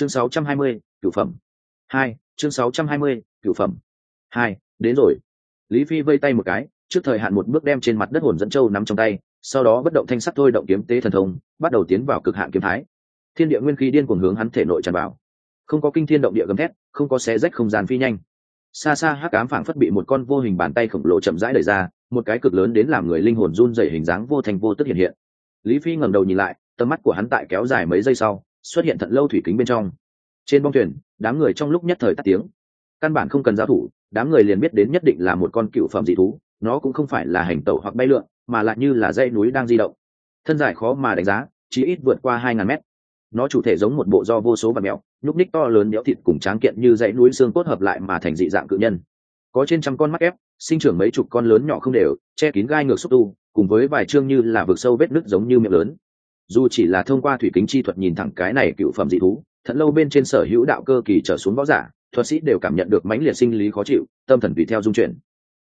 chương 620, cửu phẩm. Hai chương 620, cửu phẩm. Hai đến rồi. Lý phi vây tay một cái trước thời hạn một bước đem trên mặt đất hồn dẫn châu nắm trong tay sau đó bất động thanh sắc thôi động kiếm tế thần thông bắt đầu tiến vào cực hạn kiếm thái. Thiên địa nguyên khí điên cuồng hướng hắn thể nội tràn vào. Không có kinh thiên động địa gầm thét không có xé rách không gian phi nhanh. Xa xa hắc ám phảng phất bị một con vô hình bàn tay khổng lồ chậm rãi đẩy ra một cái cực lớn đến làm người linh hồn run dày hình dáng vô thành vô tức hiện hiện. Lý phi ngẩng đầu nhìn lại tầm mắt của hắn tại kéo dài mấy giây sau xuất hiện thận lâu thủy kính bên trong. Trên bong thuyền, đám người trong lúc nhất thời tắt tiếng. Căn bản không cần giao thủ, đám người liền biết đến nhất định là một con cựu phẩm dị thú, nó cũng không phải là hành tẩu hoặc bay lượn, mà lại như là dây núi đang di động. Thân dài khó mà đánh giá chỉ ít vượt qua hai ngàn mét. Nó chủ thể giống một bộ do vô số và mèo, nhúc ních to lớn đẽo thịt cùng tráng kiện như dãy núi xương cốt hợp lại mà thành dị dạng cự nhân. Có trên trăm con mắt ép, sinh trưởng mấy chục con lớn nhỏ không đều, che kín gai ngược xúc tu, cùng với vài chương như là vực sâu vết nứt giống như miệng lớn dù chỉ là thông qua thủy kính chi thuật nhìn thẳng cái này cựu phẩm dị thú, thật lâu bên trên sở hữu đạo cơ kỳ trở xuống võ giả, thuật sĩ đều cảm nhận được mãnh liệt sinh lý khó chịu, tâm thần tùy theo dung chuyển.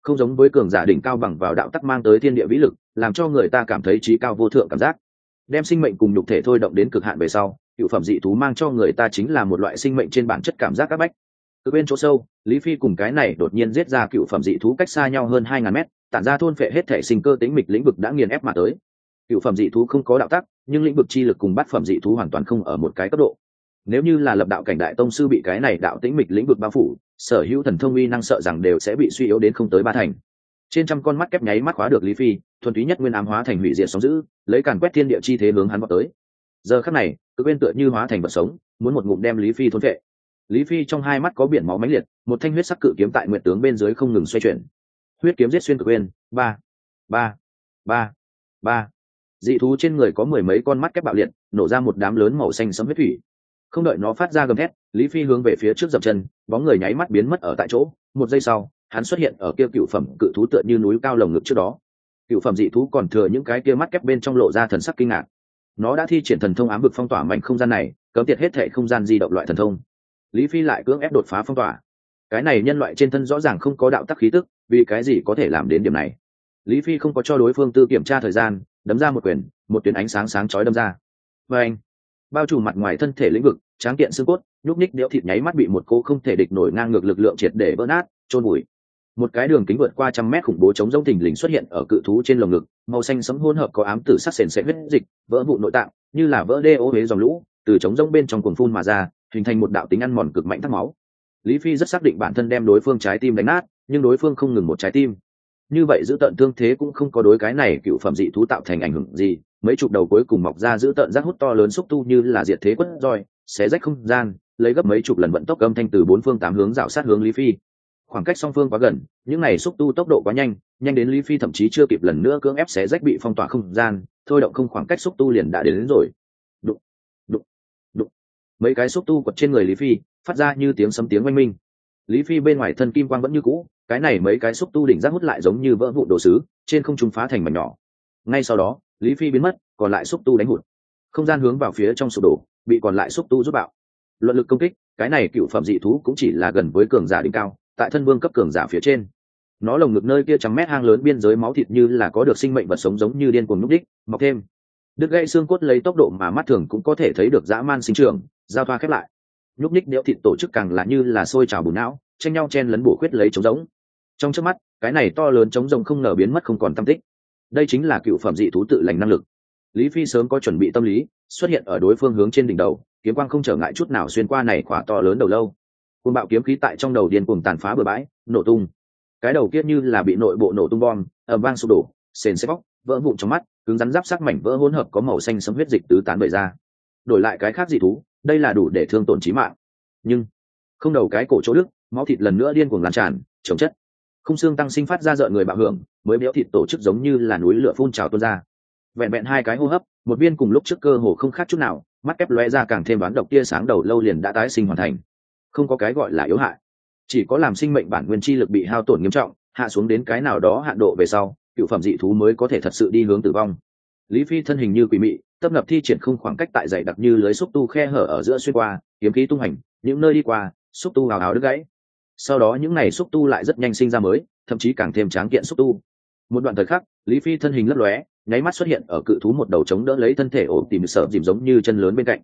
Không giống với cường giả đỉnh cao bằng vào đạo tắc mang tới thiên địa vĩ lực, làm cho người ta cảm thấy trí cao vô thượng cảm giác. Đem sinh mệnh cùng nhục thể thôi động đến cực hạn về sau, cựu phẩm dị thú mang cho người ta chính là một loại sinh mệnh trên bản chất cảm giác áp bách. Từ bên chỗ sâu, lý phi cùng cái này đột nhiên giết ra cựu phẩm dị thú cách xa nhau hơn hai ngàn mét, tản ra thôn phệ hết thể sinh cơ tính mịch lĩnh vực đã nghiền ép mà tới. Cựu phẩm dị thú không có đạo tắc nhưng lĩnh vực chi lực cùng bát phẩm dị thú hoàn toàn không ở một cái cấp độ. Nếu như là lập đạo cảnh đại tông sư bị cái này đạo tĩnh mịch lĩnh vực bao phủ, sở hữu thần thông uy năng sợ rằng đều sẽ bị suy yếu đến không tới ba thành. Trên trăm con mắt kép nháy mắt khóa được lý phi, thuần túy nhất nguyên ám hóa thành hủy diệt sóng giữ lấy càn quét thiên địa chi thế hướng hắn vào tới. Giờ khắc này, cứ bên tựa như hóa thành vật sống, muốn một ngụm đem lý phi thôn vệ lý phi trong hai mắt có biển máu mãnh liệt, một thanh huyết sắc cự kiếm tại nguyện tướng bên dưới không ngừng xoay chuyển. Huyết kiếm giết xuyên cực bên ba ba ba ba dị thú trên người có mười mấy con mắt kép bạo liệt, nổ ra một đám lớn màu xanh sấm huyết thủy. Không đợi nó phát ra gầm thét, lý phi hướng về phía trước dập chân, bóng người nháy mắt biến mất ở tại chỗ. Một giây sau, hắn xuất hiện ở kia cựu phẩm cự thú tựa như núi cao lồng ngực trước đó. Cựu phẩm dị thú còn thừa những cái kia mắt kép bên trong lộ ra thần sắc kinh ngạc. Nó đã thi triển thần thông ám vực phong tỏa mạnh không gian này, cấm tiệt hết thệ không gian di động loại thần thông. Lý phi lại cưỡng ép đột phá phong tỏa. Cái này nhân loại trên thân rõ ràng không có đạo tắc khí tức, vì cái gì có thể làm đến điểm này? Lý phi không có cho đối phương tư kiểm tra thời gian đấm ra một quyền, một tuyến ánh sáng sáng chói đâm ra. Và anh, bao trùm mặt ngoài thân thể lĩnh vực, tráng kiện xương cốt, nhúc ních đẽo thịt nháy mắt bị một cô không thể địch nổi ngang ngược lực lượng triệt để vỡ nát trôn bụi một cái đường kính vượt qua trăm mét khủng bố chống giống thình lình xuất hiện ở cự thú trên lồng ngực, màu xanh sấm hỗn hợp có ám tử sắc sền sẽ huyết dịch, vỡ vụ nội tạng, như là vỡ đê ô huế dòng lũ, từ chống giống bên trong cuồng phun mà ra, hình thành một đạo tính ăn mòn cực mạnh thắt máu. Lý phi rất xác định bản thân đem đối phương trái tim đánh nát, nhưng đối phương không ngừng một trái tim như vậy giữ tận thương thế cũng không có đối cái này cựu phẩm dị thú tạo thành ảnh hưởng gì mấy chục đầu cuối cùng mọc ra giữ tận rác hút to lớn xúc tu như là diệt thế quất roi xé rách không gian lấy gấp mấy chục lần vận tốc âm thanh từ bốn phương tám hướng rào sát hướng lý phi. Khoảng cách song phương quá gần những này xúc tu tốc độ quá nhanh nhanh đến lý phi thậm chí chưa kịp lần nữa cưỡng ép xé rách bị phong tỏa không gian thôi động không khoảng cách xúc tu liền đã đến, đến rồi. Đụng đụng đụng. Mấy cái xúc tu quật trên người lý phi phát ra như tiếng sấm tiếng oanh minh. Lý phi bên ngoài thân kim quang vẫn như cũ cái này mấy cái xúc tu đỉnh rác hút lại giống như vỡ vụ đồ sứ, trên không trung phá thành mảnh nhỏ. Ngay sau đó, lý phi biến mất, còn lại xúc tu đánh hụt. Không gian hướng vào phía trong sụp đổ, bị còn lại xúc tu rút bạo. Luận lực công kích, cái này cựu phẩm dị thú cũng chỉ là gần với cường giả đỉnh cao, tại thân vương cấp cường giả phía trên. Nó lồng ngực nơi kia trăm mét hang lớn biên giới máu thịt như là có được sinh mệnh vật sống giống như điên cuồng núp đích, mọc thêm. Đứt gãy xương cốt lấy tốc độ mà mắt thường cũng có thể thấy được dã man sinh trường giao thoa khép lại. Nhúc ních đẽo thịt tổ chức càng là như là sôi trào bùn não, tranh nhau chen lấn bổ khuyết lấy trống giống trong trước mắt, cái này to lớn chống rồng không ngờ biến mất không còn tâm tích. Đây chính là cựu phẩm dị thú tự lành năng lực. Lý phi sớm có chuẩn bị tâm lý, xuất hiện ở đối phương hướng trên đỉnh đầu, kiếm quang không trở ngại chút nào xuyên qua này khỏa to lớn đầu lâu. Côn bạo kiếm khí tại trong đầu điên cuồng tàn phá bừa bãi, nổ tung. Cái đầu kia như là bị nội bộ nổ tung bom ẩm vang sụp đổ, sền xếp bóc vỡ vụn trong mắt, cứng rắn giáp sắc mảnh vỡ hỗn hợp có màu xanh sấm huyết dịch tứ tán bởi ra. Đổi lại cái khác dị thú, đây là đủ để thương tổn trí mạng. Nhưng, không đầu cái cổ chỗ đức, máu thịt lần nữa điên cuồng lan tràn chống chất khung xương tăng sinh phát ra rợn người bạo hưởng, mới béo thịt tổ chức giống như là núi lửa phun trào tuôn ra. Vẹn vẹn hai cái hô hấp, một viên cùng lúc trước cơ hồ không khác chút nào, mắt kép lóe ra càng thêm đoán độc tia sáng đầu lâu liền đã tái sinh hoàn thành. Không có cái gọi là yếu hại, chỉ có làm sinh mệnh bản nguyên chi lực bị hao tổn nghiêm trọng, hạ xuống đến cái nào đó hạn độ về sau, cựu phẩm dị thú mới có thể thật sự đi hướng tử vong. Lý phi thân hình như quỷ mị, tấp nập thi triển không khoảng cách tại dày đặc như lưới xúc tu khe hở ở giữa xuyên qua, kiếm khí tung hành, những nơi đi qua, xúc tu hào hào đứt gãy sau đó những ngày xúc tu lại rất nhanh sinh ra mới, thậm chí càng thêm tráng kiện xúc tu. Một đoạn thời khắc, lý phi thân hình lấp lóe, nháy mắt xuất hiện ở cự thú một đầu chống đỡ lấy thân thể ổ tìm sợ dìm giống như chân lớn bên cạnh.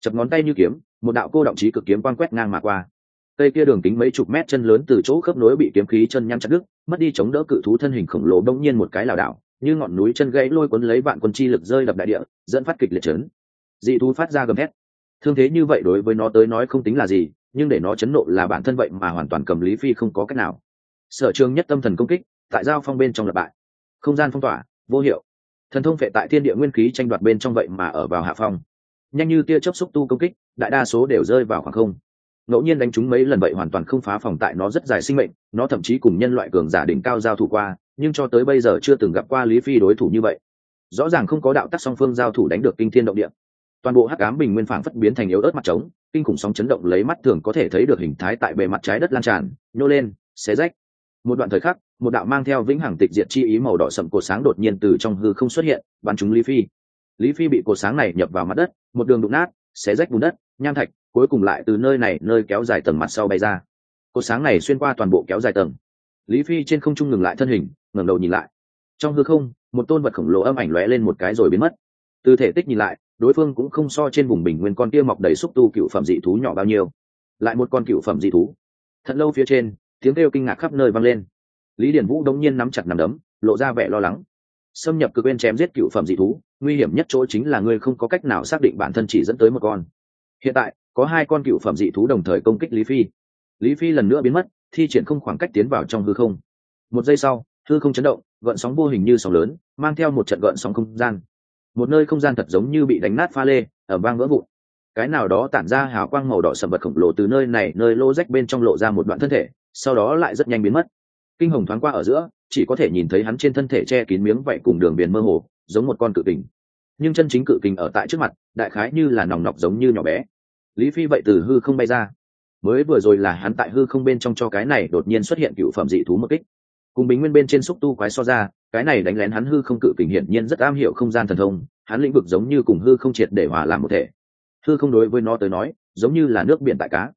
Chập ngón tay như kiếm, một đạo cô động trí cực kiếm quan quét ngang mà qua. Cây kia đường kính mấy chục mét chân lớn từ chỗ khớp nối bị kiếm khí chân nhăn chặt đứt, mất đi chống đỡ cự thú thân hình khổng lồ đông nhiên một cái lảo đảo, như ngọn núi chân gãy lôi cuốn lấy vạn quân chi lực rơi đập đại địa, dẫn phát kịch liệt chấn. Dị thú phát ra gầm thét. Thương thế như vậy đối với nó tới nói không tính là gì nhưng để nó chấn nộ là bản thân vậy mà hoàn toàn cầm lý phi không có cách nào. Sở trường nhất tâm thần công kích, tại giao phong bên trong lập bại. Không gian phong tỏa, vô hiệu. Thần thông phệ tại thiên địa nguyên khí tranh đoạt bên trong vậy mà ở vào hạ phong. Nhanh như tia chớp xúc tu công kích, đại đa số đều rơi vào khoảng không. Ngẫu nhiên đánh chúng mấy lần vậy hoàn toàn không phá phòng tại nó rất dài sinh mệnh, nó thậm chí cùng nhân loại cường giả đỉnh cao giao thủ qua, nhưng cho tới bây giờ chưa từng gặp qua lý phi đối thủ như vậy. Rõ ràng không có đạo tắc song phương giao thủ đánh được kinh thiên động địa. Toàn bộ hắc ám bình nguyên phảng phất biến thành yếu ớt mặt trống kinh khủng sóng chấn động lấy mắt thường có thể thấy được hình thái tại bề mặt trái đất lan tràn, nhô lên, xé rách. Một đoạn thời khắc, một đạo mang theo vĩnh hằng tịch diệt chi ý màu đỏ sậm cột sáng đột nhiên từ trong hư không xuất hiện, bắn chúng lý phi. Lý phi bị cột sáng này nhập vào mặt đất, một đường đụng nát, xé rách bùn đất, nham thạch, cuối cùng lại từ nơi này, nơi kéo dài tầng mặt sau bay ra. Cột sáng này xuyên qua toàn bộ kéo dài tầng. Lý phi trên không trung ngừng lại thân hình, ngẩng đầu nhìn lại. Trong hư không, một tôn vật khổng lồ âm ảnh lóe lên một cái rồi biến mất. Từ thể tích nhìn lại đối phương cũng không so trên vùng bình nguyên con kia mọc đầy xúc tu cựu phẩm dị thú nhỏ bao nhiêu. Lại một con cựu phẩm dị thú. Thật lâu phía trên, tiếng kêu kinh ngạc khắp nơi vang lên. Lý điển vũ đống nhiên nắm chặt nằm đấm, lộ ra vẻ lo lắng. Xâm nhập cực bên chém giết cựu phẩm dị thú, nguy hiểm nhất chỗ chính là ngươi không có cách nào xác định bản thân chỉ dẫn tới một con. Hiện tại, có hai con cựu phẩm dị thú đồng thời công kích lý phi. Lý phi lần nữa biến mất, thi triển không khoảng cách tiến vào trong hư không. Một giây sau, hư không chấn động, gợn sóng vô hình như sóng lớn, mang theo một trận gợn sóng không gian một nơi không gian thật giống như bị đánh nát pha lê ở vang vỡ vụn. Cái nào đó tản ra hào quang màu đỏ sầm vật khổng lồ từ nơi này, nơi lô rách bên trong lộ ra một đoạn thân thể, sau đó lại rất nhanh biến mất. Kinh hồng thoáng qua ở giữa, chỉ có thể nhìn thấy hắn trên thân thể che kín miếng vậy cùng đường biển mơ hồ, giống một con cự kình. Nhưng chân chính cự kình ở tại trước mặt, đại khái như là nòng nọc giống như nhỏ bé. Lý phi vậy từ hư không bay ra. Mới vừa rồi là hắn tại hư không bên trong cho cái này đột nhiên xuất hiện cựu phẩm dị thú một kích. Cùng bình nguyên bên trên xúc tu quái so ra cái này đánh lén hắn hư không cự kình hiển nhiên rất am hiểu không gian thần thông, hắn lĩnh vực giống như cùng hư không triệt để hòa làm một thể. Hư không đối với nó tới nói, giống như là nước biển tại cá.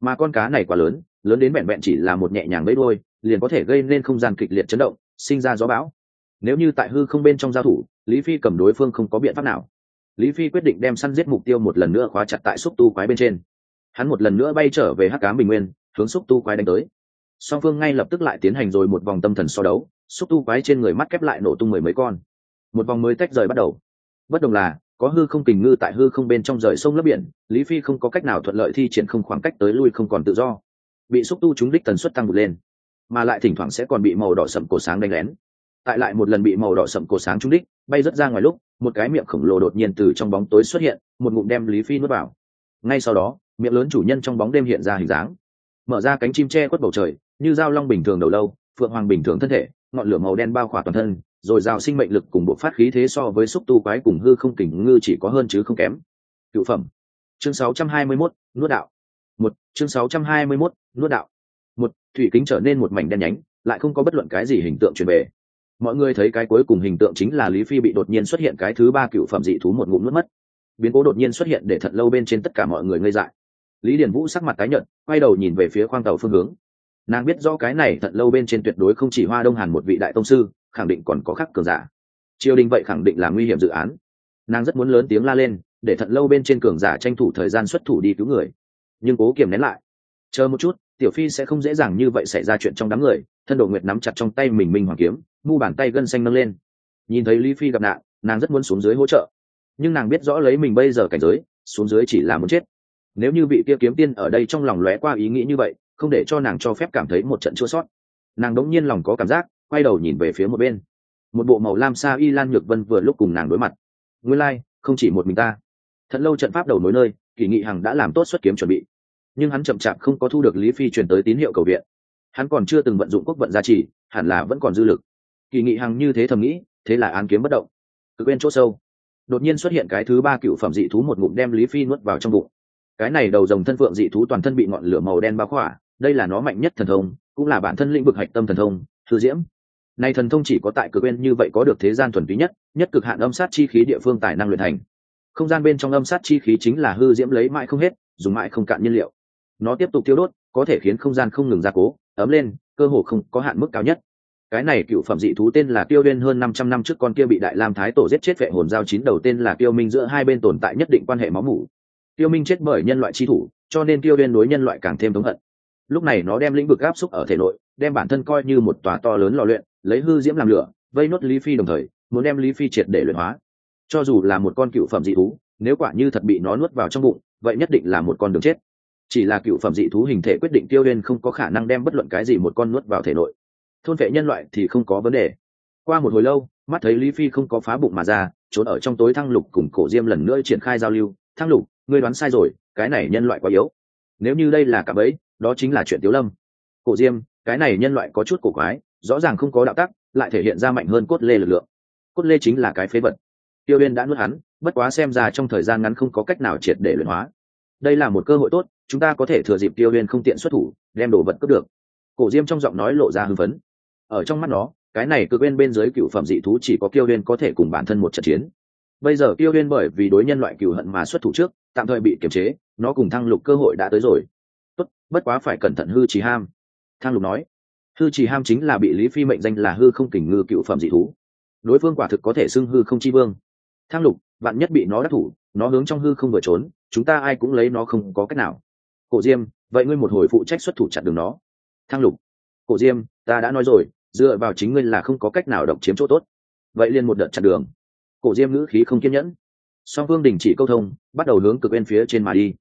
Mà con cá này quá lớn lớn đến vẹn vẹn chỉ là một nhẹ nhàng mấy đôi liền có thể gây nên không gian kịch liệt chấn động, sinh ra gió bão. Nếu như tại hư không bên trong giao thủ, lý phi cầm đối phương không có biện pháp nào. Lý phi quyết định đem săn giết mục tiêu một lần nữa khóa chặt tại xúc tu quái bên trên. Hắn một lần nữa bay trở về hắc cám bình nguyên, hướng xúc tu quái đánh tới. Song phương ngay lập tức lại tiến hành rồi một vòng tâm thần so đấu xúc tu quái trên người mắt kép lại nổ tung mười mấy con. Một vòng mới tách rời bắt đầu. Bất đồng là, có hư không kình ngư tại hư không bên trong rời sông lấp biển, lý phi không có cách nào thuận lợi thi triển không khoảng cách tới lui không còn tự do. Bị xúc tu trúng đích tần suất tăng vượt lên, mà lại thỉnh thoảng sẽ còn bị màu đỏ sậm cổ sáng đánh lén. Tại lại một lần bị màu đỏ sậm cổ sáng trúng đích, bay rớt ra ngoài lúc, một cái miệng khổng lồ đột nhiên từ trong bóng tối xuất hiện, một ngụm đem lý phi nuốt vào. Ngay sau đó, miệng lớn chủ nhân trong bóng đêm hiện ra hình dáng. Mở ra cánh chim tre quất bầu trời, như dao long bình thường đầu lâu, phượng hoàng bình thường thân thể ngọn lửa màu đen bao khỏa toàn thân rồi rào sinh mệnh lực cùng bộ phát khí thế so với xúc tu quái cùng hư không kình ngư chỉ có hơn chứ không kém. Cựu phẩm. Chương 621, nuốt đạo. Một chương 621, nuốt đạo. Một thủy kính trở nên một mảnh đen nhánh lại không có bất luận cái gì hình tượng truyền về. Mọi người thấy cái cuối cùng hình tượng chính là lý phi bị đột nhiên xuất hiện cái thứ ba cựu phẩm dị thú một ngụm nuốt mất. Biến cố đột nhiên xuất hiện để thật lâu bên trên tất cả mọi người ngây dại. Lý điển vũ sắc mặt tái nhợt quay đầu nhìn về phía khoang tàu phương hướng nàng biết do cái này thật lâu bên trên tuyệt đối không chỉ hoa đông hàn một vị đại tông sư, khẳng định còn có khắc cường giả. Triều đình vậy khẳng định là nguy hiểm dự án. Nàng rất muốn lớn tiếng la lên, để thật lâu bên trên cường giả tranh thủ thời gian xuất thủ đi cứu người. Nhưng cố kiềm nén lại. Chờ một chút, tiểu phi sẽ không dễ dàng như vậy xảy ra chuyện trong đám người, thân đồ nguyệt nắm chặt trong tay mình minh hoàng kiếm, mu bàn tay gân xanh nâng lên. Nhìn thấy lý phi gặp nạn, nàng rất muốn xuống dưới hỗ trợ. Nhưng nàng biết rõ lấy mình bây giờ cảnh giới, xuống dưới chỉ là muốn chết. Nếu như vị kia kiếm tiên ở đây trong lòng lóe qua ý nghĩ như vậy không để cho nàng cho phép cảm thấy một trận chua sót. Nàng đống nhiên lòng có cảm giác quay đầu nhìn về phía một bên. Một bộ màu lam sa y lan nhược vân vừa lúc cùng nàng đối mặt. Nguyên lai、like, không chỉ một mình ta. Thật lâu trận pháp đầu nối nơi kỳ nghị hằng đã làm tốt xuất kiếm chuẩn bị. Nhưng hắn chậm chạp không có thu được lý phi truyền tới tín hiệu cầu viện. Hắn còn chưa từng vận dụng quốc vận gia trì hẳn là vẫn còn dư lực. Kỳ nghị hằng như thế thầm nghĩ thế là án kiếm bất động. Cứ bên chỗ sâu. Đột nhiên xuất hiện cái thứ ba cựu phẩm dị thú một ngụm đem lý phi nuốt vào trong bụng. Cái này đầu dòng thân phượng dị thú toàn thân bị ngọn lửa màu đen bao khỏa đây là nó mạnh nhất thần thông, cũng là bản thân lĩnh vực hạch tâm thần thông, thư diễm. Này thần thông chỉ có tại cực bên như vậy có được thế gian thuần túy nhất nhất cực hạn âm sát chi khí địa phương tài năng luyện thành. Không gian bên trong âm sát chi khí chính là hư diễm lấy mãi không hết, dùng mãi không cạn nhiên liệu. Nó tiếp tục tiêu đốt, có thể khiến không gian không ngừng gia cố, ấm lên, cơ hồ không có hạn mức cao nhất. Cái này cựu phẩm dị thú tên là tiêu lên hơn năm trăm năm trước con kia bị đại lam thái tổ giết chết vệ hồn giao chín đầu tên là tiêu minh giữa hai bên tồn tại nhất định quan hệ máu mủ. Tiêu minh chết bởi nhân loại chi thủ, cho nên tiêu viên đối nhân loại càng thêm thống hận lúc này nó đem lĩnh vực áp xúc ở thể nội, đem bản thân coi như một tòa to lớn lò luyện, lấy hư diễm làm lửa, vây nốt lý phi đồng thời, muốn đem lý phi triệt để luyện hóa. Cho dù là một con cựu phẩm dị thú, nếu quả như thật bị nó nuốt vào trong bụng, vậy nhất định là một con đường chết. Chỉ là cựu phẩm dị thú hình thể quyết định tiêu lên không có khả năng đem bất luận cái gì một con nuốt vào thể nội. Thôn vệ nhân loại thì không có vấn đề. Qua một hồi lâu, mắt thấy lý phi không có phá bụng mà ra, trốn ở trong tối thăng lục cùng cổ diêm lần nữa triển khai giao lưu. Thăng lục, ngươi đoán sai rồi, cái này nhân loại quá yếu. Nếu như đây là cả bẫy đó chính là chuyện tiếu lâm. Cổ diêm, cái này nhân loại có chút cổ quái, rõ ràng không có đạo tắc, lại thể hiện ra mạnh hơn cốt lê lực lượng. Cốt lê chính là cái phế vật. Tiêu uyên đã nuốt hắn, bất quá xem ra trong thời gian ngắn không có cách nào triệt để luyện hóa. Đây là một cơ hội tốt, chúng ta có thể thừa dịp tiêu uyên không tiện xuất thủ, đem đồ vật cướp được. Cổ diêm trong giọng nói lộ ra hưng phấn. Ở trong mắt nó, cái này cực bên bên dưới cựu phẩm dị thú chỉ có tiêu uyên có thể cùng bản thân một trận chiến. Bây giờ tiêu uyên bởi vì đối nhân loại cựu hận mà xuất thủ trước, tạm thời bị kiềm chế, nó cùng thăng lục cơ hội đã tới rồi tốt, bất quá phải cẩn thận hư trì ham. Thang lục nói, hư trì ham chính là bị lý phi mệnh danh là hư không kình ngư cựu phẩm dị thú. Đối phương quả thực có thể xưng hư không chi vương. Thang lục, bạn nhất bị nó đắc thủ, nó hướng trong hư không vừa trốn, chúng ta ai cũng lấy nó không có cách nào. Cổ diêm, vậy ngươi một hồi phụ trách xuất thủ chặn đường nó. Thang lục, cổ diêm, ta đã nói rồi, dựa vào chính ngươi là không có cách nào độc chiếm chỗ tốt. Vậy liền một đợt chặn đường. Cổ diêm ngữ khí không kiên nhẫn. Song phương đình chỉ câu thông, bắt đầu hướng cực bên phía trên mà đi.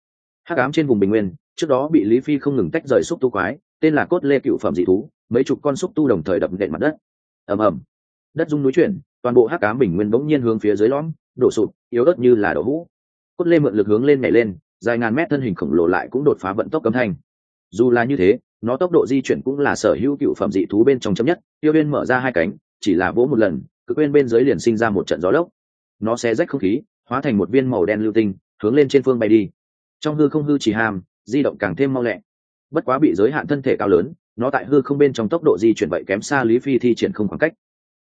Hắc ám trên vùng bình nguyên trước đó bị lý phi không ngừng tách rời xúc tu quái, tên là cốt lê cựu phẩm dị thú, mấy chục con xúc tu đồng thời đập nện mặt đất. Ầm ầm. Đất rung núi chuyển, toàn bộ hắc ám bình nguyên bỗng nhiên hướng phía dưới lõm, đổ sụp, yếu ớt như là đổ hũ. Cốt lê mượn lực hướng lên nhảy lên, dài ngàn mét thân hình khổng lồ lại cũng đột phá vận tốc cấm thanh. Dù là như thế, nó tốc độ di chuyển cũng là sở hữu cựu phẩm dị thú bên trong chấm nhất, tiêu bên mở ra hai cánh, chỉ là vỗ một lần cứ quên bên dưới liền sinh ra một trận gió lốc. Nó xé rách không khí, hóa thành một viên màu đen lưu tinh, hướng lên trên phương bay đi. Trong hư không hư chỉ hàm di động càng thêm mau lẹ. Bất quá bị giới hạn thân thể cao lớn, nó tại hư không bên trong tốc độ di chuyển vậy kém xa lý phi thi triển không khoảng cách.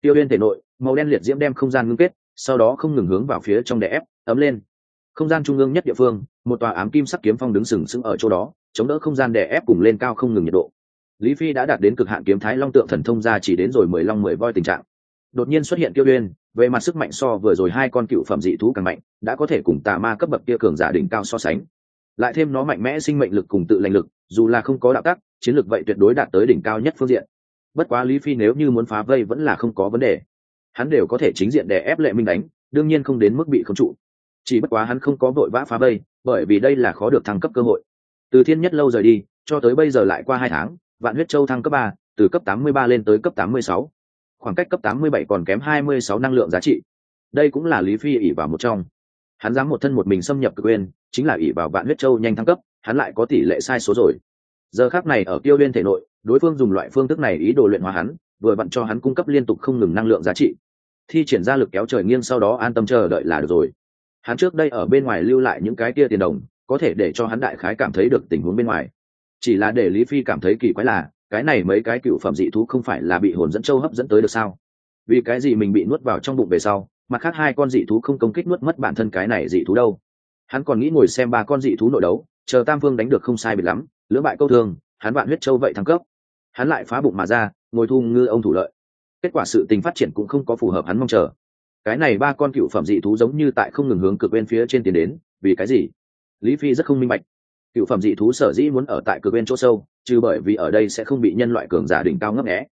Tiêu liên thể nội, màu đen liệt diễm đem không gian ngưng kết, sau đó không ngừng hướng vào phía trong đè ép, ấm lên. Không gian trung ương nhất địa phương, một tòa ám kim sắc kiếm phong đứng sừng sững ở chỗ đó, chống đỡ không gian đè ép cùng lên cao không ngừng nhiệt độ. Lý phi đã đạt đến cực hạn kiếm thái long tượng thần thông ra chỉ đến rồi mười long mười voi tình trạng. Đột nhiên xuất hiện tiêu uyên, về mặt sức mạnh so vừa rồi hai con cựu phẩm dị thú càng mạnh, đã có thể cùng tà ma cấp bậc kia cường giả đỉnh cao so sánh lại thêm nó mạnh mẽ sinh mệnh lực cùng tự lành lực, dù là không có đạo tắc, chiến lược vậy tuyệt đối đạt tới đỉnh cao nhất phương diện. Bất quá lý phi nếu như muốn phá vây vẫn là không có vấn đề. Hắn đều có thể chính diện để ép lệ minh đánh, đương nhiên không đến mức bị khống trụ. Chỉ bất quá hắn không có vội vã phá vây, bởi vì đây là khó được thăng cấp cơ hội. Từ thiên nhất lâu rời đi, cho tới bây giờ lại qua hai tháng, vạn huyết châu thăng cấp ba, từ cấp tám mươi ba lên tới cấp tám mươi sáu. Khoảng cách cấp tám mươi bảy còn kém hai mươi sáu năng lượng giá trị. Đây cũng là lý phi ỉ vào một trong hắn dám một thân một mình xâm nhập cực quên chính là ỷ vào vạn huyết châu nhanh thăng cấp, hắn lại có tỷ lệ sai số rồi. Giờ khác này ở tiêu liên thể nội, đối phương dùng loại phương thức này ý đồ luyện hóa hắn, vừa vặn cho hắn cung cấp liên tục không ngừng năng lượng giá trị. Thi triển ra lực kéo trời nghiêng sau đó an tâm chờ đợi là được rồi. Hắn trước đây ở bên ngoài lưu lại những cái kia tiền đồng, có thể để cho hắn đại khái cảm thấy được tình huống bên ngoài. Chỉ là để lý phi cảm thấy kỳ quái là, cái này mấy cái cựu phẩm dị thú không phải là bị hồn dẫn châu hấp dẫn tới được sao? Vì cái gì mình bị nuốt vào trong bụng về sau mặt khác hai con dị thú không công kích nuốt mất bản thân cái này dị thú đâu. Hắn còn nghĩ ngồi xem ba con dị thú nội đấu, chờ tam vương đánh được không sai biệt lắm, lưỡng bại câu thương, hắn bạn huyết châu vậy thăng cấp. Hắn lại phá bụng mà ra, ngồi thu ngư ông thủ lợi. Kết quả sự tình phát triển cũng không có phù hợp hắn mong chờ. Cái này ba con cựu phẩm dị thú giống như tại không ngừng hướng cực bên phía trên tiến đến, vì cái gì? Lý phi rất không minh bạch. Cựu phẩm dị thú sở dĩ muốn ở tại cực bên chỗ sâu, trừ bởi vì ở đây sẽ không bị nhân loại cường giả đỉnh cao ngấp nghẽ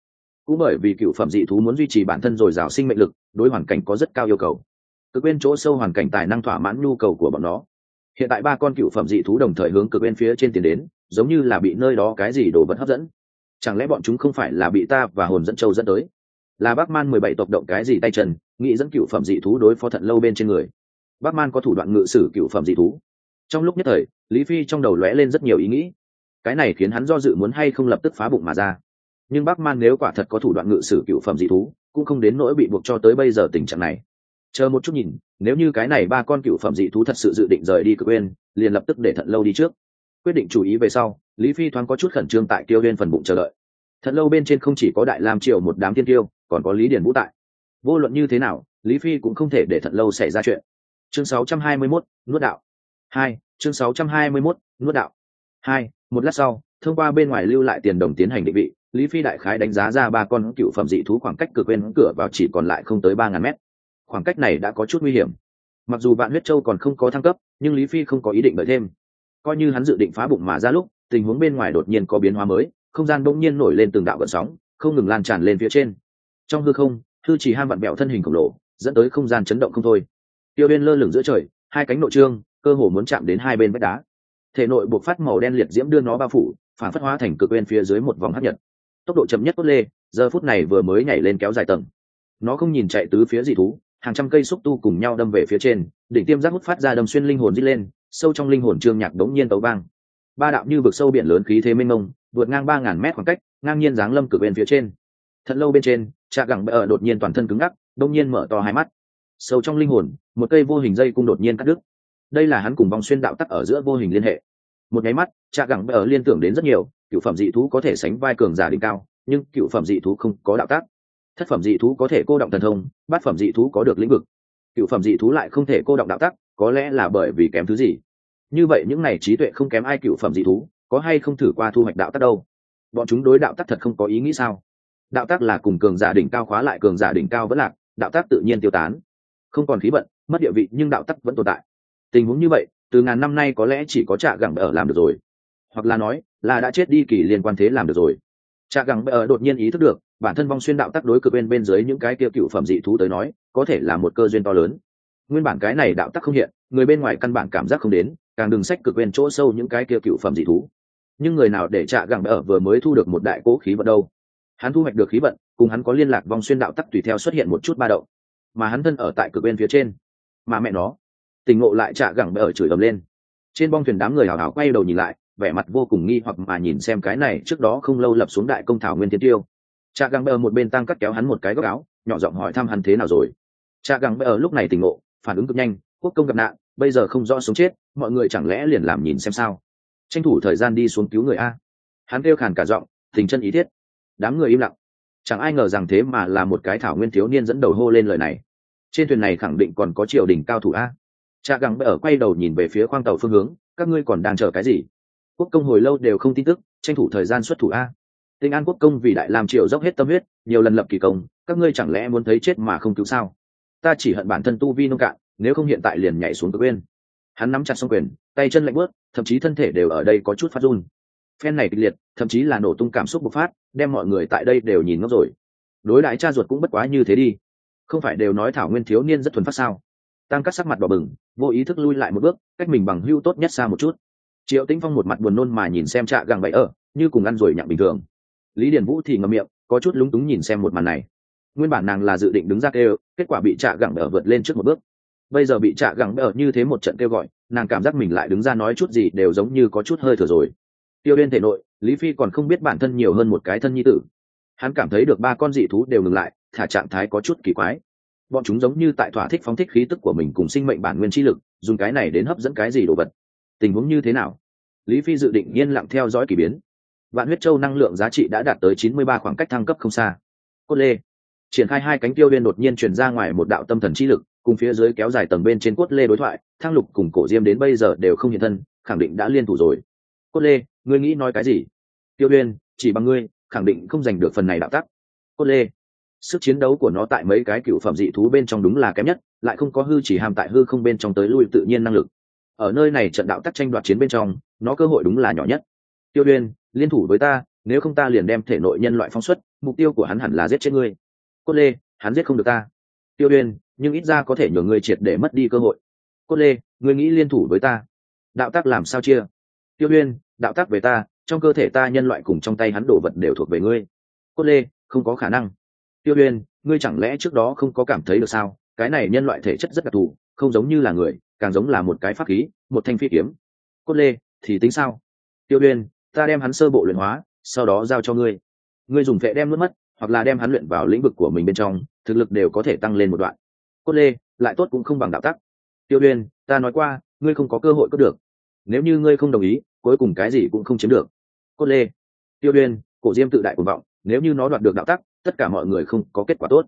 cũng bởi vì cựu phẩm dị thú muốn duy trì bản thân dồi dào sinh mệnh lực đối hoàn cảnh có rất cao yêu cầu. Cực bên chỗ sâu hoàn cảnh tài năng thỏa mãn nhu cầu của bọn nó. Hiện tại ba con cựu phẩm dị thú đồng thời hướng cực bên phía trên tiến đến giống như là bị nơi đó cái gì đồ vật hấp dẫn. Chẳng lẽ bọn chúng không phải là bị ta và hồn dẫn châu dẫn tới? Là bác man mười bảy tộc động cái gì tay trần, nghĩ dẫn cựu phẩm dị thú đối phó thận lâu bên trên người? Bác man có thủ đoạn ngự sử cựu phẩm dị thú. Trong lúc nhất thời lý phi trong đầu lóe lên rất nhiều ý nghĩ. Cái này khiến hắn do dự muốn hay không lập tức phá bụng mà ra nhưng bác man nếu quả thật có thủ đoạn ngự sử cựu phẩm dị thú cũng không đến nỗi bị buộc cho tới bây giờ tình trạng này. Chờ một chút nhìn nếu như cái này ba con cựu phẩm dị thú thật sự dự định rời đi cực quên liền lập tức để thận lâu đi trước. Quyết định chú ý về sau lý phi thoáng có chút khẩn trương tại tiêu lên phần bụng chờ đợi. Thật lâu bên trên không chỉ có đại lam triều một đám thiên tiêu còn có lý điển vũ tại. Vô luận như thế nào lý phi cũng không thể để thật lâu xảy ra chuyện. Chương 621, nuốt đạo. Hai chương 621, nuốt đạo. Hai một lát sau thông qua bên ngoài lưu lại tiền đồng tiến hành định vị lý phi đại khái đánh giá ra ba con cựu phẩm dị thú khoảng cách cửa quên cửa vào chỉ còn lại không tới ba ngàn mét. Khoảng cách này đã có chút nguy hiểm. Mặc dù vạn huyết châu còn không có thăng cấp, nhưng lý phi không có ý định đợi thêm. Coi như hắn dự định phá bụng mà ra lúc, tình huống bên ngoài đột nhiên có biến hóa mới, không gian bỗng nhiên nổi lên từng đạo gợn sóng, không ngừng lan tràn lên phía trên. Trong hư không, hư chỉ ham vặn bẹo thân hình khổng lồ, dẫn tới không gian chấn động không thôi. Tiêu bên lơ lửng giữa trời, hai cánh nội trương, cơ hồ muốn chạm đến hai bên vách đá. Thể nội buộc phát màu đen liệt diễm đưa nó bao phủ, phản phất hóa thành cực bên phía dưới một vòng hấp nhật tốc độ chậm nhất tốt lê, giờ phút này vừa mới nhảy lên kéo dài tầng. Nó không nhìn chạy tứ phía dị thú, hàng trăm cây xúc tu cùng nhau đâm về phía trên, đỉnh tiêm giác hút phát ra đâm xuyên linh hồn dít lên, sâu trong linh hồn trương nhạc đống nhiên tấu vang. Ba đạo như vực sâu biển lớn khí thế mênh mông, vượt ngang ba ngàn mét khoảng cách, ngang nhiên giáng lâm cực bên phía trên. Thật lâu bên trên, trạ gẳng bỡ đột nhiên toàn thân cứng ngắc đông nhiên mở to hai mắt. Sâu trong linh hồn, một cây vô hình dây cung đột nhiên cắt đứt. Đây là hắn cùng vòng xuyên đạo tắc ở giữa vô hình liên hệ. Một nháy mắt, trạ gẳng bỡ liên tưởng đến rất nhiều cựu phẩm dị thú có thể sánh vai cường giả đỉnh cao, nhưng cựu phẩm dị thú không có đạo tác. Thất phẩm dị thú có thể cô động thần thông, bát phẩm dị thú có được lĩnh vực. Cựu phẩm dị thú lại không thể cô động đạo tác, có lẽ là bởi vì kém thứ gì. Như vậy những này trí tuệ không kém ai cựu phẩm dị thú, có hay không thử qua thu hoạch đạo tác đâu? Bọn chúng đối đạo tác thật không có ý nghĩ sao? Đạo tác là cùng cường giả đỉnh cao khóa lại cường giả đỉnh cao vẫn lạc, đạo tác tự nhiên tiêu tán. Không còn khí vận, mất địa vị nhưng đạo tác vẫn tồn tại. Tình huống như vậy, từ ngàn năm nay có lẽ chỉ có trạ gẳng ở làm được rồi hoặc là nói, là đã chết đi kỳ liên quan thế làm được rồi. Trạ gắng ở đột nhiên ý thức được, bản thân vong xuyên đạo tắc đối cực bên bên dưới những cái kia cựu phẩm dị thú tới nói, có thể là một cơ duyên to lớn. Nguyên bản cái này đạo tắc không hiện, người bên ngoài căn bản cảm giác không đến, càng đừng sách cực bên chỗ sâu những cái kia cựu phẩm dị thú. Nhưng người nào để trạ gẳng ở vừa mới thu được một đại cố khí vận đâu? Hắn thu hoạch được khí vận, cùng hắn có liên lạc vong xuyên đạo tắc tùy theo xuất hiện một chút ba động. Mà hắn thân ở tại cực bên phía trên. Mà mẹ nó tình ngộ lại trạ gẳng ở chửi ầm lên. Trên bong thuyền đám người hào hào quay đầu nhìn lại vẻ mặt vô cùng nghi hoặc mà nhìn xem cái này trước đó không lâu lập xuống đại công thảo nguyên thiên tiêu. Cha găng bờ một bên tăng cắt kéo hắn một cái góc áo, nhỏ giọng hỏi thăm hắn thế nào rồi. Cha găng bờ lúc này tỉnh ngộ, phản ứng cực nhanh, quốc công gặp nạn, bây giờ không rõ sống chết, mọi người chẳng lẽ liền làm nhìn xem sao? Tranh thủ thời gian đi xuống cứu người a. Hắn kêu khàn cả giọng, tình chân ý thiết. Đám người im lặng. Chẳng ai ngờ rằng thế mà là một cái thảo nguyên thiếu niên dẫn đầu hô lên lời này. Trên thuyền này khẳng định còn có triều đình cao thủ a. Cha găng bờ quay đầu nhìn về phía khoang tàu phương hướng, các ngươi còn đang chờ cái gì? Quốc công hồi lâu đều không tin tức, tranh thủ thời gian xuất thủ a. Tinh an quốc công vì đại làm triều dốc hết tâm huyết, nhiều lần lập kỳ công, các ngươi chẳng lẽ muốn thấy chết mà không cứu sao? Ta chỉ hận bản thân tu vi nông cạn, nếu không hiện tại liền nhảy xuống cực bên hắn nắm chặt xong quyền, tay chân lạnh bớt thậm chí thân thể đều ở đây có chút phát run. Phen này kịch liệt, thậm chí là nổ tung cảm xúc bộc phát, đem mọi người tại đây đều nhìn ngốc rồi. Đối đại cha ruột cũng bất quá như thế đi. Không phải đều nói thảo nguyên thiếu niên rất thuần phát sao? Tăng cắt sắc mặt đỏ bừng, vô ý thức lui lại một bước, cách mình bằng hưu tốt nhất xa một chút triệu tĩnh phong một mặt buồn nôn mà nhìn xem trạ găng bậy ở, như cùng ăn rồi nhặng bình thường. Lý điển vũ thì ngậm miệng, có chút lúng túng nhìn xem một màn này. Nguyên bản nàng là dự định đứng ra kêu, kết quả bị trạ gẳng ở vượt lên trước một bước. Bây giờ bị trạ gẳng ở như thế một trận kêu gọi, nàng cảm giác mình lại đứng ra nói chút gì đều giống như có chút hơi thừa rồi. Tiêu bên thể nội, lý phi còn không biết bản thân nhiều hơn một cái thân nhi tử. Hắn cảm thấy được ba con dị thú đều ngừng lại, thả trạng thái có chút kỳ quái. Bọn chúng giống như tại thỏa thích phóng thích khí tức của mình cùng sinh mệnh bản nguyên chi lực, dùng cái này đến hấp dẫn cái gì đồ vật tình huống như thế nào? Lý phi dự định yên lặng theo dõi k ỳ biến. Vạn huyết châu năng lượng giá trị đã đạt tới chín mươi ba khoảng cách thăng cấp không xa. Cốt lê. Triển khai hai cánh tiêu viên đột nhiên truyền ra ngoài một đạo tâm thần chi lực, cùng phía dưới kéo dài tầng bên trên cốt lê đối thoại thang lục cùng cổ diêm đến bây giờ đều không hiện thân, khẳng định đã liên thủ rồi. Cốt lê, ngươi nghĩ nói cái gì? Tiêu viên, chỉ bằng ngươi, khẳng định không giành được phần này đạo tắc. Cốt lê. Sức chiến đấu của nó tại mấy cái cựu phẩm dị thú bên trong đúng là kém nhất, lại không có hư chỉ hàm tại hư không bên trong tới lui tự nhiên năng lực ở nơi này trận đạo tắc tranh đoạt chiến bên trong, nó cơ hội đúng là nhỏ nhất. Tiêu uyên, liên thủ với ta, nếu không ta liền đem thể nội nhân loại phóng xuất, mục tiêu của hắn hẳn là giết chết ngươi. Cốt lê, hắn giết không được ta. Tiêu uyên, nhưng ít ra có thể nhường ngươi triệt để mất đi cơ hội. Cốt lê, ngươi nghĩ liên thủ với ta? Đạo tác làm sao chia? Tiêu uyên, đạo tác về ta, trong cơ thể ta nhân loại cùng trong tay hắn đổ vật đều thuộc về ngươi. Cốt lê, không có khả năng. Tiêu uyên, ngươi chẳng lẽ trước đó không có cảm thấy được sao? Cái này nhân loại thể chất rất đặc thù, không giống như là người càng giống là một cái pháp khí, một thanh phi kiếm. Cốt lê, thì tính sao? Tiêu uyên, ta đem hắn sơ bộ luyện hóa, sau đó giao cho ngươi. Ngươi dùng vệ đem nuốt mất, hoặc là đem hắn luyện vào lĩnh vực của mình bên trong, thực lực đều có thể tăng lên một đoạn. Cốt lê, lại tốt cũng không bằng đạo tắc. Tiêu uyên, ta nói qua, ngươi không có cơ hội có được. Nếu như ngươi không đồng ý, cuối cùng cái gì cũng không chiếm được. Cốt lê. Tiêu uyên, cổ diêm tự đại cuồng vọng, nếu như nó đoạt được đạo tắc, tất cả mọi người không có kết quả tốt.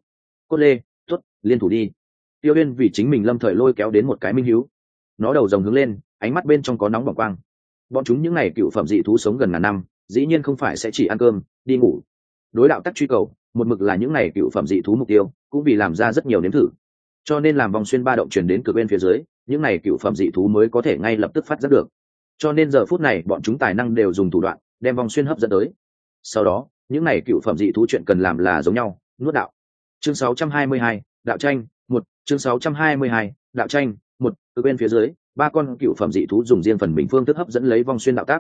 Cốt lê, tốt, liên thủ đi tiêu uyên vì chính mình lâm thời lôi kéo đến một cái minh hiếu. Nó đầu rồng hướng lên ánh mắt bên trong có nóng bỏng quang. Bọn chúng những n à y cựu phẩm dị thú sống gần ngàn năm dĩ nhiên không phải sẽ chỉ ăn cơm đi ngủ. Đối đạo tắc truy cầu một mực là những n à y cựu phẩm dị thú mục tiêu cũng vì làm ra rất nhiều nếm thử. Cho nên làm vòng xuyên ba động chuyển đến cực bên phía dưới những này cựu phẩm dị thú mới có thể ngay lập tức phát giác được. Cho nên giờ phút này bọn chúng tài năng đều dùng thủ đoạn đem vòng xuyên hấp dẫn tới. Sau đó những này cựu phẩm dị thú chuyện cần làm là giống nhau nuốt đạo. Chương 622, đạo tranh chương 622, đạo tranh một từ bên phía dưới ba con cựu phẩm dị thú dùng riêng phần mình phương thức hấp dẫn lấy vong xuyên đạo tác.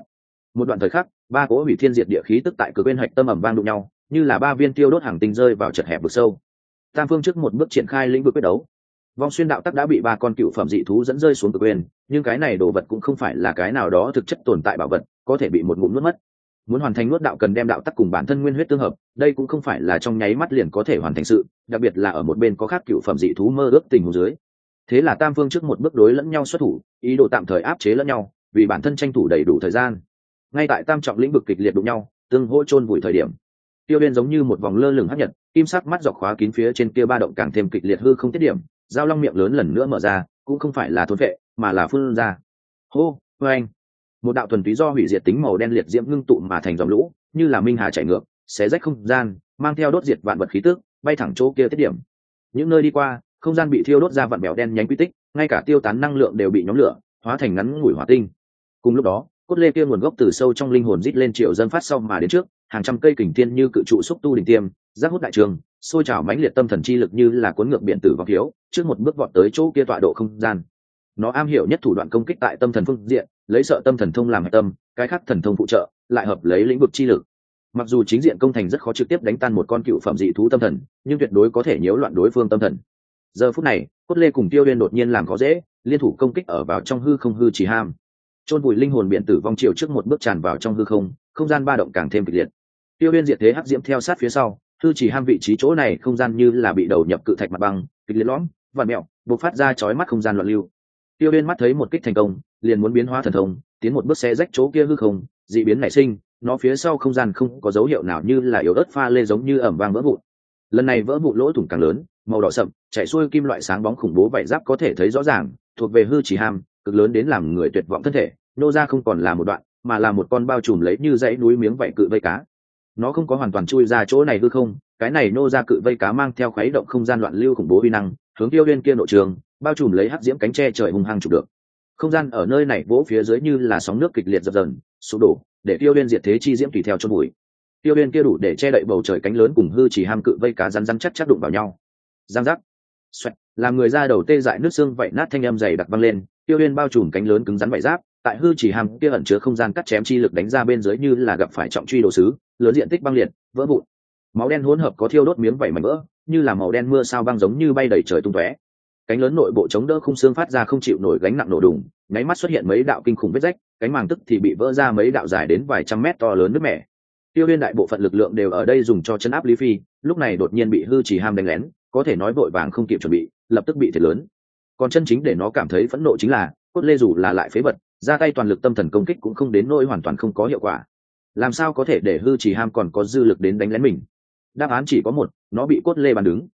Một đoạn thời khắc ba cỗ hủy thiên diệt địa khí tức tại cực bên hạch tâm ẩm vang đụng nhau như là ba viên tiêu đốt hàng tinh rơi vào chật hẹp vực sâu. Tam phương trước một bước triển khai lĩnh vực quyết đấu. Vong xuyên đạo tắc đã bị ba con cựu phẩm dị thú dẫn rơi xuống cực bên nhưng cái này đồ vật cũng không phải là cái nào đó thực chất tồn tại bảo vật có thể bị một ngụm nuốt mất muốn hoàn thành nuốt đạo cần đem đạo tắc cùng bản thân nguyên huyết tương hợp, đây cũng không phải là trong nháy mắt liền có thể hoàn thành sự, đặc biệt là ở một bên có khác cựu phẩm dị thú mơ ước tình hồ dưới. Thế là tam phương trước một bước đối lẫn nhau xuất thủ, ý đồ tạm thời áp chế lẫn nhau, vì bản thân tranh thủ đầy đủ thời gian. Ngay tại tam trọng lĩnh vực kịch liệt đụng nhau, tương hỗ chôn vùi thời điểm, tiêu liên giống như một vòng lơ lửng hấp nhật, kim sắc mắt dọc khóa kín phía trên kia ba động càng thêm kịch liệt hư không tiết điểm dao long miệng lớn lần nữa mở ra, cũng không phải là thốn vệ, mà là phun ra. Hô vê anh một đạo thuần túy do hủy diệt tính màu đen liệt diễm ngưng tụ mà thành dòng lũ, như là minh hà chảy ngược, xé rách không gian, mang theo đốt diệt vạn vật khí tức, bay thẳng chỗ kia tiết điểm. Những nơi đi qua, không gian bị thiêu đốt ra vạn bèo đen nhánh quy tích, ngay cả tiêu tán năng lượng đều bị nhóm lửa, hóa thành ngắn ngủi hỏa tinh. Cùng lúc đó, cốt lê kia nguồn gốc từ sâu trong linh hồn rít lên triệu dân phát sau mà đến trước, hàng trăm cây kình tiên như cự trụ xúc tu đỉnh tiêm giác hút đại trường xôi trào mãnh liệt tâm thần chi lực như là cuốn ngược biện tử vọng thiếu, trước một bước vọt tới chỗ kia tọa độ không gian nó am hiểu nhất thủ đoạn công kích tại tâm thần phương diện, lấy sợ tâm thần thông làm tâm, cái khác thần thông phụ trợ, lại hợp lấy lĩnh vực chi lực. Mặc dù chính diện công thành rất khó trực tiếp đánh tan một con cựu phẩm dị thú tâm thần, nhưng tuyệt đối có thể nhiễu loạn đối phương tâm thần. Giờ phút này, cốt lê cùng tiêu liên đột nhiên làm khó dễ, liên thủ công kích ở vào trong hư không hư chỉ ham. Chôn vùi linh hồn biện tử vong chiều trước một bước tràn vào trong hư không không gian ba động càng thêm kịch liệt. Tiêu liên diệt thế hắc diễm theo sát phía sau, hư chỉ ham vị trí chỗ này không gian như là bị đầu nhập cự thạch mặt băng, kịch liệt lõm và mẹo bộc phát ra chói mắt không gian loạn lưu tiêu Viên mắt thấy một kích thành công, liền muốn biến hóa thần thông, tiến một bước xe rách chỗ kia hư không, dị biến nảy sinh, nó phía sau không gian không có dấu hiệu nào như là yếu ớt pha lê giống như ẩm vang vỡ vụn. Lần này vỡ vụn lỗ thủng càng lớn, màu đỏ sậm chạy xuôi kim loại sáng bóng khủng bố vải giáp có thể thấy rõ ràng, thuộc về hư chỉ ham cực lớn đến làm người tuyệt vọng thân thể, nô ra không còn là một đoạn, mà là một con bao trùm lấy như dãy núi miếng vảy cự vây cá. Nó không có hoàn toàn chui ra chỗ này hư không, cái này nô ra cự vây cá mang theo khuấy động không gian loạn lưu khủng bố vi năng, hướng tiêu liên kia nội trường bao trùm lấy hắc diễm cánh tre trời hung hăng chụp được. Không gian ở nơi này vỗ phía dưới như là sóng nước kịch liệt dập dần sụp đổ, để tiêu liên diệt thế chi diễm tùy theo cho bụi tiêu liên kia đủ để che đậy bầu trời cánh lớn cùng hư chỉ ham cự vây cá rắn rắn chắc chắc đụng vào nhau. Giang giác. Xoẹt, làm người ra đầu tê dại nước xương vậy nát thanh âm dày đặc văng lên, tiêu liên bao trùm cánh lớn cứng rắn vải giáp, tại hư chỉ ham kia ẩn chứa không gian cắt chém chi lực đánh ra bên dưới như là gặp phải trọng truy đồ sứ, lớn diện tích băng liệt, vỡ vụn. Máu đen hỗn hợp có thiêu đốt miếng vảy mảnh vỡ, như là màu đen mưa sao băng giống như bay đầy trời tung tóe cánh lớn nội bộ chống đỡ khung xương phát ra không chịu nổi gánh nặng nổ đùng, nháy mắt xuất hiện mấy đạo kinh khủng vết rách, cánh màng tức thì bị vỡ ra mấy đạo dài đến vài trăm mét to lớn nước mẻ. Tiêu liên đại bộ phận lực lượng đều ở đây dùng cho chấn áp lý phi, lúc này đột nhiên bị hư chỉ ham đánh lén, có thể nói vội vàng không kịp chuẩn bị, lập tức bị thiệt lớn. Còn chân chính để nó cảm thấy phẫn nộ chính là, cốt lê dù là lại phế vật, ra tay toàn lực tâm thần công kích cũng không đến nỗi hoàn toàn không có hiệu quả. Làm sao có thể để hư chỉ ham còn có dư lực đến đánh lén mình? Đáp án chỉ có một, nó bị cốt lê bàn đứng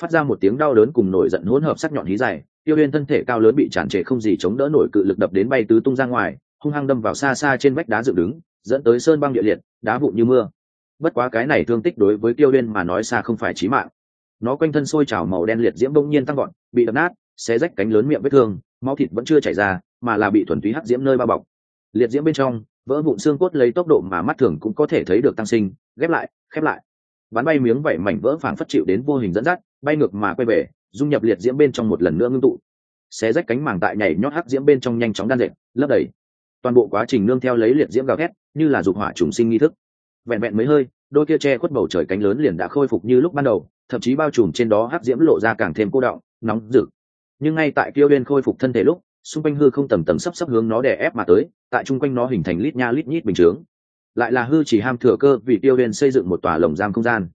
phát ra một tiếng đau đớn cùng nổi giận hỗn hợp sắc nhọn hí dài tiêu huyên thân thể cao lớn bị tràn trề không gì chống đỡ nổi cự lực đập đến bay tứ tung ra ngoài, hung hăng đâm vào xa xa trên vách đá dựng đứng, dẫn tới sơn băng địa liệt, đá vụn như mưa. Bất quá cái này thương tích đối với tiêu huyên mà nói xa không phải chí mạng. Nó quanh thân sôi trào màu đen liệt diễm bỗng nhiên tăng gọn bị đập nát, xé rách cánh lớn miệng vết thương, máu thịt vẫn chưa chảy ra, mà là bị thuần túy hắc diễm nơi bao bọc. Liệt diễm bên trong, vỡ vụn xương cốt lấy tốc độ mà mắt thường cũng có thể thấy được tăng sinh, ghép lại, khép lại bắn bay miếng vảy mảnh vỡ phảng phất chịu đến vô hình dẫn dắt, bay ngược mà quay về, dung nhập liệt diễm bên trong một lần nữa ngưng tụ. Xé rách cánh màng tại nhảy nhót hắc diễm bên trong nhanh chóng đan dệt, lấp đầy. Toàn bộ quá trình nương theo lấy liệt diễm gào thét, như là dục hỏa trùng sinh nghi thức. Vẹn vẹn mấy hơi, đôi kia che khuất bầu trời cánh lớn liền đã khôi phục như lúc ban đầu, thậm chí bao trùm trên đó hắc diễm lộ ra càng thêm cô động, nóng rực. Nhưng ngay tại kiêu bên khôi phục thân thể lúc, xung quanh hư không tầm tầm sắp sắp hướng nó đè ép mà tới, tại chung quanh nó hình thành lít nha lít nhít bình chướng lại là hư chỉ ham thừa cơ vì tiêu huyền xây dựng một tòa lồng giam không gian.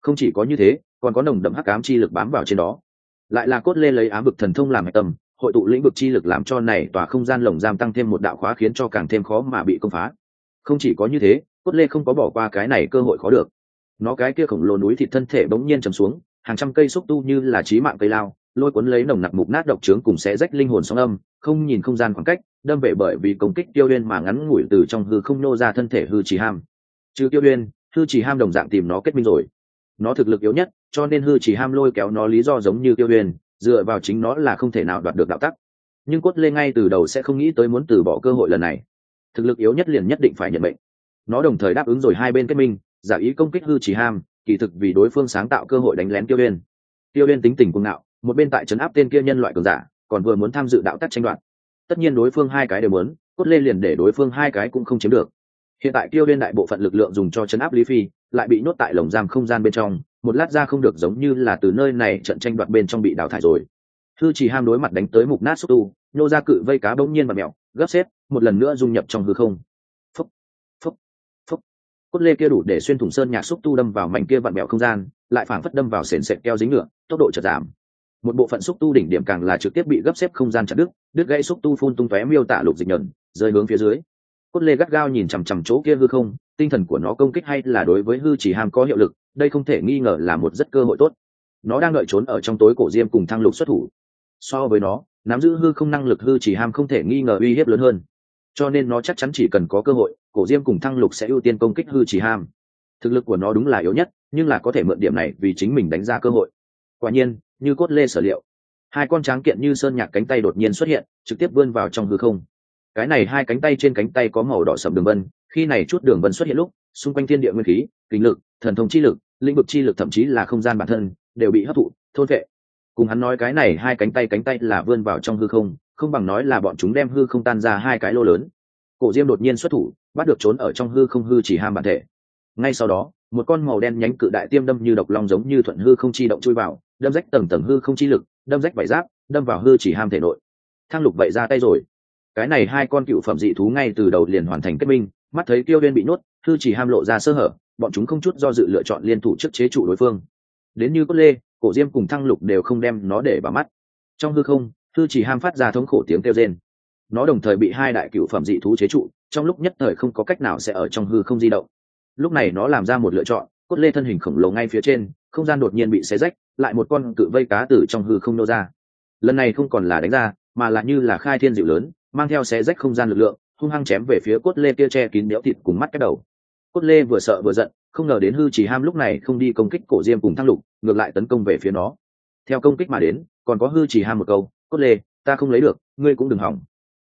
Không chỉ có như thế, còn có nồng đậm hắc ám chi lực bám vào trên đó. Lại là cốt lê lấy ám vực thần thông làm hạch tâm, hội tụ lĩnh vực chi lực làm cho này tòa không gian lồng giam tăng thêm một đạo khóa khiến cho càng thêm khó mà bị công phá. Không chỉ có như thế, cốt lê không có bỏ qua cái này cơ hội khó được. Nó cái kia khổng lồ núi thịt thân thể bỗng nhiên trầm xuống, hàng trăm cây xúc tu như là trí mạng cây lao, lôi cuốn lấy nồng nặc mục nát độc trướng cùng xé rách linh hồn sóng âm, không nhìn không gian khoảng cách đâm về bởi vì công kích tiêu uyên mà ngắn ngủi từ trong hư không nô ra thân thể hư chỉ ham. Trừ tiêu uyên, hư chỉ ham đồng dạng tìm nó kết minh rồi. Nó thực lực yếu nhất, cho nên hư chỉ ham lôi kéo nó lý do giống như tiêu uyên, dựa vào chính nó là không thể nào đoạt được đạo tắc. Nhưng cốt lê ngay từ đầu sẽ không nghĩ tới muốn từ bỏ cơ hội lần này. Thực lực yếu nhất liền nhất định phải nhận bệnh nó đồng thời đáp ứng rồi hai bên kết minh, giả ý công kích hư chỉ ham, kỳ thực vì đối phương sáng tạo cơ hội đánh lén tiêu uyên. Tiêu uyên tính tình cuồng ngạo, một bên tại trấn áp tên kia nhân loại cường giả, còn vừa muốn tham dự đạo tắc tranh đoạt tất nhiên đối phương hai cái đều muốn, cốt lê liền để đối phương hai cái cũng không chiếm được. Hiện tại tiêu liên đại bộ phận lực lượng dùng cho chấn áp lý phi, lại bị nhốt tại lồng giam không gian bên trong, một lát ra không được giống như là từ nơi này trận tranh đoạt bên trong bị đào thải rồi. Thư chỉ ham đối mặt đánh tới mục nát xúc tu nhô ra cự vây cá bỗng nhiên và mẹo, gấp xếp, một lần nữa dung nhập trong hư không. Phúc phúc phúc. Cốt lê kia đủ để xuyên thủng sơn nhạc xúc tu đâm vào mảnh kia vặn mẹo không gian, lại phảng phất đâm vào sền sệt keo dính ngựa, tốc độ chợt giảm một bộ phận xúc tu đỉnh điểm càng là trực tiếp bị gấp xếp không gian chặt đứt đứt gãy xúc tu phun tung tóe miêu tả lục dịch nhẫn rơi hướng phía dưới. Cốt lê gắt gao nhìn chằm chằm chỗ kia hư không, tinh thần của nó công kích hay là đối với hư chỉ ham có hiệu lực, đây không thể nghi ngờ là một rất cơ hội tốt. Nó đang đợi trốn ở trong tối cổ diêm cùng thăng lục xuất thủ. So với nó, nắm giữ hư không năng lực hư chỉ ham không thể nghi ngờ uy hiếp lớn hơn. Cho nên nó chắc chắn chỉ cần có cơ hội, cổ diêm cùng thăng lục sẽ ưu tiên công kích hư chỉ ham. Thực lực của nó đúng là yếu nhất, nhưng là có thể mượn điểm này vì chính mình đánh ra cơ hội. Quả nhiên như cốt lê sở liệu. Hai con tráng kiện như sơn nhạc cánh tay đột nhiên xuất hiện, trực tiếp vươn vào trong hư không. Cái này hai cánh tay trên cánh tay có màu đỏ sầm đường vân, khi này chút đường vân xuất hiện lúc, xung quanh thiên địa nguyên khí, kinh lực, thần thông chi lực, lĩnh vực chi lực thậm chí là không gian bản thân, đều bị hấp thụ, thôn vệ cùng hắn nói cái này hai cánh tay cánh tay là vươn vào trong hư không không bằng nói là bọn chúng đem hư không tan ra hai cái lô lớn. Cổ diêm đột nhiên xuất thủ, bắt được trốn ở trong hư không hư chỉ ham bản thể. Ngay sau đó, một con màu đen nhánh cự đại tiêm đâm như độc long giống như thuận hư không chi động chui vào đâm rách tầng tầng hư không chi lực đâm rách vải giáp đâm vào hư chỉ ham thể nội. Thang lục vậy ra tay rồi. Cái này hai con cựu phẩm dị thú ngay từ đầu liền hoàn thành kết minh mắt thấy tiêu viên bị nuốt, hư chỉ ham lộ ra sơ hở bọn chúng không chút do dự lựa chọn liên thủ trước chế trụ đối phương. Đến như cốt lê cổ diêm cùng thăng lục đều không đem nó để vào mắt. Trong hư không hư chỉ ham phát ra thống khổ tiếng kêu rên. Nó đồng thời bị hai đại cựu phẩm dị thú chế trụ trong lúc nhất thời không có cách nào sẽ ở trong hư không di động. Lúc này nó làm ra một lựa chọn cốt lê thân hình khổng lồ ngay phía trên không gian đột nhiên bị xé rách lại một con cự vây cá từ trong hư không nô ra. Lần này không còn là đánh ra, mà là như là khai thiên dịu lớn, mang theo xé rách không gian lực lượng, hung hăng chém về phía cốt lê kia che kín béo thịt cùng mắt cái đầu. Cốt lê vừa sợ vừa giận, không ngờ đến hư chỉ ham lúc này không đi công kích cổ diêm cùng thăng lục, ngược lại tấn công về phía nó. Theo công kích mà đến, còn có hư chỉ ham một câu, cốt lê, ta không lấy được, ngươi cũng đừng hỏng.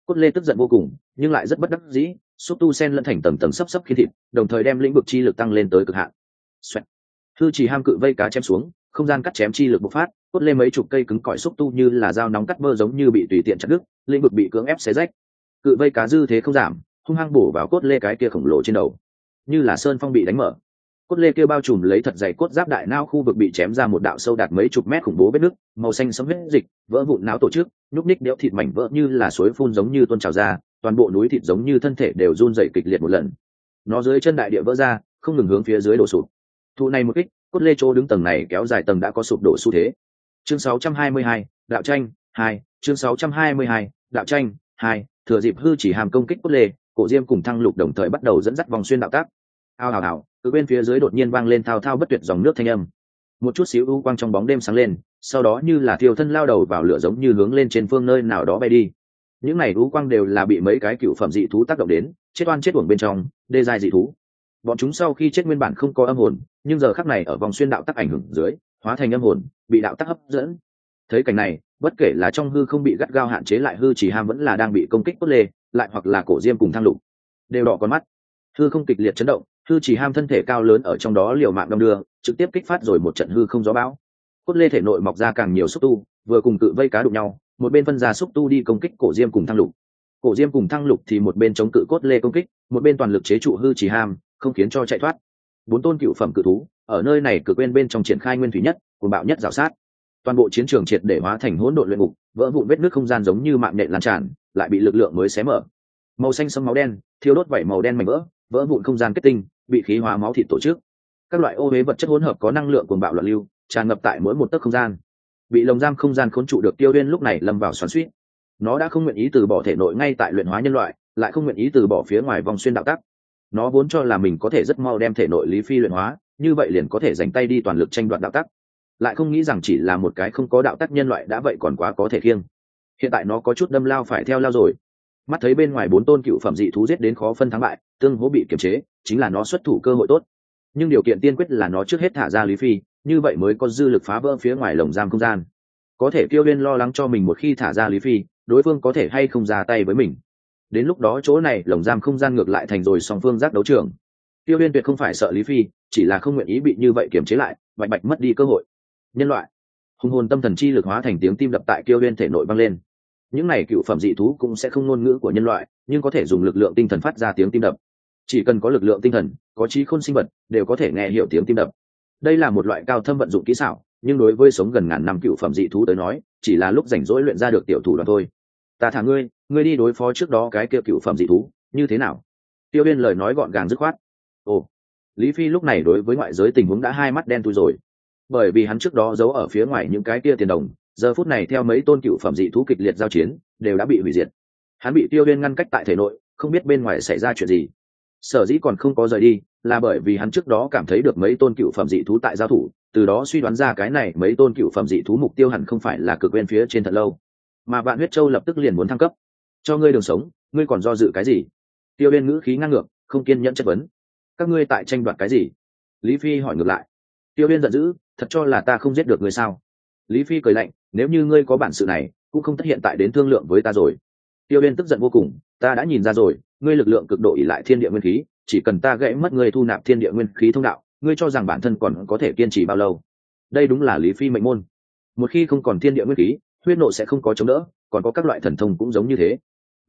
Cốt lê tức giận vô cùng, nhưng lại rất bất đắc dĩ, xúc tu sen lẫn thành tầng tầng sấp sấp khi thịt, đồng thời đem lĩnh vực chi lực tăng lên tới cực hạn. Xoẹt. hư chỉ ham cự vây cá chém xuống không gian cắt chém chi lực bộc phát cốt lê mấy chục cây cứng cỏi xúc tu như là dao nóng cắt mơ giống như bị tùy tiện chặt đứt lĩnh vực bị cưỡng ép xé rách. Cự vây cá dư thế không giảm hung hăng bổ vào cốt lê cái kia khổng lồ trên đầu. Như là sơn phong bị đánh mở. Cốt lê kia bao trùm lấy thật dày cốt giáp đại nao khu vực bị chém ra một đạo sâu đạt mấy chục mét khủng bố vết nước, màu xanh sấm huyết dịch vỡ vụn não tổ chức nhúc ních đẽo thịt mảnh vỡ như là suối phun giống như tuôn trào ra toàn bộ núi thịt giống như thân thể đều run dày kịch liệt một lần. Nó dưới chân đại địa vỡ ra không ngừng hướng phía dưới đổ sụp. Thụ này một kích cốt lê chỗ đứng tầng này kéo dài tầng đã có sụp đổ xu thế. Chương 622, đạo tranh 2, chương 622, đạo tranh 2. thừa dịp hư chỉ hàm công kích cốt lê cổ diêm cùng thăng lục đồng thời bắt đầu dẫn dắt vòng xuyên đạo tác. Ao ào ào từ bên phía dưới đột nhiên vang lên thao thao bất tuyệt dòng nước thanh âm. Một chút xíu u quang trong bóng đêm sáng lên sau đó như là thiêu thân lao đầu vào lửa giống như hướng lên trên phương nơi nào đó bay đi. Những này u quang đều là bị mấy cái cựu phẩm dị thú tác động đến chết oan chết uổng bên trong đê dài dị thú bọn chúng sau khi chết nguyên bản không có âm hồn, nhưng giờ khắc này ở vòng xuyên đạo tắc ảnh hưởng dưới, hóa thành âm hồn, bị đạo tắc hấp dẫn. Thấy cảnh này, bất kể là trong hư không bị gắt gao hạn chế lại hư chỉ ham vẫn là đang bị công kích cốt lê, lại hoặc là cổ diêm cùng thang lục, đều đỏ con mắt. Hư không kịch liệt chấn động, hư chỉ ham thân thể cao lớn ở trong đó liều mạng đong đưa, trực tiếp kích phát rồi một trận hư không gió bão. Cốt lê thể nội mọc ra càng nhiều xúc tu, vừa cùng cự vây cá đụng nhau, một bên phân ra xúc tu đi công kích cổ diêm cùng thăng lục. Cổ diêm cùng thăng lục thì một bên chống cự cốt lê công kích, một bên toàn lực chế trụ hư chỉ ham không khiến cho chạy thoát. Bốn tôn cựu phẩm cự thú, ở nơi này cực bên bên trong triển khai nguyên thủy nhất cùng bạo nhất rào sát. Toàn bộ chiến trường triệt để hóa thành hỗn độn luyện ngục, vỡ vụn vết nước không gian giống như mạng nhện lan tràn, lại bị lực lượng mới xé mở. Màu xanh sâm máu đen, thiêu đốt vảy màu đen mảnh vỡ vỡ vụn không gian kết tinh, bị khí hóa máu thịt tổ chức. Các loại ô huế vật chất hỗn hợp có năng lượng cuồng bạo loạn lưu, tràn ngập tại mỗi một tấc không gian. Bị lồng giam không gian khốn trụ được tiêu điên lúc này lâm vào xoắn suýt nó đã không nguyện ý từ bỏ thể nội ngay tại luyện hóa nhân loại, lại không nguyện ý từ bỏ phía ngoài vòng xuyên đạo tắc nó vốn cho là mình có thể rất mau đem thể nội lý phi luyện hóa, như vậy liền có thể dành tay đi toàn lực tranh đoạt đạo tắc. Lại không nghĩ rằng chỉ là một cái không có đạo tắc nhân loại đã vậy còn quá có thể khiêng. Hiện tại nó có chút đâm lao phải theo lao rồi. Mắt thấy bên ngoài bốn tôn cựu phẩm dị thú giết đến khó phân thắng bại, tương hố bị kiềm chế, chính là nó xuất thủ cơ hội tốt. Nhưng điều kiện tiên quyết là nó trước hết thả ra lý phi, như vậy mới có dư lực phá vỡ phía ngoài lồng giam không gian. Có thể kêu liên lo lắng cho mình một khi thả ra lý phi, đối phương có thể hay không ra tay với mình đến lúc đó chỗ này lồng giam không gian ngược lại thành rồi song phương giác đấu trường. Tiêu liên tuyệt không phải sợ lý phi, chỉ là không nguyện ý bị như vậy kiềm chế lại, bạch bạch mất đi cơ hội. Nhân loại, hùng hồn tâm thần chi lực hóa thành tiếng tim đập tại kiêu liên thể nội vang lên. Những này cựu phẩm dị thú cũng sẽ không ngôn ngữ của nhân loại, nhưng có thể dùng lực lượng tinh thần phát ra tiếng tim đập. Chỉ cần có lực lượng tinh thần, có trí khôn sinh vật, đều có thể nghe hiểu tiếng tim đập. Đây là một loại cao thâm vận dụng kỹ xảo, nhưng đối với sống gần ngàn năm cựu phẩm dị thú tới nói, chỉ là lúc rảnh rỗi luyện ra được tiểu thủ đoạn thôi. Ta thả ngươi ngươi đi đối phó trước đó cái kia cựu phẩm dị thú, như thế nào? Tiêu biên lời nói gọn gàng dứt khoát. Ồ, lý phi lúc này đối với ngoại giới tình huống đã hai mắt đen thui rồi. Bởi vì hắn trước đó giấu ở phía ngoài những cái kia tiền đồng, giờ phút này theo mấy tôn cựu phẩm dị thú kịch liệt giao chiến, đều đã bị hủy diệt. Hắn bị tiêu biên ngăn cách tại thể nội, không biết bên ngoài xảy ra chuyện gì. Sở dĩ còn không có rời đi, là bởi vì hắn trước đó cảm thấy được mấy tôn cựu phẩm dị thú tại giao thủ, từ đó suy đoán ra cái này mấy tôn cựu phẩm dị thú mục tiêu hẳn không phải là cực bên phía trên thật lâu. Mà vạn huyết châu lập tức liền muốn thăng cấp cho ngươi đường sống, ngươi còn do dự cái gì? Tiêu biên ngữ khí ngang ngược, không kiên nhẫn chất vấn. Các ngươi tại tranh đoạt cái gì? Lý phi hỏi ngược lại. Tiêu biên giận dữ, thật cho là ta không giết được ngươi sao? Lý phi cười lạnh, nếu như ngươi có bản sự này, cũng không tất hiện tại đến thương lượng với ta rồi. Tiêu biên tức giận vô cùng, ta đã nhìn ra rồi, ngươi lực lượng cực độ ỉ lại thiên địa nguyên khí, chỉ cần ta gãy mất ngươi thu nạp thiên địa nguyên khí thông đạo, ngươi cho rằng bản thân còn có thể kiên trì bao lâu? Đây đúng là lý phi mệnh môn. Một khi không còn thiên địa nguyên khí, huyết nộ sẽ không có chống đỡ, còn có các loại thần thông cũng giống như thế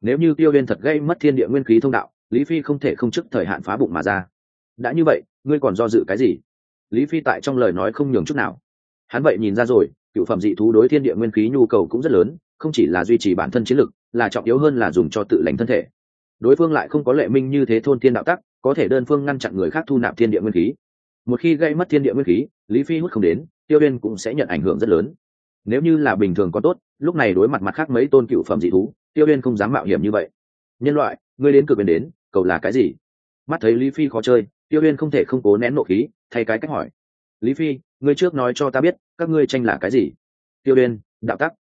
nếu như tiêu liên thật gây mất thiên địa nguyên khí thông đạo, lý phi không thể không trước thời hạn phá bụng mà ra. Đã như vậy, ngươi còn do dự cái gì? Lý phi tại trong lời nói không nhường chút nào. Hắn vậy nhìn ra rồi, cựu phẩm dị thú đối thiên địa nguyên khí nhu cầu cũng rất lớn, không chỉ là duy trì bản thân chiến lực, là trọng yếu hơn là dùng cho tự lành thân thể. Đối phương lại không có lệ minh như thế thôn thiên đạo tắc, có thể đơn phương ngăn chặn người khác thu nạp thiên địa nguyên khí. Một khi gây mất thiên địa nguyên khí, lý phi hút không đến, tiêu liên cũng sẽ nhận ảnh hưởng rất lớn. Nếu như là bình thường có tốt, lúc này đối mặt mặt khác mấy tôn cựu phẩm dị thú tiêu Viên không dám mạo hiểm như vậy. Nhân loại ngươi đến cực bên đến cầu là cái gì? Mắt thấy lý phi khó chơi tiêu Viên không thể không cố nén nộ khí thay cái cách hỏi. Lý phi ngươi trước nói cho ta biết các ngươi tranh là cái gì? Tiêu Viên, đạo tắc.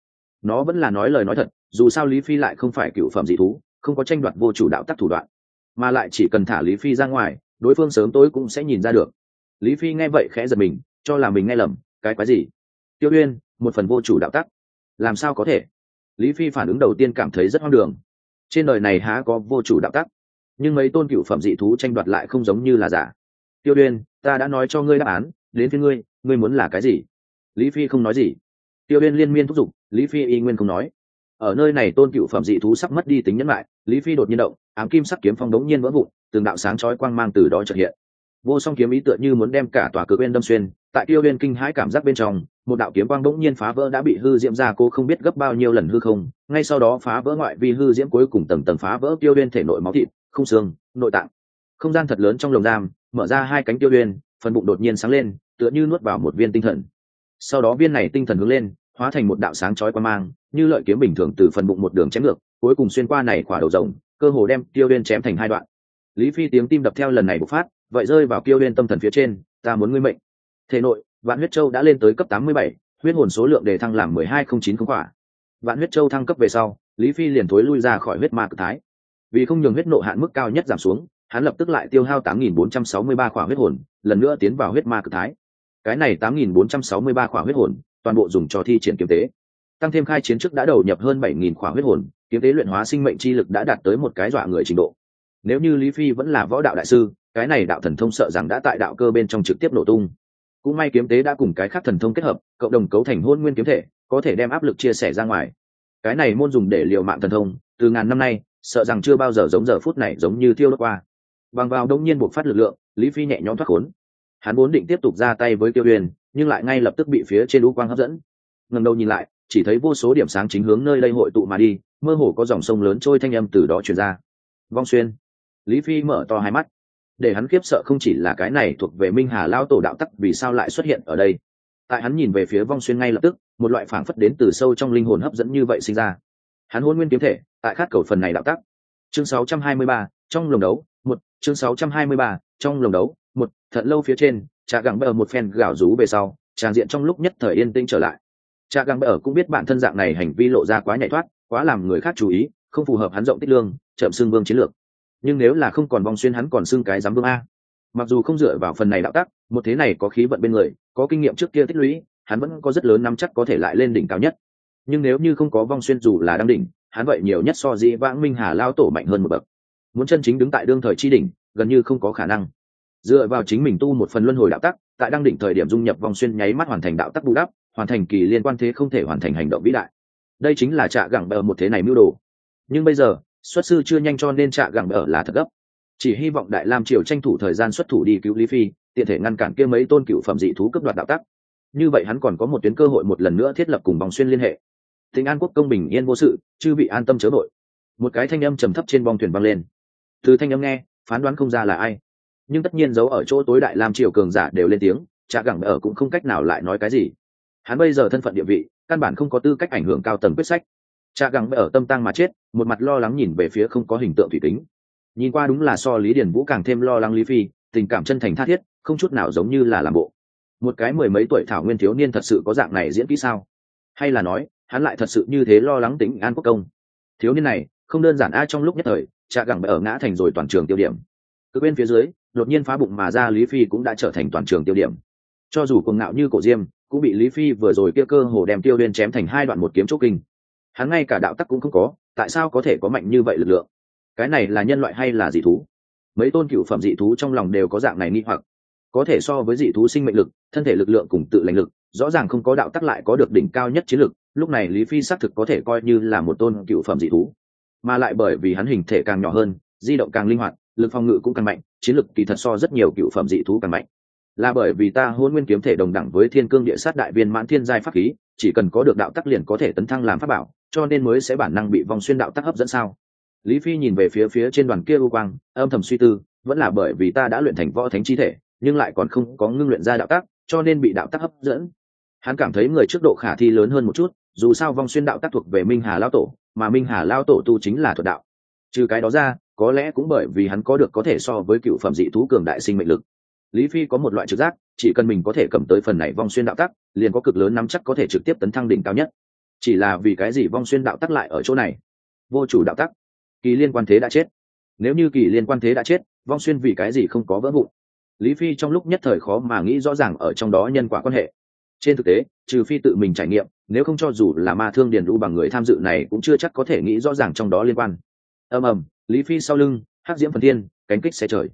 Nó vẫn là nói lời nói thật dù sao lý phi lại không phải cựu phẩm dị thú không có tranh đoạt vô chủ đạo tắc thủ đoạn. Mà lại chỉ cần thả lý phi ra ngoài đối phương sớm tối cũng sẽ nhìn ra được. Lý phi nghe vậy khẽ giật mình cho là mình nghe lầm cái quái gì? Tiêu uyên một phần vô chủ đạo tắc. Làm sao có thể? Lý phi phản ứng đầu tiên cảm thấy rất hoang đường. Trên đời này há có vô chủ đạo tắc. Nhưng mấy tôn cựu phẩm dị thú tranh đoạt lại không giống như là giả. Tiêu uyên, ta đã nói cho ngươi đáp án, đến phía ngươi ngươi muốn là cái gì? Lý phi không nói gì. Tiêu uyên liên miên thúc giục, lý phi y nguyên không nói. Ở nơi này tôn cựu phẩm dị thú sắp mất đi tính nhẫn lại lý phi đột nhiên động, ám kim sắc kiếm phong đống nhiên vỡ vụn, từng đạo sáng chói quang mang từ đó trợ hiện. Vô song kiếm ý tựa như muốn đem cả tòa cực bên đâm xuyên, tại tiêu uyên kinh hãi cảm giác bên trong một đạo kiếm quang bỗng nhiên phá vỡ đã bị hư diễm ra cô không biết gấp bao nhiêu lần hư không. Ngay sau đó phá vỡ ngoại vi hư diễm cuối cùng tầng tầng phá vỡ tiêu liên thể nội máu thịt không xương nội tạng. Không gian thật lớn trong lồng giam mở ra hai cánh tiêu liên, phần bụng đột nhiên sáng lên tựa như nuốt vào một viên tinh thần. Sau đó viên này tinh thần hướng lên hóa thành một đạo sáng chói quang mang như lợi kiếm bình thường từ phần bụng một đường chém ngược cuối cùng xuyên qua này khỏa đầu rồng cơ hồ đem tiêu liên chém thành hai đoạn. Lý phi tiếng tim đập theo lần này bộc phát vậy rơi vào tiêu liên tâm thần phía trên ta muốn ngươi mệnh. Thể nội vạn huyết châu đã lên tới cấp tám mươi bảy, huyết hồn số lượng đề thăng làm mười hai không chín không quả. Vạn huyết châu thăng cấp về sau, lý phi liền thối lui ra khỏi huyết ma cực thái. Vì không nhường huyết nộ hạn mức cao nhất giảm xuống, hắn lập tức lại tiêu hao tám nghìn bốn trăm sáu mươi ba khỏa huyết hồn, lần nữa tiến vào huyết ma cực thái. Cái này tám nghìn bốn trăm sáu mươi ba khỏa huyết hồn, toàn bộ dùng cho thi triển kiếm tế. Tăng thêm khai chiến trước đã đầu nhập hơn bảy nghìn khỏa huyết hồn, kiếm tế luyện hóa sinh mệnh chi lực đã đạt tới một cái dọa người trình độ. Nếu như lý phi vẫn là võ đạo đại sư, cái này đạo thần thông sợ rằng đã tại đạo cơ bên trong trực tiếp nổ tung cũng may kiếm tế đã cùng cái khác thần thông kết hợp, cộng đồng cấu thành hôn nguyên kiếm thể, có thể đem áp lực chia sẻ ra ngoài. Cái này môn dùng để liều mạng thần thông, từ ngàn năm nay, sợ rằng chưa bao giờ giống giờ phút này giống như thiêu đốt qua. Bằng vào đông nhiên buộc phát lực lượng, lý phi nhẹ nhõm thoát khốn. Hắn vốn định tiếp tục ra tay với tiêu huyền, nhưng lại ngay lập tức bị phía trên lũ quang hấp dẫn. Ngần đầu nhìn lại, chỉ thấy vô số điểm sáng chính hướng nơi đây hội tụ mà đi, mơ hồ có dòng sông lớn trôi thanh âm từ đó truyền ra. Vong xuyên. Lý phi mở to hai mắt để hắn khiếp sợ không chỉ là cái này thuộc về minh hà lao tổ đạo tắc vì sao lại xuất hiện ở đây. Tại hắn nhìn về phía vong xuyên ngay lập tức một loại phảng phất đến từ sâu trong linh hồn hấp dẫn như vậy sinh ra. Hắn hôn nguyên kiếm thể tại khát cầu phần này đạo tắc. Chương 623, trong lồng đấu một chương 623, trong lồng đấu một thật lâu phía trên trà gẳng bờ một phen gạo rú về sau tràng diện trong lúc nhất thời yên tĩnh trở lại. Trà gẳng bờ cũng biết bản thân dạng này hành vi lộ ra quá nhảy thoát quá làm người khác chú ý không phù hợp hắn rộng tích lương chậm xương vương chiến lược nhưng nếu là không còn vong xuyên hắn còn xưng cái dám vương a. Mặc dù không dựa vào phần này đạo tắc, một thế này có khí vận bên người, có kinh nghiệm trước kia tích lũy, hắn vẫn có rất lớn nắm chắc có thể lại lên đỉnh cao nhất. Nhưng nếu như không có vong xuyên dù là đang đỉnh, hắn vậy nhiều nhất so dĩ vãng minh hà lao tổ mạnh hơn một bậc. Muốn chân chính đứng tại đương thời chi đỉnh, gần như không có khả năng. Dựa vào chính mình tu một phần luân hồi đạo tắc, tại đang đỉnh thời điểm dung nhập vòng xuyên nháy mắt hoàn thành đạo tắc bù đắp, hoàn thành kỳ liên quan thế không thể hoàn thành hành động vĩ đại. Đây chính là trạ gẳng bờ một thế này mưu đồ. Nhưng bây giờ xuất sư chưa nhanh cho nên trạ gẳng ở là thật gấp. Chỉ hy vọng đại lam triều tranh thủ thời gian xuất thủ đi cứu lý phi, tiện thể ngăn cản kia mấy tôn cựu phẩm dị thú cấp đoạt đạo tắc. Như vậy hắn còn có một tuyến cơ hội một lần nữa thiết lập cùng bóng xuyên liên hệ. Tình an quốc công bình yên vô sự, chư bị an tâm chớ vội. Một cái thanh âm trầm thấp trên bong thuyền vang lên. Từ thanh âm nghe, phán đoán không ra là ai. Nhưng tất nhiên giấu ở chỗ tối đại lam triều cường giả đều lên tiếng, trạ gẳng ở cũng không cách nào lại nói cái gì. Hắn bây giờ thân phận địa vị, căn bản không có tư cách ảnh hưởng cao tầng quyết sách cha gẳng ở tâm tăng mà chết, một mặt lo lắng nhìn về phía không có hình tượng thủy tính nhìn qua đúng là so lý điển vũ càng thêm lo lắng lý phi, tình cảm chân thành tha thiết, không chút nào giống như là làm bộ. Một cái mười mấy tuổi thảo nguyên thiếu niên thật sự có dạng này diễn kỹ sao? Hay là nói, hắn lại thật sự như thế lo lắng tính an quốc công? Thiếu niên này, không đơn giản ai trong lúc nhất thời cha gẳng ở ngã thành rồi toàn trường tiêu điểm. Cứ bên phía dưới, đột nhiên phá bụng mà ra lý phi cũng đã trở thành toàn trường tiêu điểm. Cho dù cuồng ngạo như cổ diêm, cũng bị lý phi vừa rồi kia cơ hồ đem tiêu liên chém thành hai đoạn một kiếm chốt kinh hắn ngay cả đạo tắc cũng không có, tại sao có thể có mạnh như vậy lực lượng? Cái này là nhân loại hay là dị thú? Mấy tôn cựu phẩm dị thú trong lòng đều có dạng này nghi hoặc. Có thể so với dị thú sinh mệnh lực, thân thể lực lượng cùng tự lãnh lực, rõ ràng không có đạo tắc lại có được đỉnh cao nhất chiến lực, lúc này lý phi xác thực có thể coi như là một tôn cựu phẩm dị thú. Mà lại bởi vì hắn hình thể càng nhỏ hơn, di động càng linh hoạt, lực phòng ngự cũng càng mạnh, chiến lực kỳ thật so rất nhiều cựu phẩm dị thú càng mạnh. Là bởi vì ta hôn nguyên kiếm thể đồng đẳng với thiên cương địa sát đại viên mãn thiên giai pháp khí, chỉ cần có được đạo tắc liền có thể tấn thăng làm pháp bảo cho nên mới sẽ bản năng bị vòng xuyên đạo tắc hấp dẫn sao? Lý phi nhìn về phía phía trên đoàn kia u quang, âm thầm suy tư, vẫn là bởi vì ta đã luyện thành võ thánh chi thể, nhưng lại còn không có ngưng luyện ra đạo tắc, cho nên bị đạo tắc hấp dẫn. Hắn cảm thấy người trước độ khả thi lớn hơn một chút, dù sao vong xuyên đạo tắc thuộc về minh hà lao tổ, mà minh hà lao tổ tu chính là thuật đạo. Trừ cái đó ra, có lẽ cũng bởi vì hắn có được có thể so với cựu phẩm dị thú cường đại sinh mệnh lực. Lý phi có một loại trực giác, chỉ cần mình có thể cầm tới phần này vong xuyên đạo tắc, liền có cực lớn nắm chắc có thể trực tiếp tấn thăng đỉnh cao nhất chỉ là vì cái gì vong xuyên đạo tắc lại ở chỗ này? Vô chủ đạo tắc. Kỳ liên quan thế đã chết. Nếu như kỳ liên quan thế đã chết, vong xuyên vì cái gì không có vỡ vụn? Lý phi trong lúc nhất thời khó mà nghĩ rõ ràng ở trong đó nhân quả quan hệ. Trên thực tế, trừ phi tự mình trải nghiệm, nếu không cho dù là ma thương điền lũ bằng người tham dự này cũng chưa chắc có thể nghĩ rõ ràng trong đó liên quan. Ầm ầm, lý phi sau lưng, hắc diễm phần thiên, cánh kích xe trời.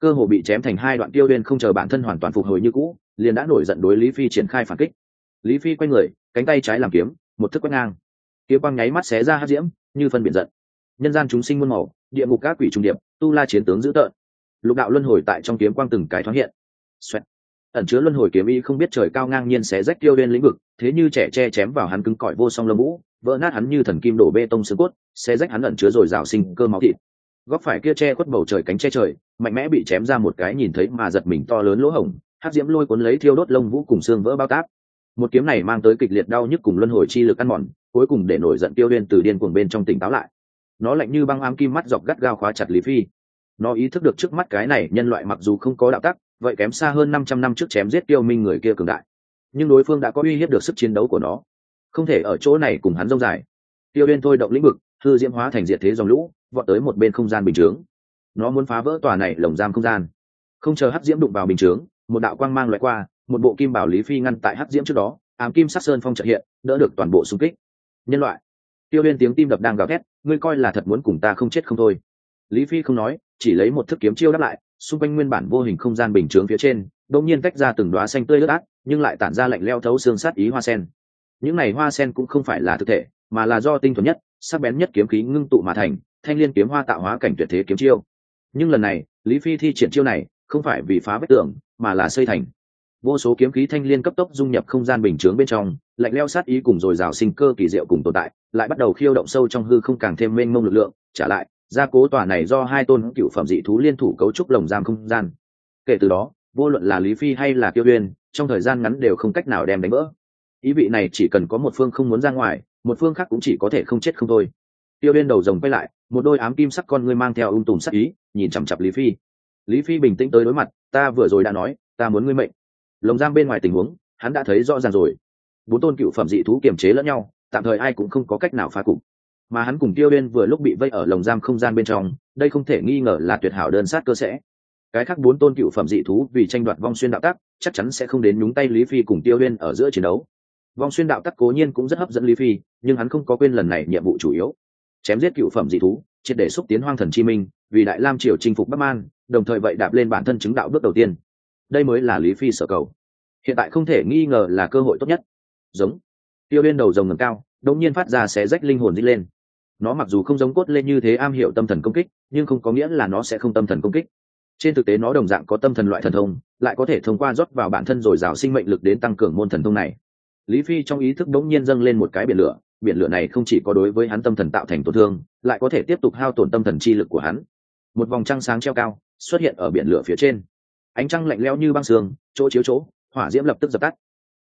Cơ hồ bị chém thành hai đoạn tiêu đen không chờ bản thân hoàn toàn phục hồi như cũ, liền đã nổi giận đối lý phi triển khai phản kích. Lý phi quay người, cánh tay trái làm kiếm một thức quét ngang. Kiếm quang nháy mắt xé ra hắc diễm, như phân biệt giận. Nhân gian chúng sinh muôn màu, địa ngục các quỷ trung điệp, tu la chiến tướng dữ tợn. Lục đạo luân hồi tại trong kiếm quang từng cái thoáng hiện. Xoẹt. ẩn chứa luân hồi kiếm y không biết trời cao ngang nhiên xé rách tiêu lên lĩnh vực, thế như trẻ che chém vào hắn cứng cỏi vô song lâm vũ, vỡ nát hắn như thần kim đổ bê tông xương cốt, xé rách hắn ẩn chứa rồi rào sinh cơ máu thịt. Góc phải kia che khuất bầu trời cánh che trời, mạnh mẽ bị chém ra một cái nhìn thấy mà giật mình to lớn lỗ hổng hát diễm lôi cuốn lấy thiêu đốt lông vũ cùng xương vỡ bao tác một kiếm này mang tới kịch liệt đau nhức cùng luân hồi chi lực ăn mòn, cuối cùng để nổi giận tiêu liên từ điên cuồng bên trong tỉnh táo lại. Nó lạnh như băng ám kim mắt dọc gắt gao khóa chặt lý phi. Nó ý thức được trước mắt cái này nhân loại mặc dù không có đạo tắc, vậy kém xa hơn năm trăm năm trước chém giết tiêu minh người kia cường đại. Nhưng đối phương đã có uy hiếp được sức chiến đấu của nó. Không thể ở chỗ này cùng hắn dông dài. Tiêu liên thôi động lĩnh vực thư diễm hóa thành diệt thế dòng lũ, vọt tới một bên không gian bình chướng. Nó muốn phá vỡ tòa này lồng giam không gian. Không chờ hắc diễm đụng vào bình chướng, một đạo quang mang loại qua một bộ kim bảo lý phi ngăn tại hắc diễm trước đó, ám kim sắc sơn phong trợ hiện, đỡ được toàn bộ xung kích. Nhân loại, tiêu liên tiếng tim đập đang gào thét, ngươi coi là thật muốn cùng ta không chết không thôi. Lý phi không nói, chỉ lấy một thức kiếm chiêu đáp lại, xung quanh nguyên bản vô hình không gian bình chướng phía trên, đột nhiên tách ra từng đóa xanh tươi lướt át, nhưng lại tản ra lạnh leo thấu xương sát ý hoa sen. Những này hoa sen cũng không phải là thực thể, mà là do tinh thuần nhất, sắc bén nhất kiếm khí ngưng tụ mà thành, thanh liên kiếm hoa tạo hóa cảnh tuyệt thế kiếm chiêu. Nhưng lần này, lý phi thi triển chiêu này, không phải vì phá vết tường, mà là xây thành vô số kiếm khí thanh liên cấp tốc dung nhập không gian bình chướng bên trong, lạnh leo sát ý cùng dồi dào sinh cơ kỳ diệu cùng tồn tại, lại bắt đầu khiêu động sâu trong hư không càng thêm mênh mông lực lượng. Trả lại, gia cố tòa này do hai tôn cựu phẩm dị thú liên thủ cấu trúc lồng giam không gian. Kể từ đó, vô luận là lý phi hay là tiêu uyên, trong thời gian ngắn đều không cách nào đem đánh vỡ. Ý vị này chỉ cần có một phương không muốn ra ngoài, một phương khác cũng chỉ có thể không chết không thôi. Tiêu uyên đầu rồng quay lại, một đôi ám kim sắc con ngươi mang theo ung tùm sắc ý, nhìn chằm chặp lý phi. Lý phi bình tĩnh tới đối mặt, ta vừa rồi đã nói, ta muốn ngươi mệnh lồng giam bên ngoài tình huống, hắn đã thấy rõ ràng rồi. Bốn tôn cựu phẩm dị thú kiềm chế lẫn nhau, tạm thời ai cũng không có cách nào phá cục. Mà hắn cùng tiêu bên vừa lúc bị vây ở lồng giam không gian bên trong, đây không thể nghi ngờ là tuyệt hảo đơn sát cơ sẽ. Cái khác bốn tôn cựu phẩm dị thú vì tranh đoạt vong xuyên đạo tắc, chắc chắn sẽ không đến nhúng tay lý phi cùng tiêu bên ở giữa chiến đấu. Vong xuyên đạo tắc cố nhiên cũng rất hấp dẫn lý phi, nhưng hắn không có quên lần này nhiệm vụ chủ yếu. Chém giết cựu phẩm dị thú, triệt để xúc tiến hoang thần chi minh, vì đại lam triều chinh phục bắc man, đồng thời vậy đạp lên bản thân chứng đạo bước đầu tiên đây mới là lý phi sở cầu. Hiện tại không thể nghi ngờ là cơ hội tốt nhất. Giống. Tiêu bên đầu rồng ngầm cao đống nhiên phát ra sẽ rách linh hồn dít lên. Nó mặc dù không giống cốt lên như thế am hiểu tâm thần công kích, nhưng không có nghĩa là nó sẽ không tâm thần công kích. Trên thực tế nó đồng dạng có tâm thần loại thần thông, lại có thể thông qua rót vào bản thân rồi rào sinh mệnh lực đến tăng cường môn thần thông này. Lý phi trong ý thức đống nhiên dâng lên một cái biển lửa biển lửa này không chỉ có đối với hắn tâm thần tạo thành tổn thương, lại có thể tiếp tục hao tổn tâm thần chi lực của hắn. Một vòng trăng sáng treo cao, xuất hiện ở biển lửa phía trên ánh trăng lạnh lẽo như băng sương, chỗ chiếu chỗ, hỏa diễm lập tức dập tắt.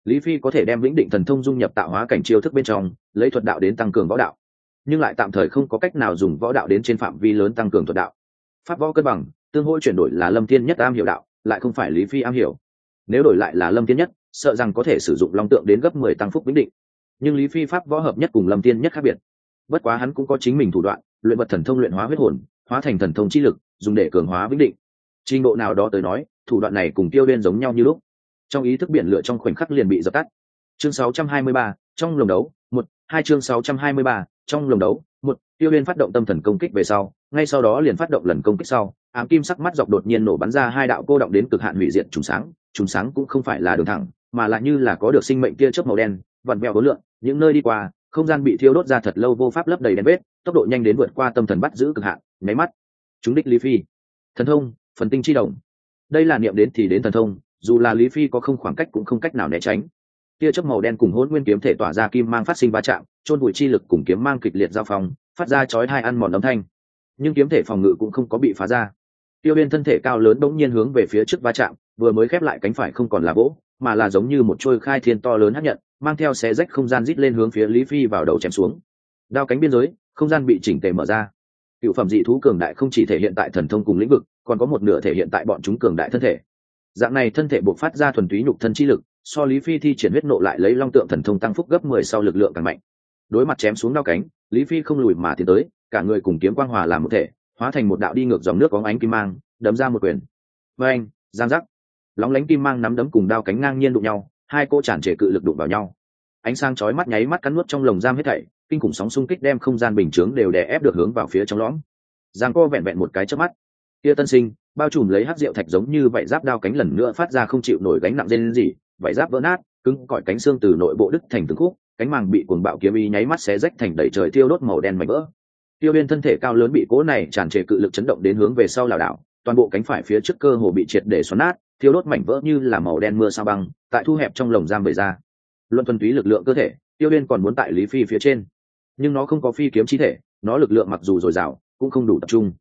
Lý phi có thể đem vĩnh định thần thông dung nhập tạo hóa cảnh chiêu thức bên trong, lấy thuật đạo đến tăng cường võ đạo. Nhưng lại tạm thời không có cách nào dùng võ đạo đến trên phạm vi lớn tăng cường thuật đạo. Pháp võ cân bằng, tương hỗ chuyển đổi là lâm thiên nhất am hiểu đạo, lại không phải lý phi am hiểu. Nếu đổi lại là lâm thiên nhất, sợ rằng có thể sử dụng long tượng đến gấp mười tăng phúc vĩnh định. Nhưng lý phi pháp võ hợp nhất cùng lâm thiên nhất khác biệt. Bất quá hắn cũng có chính mình thủ đoạn, luyện vật thần thông luyện hóa huyết hồn, hóa thành thần thông chi lực, dùng để cường hóa vĩnh định. Trình độ nào đó tới nói thủ đoạn này cùng tiêu liên giống nhau như lúc. Trong ý thức biển lửa trong khoảnh khắc liền bị dập tắt. Chương 623, trong lồng đấu một hai chương 623, trong lồng đấu một tiêu liên phát động tâm thần công kích về sau ngay sau đó liền phát động lần công kích sau ám kim sắc mắt dọc đột nhiên nổ bắn ra hai đạo cô động đến cực hạn hủy diệt trùng sáng trùng sáng cũng không phải là đường thẳng mà lại như là có được sinh mệnh kia chớp màu đen vặn vẹo hối lượng những nơi đi qua không gian bị thiêu đốt ra thật lâu vô pháp lấp đầy đèn vết tốc độ nhanh đến vượt qua tâm thần bắt giữ cực hạn nháy mắt. Chúng đích lý phi. Thần thông phần tinh chi động đây là niệm đến thì đến thần thông, dù là lý phi có không khoảng cách cũng không cách nào né tránh. Tia chớp màu đen cùng hôn nguyên kiếm thể tỏa ra kim mang phát sinh va chạm trôn bụi chi lực cùng kiếm mang kịch liệt giao phong, phát ra chói hai ăn mòn âm thanh. Nhưng kiếm thể phòng ngự cũng không có bị phá ra. Tiêu bên thân thể cao lớn bỗng nhiên hướng về phía trước va chạm, vừa mới khép lại cánh phải không còn là gỗ, mà là giống như một trôi khai thiên to lớn hấp nhận, mang theo xé rách không gian rít lên hướng phía lý phi vào đầu chém xuống. Đao cánh biên giới, không gian bị chỉnh tề mở ra. Cựu phẩm dị thú cường đại không chỉ thể hiện tại thần thông cùng lĩnh vực còn có một nửa thể hiện tại bọn chúng cường đại thân thể. Dạng này thân thể buộc phát ra thuần túy nhục thân chi lực, so lý phi thi triển huyết nộ lại lấy long tượng thần thông tăng phúc gấp mười sau lực lượng càng mạnh. Đối mặt chém xuống đao cánh, lý phi không lùi mà tiến tới, cả người cùng kiếm quang hòa làm một thể, hóa thành một đạo đi ngược dòng nước có ánh kim mang, đấm ra một quyền. Vê anh giang giác. Lóng lánh kim mang nắm đấm cùng đao cánh ngang nhiên đụng nhau, hai cô tràn trề cự lực đụng vào nhau. Ánh sáng chói mắt nháy mắt cắn nuốt trong lồng giam hết thảy, kinh khủng sóng xung kích đem không gian bình chướng đều đè ép được hướng vào phía trong lõm. Giang co vẹn vẹn một cái chớp mắt kia tân sinh, bao trùm lấy hát rượu thạch giống như vậy giáp đao cánh lần nữa phát ra không chịu nổi gánh nặng dên gì vảy giáp vỡ nát, cứng cỏi cánh xương từ nội bộ đứt thành từng khúc, cánh màng bị cuồng bạo kiếm y nháy mắt xé rách thành đầy trời tiêu đốt màu đen mảnh vỡ. Tiêu biên thân thể cao lớn bị cố này tràn trề cự lực chấn động đến hướng về sau lảo đảo, toàn bộ cánh phải phía trước cơ hồ bị triệt để xoắn nát, thiêu đốt mảnh vỡ như là màu đen mưa sao băng, tại thu hẹp trong lồng giam bể ra. Luận thuần túy lực lượng cơ thể, tiêu biên còn muốn tại lý phi phía trên. Nhưng nó không có phi kiếm chi thể, nó lực lượng mặc dù dồi dào, cũng không đủ tập trung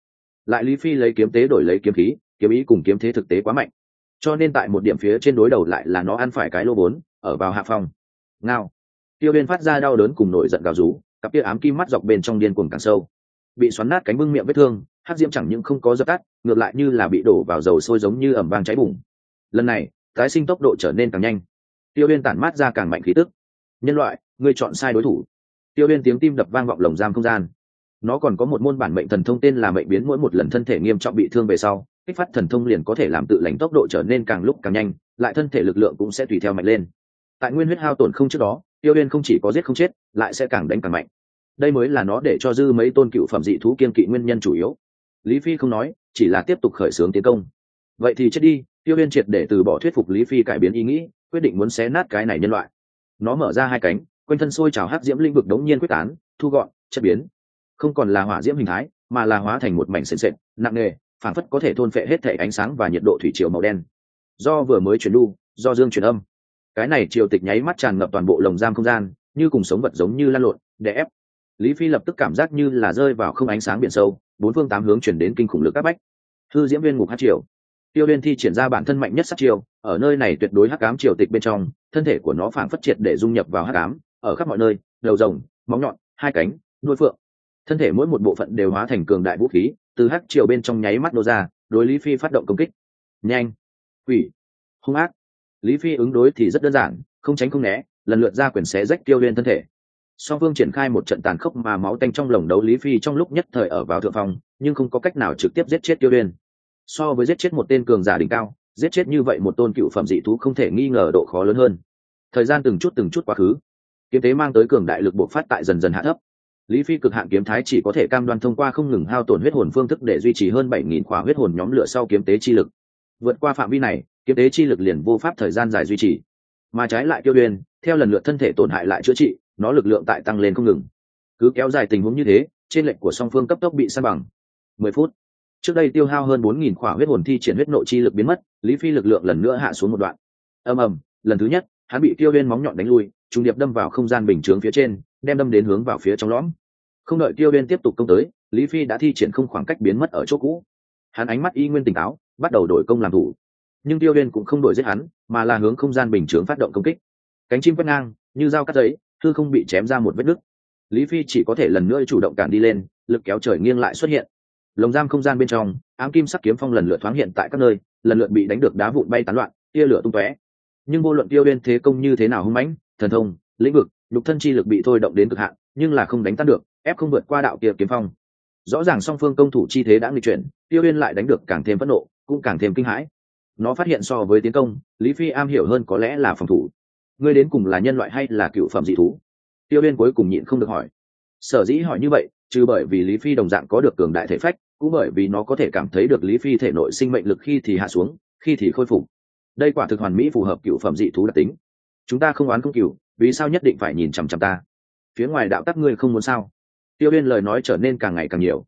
lại lý phi lấy kiếm tế đổi lấy kiếm khí, kiếm ý cùng kiếm thế thực tế quá mạnh. Cho nên tại một điểm phía trên đối đầu lại là nó ăn phải cái lô bốn, ở vào hạ phòng ngao. Tiêu Liên phát ra đau đớn cùng nổi giận gào rú, cặp kia ám kim mắt dọc bên trong điên cuồng càng sâu. Bị xoắn nát cánh bưng miệng vết thương hát diễm chẳng những không có dập tắt, ngược lại như là bị đổ vào dầu sôi giống như ẩm vang cháy bùng. Lần này, tái sinh tốc độ trở nên càng nhanh. Tiêu Liên tản mát ra càng mạnh khí tức. Nhân loại, ngươi chọn sai đối thủ. Tiêu Liên tiếng tim đập vang vọng lồng giam không gian nó còn có một môn bản mệnh thần thông tên là mệnh biến mỗi một lần thân thể nghiêm trọng bị thương về sau, kích phát thần thông liền có thể làm tự lành tốc độ trở nên càng lúc càng nhanh, lại thân thể lực lượng cũng sẽ tùy theo mạnh lên. Tại nguyên huyết hao tổn không trước đó tiêu liên không chỉ có giết không chết, lại sẽ càng đánh càng mạnh. Đây mới là nó để cho dư mấy tôn cựu phẩm dị thú kiên kỵ nguyên nhân chủ yếu. Lý phi không nói, chỉ là tiếp tục khởi xướng tiến công. Vậy thì chết đi tiêu liên triệt để từ bỏ thuyết phục lý phi cải biến ý nghĩ, quyết định muốn xé nát cái này nhân loại. Nó mở ra hai cánh, quanh thân sôi trào hắc diễm linh vực đống nhiên quyết tán, thu gọn, chất biến không còn là hỏa diễm hình thái, mà là hóa thành một mảnh sền sệt, nặng nề phản phất có thể thôn phệ hết thể ánh sáng và nhiệt độ thủy triều màu đen. Do vừa mới chuyển đu do dương chuyển âm. Cái này triều tịch nháy mắt tràn ngập toàn bộ lồng giam không gian, như cùng sống vật giống như lan lộn, đè ép. Lý phi lập tức cảm giác như là rơi vào không ánh sáng biển sâu, bốn phương tám hướng chuyển đến kinh khủng lực các bách. Thư diễm viên ngục hát triều. Tiêu liên thi triển ra bản thân mạnh nhất sát triều ở nơi này tuyệt đối hắc ám triều tịch bên trong, thân thể của nó phản phất triệt để dung nhập vào hắc ám, ở khắp mọi nơi, đầu rồng, móng nhọn, hai cánh nuôi phượng thân thể mỗi một bộ phận đều hóa thành cường đại vũ khí, từ hắc triều bên trong nháy mắt nô ra, đối lý phi phát động công kích. Nhanh. Quỷ. Hung ác. Lý phi ứng đối thì rất đơn giản, không tránh không né, lần lượt ra quyển xé rách tiêu liên thân thể. Song phương triển khai một trận tàn khốc mà máu tanh trong lồng đấu lý phi trong lúc nhất thời ở vào thượng phòng nhưng không có cách nào trực tiếp giết chết tiêu liên. So với giết chết một tên cường giả đỉnh cao, giết chết như vậy một tôn cựu phẩm dị thú không thể nghi ngờ độ khó lớn hơn. Thời gian từng chút từng chút quá khứ. Kiếm tế mang tới cường đại lực bộc phát tại dần dần hạ thấp lý phi cực hạn kiếm thái chỉ có thể cam đoan thông qua không ngừng hao tổn huyết hồn phương thức để duy trì hơn bảy nghìn khỏa huyết hồn nhóm lửa sau kiếm tế chi lực. Vượt qua phạm vi này, kiếm tế chi lực liền vô pháp thời gian dài duy trì. Mà trái lại tiêu uyên, theo lần lượt thân thể tổn hại lại chữa trị, nó lực lượng tại tăng lên không ngừng. Cứ kéo dài tình huống như thế, trên lệnh của song phương cấp tốc bị san bằng. Mười phút. Trước đây tiêu hao hơn bốn nghìn khỏa huyết hồn thi triển huyết nội chi lực biến mất, lý phi lực lượng lần nữa hạ xuống một đoạn. Ầm ầm, lần thứ nhất, hắn bị tiêu uyên móng nhọn đánh lui, trùng điệp đâm vào không gian bình chướng phía trên đem đâm đến hướng vào phía trong lõm. Không đợi tiêu viên tiếp tục công tới, lý phi đã thi triển không khoảng cách biến mất ở chỗ cũ. Hắn ánh mắt y nguyên tỉnh táo, bắt đầu đổi công làm thủ. Nhưng tiêu viên cũng không đổi giết hắn, mà là hướng không gian bình chướng phát động công kích. Cánh chim quét ngang, như dao cắt giấy thư không bị chém ra một vết nứt. Lý phi chỉ có thể lần nữa chủ động cản đi lên, lực kéo trời nghiêng lại xuất hiện. Lồng giam không gian bên trong, ám kim sắc kiếm phong lần lượt thoáng hiện tại các nơi, lần lượt bị đánh được đá vụn bay tán loạn, tia lửa tung tóe. Nhưng vô luận tiêu viên thế công như thế nào hung mãnh, thần thông, lĩnh vực nhục thân chi lực bị thôi động đến cực hạn, nhưng là không đánh tan được, ép không vượt qua đạo kia kiếm phong. Rõ ràng song phương công thủ chi thế đã nghịch chuyển, tiêu bên lại đánh được càng thêm phẫn nộ, cũng càng thêm kinh hãi. Nó phát hiện so với tiến công, lý phi am hiểu hơn có lẽ là phòng thủ. Ngươi đến cùng là nhân loại hay là cựu phẩm dị thú? Tiêu bên cuối cùng nhịn không được hỏi. Sở dĩ hỏi như vậy, trừ bởi vì lý phi đồng dạng có được cường đại thể phách, cũng bởi vì nó có thể cảm thấy được lý phi thể nội sinh mệnh lực khi thì hạ xuống, khi thì khôi phục. Đây quả thực hoàn mỹ phù hợp cựu phẩm dị thú đặc tính. Chúng ta không oán không cựu vì sao nhất định phải nhìn chằm chằm ta? Phía ngoài đạo tắc ngươi không muốn sao? Tiêu viên lời nói trở nên càng ngày càng nhiều.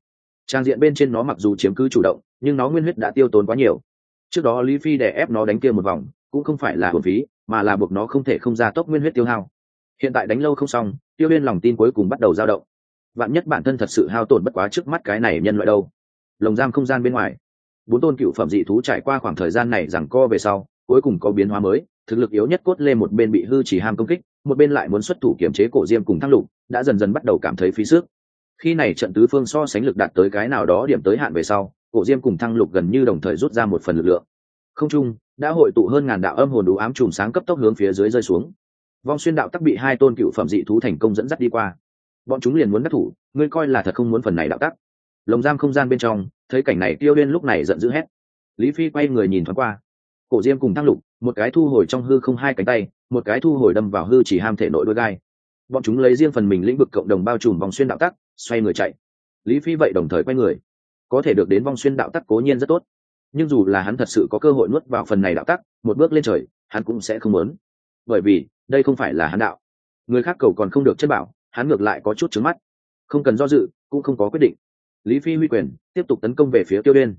Trang diện bên trên nó mặc dù chiếm cứ chủ động, nhưng nó nguyên huyết đã tiêu tốn quá nhiều. Trước đó lý phi đè ép nó đánh kia một vòng, cũng không phải là hồn phí, mà là buộc nó không thể không ra tốc nguyên huyết tiêu hao. Hiện tại đánh lâu không xong, tiêu viên lòng tin cuối cùng bắt đầu dao động. Vạn nhất bản thân thật sự hao tổn bất quá trước mắt cái này nhân loại đâu? Lồng giam không gian bên ngoài. Bốn tôn cựu phẩm dị thú trải qua khoảng thời gian này rằng co về sau, cuối cùng có biến hóa mới, thực lực yếu nhất cốt lên một bên bị hư chỉ ham công kích một bên lại muốn xuất thủ kiểm chế cổ diêm cùng thăng lục, đã dần dần bắt đầu cảm thấy phí sức. Khi này trận tứ phương so sánh lực đạt tới cái nào đó điểm tới hạn về sau, cổ diêm cùng thăng lục gần như đồng thời rút ra một phần lực lượng. Không trung đã hội tụ hơn ngàn đạo âm hồn đủ ám chùm sáng cấp tốc hướng phía dưới rơi xuống. Vong xuyên đạo tắc bị hai tôn cựu phẩm dị thú thành công dẫn dắt đi qua. Bọn chúng liền muốn đắc thủ, ngươi coi là thật không muốn phần này đạo tắc. Lồng giam không gian bên trong, thấy cảnh này tiêu lên lúc này giận dữ hét. Lý phi quay người nhìn thoáng qua. Cổ diêm cùng thăng lục, một cái thu hồi trong hư không hai cánh tay một cái thu hồi đâm vào hư chỉ ham thể nội đôi gai. Bọn chúng lấy riêng phần mình lĩnh vực cộng đồng bao trùm vòng xuyên đạo tắc xoay người chạy. Lý phi vậy đồng thời quay người. Có thể được đến vong xuyên đạo tắc cố nhiên rất tốt. Nhưng dù là hắn thật sự có cơ hội nuốt vào phần này đạo tắc một bước lên trời hắn cũng sẽ không muốn. Bởi vì đây không phải là hắn đạo. Người khác cầu còn không được chất bảo hắn ngược lại có chút trứng mắt. Không cần do dự cũng không có quyết định. Lý phi huy quyền tiếp tục tấn công về phía tiêu đen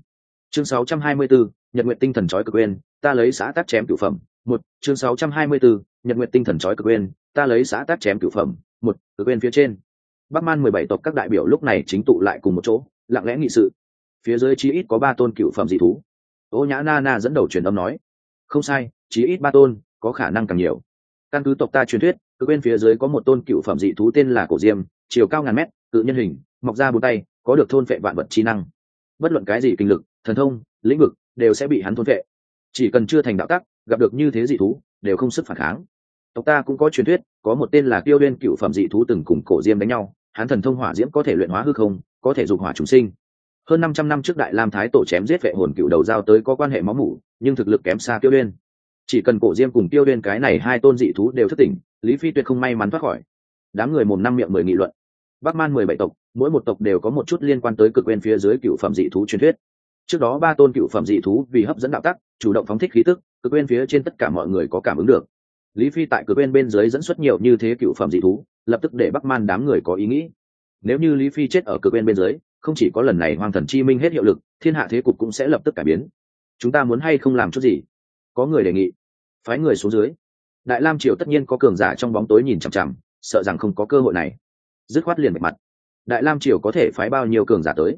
chương 624, nhật nguyện tinh thần trói cực quên ta lấy xã tác chém cửu phẩm một chương 624, nhật nguyện tinh thần trói cực quên ta lấy xã tác chém cửu phẩm. Một cực quên phía trên. Bắc man mười bảy tộc các đại biểu lúc này chính tụ lại cùng một chỗ lặng lẽ nghị sự. Phía dưới chí ít có ba tôn cửu phẩm dị thú. Ô nhã na na dẫn đầu truyền âm nói không sai chí ít ba tôn có khả năng càng nhiều. Căn cứ tộc ta truyền thuyết cực bên phía dưới có một tôn cựu phẩm dị thú tên là cổ diêm chiều cao ngàn mét tự nhân hình mọc ra bốn tay có được thôn phệ vạn vật trí năng. Bất luận cái gì kinh lực thần thông lĩnh vực đều sẽ bị hắn thôn phệ. Chỉ cần chưa thành đạo tắc gặp được như thế dị thú, đều không sức phản kháng. Tộc ta cũng có truyền thuyết, có một tên là tiêu liên cựu phẩm dị thú từng cùng cổ diêm đánh nhau, hắn thần thông hỏa diễm có thể luyện hóa hư không, có thể dục hỏa chúng sinh. Hơn năm trăm năm trước đại lam thái tổ chém giết vệ hồn cựu đầu giao tới có quan hệ máu mủ, nhưng thực lực kém xa tiêu liên. Chỉ cần cổ diêm cùng tiêu liên cái này hai tôn dị thú đều thất tỉnh, lý phi tuyệt không may mắn thoát khỏi. Đám người mồm năm miệng mười nghị luận. Bắc man mười bảy tộc, mỗi một tộc đều có một chút liên quan tới cực bên phía dưới cựu phẩm dị thú truyền thuyết. Trước đó ba tôn cựu phẩm dị thú vì hấp dẫn đạo tắc, chủ động phóng thích khí tức cực bên phía trên tất cả mọi người có cảm ứng được. Lý phi tại cực bên bên dưới dẫn xuất nhiều như thế cựu phẩm dị thú, lập tức để bắc man đám người có ý nghĩ. Nếu như lý phi chết ở cực bên bên dưới, không chỉ có lần này hoàng thần chi minh hết hiệu lực, thiên hạ thế cục cũng sẽ lập tức cải biến. Chúng ta muốn hay không làm chút gì? Có người đề nghị. Phái người xuống dưới. Đại lam triều tất nhiên có cường giả trong bóng tối nhìn chằm chằm, sợ rằng không có cơ hội này. Dứt khoát liền bạch mặt. Đại lam triều có thể phái bao nhiêu cường giả tới?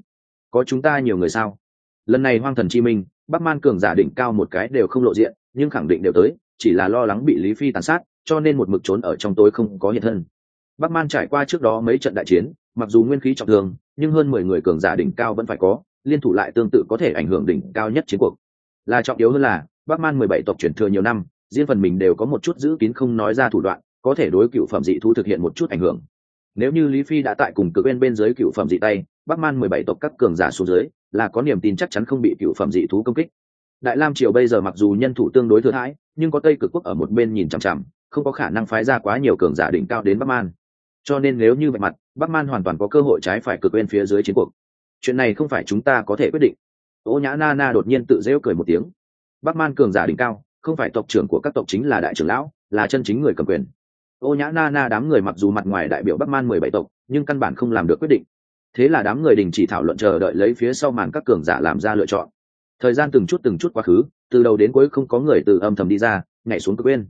Có chúng ta nhiều người sao? Lần này hoang thần chi minh bắc man cường giả đỉnh cao một cái đều không lộ diện, nhưng khẳng định đều tới, chỉ là lo lắng bị lý phi tàn sát, cho nên một mực trốn ở trong tối không có hiện thân. Bắc man trải qua trước đó mấy trận đại chiến, mặc dù nguyên khí trọng thương, nhưng hơn mười người cường giả đỉnh cao vẫn phải có, liên thủ lại tương tự có thể ảnh hưởng đỉnh cao nhất chiến cuộc. Là trọng yếu hơn là, bắc man mười bảy tộc chuyển thừa nhiều năm, riêng phần mình đều có một chút giữ kín không nói ra thủ đoạn, có thể đối cựu phẩm dị thu thực hiện một chút ảnh hưởng. Nếu như lý phi đã tại cùng cực bên bên dưới cựu phẩm dị tay, bắc man mười bảy tộc các cường giả xuống dưới là có niềm tin chắc chắn không bị cựu phẩm dị thú công kích. Đại lam triều bây giờ mặc dù nhân thủ tương đối thừa thãi, nhưng có tây cực quốc ở một bên nhìn chằm chằm, không có khả năng phái ra quá nhiều cường giả đỉnh cao đến bắc man. Cho nên nếu như vậy mặt, bắc man hoàn toàn có cơ hội trái phải cực bên phía dưới chiến cuộc. Chuyện này không phải chúng ta có thể quyết định. Ô nhã na na đột nhiên tự rêu cười một tiếng. Bắc man cường giả đỉnh cao, không phải tộc trưởng của các tộc chính là đại trưởng lão, là chân chính người cầm quyền. Ô nhã na na đám người mặc dù mặt ngoài đại biểu bắc man mười bảy tộc, nhưng căn bản không làm được quyết định thế là đám người đình chỉ thảo luận chờ đợi lấy phía sau màn các cường giả làm ra lựa chọn. Thời gian từng chút từng chút quá khứ, từ đầu đến cuối không có người từ âm thầm đi ra, nhảy xuống cực bên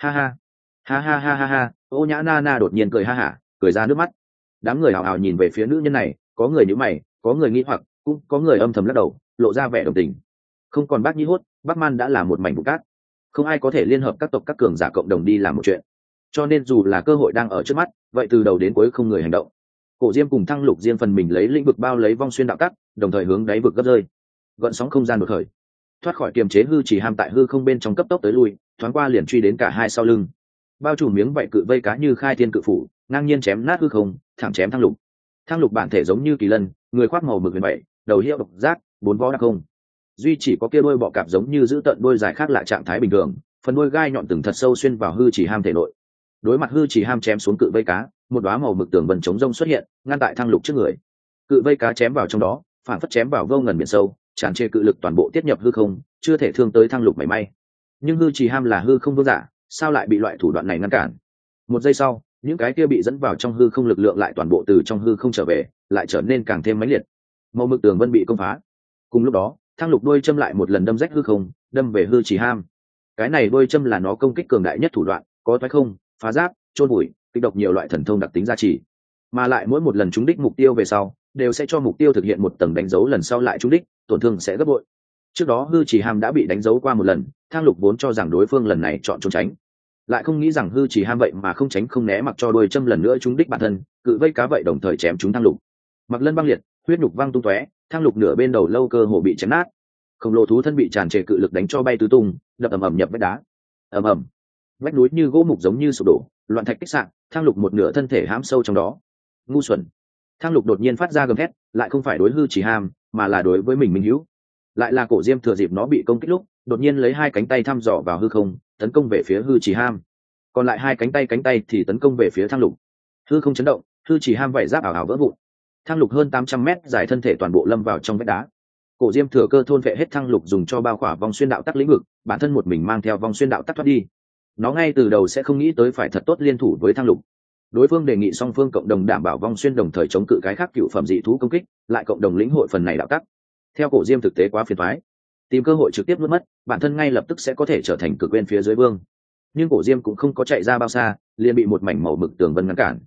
ha ha. Ha ha ha ha ha, ô nhã na na đột nhiên cười ha hả, cười ra nước mắt. Đám người hào hào nhìn về phía nữ nhân này, có người nhữ mày, có người nghĩ hoặc, cũng có người âm thầm lắc đầu, lộ ra vẻ đồng tình. Không còn bác nhi hốt, bác man đã là một mảnh vụ cát. Không ai có thể liên hợp các tộc các cường giả cộng đồng đi làm một chuyện. Cho nên dù là cơ hội đang ở trước mắt, vậy từ đầu đến cuối không người hành động cổ diêm cùng thăng lục diêm phần mình lấy lĩnh vực bao lấy vong xuyên đạo tắc, đồng thời hướng đáy vực gấp rơi. Gợn sóng không gian đột khởi. Thoát khỏi kiềm chế hư chỉ ham tại hư không bên trong cấp tốc tới lui, thoáng qua liền truy đến cả hai sau lưng. Bao trùm miếng vậy cự vây cá như khai thiên cự phủ, ngang nhiên chém nát hư không, thẳng chém thăng lục. Thăng lục bản thể giống như kỳ lân, người khoác màu mực huyền vậy đầu hiệu độc giác, bốn vó đặc không. Duy chỉ có kia đôi bọ cạp giống như giữ tận đôi dài khác lại trạng thái bình thường, phần đôi gai nhọn từng thật sâu xuyên vào hư chỉ ham thể nội. Đối mặt hư chỉ ham chém xuống cự vây cá một đoá màu mực tường vần chống rông xuất hiện, ngăn tại thang lục trước người. Cự vây cá chém vào trong đó, phản phất chém vào vô ngần biển sâu, tràn trề cự lực toàn bộ tiết nhập hư không, chưa thể thương tới thang lục mảy may. Nhưng hư chỉ ham là hư không vương giả, sao lại bị loại thủ đoạn này ngăn cản? Một giây sau, những cái kia bị dẫn vào trong hư không lực lượng lại toàn bộ từ trong hư không trở về, lại trở nên càng thêm mãnh liệt. Màu mực tường vân bị công phá. Cùng lúc đó, thang lục đôi châm lại một lần đâm rách hư không, đâm về hư chỉ ham. Cái này đôi châm là nó công kích cường đại nhất thủ đoạn, có thoái không, phá giáp trôn bụi kích độc nhiều loại thần thông đặc tính gia trì. Mà lại mỗi một lần trúng đích mục tiêu về sau, đều sẽ cho mục tiêu thực hiện một tầng đánh dấu lần sau lại trúng đích, tổn thương sẽ gấp bội. Trước đó hư chỉ ham đã bị đánh dấu qua một lần, thang lục vốn cho rằng đối phương lần này chọn trốn tránh. Lại không nghĩ rằng hư chỉ ham vậy mà không tránh không né mặc cho đôi châm lần nữa trúng đích bản thân, cự vây cá vậy đồng thời chém chúng thang lục. Mặc lân băng liệt, huyết nhục văng tung tóe, thang lục nửa bên đầu lâu cơ hồ bị chém nát. Khổng lồ thú thân bị tràn trề cự lực đánh cho bay tứ tung, đập ầm ầm nhập vách đá. Ầm ầm. Vách núi như gỗ mục giống như sụp đổ loạn thạch kích sạn, thang lục một nửa thân thể hãm sâu trong đó. Ngu xuẩn. Thang lục đột nhiên phát ra gầm thét, lại không phải đối hư chỉ ham, mà là đối với mình minh hữu lại là cổ diêm thừa dịp nó bị công kích lúc, đột nhiên lấy hai cánh tay thăm dò vào hư không, tấn công về phía hư chỉ ham. Còn lại hai cánh tay cánh tay thì tấn công về phía thang lục. Hư không chấn động, hư chỉ ham vảy giáp ảo ảo vỡ vụn. Thang lục hơn tám trăm mét dài thân thể toàn bộ lâm vào trong vách đá. Cổ diêm thừa cơ thôn vệ hết thang lục dùng cho bao khỏa vòng xuyên đạo tắc lĩnh vực, bản thân một mình mang theo vòng xuyên đạo tắc thoát đi nó ngay từ đầu sẽ không nghĩ tới phải thật tốt liên thủ với thăng lục. Đối phương đề nghị song phương cộng đồng đảm bảo vong xuyên đồng thời chống cự cái khác cựu phẩm dị thú công kích, lại cộng đồng lĩnh hội phần này đạo tắc. Theo cổ diêm thực tế quá phiền thoái tìm cơ hội trực tiếp mất mất, bản thân ngay lập tức sẽ có thể trở thành cực bên phía dưới vương. Nhưng cổ diêm cũng không có chạy ra bao xa, liền bị một mảnh màu mực tường vân ngăn cản.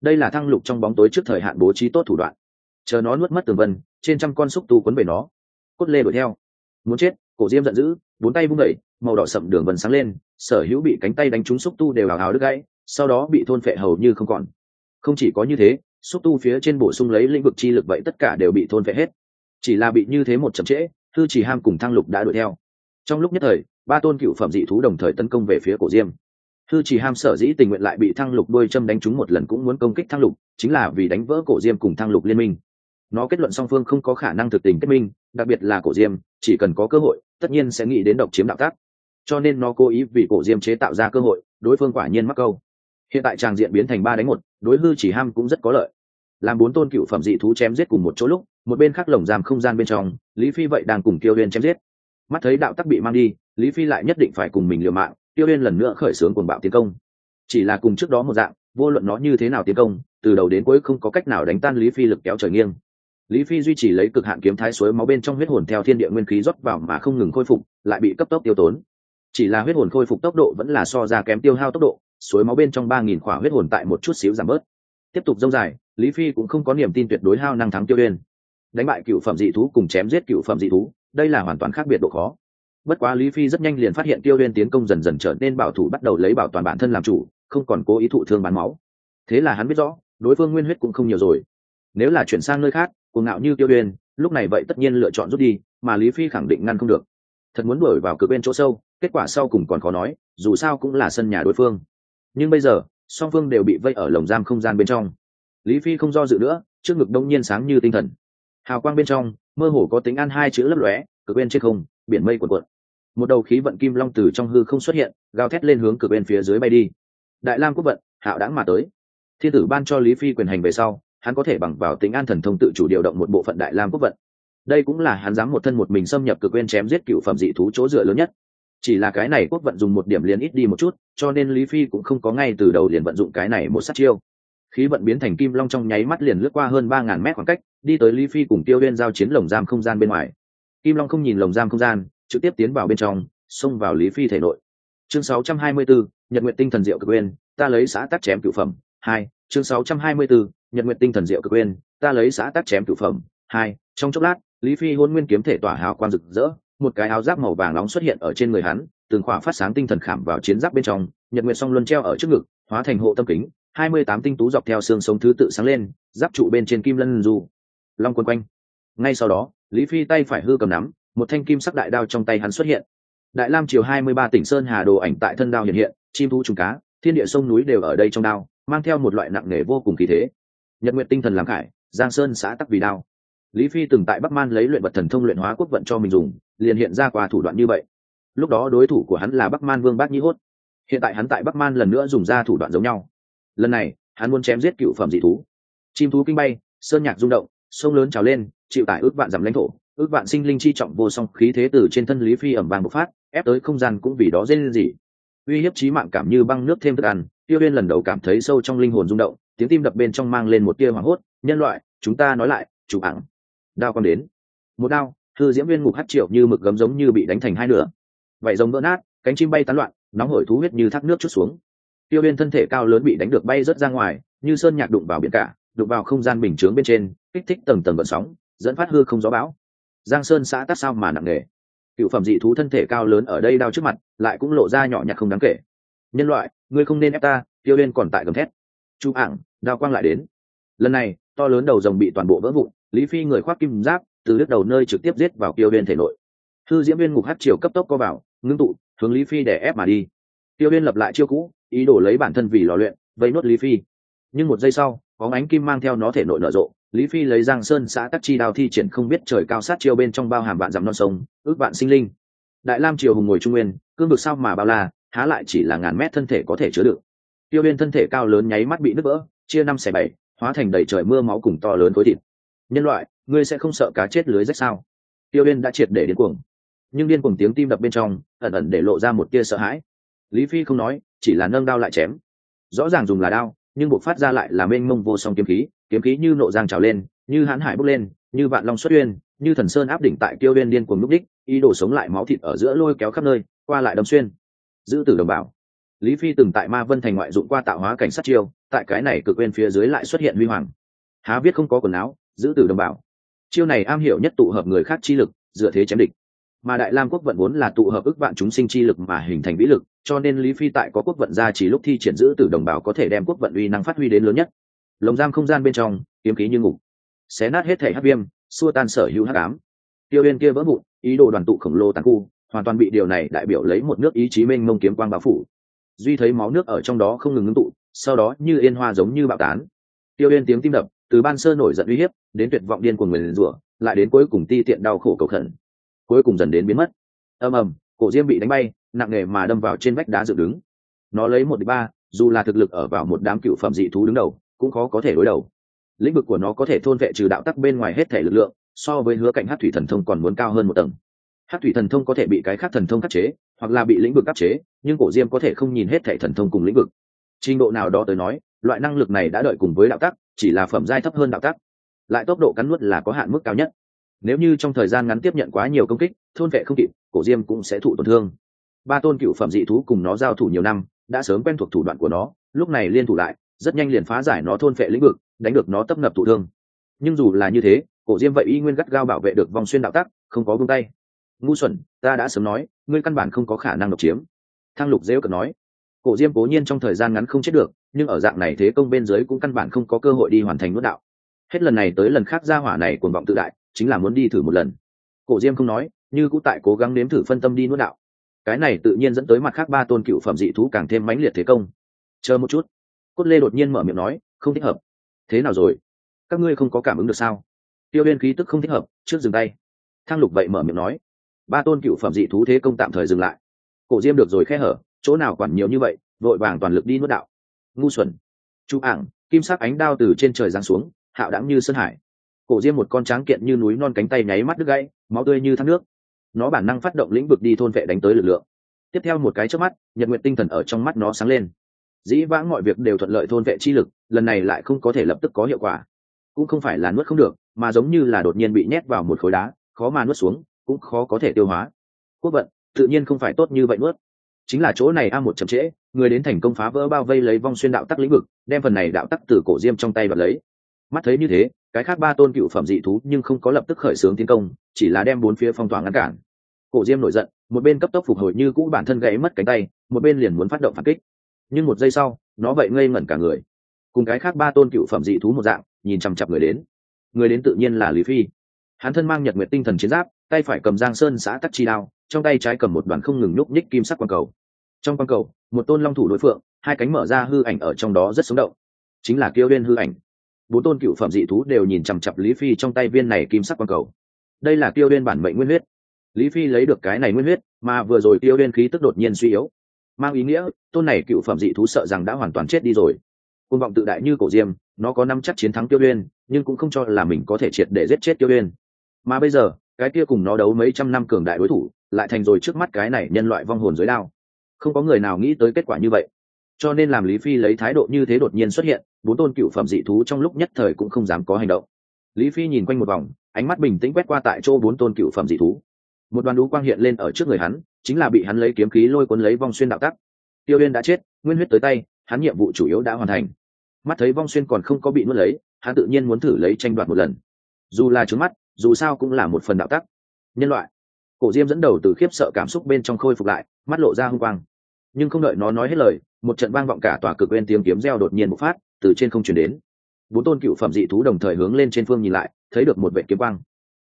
Đây là thăng lục trong bóng tối trước thời hạn bố trí tốt thủ đoạn. Chờ nó nuốt mất tường vân, trên trăm con xúc tu quấn về nó. Cốt lê đuổi theo. Muốn chết, cổ diêm giận dữ bốn tay vung đẩy màu đỏ sậm đường vân sáng lên, sở hữu bị cánh tay đánh trúng xúc tu đều hào hào đứt gãy, sau đó bị thôn phệ hầu như không còn. Không chỉ có như thế, xúc tu phía trên bổ sung lấy lĩnh vực chi lực vậy tất cả đều bị thôn phệ hết. Chỉ là bị như thế một chậm trễ thư chỉ ham cùng thăng lục đã đuổi theo. Trong lúc nhất thời, ba tôn cựu phẩm dị thú đồng thời tấn công về phía cổ diêm. Thư chỉ ham sở dĩ tình nguyện lại bị thăng lục đôi châm đánh trúng một lần cũng muốn công kích thăng lục, chính là vì đánh vỡ cổ diêm cùng thăng lục liên minh. Nó kết luận song phương không có khả năng thực tình kết minh, đặc biệt là cổ diêm chỉ cần có cơ hội, tất nhiên sẽ nghĩ đến độc chiếm đạo tác. Cho nên nó cố ý vì cổ diêm chế tạo ra cơ hội, đối phương quả nhiên mắc câu. Hiện tại tràng diện biến thành ba đánh một, đối hư chỉ ham cũng rất có lợi. Làm bốn tôn cựu phẩm dị thú chém giết cùng một chỗ lúc, một bên khác lồng giam không gian bên trong, lý phi vậy đang cùng tiêu huyên chém giết. Mắt thấy đạo tắc bị mang đi, lý phi lại nhất định phải cùng mình liều mạng tiêu huyên lần nữa khởi xướng cuồng bạo tiến công. Chỉ là cùng trước đó một dạng, vô luận nó như thế nào tiến công, từ đầu đến cuối không có cách nào đánh tan lý phi lực kéo trời nghiêng lý phi duy trì lấy cực hạn kiếm thái suối máu bên trong huyết hồn theo thiên địa nguyên khí rót vào mà không ngừng khôi phục, lại bị cấp tốc tiêu tốn. Chỉ là huyết hồn khôi phục tốc độ vẫn là so ra kém tiêu hao tốc độ, suối máu bên trong ba nghìn khỏa huyết hồn tại một chút xíu giảm bớt. Tiếp tục dông dài, lý phi cũng không có niềm tin tuyệt đối hao năng thắng tiêu uyên đánh bại cựu phẩm dị thú cùng chém giết cựu phẩm dị thú, đây là hoàn toàn khác biệt độ khó. Bất quá lý phi rất nhanh liền phát hiện tiêu uyên tiến công dần dần trở nên bảo thủ bắt đầu lấy bảo toàn bản thân làm chủ, không còn cố ý thụ thương bán máu. Thế là hắn biết rõ, đối phương nguyên huyết cũng không nhiều rồi. Nếu là chuyển sang nơi khác cuồng ngạo như tiêu uyên, lúc này vậy tất nhiên lựa chọn rút đi, mà lý phi khẳng định ngăn không được. Thật muốn đuổi vào cực bên chỗ sâu, kết quả sau cùng còn khó nói, dù sao cũng là sân nhà đối phương. Nhưng bây giờ, song phương đều bị vây ở lồng giam không gian bên trong. Lý phi không do dự nữa, trước ngực đông nhiên sáng như tinh thần. Hào quang bên trong, mơ hồ có tính ăn hai chữ lấp lóe cực bên trên không, biển mây cuộn cuộn. Một đầu khí vận kim long từ trong hư không xuất hiện, gào thét lên hướng cực bên phía dưới bay đi. Đại lam quốc vận, hạo đãng mà tới. Thiên tử ban cho lý phi quyền hành về sau hắn có thể bằng vào tính an thần thông tự chủ điều động một bộ phận đại lam quốc vận. Đây cũng là hắn dám một thân một mình xâm nhập cực quên chém giết cựu phẩm dị thú chỗ dựa lớn nhất. Chỉ là cái này quốc vận dùng một điểm liền ít đi một chút cho nên lý phi cũng không có ngay từ đầu liền vận dụng cái này một sát chiêu. Khí vận biến thành kim long trong nháy mắt liền lướt qua hơn ba ngàn mét khoảng cách đi tới lý phi cùng tiêu huyên giao chiến lồng giam không gian bên ngoài. Kim long không nhìn lồng giam không gian trực tiếp tiến vào bên trong xông vào lý phi thể nội. Chương 624, nhật nguyện tinh thần diệu cực quên ta lấy xã tắc chém cựu phẩm. Hai chương 624, nhật nguyện tinh thần diệu cực quên ta lấy xã tắc chém cửu phẩm. Hai, trong chốc lát, lý phi hôn nguyên kiếm thể tỏa hào quang rực rỡ, một cái áo giáp màu vàng nóng xuất hiện ở trên người hắn, từng khỏa phát sáng tinh thần khảm vào chiến giáp bên trong, nhật nguyện song luân treo ở trước ngực, hóa thành hộ tâm kính, hai mươi tám tinh tú dọc theo xương sống thứ tự sáng lên, giáp trụ bên trên kim lân du. Long quân quanh. Ngay sau đó, lý phi tay phải hư cầm nắm, một thanh kim sắc đại đao trong tay hắn xuất hiện. Đại lam triều hai mươi ba tỉnh sơn hà đồ ảnh tại thân đao hiện hiện, chim thu trùng cá, thiên địa sông núi đều ở đây trong đao, mang theo một loại nặng nề vô cùng kỳ thế nhật nguyện tinh thần làm khải, giang sơn xã tắc vì đao. Lý phi từng tại bắc man lấy luyện vật thần thông luyện hóa quốc vận cho mình dùng, liền hiện ra qua thủ đoạn như vậy. Lúc đó đối thủ của hắn là bắc man vương bác nhĩ hốt. Hiện tại hắn tại bắc man lần nữa dùng ra thủ đoạn giống nhau. Lần này, hắn muốn chém giết cựu phẩm dị thú. Chim thú kinh bay, sơn nhạc rung động, sông lớn trào lên, chịu tải ước vạn giảm lãnh thổ, ước vạn sinh linh chi trọng vô song, khí thế từ trên thân lý phi ẩm vàng bộc phát, ép tới không gian cũng vì đó dễ lên gì uy hiếp trí mạng cảm như băng nước thêm thức ăn, tiêu viên lần đầu cảm thấy sâu trong linh hồn rung động tiếng tim đập bên trong mang lên một tia hoảng hốt, nhân loại, chúng ta nói lại chủ ảng đao còn đến. Một đao, thư diễm viên ngục hát triệu như mực gấm giống như bị đánh thành hai nửa. Vậy giống vỡ nát, cánh chim bay tán loạn, nóng hổi thú huyết như thác nước chút xuống. Tiêu viên thân thể cao lớn bị đánh được bay rớt ra ngoài, như sơn nhạc đụng vào biển cả, đụng vào không gian bình chướng bên trên, kích thích tầng tầng vận sóng, dẫn phát hư không gió bão. Giang sơn xã tát sao mà nặng nề. Cựu phẩm dị thú thân thể cao lớn ở đây đau trước mặt, lại cũng lộ ra nhỏ nhặt không đáng kể. Nhân loại, ngươi không nên ép ta, tiêu viên còn tại gầm thét chu ảng, đao quang lại đến. Lần này, to lớn đầu rồng bị toàn bộ vỡ vụn, lý phi người khoác kim giáp, từ đứt đầu nơi trực tiếp giết vào tiêu viên thể nội. Thư diễm viên ngục hát chiều cấp tốc co vào, ngưng tụ, hướng lý phi để ép mà đi. Tiêu viên lập lại chiêu cũ, ý đồ lấy bản thân vì lò luyện, vây nốt lý phi. Nhưng một giây sau có ánh kim mang theo nó thể nội nở rộ, lý phi lấy giang sơn xã tắc chi đao thi triển không biết trời cao sát chiêu bên trong bao hàm vạn dặm non sông, ước vạn sinh linh. Đại lam triều hùng ngồi trung nguyên, cương vực sao mà bao la, há lại chỉ là ngàn mét thân thể có thể chứa đựng tiêu viên thân thể cao lớn nháy mắt bị nứt vỡ, chia năm xẻ bảy, hóa thành đầy trời mưa máu cùng to lớn khối thịt. Nhân loại, ngươi sẽ không sợ cá chết lưới rách sao? Tiêu viên đã triệt để điên cuồng. Nhưng điên cuồng tiếng tim đập bên trong ẩn ẩn để lộ ra một tia sợ hãi. Lý phi không nói, chỉ là nâng đao lại chém. Rõ ràng dùng là đao, nhưng buộc phát ra lại là mênh mông vô song kiếm khí kiếm khí như nộ giang trào lên, như hãn hải bốc lên, như vạn long xuất uyên, như thần sơn áp đỉnh tại tiêu viên điên cuồng núp đích, ý đồ sống lại máu thịt ở giữa lôi kéo khắp nơi, qua lại đâm xuyên. Giữ tử đồng bào lý phi từng tại ma vân thành ngoại dụng qua tạo hóa cảnh sát chiêu, tại cái này cực bên phía dưới lại xuất hiện huy hoàng. Há viết không có quần áo, giữ tử đồng bào. Chiêu này am hiểu nhất tụ hợp người khác chi lực, dựa thế chém địch. Mà đại lam quốc vận vốn là tụ hợp ức vạn chúng sinh chi lực mà hình thành vĩ lực, cho nên lý phi tại có quốc vận ra chỉ lúc thi triển giữ tử đồng bào có thể đem quốc vận uy năng phát huy đến lớn nhất. Lồng giam không gian bên trong, kiếm khí như ngục. Xé nát hết thể hát viêm, xua tan sở hữu hát ám. Tiêu bên kia vỡ vụn, ý đồ đoàn tụ khổng lồ tàn khu, hoàn toàn bị điều này đại biểu lấy một nước ý chí minh mông kiếm quang bao phủ duy thấy máu nước ở trong đó không ngừng ngưng tụ, sau đó như yên hoa giống như bạo tán. Tiêu yên tiếng tim đập, từ ban sơ nổi giận uy hiếp, đến tuyệt vọng điên của người rủa, lại đến cuối cùng ti tiện đau khổ cầu khẩn. Cuối cùng dần đến biến mất. Ầm ầm, cổ diêm bị đánh bay, nặng nề mà đâm vào trên vách đá dựng đứng. Nó lấy một ba, dù là thực lực ở vào một đám cựu phẩm dị thú đứng đầu, cũng khó có thể đối đầu. Lĩnh vực của nó có thể thôn vệ trừ đạo tắc bên ngoài hết thể lực lượng, so với hứa cảnh hát thủy thần thông còn muốn cao hơn một tầng hát thủy thần thông có thể bị cái khác thần thông khắc chế, hoặc là bị lĩnh vực áp chế, nhưng cổ diêm có thể không nhìn hết thể thần thông cùng lĩnh vực. Trình độ nào đó tới nói, loại năng lực này đã đợi cùng với đạo tắc, chỉ là phẩm giai thấp hơn đạo tắc. Lại tốc độ cắn nuốt là có hạn mức cao nhất. Nếu như trong thời gian ngắn tiếp nhận quá nhiều công kích, thôn vệ không kịp, cổ diêm cũng sẽ thụ tổn thương. Ba tôn cựu phẩm dị thú cùng nó giao thủ nhiều năm, đã sớm quen thuộc thủ đoạn của nó, lúc này liên thủ lại, rất nhanh liền phá giải nó thôn vệ lĩnh vực, đánh được nó tấp nập thụ thương. Nhưng dù là như thế, cổ diêm vậy y nguyên gắt gao bảo vệ được vòng xuyên đạo tắc, không có vung tay ngu xuẩn, ta đã sớm nói, ngươi căn bản không có khả năng độc chiếm. Thang lục dễu cận nói. Cổ diêm cố nhiên trong thời gian ngắn không chết được, nhưng ở dạng này thế công bên dưới cũng căn bản không có cơ hội đi hoàn thành nuốt đạo. Hết lần này tới lần khác ra hỏa này cuồng vọng tự đại, chính là muốn đi thử một lần. Cổ diêm không nói, như cũng tại cố gắng nếm thử phân tâm đi nuốt đạo. Cái này tự nhiên dẫn tới mặt khác ba tôn cựu phẩm dị thú càng thêm mãnh liệt thế công. Chờ một chút. Cốt lê đột nhiên mở miệng nói, không thích hợp. Thế nào rồi? Các ngươi không có cảm ứng được sao? Tiêu Viên khí tức không thích hợp, trước dừng tay. Thang lục vậy mở miệng nói ba tôn cựu phẩm dị thú thế công tạm thời dừng lại. Cổ diêm được rồi khe hở, chỗ nào quản nhiều như vậy, vội vàng toàn lực đi nuốt đạo. Ngu xuẩn. Chú ảng, kim sắc ánh đao từ trên trời giáng xuống, hạo đẳng như sơn hải. Cổ diêm một con tráng kiện như núi non cánh tay nháy mắt đứt gãy, máu tươi như thác nước. Nó bản năng phát động lĩnh vực đi thôn vệ đánh tới lực lượng. Tiếp theo một cái trước mắt, nhật nguyện tinh thần ở trong mắt nó sáng lên. Dĩ vãng mọi việc đều thuận lợi thôn vệ chi lực, lần này lại không có thể lập tức có hiệu quả. Cũng không phải là nuốt không được, mà giống như là đột nhiên bị nhét vào một khối đá, khó mà nuốt xuống cũng khó có thể tiêu hóa. Quốc vận, tự nhiên không phải tốt như vậy nuốt. Chính là chỗ này a một chậm trễ, người đến thành công phá vỡ bao vây lấy vong xuyên đạo tắc lĩnh vực, đem phần này đạo tắc từ cổ diêm trong tay và lấy. Mắt thấy như thế, cái khác ba tôn cựu phẩm dị thú nhưng không có lập tức khởi xướng tiến công, chỉ là đem bốn phía phong tỏa ngăn cản. Cổ diêm nổi giận, một bên cấp tốc phục hồi như cũ bản thân gãy mất cánh tay, một bên liền muốn phát động phản kích. Nhưng một giây sau, nó vậy ngây ngẩn cả người. Cùng cái khác ba tôn cựu phẩm dị thú một dạng, nhìn chằm chặp người đến. Người đến tự nhiên là lý phi hắn thân mang nhật nguyệt tinh thần chiến giáp, tay phải cầm giang sơn xã tắc chi đao, trong tay trái cầm một đoàn không ngừng nhúc nhích kim sắc quang cầu. Trong quang cầu, một tôn long thủ đối phượng, hai cánh mở ra hư ảnh ở trong đó rất sống động. Chính là kiêu viên hư ảnh. Bốn tôn cựu phẩm dị thú đều nhìn chằm chặp lý phi trong tay viên này kim sắc quang cầu. Đây là kiêu viên bản mệnh nguyên huyết. Lý phi lấy được cái này nguyên huyết, mà vừa rồi kiêu viên khí tức đột nhiên suy yếu. Mang ý nghĩa, tôn này cựu phẩm dị thú sợ rằng đã hoàn toàn chết đi rồi. Côn vọng tự đại như cổ diêm, nó có năm chắc chiến thắng tiêu uyên, nhưng cũng không cho là mình có thể triệt để giết chết tiêu uyên mà bây giờ, cái kia cùng nó đấu mấy trăm năm cường đại đối thủ, lại thành rồi trước mắt cái này nhân loại vong hồn dưới đao. Không có người nào nghĩ tới kết quả như vậy. Cho nên làm lý phi lấy thái độ như thế đột nhiên xuất hiện, bốn tôn cựu phẩm dị thú trong lúc nhất thời cũng không dám có hành động. Lý phi nhìn quanh một vòng, ánh mắt bình tĩnh quét qua tại chỗ bốn tôn cựu phẩm dị thú. Một đoàn đũ quang hiện lên ở trước người hắn, chính là bị hắn lấy kiếm khí lôi cuốn lấy vong xuyên đạo tắc. Tiêu liên đã chết, nguyên huyết tới tay, hắn nhiệm vụ chủ yếu đã hoàn thành. Mắt thấy vong xuyên còn không có bị nuốt lấy, hắn tự nhiên muốn thử lấy tranh đoạt một lần. Dù là trứng mắt dù sao cũng là một phần đạo tắc. Nhân loại. Cổ diêm dẫn đầu từ khiếp sợ cảm xúc bên trong khôi phục lại, mắt lộ ra h u n g quang. Nhưng không đợi nó nói hết lời, một trận vang vọng cả tòa cực bên tiếng kiếm reo đột nhiên bộc phát, từ trên không chuyển đến. Bốn tôn cựu phẩm dị thú đồng thời hướng lên trên phương nhìn lại, thấy được một vệ kiếm quang.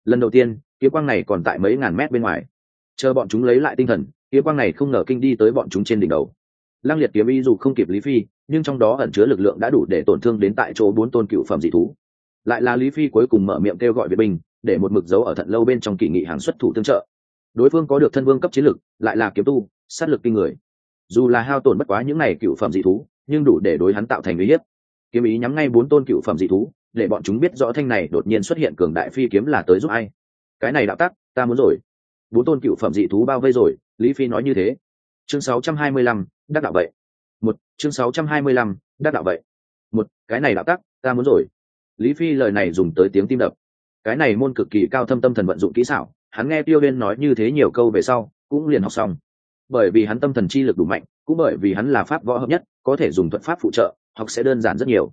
Lần đầu tiên, kiếm quang này còn tại mấy ngàn mét bên ngoài. Chờ bọn chúng lấy lại tinh thần, kiếm quang này không ngờ kinh đi tới bọn chúng trên đỉnh đầu. Lăng liệt kiếm y dù không kịp lý phi, nhưng trong đó ẩn chứa lực lượng đã đủ để tổn thương đến tại chỗ bốn tôn cựu phẩm dị thú. Lại là lý phi cuối cùng mở miệng kêu gọi vệ binh để một mực dấu ở thận lâu bên trong kỳ nghị hàng xuất thủ tương trợ. Đối phương có được thân vương cấp chiến lực lại là kiếm tu sát lực kinh người. Dù là hao tổn bất quá những này cựu phẩm dị thú nhưng đủ để đối hắn tạo thành uy hiếp. Kiếm ý nhắm ngay bốn tôn cựu phẩm dị thú để bọn chúng biết rõ thanh này đột nhiên xuất hiện cường đại phi kiếm là tới giúp ai. Cái này đạo tắc ta muốn rồi. Bốn tôn cựu phẩm dị thú bao vây rồi lý phi nói như thế. Chương 625, đắc đạo vậy. Một chương 625, đắc đạo vậy. Một cái này đạo tắc ta muốn rồi. Lý phi lời này dùng tới tiếng tim đập cái này môn cực kỳ cao thâm tâm thần vận dụng kỹ xảo, hắn nghe tiêu liên nói như thế nhiều câu về sau, cũng liền học xong. Bởi vì hắn tâm thần chi lực đủ mạnh, cũng bởi vì hắn là pháp võ hợp nhất, có thể dùng thuật pháp phụ trợ, học sẽ đơn giản rất nhiều.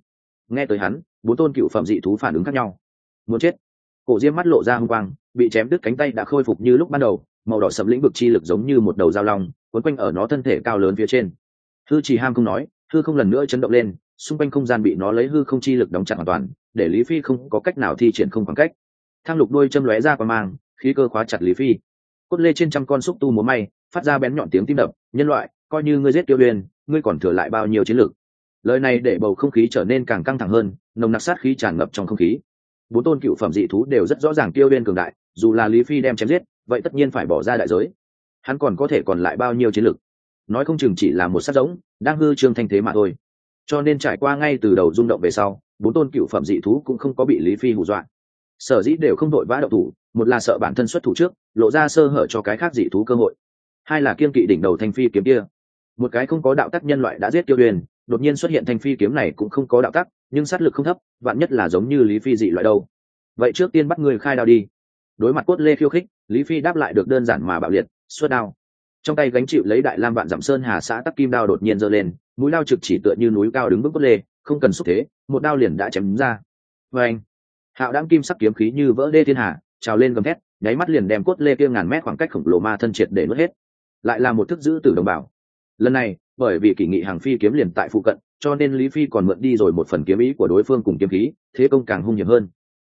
Nghe tới hắn, bốn tôn cựu phẩm dị thú phản ứng khác nhau. Muốn chết. Cổ diêm mắt lộ ra hung quang, bị chém đứt cánh tay đã khôi phục như lúc ban đầu, màu đỏ sầm lĩnh vực chi lực giống như một đầu dao long quấn quanh ở nó thân thể cao lớn phía trên. Hư trì ham không nói, hư không lần nữa chấn động lên, xung quanh không gian bị nó lấy hư không chi lực đóng chặt hoàn toàn, để lý phi không có cách nào thi triển không khoảng cách thang lục đôi châm lóe ra qua mang, khí cơ khóa chặt lý phi. Cốt lê trên trăm con xúc tu múa may, phát ra bén nhọn tiếng tim đập, nhân loại, coi như ngươi giết tiêu uyên, ngươi còn thừa lại bao nhiêu chiến lược lời này để bầu không khí trở nên càng căng thẳng hơn, nồng nặc sát khí tràn ngập trong không khí. Bốn tôn cựu phẩm dị thú đều rất rõ ràng tiêu uyên cường đại, dù là lý phi đem chém giết, vậy tất nhiên phải bỏ ra đại giới. Hắn còn có thể còn lại bao nhiêu chiến lược nói không chừng chỉ là một sát giống, đang hư trương thanh thế mà thôi. Cho nên trải qua ngay từ đầu rung động về sau, bốn tôn cựu phẩm dị thú cũng không có bị lý phi hù dọa sở dĩ đều không đội vã đậu thủ, một là sợ bản thân xuất thủ trước, lộ ra sơ hở cho cái khác dị thú cơ hội. Hai là kiên kỵ đỉnh đầu thanh phi kiếm kia. Một cái không có đạo tắc nhân loại đã giết tiêu huyền, đột nhiên xuất hiện thanh phi kiếm này cũng không có đạo tắc, nhưng sát lực không thấp, vạn nhất là giống như lý phi dị loại đâu. Vậy trước tiên bắt người khai đao đi. Đối mặt cốt lê khiêu khích, lý phi đáp lại được đơn giản mà bạo liệt, xuất đao. Trong tay gánh chịu lấy đại lam vạn dặm sơn hà xã tắc kim đao đột nhiên giơ lên, mũi lao trực chỉ tựa như núi cao đứng bước cốt lê, không cần xúc thế, một đao liền đã chém ra. Vê anh hạo đáng kim sắc kiếm khí như vỡ đê thiên hà, trào lên gầm thét, nháy mắt liền đem cốt lê kia ngàn mét khoảng cách khổng lồ ma thân triệt để nuốt hết. Lại là một thức giữ tử đồng bào. Lần này, bởi vì kỷ nghị hàng phi kiếm liền tại phụ cận, cho nên lý phi còn mượn đi rồi một phần kiếm ý của đối phương cùng kiếm khí, thế công càng hung hiểm hơn.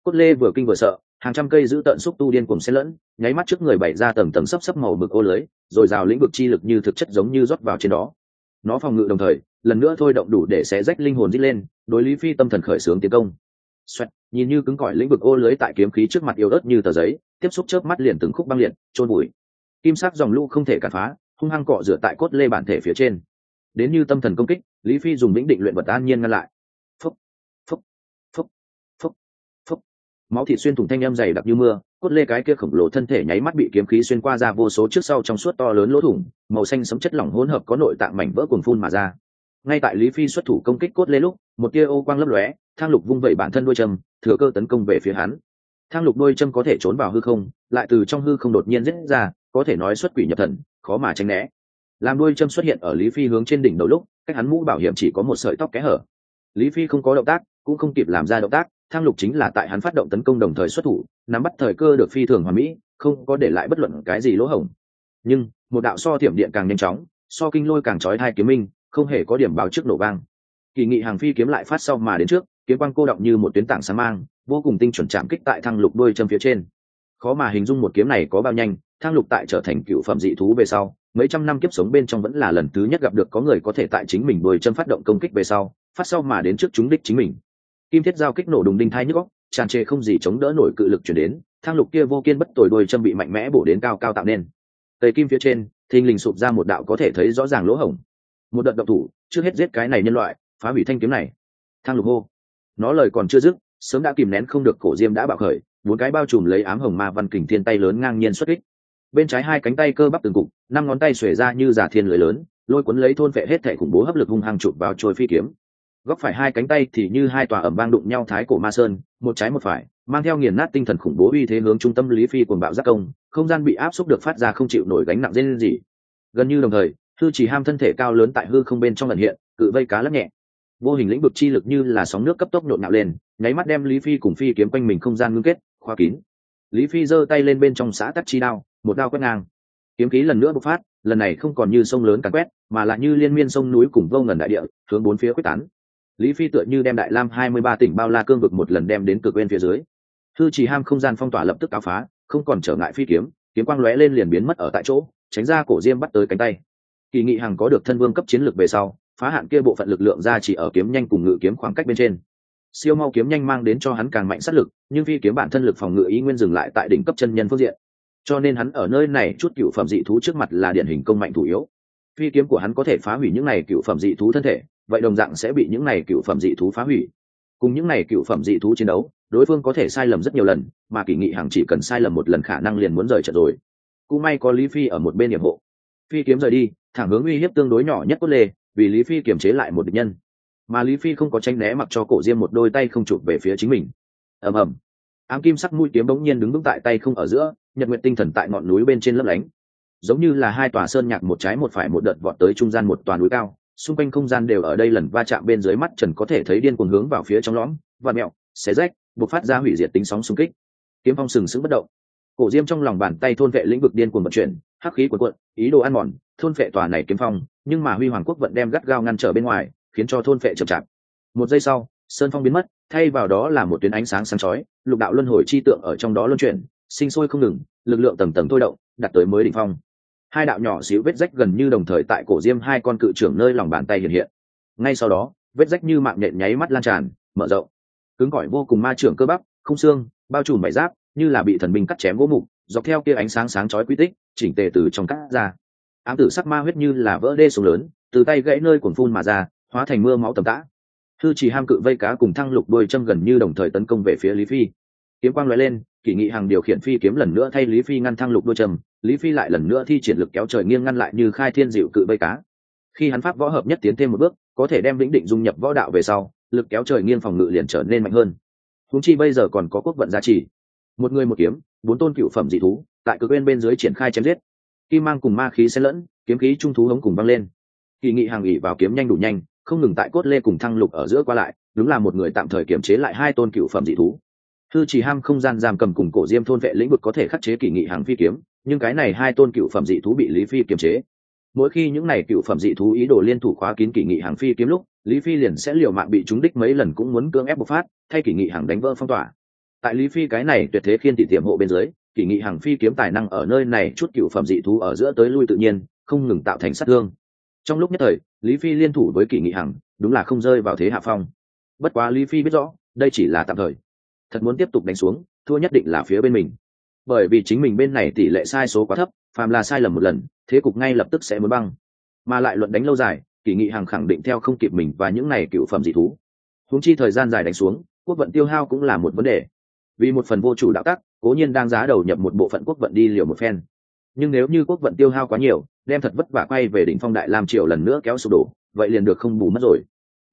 Cốt lê vừa kinh vừa sợ, hàng trăm cây giữ tận xúc tu điên cùng xen lẫn, nháy mắt trước người bày ra tầng tầng sấp sấp màu mực ô lưới, rồi rào lĩnh vực chi lực như thực chất giống như rót vào trên đó. Nó phòng ngự đồng thời, lần nữa thôi động đủ để xé rách linh hồn dít lên, đối lý phi tâm thần khởi xướng tiến công xoẹt, nhìn như cứng cỏi lĩnh vực ô lưới tại kiếm khí trước mặt yếu ớt như tờ giấy, tiếp xúc chớp mắt liền từng khúc băng liệt trôn bụi kim sắc dòng lũ không thể cản phá, hung hăng cọ rửa tại cốt lê bản thể phía trên. Đến như tâm thần công kích, lý phi dùng lĩnh định luyện vật an nhiên ngăn lại. Phúc phúc phúc phúc phúc. Máu thịt xuyên thủng thanh âm dày đặc như mưa, cốt lê cái kia khổng lồ thân thể nháy mắt bị kiếm khí xuyên qua ra vô số trước sau trong suốt to lớn lỗ thủng, màu xanh sẫm chất lỏng hỗn hợp có nội tạng mảnh vỡ cuồng phun mà ra. Ngay tại lý phi xuất thủ công kích cốt lê lúc, một tia ô quang lấp lóe thang lục vung vẩy bản thân đuôi châm, thừa cơ tấn công về phía hắn. Thang lục đuôi châm có thể trốn vào hư không, lại từ trong hư không đột nhiên rết ra, có thể nói xuất quỷ nhập thần, khó mà tránh né. Làm đuôi châm xuất hiện ở lý phi hướng trên đỉnh đầu lúc, cách hắn mũ bảo hiểm chỉ có một sợi tóc kẽ hở. Lý phi không có động tác, cũng không kịp làm ra động tác, thang lục chính là tại hắn phát động tấn công đồng thời xuất thủ, nắm bắt thời cơ được phi thường hoàn mỹ, không có để lại bất luận cái gì lỗ hổng. Nhưng, một đạo so thiểm điện càng nhanh chóng, so kinh lôi càng trói thai kiếm minh, không hề có điểm báo trước nổ vang. Kỳ nghị hàng phi kiếm lại phát sau mà đến trước kiếm quang cô động như một tuyến tảng sáng mang, vô cùng tinh chuẩn chạm kích tại thang lục đôi châm phía trên. Khó mà hình dung một kiếm này có bao nhanh, thang lục tại trở thành cựu phẩm dị thú về sau, mấy trăm năm kiếp sống bên trong vẫn là lần thứ nhất gặp được có người có thể tại chính mình đôi châm phát động công kích về sau, phát sau mà đến trước chúng đích chính mình. Kim thiết giao kích nổ đùng đinh thai nhức góc tràn trề không gì chống đỡ nổi cự lực chuyển đến, thang lục kia vô kiên bất tồi đôi châm bị mạnh mẽ bổ đến cao cao tạo nên. Tây kim phía trên, thình lình sụp ra một đạo có thể thấy rõ ràng lỗ hổng. Một đợt động thủ, trước hết giết cái này nhân loại, phá hủy thanh kiếm này. Thang lục hô nó lời còn chưa dứt, sớm đã kìm nén không được cổ diêm đã bạo khởi, bốn cái bao trùm lấy ám hồng ma văn kình thiên tay lớn ngang nhiên xuất kích. Bên trái hai cánh tay cơ bắp từng cục, năm ngón tay xuề ra như giả thiên lưới lớn, lôi cuốn lấy thôn vệ hết thể khủng bố hấp lực hung hăng chụp vào trôi phi kiếm. Góc phải hai cánh tay thì như hai tòa ẩm bang đụng nhau thái cổ ma sơn, một trái một phải, mang theo nghiền nát tinh thần khủng bố uy thế hướng trung tâm lý phi cuồng bạo giác công, không gian bị áp xúc được phát ra không chịu nổi gánh nặng dây lên gì gần như đồng thời, hư chỉ ham thân thể cao lớn tại hư không bên trong lần hiện, cự vây cá lắc nhẹ vô hình lĩnh vực chi lực như là sóng nước cấp tốc nhộn nạo lên, nháy mắt đem lý phi cùng phi kiếm quanh mình không gian ngưng kết khoa kín. Lý phi giơ tay lên bên trong xã tắc chi đao, một đao quét ngang. Kiếm khí lần nữa bộc phát, lần này không còn như sông lớn càn quét, mà là như liên miên sông núi cùng vô ngần đại địa, hướng bốn phía quyết tán. Lý phi tựa như đem đại lam hai mươi ba tỉnh bao la cương vực một lần đem đến cực bên phía dưới. Thư chỉ ham không gian phong tỏa lập tức áo phá, không còn trở ngại phi kiếm kiếm quang lóe lên liền biến mất ở tại chỗ, tránh ra cổ diêm bắt tới cánh tay. Kỳ nghị hằng có được thân vương cấp chiến lược về sau phá hạn kia bộ phận lực lượng ra chỉ ở kiếm nhanh cùng ngự kiếm khoảng cách bên trên. Siêu mau kiếm nhanh mang đến cho hắn càng mạnh sát lực, nhưng phi kiếm bản thân lực phòng ngự ý nguyên dừng lại tại đỉnh cấp chân nhân phương diện. Cho nên hắn ở nơi này chút cựu phẩm dị thú trước mặt là điển hình công mạnh thủ yếu. Phi kiếm của hắn có thể phá hủy những này cựu phẩm dị thú thân thể, vậy đồng dạng sẽ bị những này cựu phẩm dị thú phá hủy. Cùng những này cựu phẩm dị thú chiến đấu, đối phương có thể sai lầm rất nhiều lần, mà kỳ nghị hằng chỉ cần sai lầm một lần khả năng liền muốn rời trận rồi. Cũng may có lý phi ở một bên điểm hộ. Phi kiếm rời đi, thẳng hướng uy hiếp tương đối nhỏ nhất cốt lê vì lý phi kiềm chế lại một địch nhân. Mà lý phi không có tranh né mặc cho cổ diêm một đôi tay không chụp về phía chính mình. Ầm ầm. Ám kim sắc mũi kiếm bỗng nhiên đứng vững tại tay không ở giữa, nhật nguyện tinh thần tại ngọn núi bên trên lấp lánh. Giống như là hai tòa sơn nhạc một trái một phải một đợt vọt tới trung gian một tòa núi cao, xung quanh không gian đều ở đây lần va chạm bên dưới mắt trần có thể thấy điên cuồng hướng vào phía trong lõm và mẹo, xé rách, buộc phát ra hủy diệt tính sóng xung kích. Kiếm phong sừng sững bất động. Cổ diêm trong lòng bàn tay thôn vệ lĩnh vực điên cuồng vận chuyển, hắc khí cuộn cuộn, ý đồ ăn mòn, thôn vệ tòa này kiếm phong nhưng mà huy hoàng quốc vận đem gắt gao ngăn trở bên ngoài, khiến cho thôn phệ chậm chạp. Một giây sau, sơn phong biến mất, thay vào đó là một tuyến ánh sáng sáng chói, lục đạo luân hồi chi tượng ở trong đó luân chuyển, sinh sôi không ngừng, lực lượng tầng tầng thôi động đặt tới mới đỉnh phong. Hai đạo nhỏ xíu vết rách gần như đồng thời tại cổ diêm hai con cự trưởng nơi lòng bàn tay hiện hiện. Ngay sau đó, vết rách như mạng nhện nháy mắt lan tràn, mở rộng. Cứng cỏi vô cùng ma trưởng cơ bắp, không xương, bao trùm bảy giáp, như là bị thần binh cắt chém gỗ mục, dọc theo kia ánh sáng sáng chói quy tích, chỉnh tề từ trong cắt ra ám tử sắc ma huyết như là vỡ đê sông lớn, từ tay gãy nơi cuồng phun mà ra, hóa thành mưa máu tầm tã. Thư chỉ ham cự vây cá cùng thăng lục đôi châm gần như đồng thời tấn công về phía lý phi. Kiếm quang loại lên, kỷ nghị hàng điều khiển phi kiếm lần nữa thay lý phi ngăn thăng lục đôi châm, lý phi lại lần nữa thi triển lực kéo trời nghiêng ngăn lại như khai thiên dịu cự vây cá. Khi hắn pháp võ hợp nhất tiến thêm một bước, có thể đem vĩnh định dung nhập võ đạo về sau, lực kéo trời nghiêng phòng ngự liền trở nên mạnh hơn. Húng chi bây giờ còn có quốc vận giá trị một người một kiếm, bốn tôn cựu phẩm dị thú, tại cực bên bên dưới triển khai chém giết kim mang cùng ma khí xen lẫn, kiếm khí trung thú hống cùng băng lên. Kỳ nghị hàng ỉ vào kiếm nhanh đủ nhanh, không ngừng tại cốt lê cùng thăng lục ở giữa qua lại, đúng là một người tạm thời kiểm chế lại hai tôn cựu phẩm dị thú. Thư chỉ ham không gian giam cầm cùng cổ diêm thôn vệ lĩnh vực có thể khắc chế kỳ nghị hàng phi kiếm, nhưng cái này hai tôn cựu phẩm dị thú bị lý phi kiềm chế. Mỗi khi những này cựu phẩm dị thú ý đồ liên thủ khóa kín kỳ nghị hàng phi kiếm lúc, lý phi liền sẽ liều mạng bị chúng đích mấy lần cũng muốn cưỡng ép bộc phát, thay kỳ nghị hàng đánh vỡ phong tỏa. Tại lý phi cái này tuyệt thế khiên thị tiềm hộ bên dưới kỳ nghị hàng phi kiếm tài năng ở nơi này chút cựu phẩm dị thú ở giữa tới lui tự nhiên, không ngừng tạo thành sát thương. Trong lúc nhất thời, lý phi liên thủ với kỳ nghị hằng đúng là không rơi vào thế hạ phong. Bất quá lý phi biết rõ, đây chỉ là tạm thời. Thật muốn tiếp tục đánh xuống, thua nhất định là phía bên mình. Bởi vì chính mình bên này tỷ lệ sai số quá thấp, phàm là sai lầm một lần, thế cục ngay lập tức sẽ muốn băng. Mà lại luận đánh lâu dài kỳ nghị hằng khẳng định theo không kịp mình và những này cựu phẩm dị thú. Húng chi thời gian dài đánh xuống, quốc vận tiêu hao cũng là một vấn đề. Vì một phần vô chủ đạo tắc cố nhiên đang giá đầu nhập một bộ phận quốc vận đi liều một phen. Nhưng nếu như quốc vận tiêu hao quá nhiều đem thật vất vả quay về đỉnh phong đại lam triều lần nữa kéo sụp đổ vậy liền được không bù mất rồi.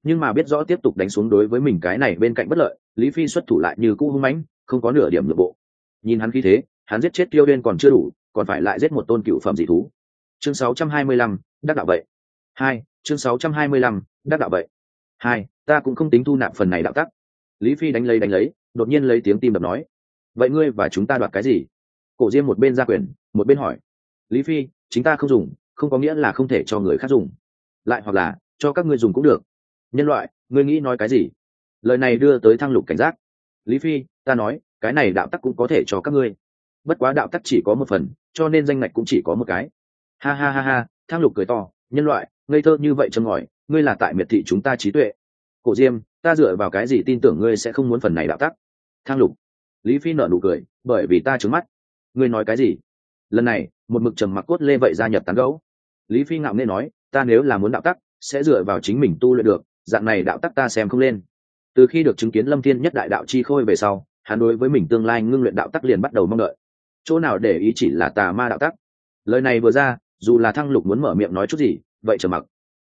Nhưng mà biết rõ tiếp tục đánh xuống đối với mình cái này bên cạnh bất lợi lý phi xuất thủ lại như cũ hung mãnh không có nửa điểm nội bộ. Nhìn hắn khí thế hắn giết chết tiêu đen còn chưa đủ còn phải lại giết một tôn cựu phẩm dị thú. Chương 625, đắc đạo vậy. Hai chương 625, đắc đạo vậy. Hai ta cũng không tính thu nạp phần này đạo tắc. Lý phi đánh lấy đánh lấy đột nhiên lấy tiếng tim đập nói vậy ngươi và chúng ta đoạt cái gì? Cổ diêm một bên ra quyền, một bên hỏi. Lý phi, chính ta không dùng, không có nghĩa là không thể cho người khác dùng. Lại hoặc là, cho các ngươi dùng cũng được. Nhân loại, ngươi nghĩ nói cái gì? Lời này đưa tới thăng lục cảnh giác. Lý phi, ta nói, cái này đạo tắc cũng có thể cho các ngươi. Bất quá đạo tắc chỉ có một phần, cho nên danh ngạch cũng chỉ có một cái. Ha ha ha ha, thăng lục cười to. Nhân loại, ngây thơ như vậy châm ngòi, ngươi là tại miệt thị chúng ta trí tuệ. Cổ diêm, ta dựa vào cái gì tin tưởng ngươi sẽ không muốn phần này đạo tắc? Thang lục lý phi nở nụ cười, bởi vì ta trứng mắt. Ngươi nói cái gì? Lần này, một mực trầm mặc cốt lê vậy gia nhập tán gấu lý phi ngạo nghe nói, ta nếu là muốn đạo tắc, sẽ dựa vào chính mình tu luyện được, dạng này đạo tắc ta xem không lên. Từ khi được chứng kiến lâm thiên nhất đại đạo chi khôi về sau, hắn đối với mình tương lai ngưng luyện đạo tắc liền bắt đầu mong đợi. Chỗ nào để ý chỉ là tà ma đạo tắc. Lời này vừa ra, dù là thăng lục muốn mở miệng nói chút gì, vậy trầm mặc.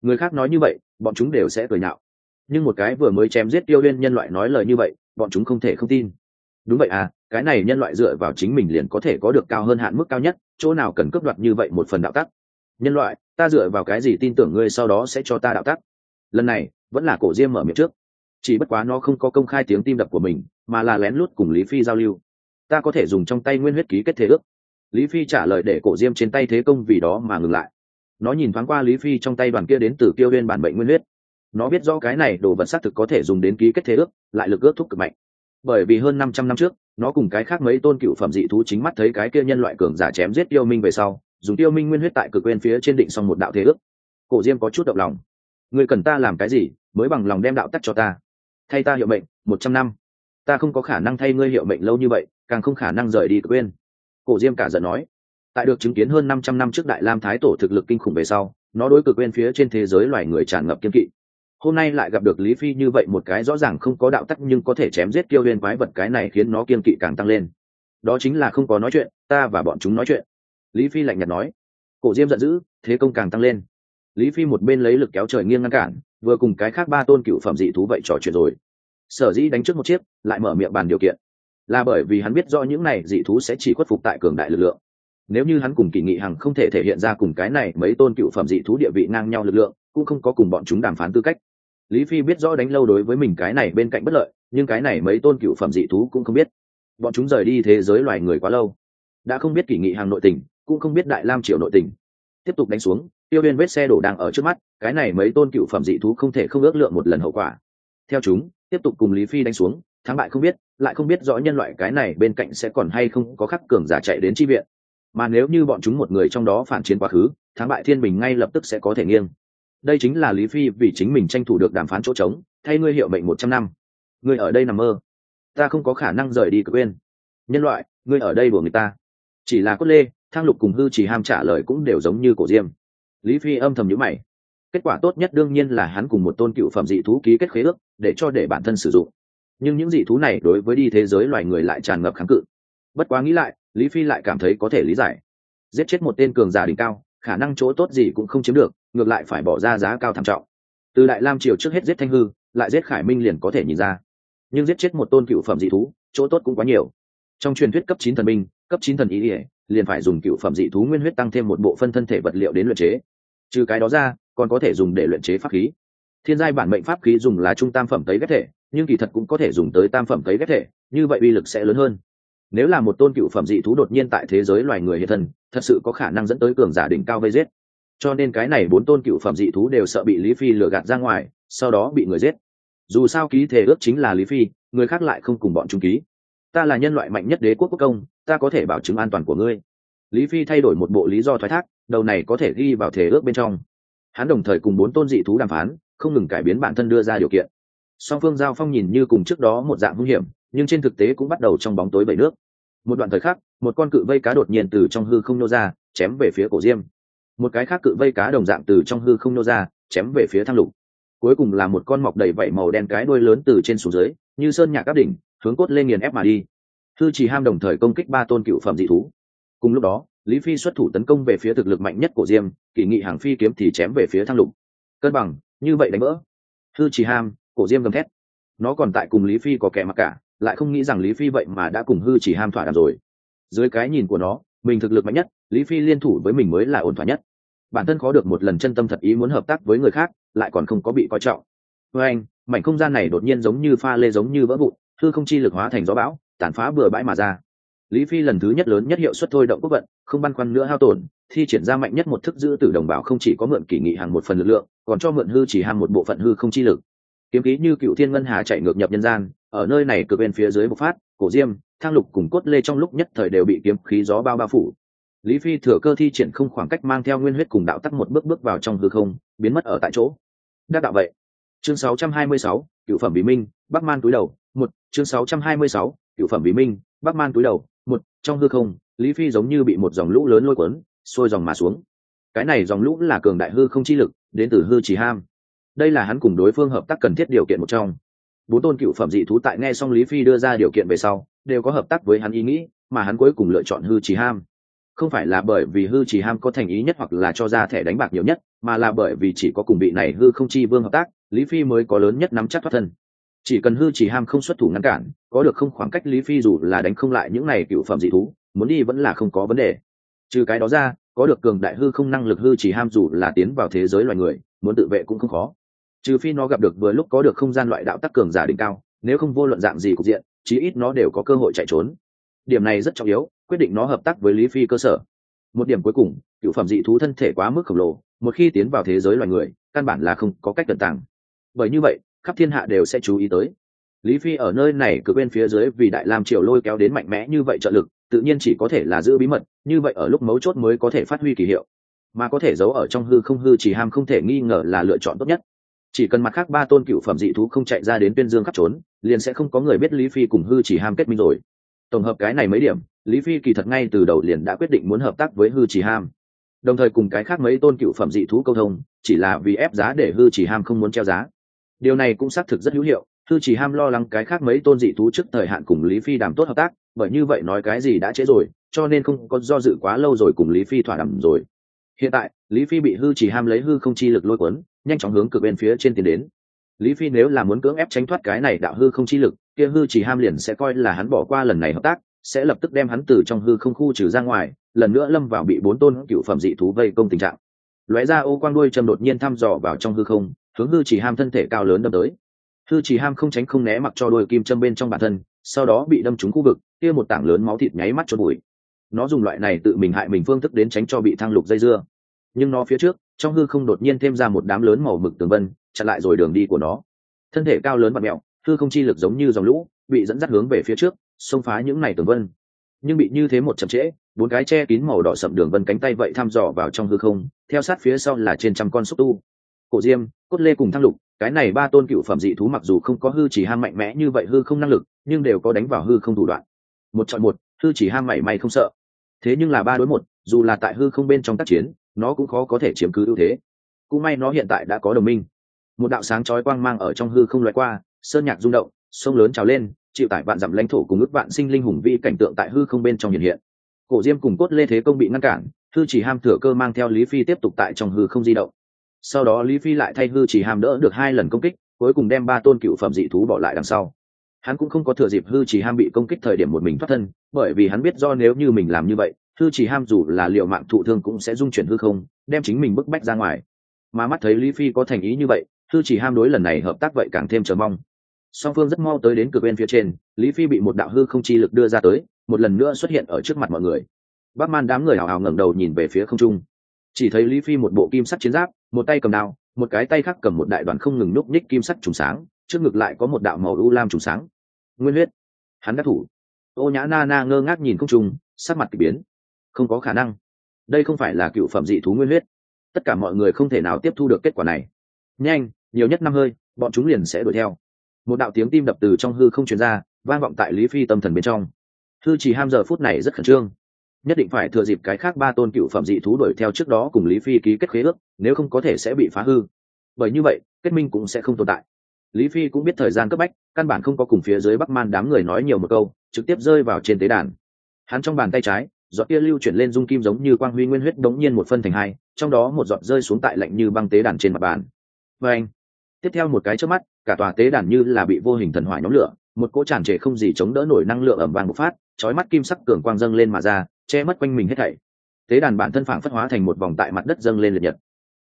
Người khác nói như vậy, bọn chúng đều sẽ cười nhạo. Nhưng một cái vừa mới chém giết tiêu liên nhân loại nói lời như vậy, bọn chúng không thể không tin đúng vậy à cái này nhân loại dựa vào chính mình liền có thể có được cao hơn hạn mức cao nhất, chỗ nào cần cướp đoạt như vậy một phần đạo tắc. Nhân loại, ta dựa vào cái gì tin tưởng ngươi sau đó sẽ cho ta đạo tắc? Lần này, vẫn là cổ diêm mở miệng trước. Chỉ bất quá nó không có công khai tiếng tim đập của mình, mà là lén lút cùng lý phi giao lưu. Ta có thể dùng trong tay nguyên huyết ký kết thế ước. Lý phi trả lời để cổ diêm trên tay thế công vì đó mà ngừng lại. Nó nhìn thoáng qua lý phi trong tay đoàn kia đến từ tiêu lên bản bệnh nguyên huyết. Nó biết rõ cái này đồ vật xác thực có thể dùng đến ký kết thế ước, lại lực ước thúc cực mạnh bởi vì hơn năm trăm năm trước, nó cùng cái khác mấy tôn cựu phẩm dị thú chính mắt thấy cái kia nhân loại cường giả chém giết tiêu minh về sau, dùng tiêu minh nguyên huyết tại cực quên phía trên định xong một đạo thế ước. Cổ diêm có chút động lòng. Người cần ta làm cái gì, mới bằng lòng đem đạo tắt cho ta? Thay ta hiệu mệnh, một trăm năm. Ta không có khả năng thay ngươi hiệu mệnh lâu như vậy, càng không khả năng rời đi cực quên cổ diêm cả giận nói. Tại được chứng kiến hơn năm trăm năm trước đại lam thái tổ thực lực kinh khủng về sau, nó đối cực quên phía trên thế giới loài người tràn ngập kiên kỵ hôm nay lại gặp được lý phi như vậy một cái rõ ràng không có đạo tắc nhưng có thể chém giết tiêu huyên quái vật cái này khiến nó kiên kỵ càng tăng lên. Đó chính là không có nói chuyện, ta và bọn chúng nói chuyện. Lý phi lạnh nhạt nói. Cổ diêm giận dữ, thế công càng tăng lên. Lý phi một bên lấy lực kéo trời nghiêng ngăn cản, vừa cùng cái khác ba tôn cựu phẩm dị thú vậy trò chuyện rồi. Sở dĩ đánh trước một chiếc, lại mở miệng bàn điều kiện. Là bởi vì hắn biết do những này dị thú sẽ chỉ khuất phục tại cường đại lực lượng. Nếu như hắn cùng kỳ nghị hằng không thể thể hiện ra cùng cái này mấy tôn cựu phẩm dị thú địa vị ngang nhau lực lượng, cũng không có cùng bọn chúng đàm phán tư cách lý phi biết rõ đánh lâu đối với mình cái này bên cạnh bất lợi, nhưng cái này mấy tôn cựu phẩm dị thú cũng không biết. Bọn chúng rời đi thế giới loài người quá lâu, đã không biết kỷ nghị hàng nội tình, cũng không biết đại lam triều nội tình. Tiếp tục đánh xuống, tiêu viên vết xe đổ đang ở trước mắt, cái này mấy tôn cựu phẩm dị thú không thể không ước lượng một lần hậu quả. Theo chúng, tiếp tục cùng lý phi đánh xuống, thắng bại không biết, lại không biết rõ nhân loại cái này bên cạnh sẽ còn hay không có khắc cường giả chạy đến chi viện. Mà nếu như bọn chúng một người trong đó phản chiến quá khứ, thắng bại thiên bình ngay lập tức sẽ có thể nghiêng đây chính là lý phi vì chính mình tranh thủ được đàm phán chỗ trống, thay ngươi hiệu mệnh một trăm năm. Ngươi ở đây nằm mơ. Ta không có khả năng rời đi cực quên nhân loại, ngươi ở đây đùa người ta. Chỉ là cốt lê, thang lục cùng hư chỉ ham trả lời cũng đều giống như cổ diêm. Lý phi âm thầm nhữ mày. Kết quả tốt nhất đương nhiên là hắn cùng một tôn cựu phẩm dị thú ký kết khế ước, để cho để bản thân sử dụng. Nhưng những dị thú này đối với đi thế giới loài người lại tràn ngập kháng cự. Bất quá nghĩ lại, lý phi lại cảm thấy có thể lý giải. Giết chết một tên cường giả đỉnh cao khả năng chỗ tốt gì cũng không chiếm được, ngược lại phải bỏ ra giá cao thảm trọng. Từ đại lam triều trước hết giết thanh hư, lại giết khải minh liền có thể nhìn ra. Nhưng giết chết một tôn cựu phẩm dị thú, chỗ tốt cũng quá nhiều. Trong truyền thuyết cấp chín thần binh, cấp chín thần ý ỉa, liền phải dùng cựu phẩm dị thú nguyên huyết tăng thêm một bộ phân thân thể vật liệu đến luyện chế. Trừ cái đó ra, còn có thể dùng để luyện chế pháp khí. Thiên giai bản mệnh pháp khí dùng là trung tam phẩm tấy ghép thể, nhưng kỳ thật cũng có thể dùng tới tam phẩm tấy ghép thể, như vậy uy lực sẽ lớn hơn nếu là một tôn cựu phẩm dị thú đột nhiên tại thế giới loài người hiện thân, thật sự có khả năng dẫn tới cường giả đỉnh cao vây giết. Cho nên cái này bốn tôn cựu phẩm dị thú đều sợ bị lý phi lừa gạt ra ngoài, sau đó bị người giết. Dù sao ký thể ước chính là lý phi, người khác lại không cùng bọn chúng ký. Ta là nhân loại mạnh nhất đế quốc quốc công, ta có thể bảo chứng an toàn của ngươi. Lý phi thay đổi một bộ lý do thoái thác, đầu này có thể ghi vào thể ước bên trong. Hắn đồng thời cùng bốn tôn dị thú đàm phán, không ngừng cải biến bản thân đưa ra điều kiện. Song phương giao phong nhìn như cùng trước đó một dạng nguy hiểm, nhưng trên thực tế cũng bắt đầu trong bóng tối bầy nước một đoạn thời khắc, một con cự vây cá đột nhiên từ trong hư không nô ra, chém về phía cổ diêm. Một cái khác cự vây cá đồng dạng từ trong hư không nô ra, chém về phía thang lục. Cuối cùng là một con mọc đầy vảy màu đen cái đuôi lớn từ trên xuống dưới, như sơn nhạc áp đỉnh, hướng cốt lên nghiền ép mà đi. Hư chỉ ham đồng thời công kích ba tôn cựu phẩm dị thú. Cùng lúc đó, lý phi xuất thủ tấn công về phía thực lực mạnh nhất của diêm kỷ nghị hàng phi kiếm thì chém về phía thang lục. Cân bằng, như vậy đánh vỡ. Hư chỉ ham, cổ diêm gầm thét. Nó còn tại cùng lý phi có kẻ mặc cả lại không nghĩ rằng lý phi vậy mà đã cùng hư chỉ ham thỏa đàm rồi. Dưới cái nhìn của nó, mình thực lực mạnh nhất, lý phi liên thủ với mình mới là ổn thỏa nhất. Bản thân có được một lần chân tâm thật ý muốn hợp tác với người khác, lại còn không có bị coi trọng. Với anh, mảnh không gian này đột nhiên giống như pha lê giống như vỡ vụn, hư không chi lực hóa thành gió bão, tàn phá bừa bãi mà ra. Lý phi lần thứ nhất lớn nhất hiệu suất thôi động quốc vận, không băn khoăn nữa hao tổn, thi triển ra mạnh nhất một thức giữ từ đồng bào không chỉ có mượn kỷ nghị hàng một phần lực lượng, còn cho mượn hư chỉ hàng một bộ phận hư không chi lực. Kiếm khí như cựu thiên ngân hà chạy ngược nhập nhân gian ở nơi này cực bên phía dưới bộc phát cổ diêm thang lục cùng cốt lê trong lúc nhất thời đều bị kiếm khí gió bao bao phủ. Lý phi thừa cơ thi triển không khoảng cách mang theo nguyên huyết cùng đạo tắc một bước bước vào trong hư không biến mất ở tại chỗ. Đắc đạo vậy. Chương 626, cựu phẩm bí minh bắc man túi đầu một. Chương 626, cựu phẩm bí minh bắc man túi đầu một. Trong hư không lý phi giống như bị một dòng lũ lớn lôi cuốn sôi dòng mà xuống. Cái này dòng lũ là cường đại hư không chi lực đến từ hư chỉ ham. Đây là hắn cùng đối phương hợp tác cần thiết điều kiện một trong bốn tôn cựu phẩm dị thú tại nghe xong lý phi đưa ra điều kiện về sau, đều có hợp tác với hắn ý nghĩ, mà hắn cuối cùng lựa chọn hư trì ham. Không phải là bởi vì hư chỉ ham có thành ý nhất hoặc là cho ra thẻ đánh bạc nhiều nhất, mà là bởi vì chỉ có cùng vị này hư không chi vương hợp tác, lý phi mới có lớn nhất nắm chắc thoát thân. Chỉ cần hư chỉ ham không xuất thủ ngăn cản, có được không khoảng cách lý phi dù là đánh không lại những này cựu phẩm dị thú, muốn đi vẫn là không có vấn đề. Trừ cái đó ra, có được cường đại hư không năng lực hư chỉ ham dù là tiến vào thế giới loài người, muốn tự vệ cũng không khó trừ phi nó gặp được vừa lúc có được không gian loại đạo tắc cường giả đỉnh cao, nếu không vô luận dạng gì cục diện, chí ít nó đều có cơ hội chạy trốn. Điểm này rất trọng yếu, quyết định nó hợp tác với lý phi cơ sở. Một điểm cuối cùng, cựu phẩm dị thú thân thể quá mức khổng lồ, một khi tiến vào thế giới loài người, căn bản là không có cách cẩn tàng. Bởi như vậy, khắp thiên hạ đều sẽ chú ý tới. Lý phi ở nơi này cứ bên phía dưới vì đại lam triều lôi kéo đến mạnh mẽ như vậy trợ lực, tự nhiên chỉ có thể là giữ bí mật, như vậy ở lúc mấu chốt mới có thể phát huy kỳ hiệu. Mà có thể giấu ở trong hư không hư chỉ ham không thể nghi ngờ là lựa chọn tốt nhất chỉ cần mặt khác ba tôn cựu phẩm dị thú không chạy ra đến tuyên dương khắp trốn, liền sẽ không có người biết lý phi cùng hư chỉ ham kết minh rồi. Tổng hợp cái này mấy điểm, lý phi kỳ thật ngay từ đầu liền đã quyết định muốn hợp tác với hư chỉ ham. Đồng thời cùng cái khác mấy tôn cựu phẩm dị thú câu thông, chỉ là vì ép giá để hư chỉ ham không muốn treo giá. Điều này cũng xác thực rất hữu hiệu, hư chỉ ham lo lắng cái khác mấy tôn dị thú trước thời hạn cùng lý phi đàm tốt hợp tác, bởi như vậy nói cái gì đã trễ rồi, cho nên không có do dự quá lâu rồi cùng lý phi thỏa đàm rồi. Hiện tại, lý phi bị hư chỉ ham lấy hư không chi lực lôi cuốn nhanh chóng hướng cực bên phía trên tiến đến. Lý phi nếu là muốn cưỡng ép tránh thoát cái này đạo hư không chi lực, kia hư chỉ ham liền sẽ coi là hắn bỏ qua lần này hợp tác, sẽ lập tức đem hắn từ trong hư không khu trừ ra ngoài, lần nữa lâm vào bị bốn tôn cựu phẩm dị thú vây công tình trạng. Lóe ra ô quang đuôi châm đột nhiên thăm dò vào trong hư không, hướng hư chỉ ham thân thể cao lớn đâm tới. Hư chỉ ham không tránh không né mặc cho đôi kim châm bên trong bản thân, sau đó bị đâm trúng khu vực, kia một tảng lớn máu thịt nháy mắt cho bụi. Nó dùng loại này tự mình hại mình phương thức đến tránh cho bị thăng lục dây dưa nhưng nó phía trước, trong hư không đột nhiên thêm ra một đám lớn màu mực tường vân, chặn lại rồi đường đi của nó. Thân thể cao lớn và mẹo, hư không chi lực giống như dòng lũ, bị dẫn dắt hướng về phía trước, xông phá những này tường vân. Nhưng bị như thế một chậm trễ, bốn cái che kín màu đỏ sậm đường vân cánh tay vậy thăm dò vào trong hư không, theo sát phía sau là trên trăm con xúc tu. Cổ diêm, cốt lê cùng thăng lục, cái này ba tôn cựu phẩm dị thú mặc dù không có hư chỉ ham mạnh mẽ như vậy hư không năng lực, nhưng đều có đánh vào hư không thủ đoạn. Một chọn một, hư chỉ ham mảy may không sợ. Thế nhưng là ba đối một, dù là tại hư không bên trong tác chiến nó cũng khó có thể chiếm cứ ưu thế. Cũng may nó hiện tại đã có đồng minh. Một đạo sáng chói quang mang ở trong hư không loại qua, sơn nhạc rung động, sông lớn trào lên, chịu tải vạn dặm lãnh thổ cùng ước vạn sinh linh hùng vi cảnh tượng tại hư không bên trong hiện hiện. Cổ diêm cùng cốt lê thế công bị ngăn cản, hư chỉ ham thừa cơ mang theo lý phi tiếp tục tại trong hư không di động. Sau đó lý phi lại thay hư chỉ ham đỡ được hai lần công kích, cuối cùng đem ba tôn cựu phẩm dị thú bỏ lại đằng sau. Hắn cũng không có thừa dịp hư chỉ ham bị công kích thời điểm một mình thoát thân, bởi vì hắn biết do nếu như mình làm như vậy hư chỉ ham dù là liệu mạng thụ thương cũng sẽ dung chuyển hư không, đem chính mình bức bách ra ngoài. Mà mắt thấy lý phi có thành ý như vậy, hư chỉ ham đối lần này hợp tác vậy càng thêm chờ mong. Song phương rất mau tới đến cực bên phía trên, lý phi bị một đạo hư không chi lực đưa ra tới, một lần nữa xuất hiện ở trước mặt mọi người. Bác man đám người hào hào ngẩng đầu nhìn về phía không trung. Chỉ thấy lý phi một bộ kim sắt chiến giáp, một tay cầm đao, một cái tay khác cầm một đại đoàn không ngừng núp nhích kim sắt trùng sáng, trước ngực lại có một đạo màu u lam trùng sáng. Nguyên huyết. Hắn đã thủ. Ô nhã na na ngơ ngác nhìn không trung, sắc mặt k ỳ biến không có khả năng. Đây không phải là cựu phẩm dị thú nguyên huyết. Tất cả mọi người không thể nào tiếp thu được kết quả này. Nhanh, nhiều nhất năm hơi, bọn chúng liền sẽ đuổi theo. Một đạo tiếng tim đập từ trong hư không truyền ra, vang vọng tại lý phi tâm thần bên trong. Hư chỉ ham giờ phút này rất khẩn trương. Nhất định phải thừa dịp cái khác ba tôn cựu phẩm dị thú đuổi theo trước đó cùng lý phi ký kết khế ước, nếu không có thể sẽ bị phá hư. Bởi như vậy, kết minh cũng sẽ không tồn tại. Lý phi cũng biết thời gian cấp bách, căn bản không có cùng phía dưới bắc man đám người nói nhiều một câu, trực tiếp rơi vào trên tế đàn. Hắn trong bàn tay trái giọt kia lưu chuyển lên dung kim giống như quang huy nguyên huyết đống nhiên một phân thành hai, trong đó một giọt rơi xuống tại lạnh như băng tế đàn trên mặt bàn. Và anh, tiếp theo một cái trước mắt, cả tòa tế đàn như là bị vô hình thần hỏa nhóm lửa, một cỗ tràn trề không gì chống đỡ nổi năng lượng ẩm vàng bộc phát, chói mắt kim sắc cường quang dâng lên mà ra, che mất quanh mình hết thảy. Tế đàn bản thân phản phất hóa thành một vòng tại mặt đất dâng lên liệt nhật.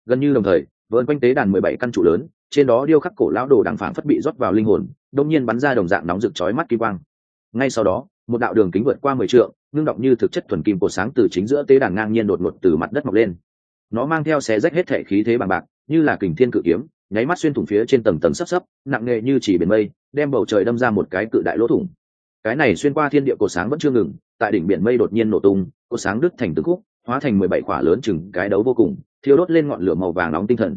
Gần như đồng thời vợn quanh tế đàn mười bảy căn trụ lớn, trên đó điêu khắc cổ lão đồ đằng phản phất bị rót vào linh hồn đông nhiên bắn ra đồng dạng nóng rực chói mắt kim quang. Ngay sau đó một đạo đường kính vượt qua mười trượng, ngưng động như thực chất thuần kim cổ sáng từ chính giữa tế đàn ngang nhiên đột ngột từ mặt đất mọc lên. Nó mang theo xé rách hết thể khí thế bằng bạc, như là kình thiên cự kiếm, nháy mắt xuyên thủng phía trên tầng tầng sấp sấp, nặng nề như chỉ biển mây, đem bầu trời đâm ra một cái cự đại lỗ thủng. Cái này xuyên qua thiên địa cổ sáng vẫn chưa ngừng, tại đỉnh biển mây đột nhiên nổ tung, cổ sáng đứt thành từng khúc, hóa thành mười bảy quả lớn chừng cái đấu vô cùng, thiêu đốt lên ngọn lửa màu vàng nóng tinh thần.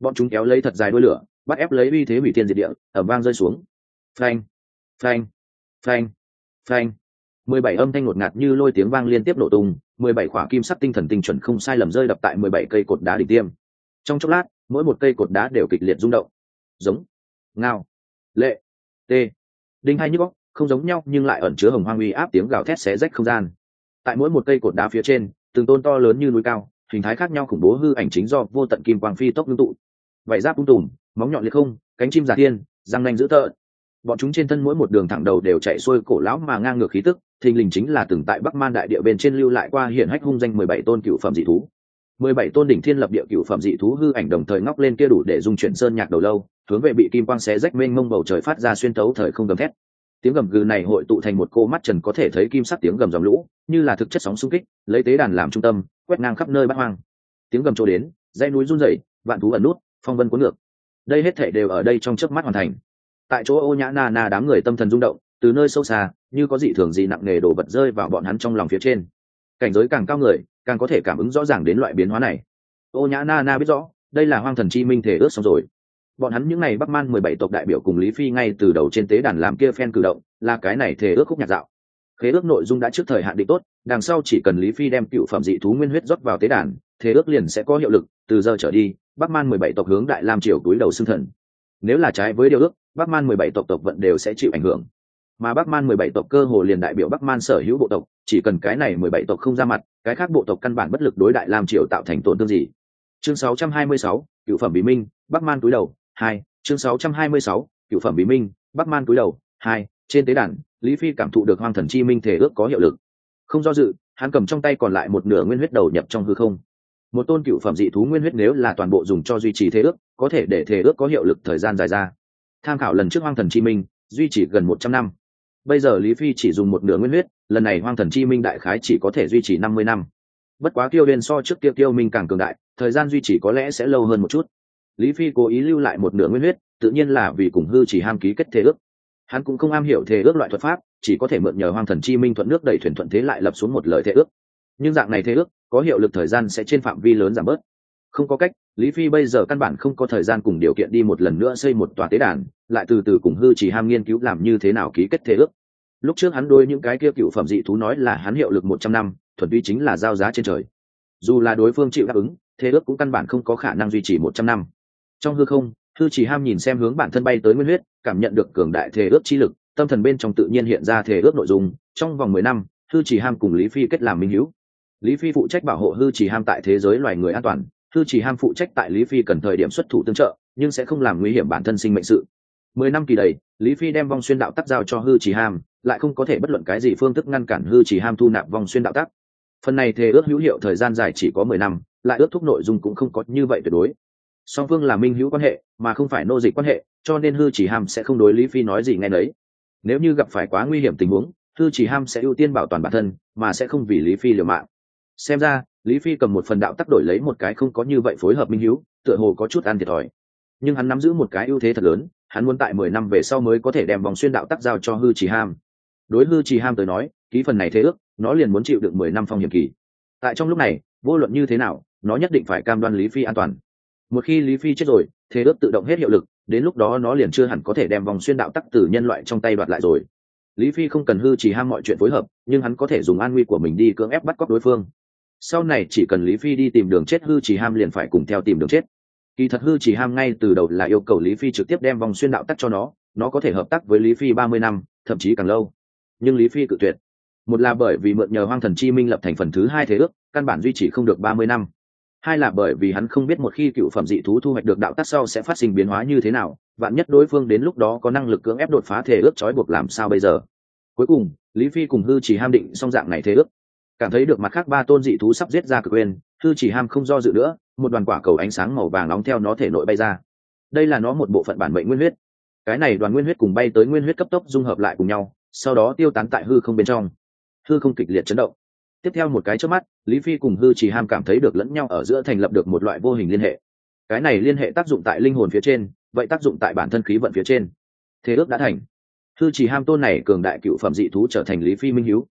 Bọn chúng kéo lấy thật dài đuôi lửa, bắt ép lấy uy thế hủy thiên diệt địa ẩm vang rơi xuống. Phanh phanh phanh phanh. mười bảy âm thanh ngột ngạt như lôi tiếng vang liên tiếp nổ tung, mười bảy khỏa kim sắc tinh thần tinh chuẩn không sai lầm rơi đập tại mười bảy cây cột đá đỉnh tiêm. Trong chốc lát, mỗi một cây cột đá đều kịch liệt rung động. Giống, ngao, lệ, tê. Đinh hai như góc không giống nhau nhưng lại ẩn chứa hồng hoang uy áp tiếng gào thét xé rách không gian. Tại mỗi một cây cột đá phía trên, từng tôn to lớn như núi cao, hình thái khác nhau khủng bố hư ảnh chính do vô tận kim quang phi tốc ngưng tụ. Vảy giáp tung tùm, móng nhọn liệt không, cánh chim giả thiên, răng nanh dữ tợn bọn chúng trên thân mỗi một đường thẳng đầu đều chạy xuôi cổ lão mà ngang ngược khí tức, thình lình chính là từng tại bắc man đại địa bên trên lưu lại qua hiển hách hung danh mười bảy tôn cựu phẩm dị thú. Mười bảy tôn đỉnh thiên lập địa cựu phẩm dị thú hư ảnh đồng thời ngóc lên kia đủ để dung chuyển sơn nhạc đầu lâu, hướng về bị kim quang xé rách mênh mông bầu trời phát ra xuyên tấu thời không gầm thét. Tiếng gầm gừ này hội tụ thành một cô mắt trần có thể thấy kim sắc tiếng gầm dòng lũ, như là thực chất sóng xung kích, lấy tế đàn làm trung tâm, quét ngang khắp nơi bát hoang. Tiếng gầm trôi đến dây núi run rẩy, vạn thú ẩn nút, phong vân cuốn ngược. Đây hết thể đều ở đây trong chớp mắt hoàn thành tại chỗ ô nhã na na đám người tâm thần rung động, từ nơi sâu xa, như có dị thường gì nặng nề đổ vật rơi vào bọn hắn trong lòng phía trên. Cảnh giới càng cao người, càng có thể cảm ứng rõ ràng đến loại biến hóa này. Ô nhã na na biết rõ, đây là hoang thần chi minh thể ước xong rồi. Bọn hắn những n à y bắc man mười bảy tộc đại biểu cùng lý phi ngay từ đầu trên tế đàn làm kia phen cử động, là cái này thể ước khúc nhạc dạo. Khế ước nội dung đã trước thời hạn định tốt, đằng sau chỉ cần lý phi đem cựu phẩm dị thú nguyên huyết rót vào tế đàn thế ước liền sẽ có hiệu lực, từ giờ trở đi, bắc man mười bảy tộc hướng đại lam triều túi đầu xưng thần. Nếu là trái với điều ước bắc man mười bảy tộc tộc vận đều sẽ chịu ảnh hưởng. Mà bắc man mười bảy tộc cơ hồ liền đại biểu bắc man sở hữu bộ tộc chỉ cần cái này mười bảy tộc không ra mặt cái khác bộ tộc căn bản bất lực đối đại làm triều tạo thành tổn thương gì. Chương 626, cựu phẩm bí minh bắc man túi đầu hai. Chương 626, cựu phẩm bí minh bắc man túi đầu hai. Trên tế đàn lý phi cảm thụ được hoang thần chi minh thể ước có hiệu lực. Không do dự hắn cầm trong tay còn lại một nửa nguyên huyết đầu nhập trong hư không. Một tôn cựu phẩm dị thú nguyên huyết nếu là toàn bộ dùng cho duy trì thế ước có thể để thể ước có hiệu lực thời gian dài ra tham khảo lần trước hoang thần chi minh, duy trì gần một trăm năm. Bây giờ lý phi chỉ dùng một nửa nguyên huyết, lần này hoang thần chi minh đại khái chỉ có thể duy trì năm mươi năm. Bất quá tiêu liên so trước kia tiêu minh càng cường đại, thời gian duy trì có lẽ sẽ lâu hơn một chút. Lý phi cố ý lưu lại một nửa nguyên huyết, tự nhiên là vì cùng hư chỉ ham ký kết thế ước. Hắn cũng không am hiểu thế ước loại thuật pháp, chỉ có thể mượn nhờ hoang thần chi minh thuận nước đẩy thuyền thuận thế lại lập xuống một lời thế ước. Nhưng dạng này thế ước, có hiệu lực thời gian sẽ trên phạm vi lớn giảm bớt không có cách, lý phi bây giờ căn bản không có thời gian cùng điều kiện đi một lần nữa xây một tòa tế đàn, lại từ từ cùng hư chỉ ham nghiên cứu làm như thế nào ký kết thế ước. Lúc trước hắn đôi những cái kia cựu phẩm dị thú nói là hắn hiệu lực một trăm năm, thuần túy chính là giao giá trên trời. Dù là đối phương chịu đáp ứng, thế ước cũng căn bản không có khả năng duy trì một trăm năm. Trong hư không, hư chỉ ham nhìn xem hướng bản thân bay tới nguyên huyết, cảm nhận được cường đại thế ước chi lực, tâm thần bên trong tự nhiên hiện ra thế ước nội dung. Trong vòng mười năm, hư chỉ ham cùng lý phi kết làm minh hữu. Lý phi phụ trách bảo hộ hư chỉ ham tại thế giới loài người an toàn hư chỉ ham phụ trách tại lý phi cần thời điểm xuất thủ tương trợ, nhưng sẽ không làm nguy hiểm bản thân sinh mệnh sự. Mười năm kỳ đầy, lý phi đem vong xuyên đạo tắc giao cho hư chỉ ham, lại không có thể bất luận cái gì phương thức ngăn cản hư chỉ ham thu nạp vong xuyên đạo tắc. Phần này thề ước hữu hiệu thời gian dài chỉ có mười năm, lại ước thúc nội dung cũng không có như vậy tuyệt đối. Song phương là minh hữu quan hệ, mà không phải nô dịch quan hệ, cho nên hư chỉ ham sẽ không đối lý phi nói gì ngay nấy. Nếu như gặp phải quá nguy hiểm tình huống, hư chỉ ham sẽ ưu tiên bảo toàn bản thân, mà sẽ không vì lý phi liều mạng. Xem ra lý phi cầm một phần đạo tắc đổi lấy một cái không có như vậy phối hợp minh hữu tựa hồ có chút ăn thiệt thòi. Nhưng hắn nắm giữ một cái ưu thế thật lớn, hắn muốn tại mười năm về sau mới có thể đem vòng xuyên đạo tắc giao cho hư trì ham. Đối hư trì ham tới nói, ký phần này thế ước, nó liền muốn chịu được mười năm phong hiểm kỳ. Tại trong lúc này, vô luận như thế nào, nó nhất định phải cam đoan lý phi an toàn. Một khi lý phi chết rồi, thế ước tự động hết hiệu lực, đến lúc đó nó liền chưa hẳn có thể đem vòng xuyên đạo tắc từ nhân loại trong tay đoạt lại rồi. Lý phi không cần hư chỉ ham mọi chuyện phối hợp, nhưng hắn có thể dùng an nguy của mình đi cưỡng ép bắt cóc đối phương sau này chỉ cần lý phi đi tìm đường chết, hư chỉ ham liền phải cùng theo tìm đường chết. Kỳ thật hư chỉ ham ngay từ đầu là yêu cầu lý phi trực tiếp đem vòng xuyên đạo tắt cho nó nó có thể hợp tác với lý phi ba mươi năm, thậm chí càng lâu. Nhưng lý phi cự tuyệt. Một là bởi vì mượn nhờ hoang thần chi minh lập thành phần thứ hai thế ước, căn bản duy trì không được ba mươi năm. Hai là bởi vì hắn không biết một khi cựu phẩm dị thú thu hoạch được đạo tắc sau sẽ phát sinh biến hóa như thế nào, vạn nhất đối phương đến lúc đó có năng lực cưỡng ép đột phá thể ước trói buộc làm sao bây giờ. Cuối cùng, lý phi cùng hư chỉ ham định song dạng này thế ước cảm thấy được mặt khác ba tôn dị thú sắp giết ra cực quên hư chỉ ham không do dự nữa, một đoàn quả cầu ánh sáng màu vàng nóng theo nó thể nội bay ra. Đây là nó một bộ phận bản mệnh nguyên huyết. Cái này đoàn nguyên huyết cùng bay tới nguyên huyết cấp tốc dung hợp lại cùng nhau, sau đó tiêu tán tại hư không bên trong. Hư không kịch liệt chấn động. Tiếp theo một cái trước mắt, lý phi cùng hư chỉ ham cảm thấy được lẫn nhau ở giữa thành lập được một loại vô hình liên hệ. Cái này liên hệ tác dụng tại linh hồn phía trên, vậy tác dụng tại bản thân khí vận phía trên. Thế ước đã thành. Hư chỉ ham tôn này cường đại cựu phẩm dị thú trở thành lý phi minh hiếu.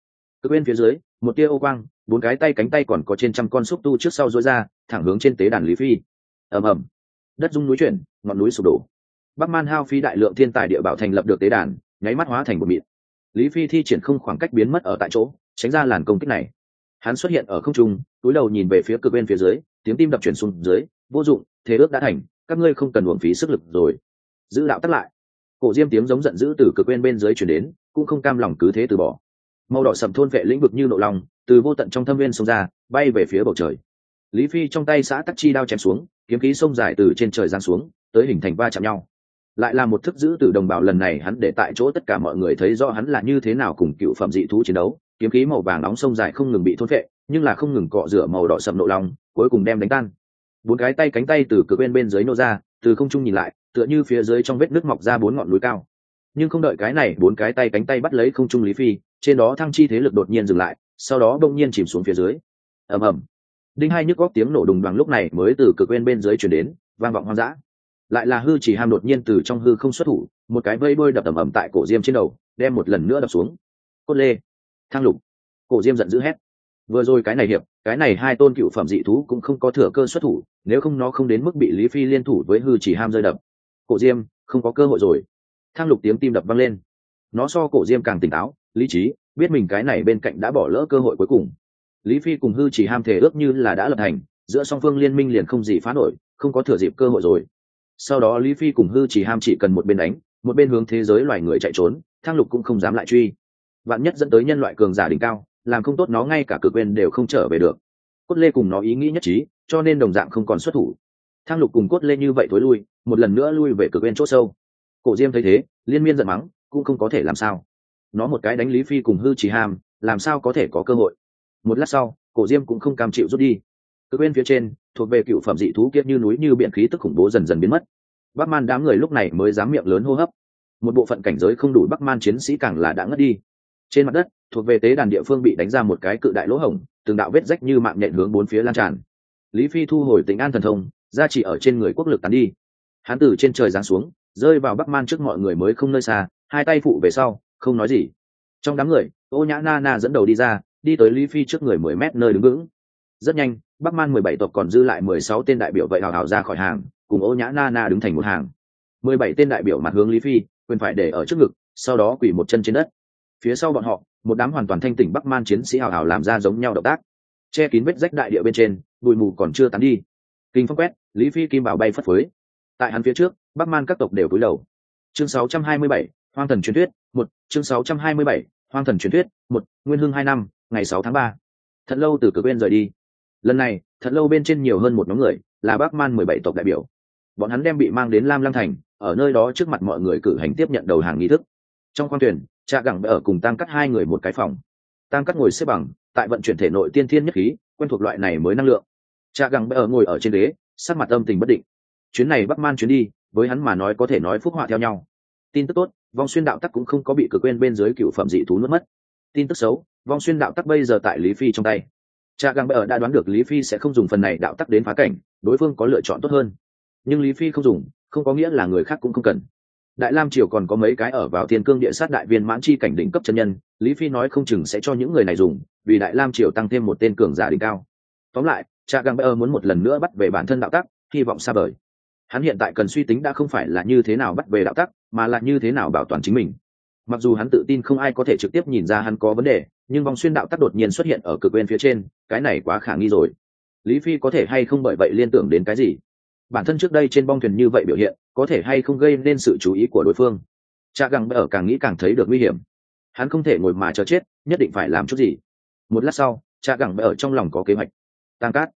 Cực bên phía dưới một tia ô quang, bốn cái tay cánh tay còn có trên trăm con xúc tu trước sau dối ra, thẳng hướng trên tế đàn lý phi. Ầm ầm. Đất dung núi chuyển, ngọn núi sụp đổ. Bắc man hao phí đại lượng thiên tài địa bảo thành lập được tế đàn, nháy mắt hóa thành một mịt. lý phi thi triển không khoảng cách biến mất ở tại chỗ, tránh ra làn công kích này. Hắn xuất hiện ở không trung, túi đầu nhìn về phía cực bên phía dưới, tiếng tim đập chuyển xuống dưới, vô dụng, thế ước đã thành, các ngươi không cần uổng phí sức lực rồi. Giữ đạo tắt lại. Cổ diêm tiếng giống giận dữ từ cực bên bên dưới chuyển đến, cũng không cam lòng cứ thế từ bỏ màu đỏ sầm thôn vệ lĩnh vực như nộ lòng, từ vô tận trong thâm viên sông ra, bay về phía bầu trời. Lý phi trong tay xã tắc chi đao chém xuống, kiếm khí sông dài từ trên trời giang xuống, tới hình thành va chạm nhau. Lại là một thức giữ từ đồng bào lần này hắn để tại chỗ tất cả mọi người thấy rõ hắn là như thế nào cùng cựu phẩm dị thú chiến đấu, kiếm khí màu vàng nóng sông dài không ngừng bị thôn vệ, nhưng là không ngừng cọ rửa màu đỏ sầm nộ lòng, cuối cùng đem đánh tan. Bốn cái tay cánh tay từ cực bên bên dưới nô ra, từ không trung nhìn lại, tựa như phía dưới trong vết nước mọc ra bốn ngọn núi cao nhưng không đợi cái này bốn cái tay cánh tay bắt lấy không trung lý phi, trên đó thăng chi thế lực đột nhiên dừng lại, sau đó bỗng nhiên chìm xuống phía dưới. Ầm ầm. Đinh hai nhức góp tiếng nổ đùng đoàn lúc này mới từ cực bên bên dưới chuyển đến, vang vọng hoang dã. Lại là hư chỉ ham đột nhiên từ trong hư không xuất thủ, một cái vây bơi đập ầm ầm tại cổ diêm trên đầu, đem một lần nữa đập xuống. Cốt lê thang lục. Cổ diêm giận dữ hét. Vừa rồi cái này hiệp, cái này hai tôn cựu phẩm dị thú cũng không có thừa cơ xuất thủ, nếu không nó không đến mức bị lý phi liên thủ với hư chỉ ham rơi đập. Cổ diêm, không có cơ hội rồi thang lục tiếng tim đập văng lên. Nó so cổ diêm càng tỉnh táo, lý trí, biết mình cái này bên cạnh đã bỏ lỡ cơ hội cuối cùng. Lý phi cùng hư chỉ ham thể ước như là đã lập thành, giữa song phương liên minh liền không gì phá nổi, không có thừa dịp cơ hội rồi. Sau đó lý phi cùng hư chỉ ham chỉ cần một bên đánh, một bên hướng thế giới loài người chạy trốn thang lục cũng không dám lại truy. Vạn nhất dẫn tới nhân loại cường giả đỉnh cao, làm không tốt nó ngay cả cực quên đều không trở về được. Cốt lê cùng nó ý nghĩ nhất trí, cho nên đồng dạng không còn xuất thủ. Thang lục cùng cốt lê như vậy thối lui, một lần nữa lui về cực quên c h ỗ sâu cổ diêm thấy thế, liên miên giận mắng, cũng không có thể làm sao. Nó một cái đánh lý phi cùng hư trì ham làm sao có thể có cơ hội? Một lát sau, cổ diêm cũng không cam chịu rút đi. Cứ bên phía trên, thuộc về cựu phẩm dị thú kiệt như núi như biện khí tức khủng bố dần dần biến mất. Bắc man đám người lúc này mới dám miệng lớn hô hấp. Một bộ phận cảnh giới không đủ bắc man chiến sĩ càng là đã ngất đi. Trên mặt đất, thuộc về tế đàn địa phương bị đánh ra một cái cự đại lỗ hổng, từng đạo vết rách như mạng nhện hướng bốn phía lan tràn. Lý phi thu hồi tính an thần thông, ra chỉ ở trên người quốc lực tán đi. Hán tử trên trời giáng xuống rơi vào bắc man trước mọi người mới không nơi xa, hai tay phụ về sau, không nói gì. Trong đám người, ô nhã na na dẫn đầu đi ra, đi tới lý phi trước người mười mét nơi đứng vững. Rất nhanh, bắc man mười bảy tộc còn dư lại mười sáu tên đại biểu vậy hào hào ra khỏi hàng, cùng ô nhã na na đứng thành một hàng. mười bảy tên đại biểu mặt hướng lý phi, quyền phải để ở trước ngực, sau đó quỳ một chân trên đất. Phía sau bọn họ, một đám hoàn toàn thanh tỉnh bắc man chiến sĩ hào hào làm ra giống nhau động tác. Che kín vết rách đại địa bên trên, bụi mù còn chưa tán đi. Kinh phong quét, lý phi kim bảo bay phất phới tại hắn phía trước bắc man các tộc đều cúi đầu. Chương 627, hoang thần truyền thuyết một. Chương 627, hoang thần truyền thuyết một. Nguyên hưng hai năm ngày 6 tháng 3. thật lâu từ cửa bên rời đi. Lần này thật lâu bên trên nhiều hơn một nhóm người là bắc man mười bảy tộc đại biểu. Bọn hắn đem bị mang đến lam lăng thành ở nơi đó trước mặt mọi người cử hành tiếp nhận đầu hàng nghi thức. Trong khoang thuyền cha gẳng ở cùng tăng cắt hai người một cái phòng. Tăng cắt ngồi xếp bằng tại vận chuyển thể nội tiên thiên nhất khí quen thuộc loại này mới năng lượng. Cha gẳng ở ngồi ở trên ghế sắc mặt âm tình bất định chuyến này bắc man chuyến đi, với hắn mà nói có thể nói phúc họa theo nhau. Tin tức tốt, vong xuyên đạo tắc cũng không có bị cực quên bên dưới cựu phẩm dị thú nuốt mất. Tin tức xấu, vong xuyên đạo tắc bây giờ tại lý phi trong tay. Cha găng bờ đã đoán được lý phi sẽ không dùng phần này đạo tắc đến phá cảnh, đối phương có lựa chọn tốt hơn. Nhưng lý phi không dùng, không có nghĩa là người khác cũng không cần. Đại lam triều còn có mấy cái ở vào thiên cương địa sát đại viên mãn chi cảnh đỉnh cấp chân nhân, lý phi nói không chừng sẽ cho những người này dùng, vì đại lam triều tăng thêm một tên cường giả đỉnh cao. Tóm lại, cha găng bờ muốn một lần nữa bắt về bản thân đạo tắc, hy vọng xa vời hắn hiện tại cần suy tính đã không phải là như thế nào bắt về đạo tắc, mà là như thế nào bảo toàn chính mình. Mặc dù hắn tự tin không ai có thể trực tiếp nhìn ra hắn có vấn đề, nhưng vòng xuyên đạo tắc đột nhiên xuất hiện ở cực bên phía trên, cái này quá khả nghi rồi. Lý phi có thể hay không bởi vậy liên tưởng đến cái gì? Bản thân trước đây trên bong thuyền như vậy biểu hiện, có thể hay không gây nên sự chú ý của đối phương? Cha găng ở càng nghĩ càng thấy được nguy hiểm. Hắn không thể ngồi mà chờ chết, nhất định phải làm chút gì. Một lát sau, cha gẳng ở trong lòng có kế hoạch. Tăng cát.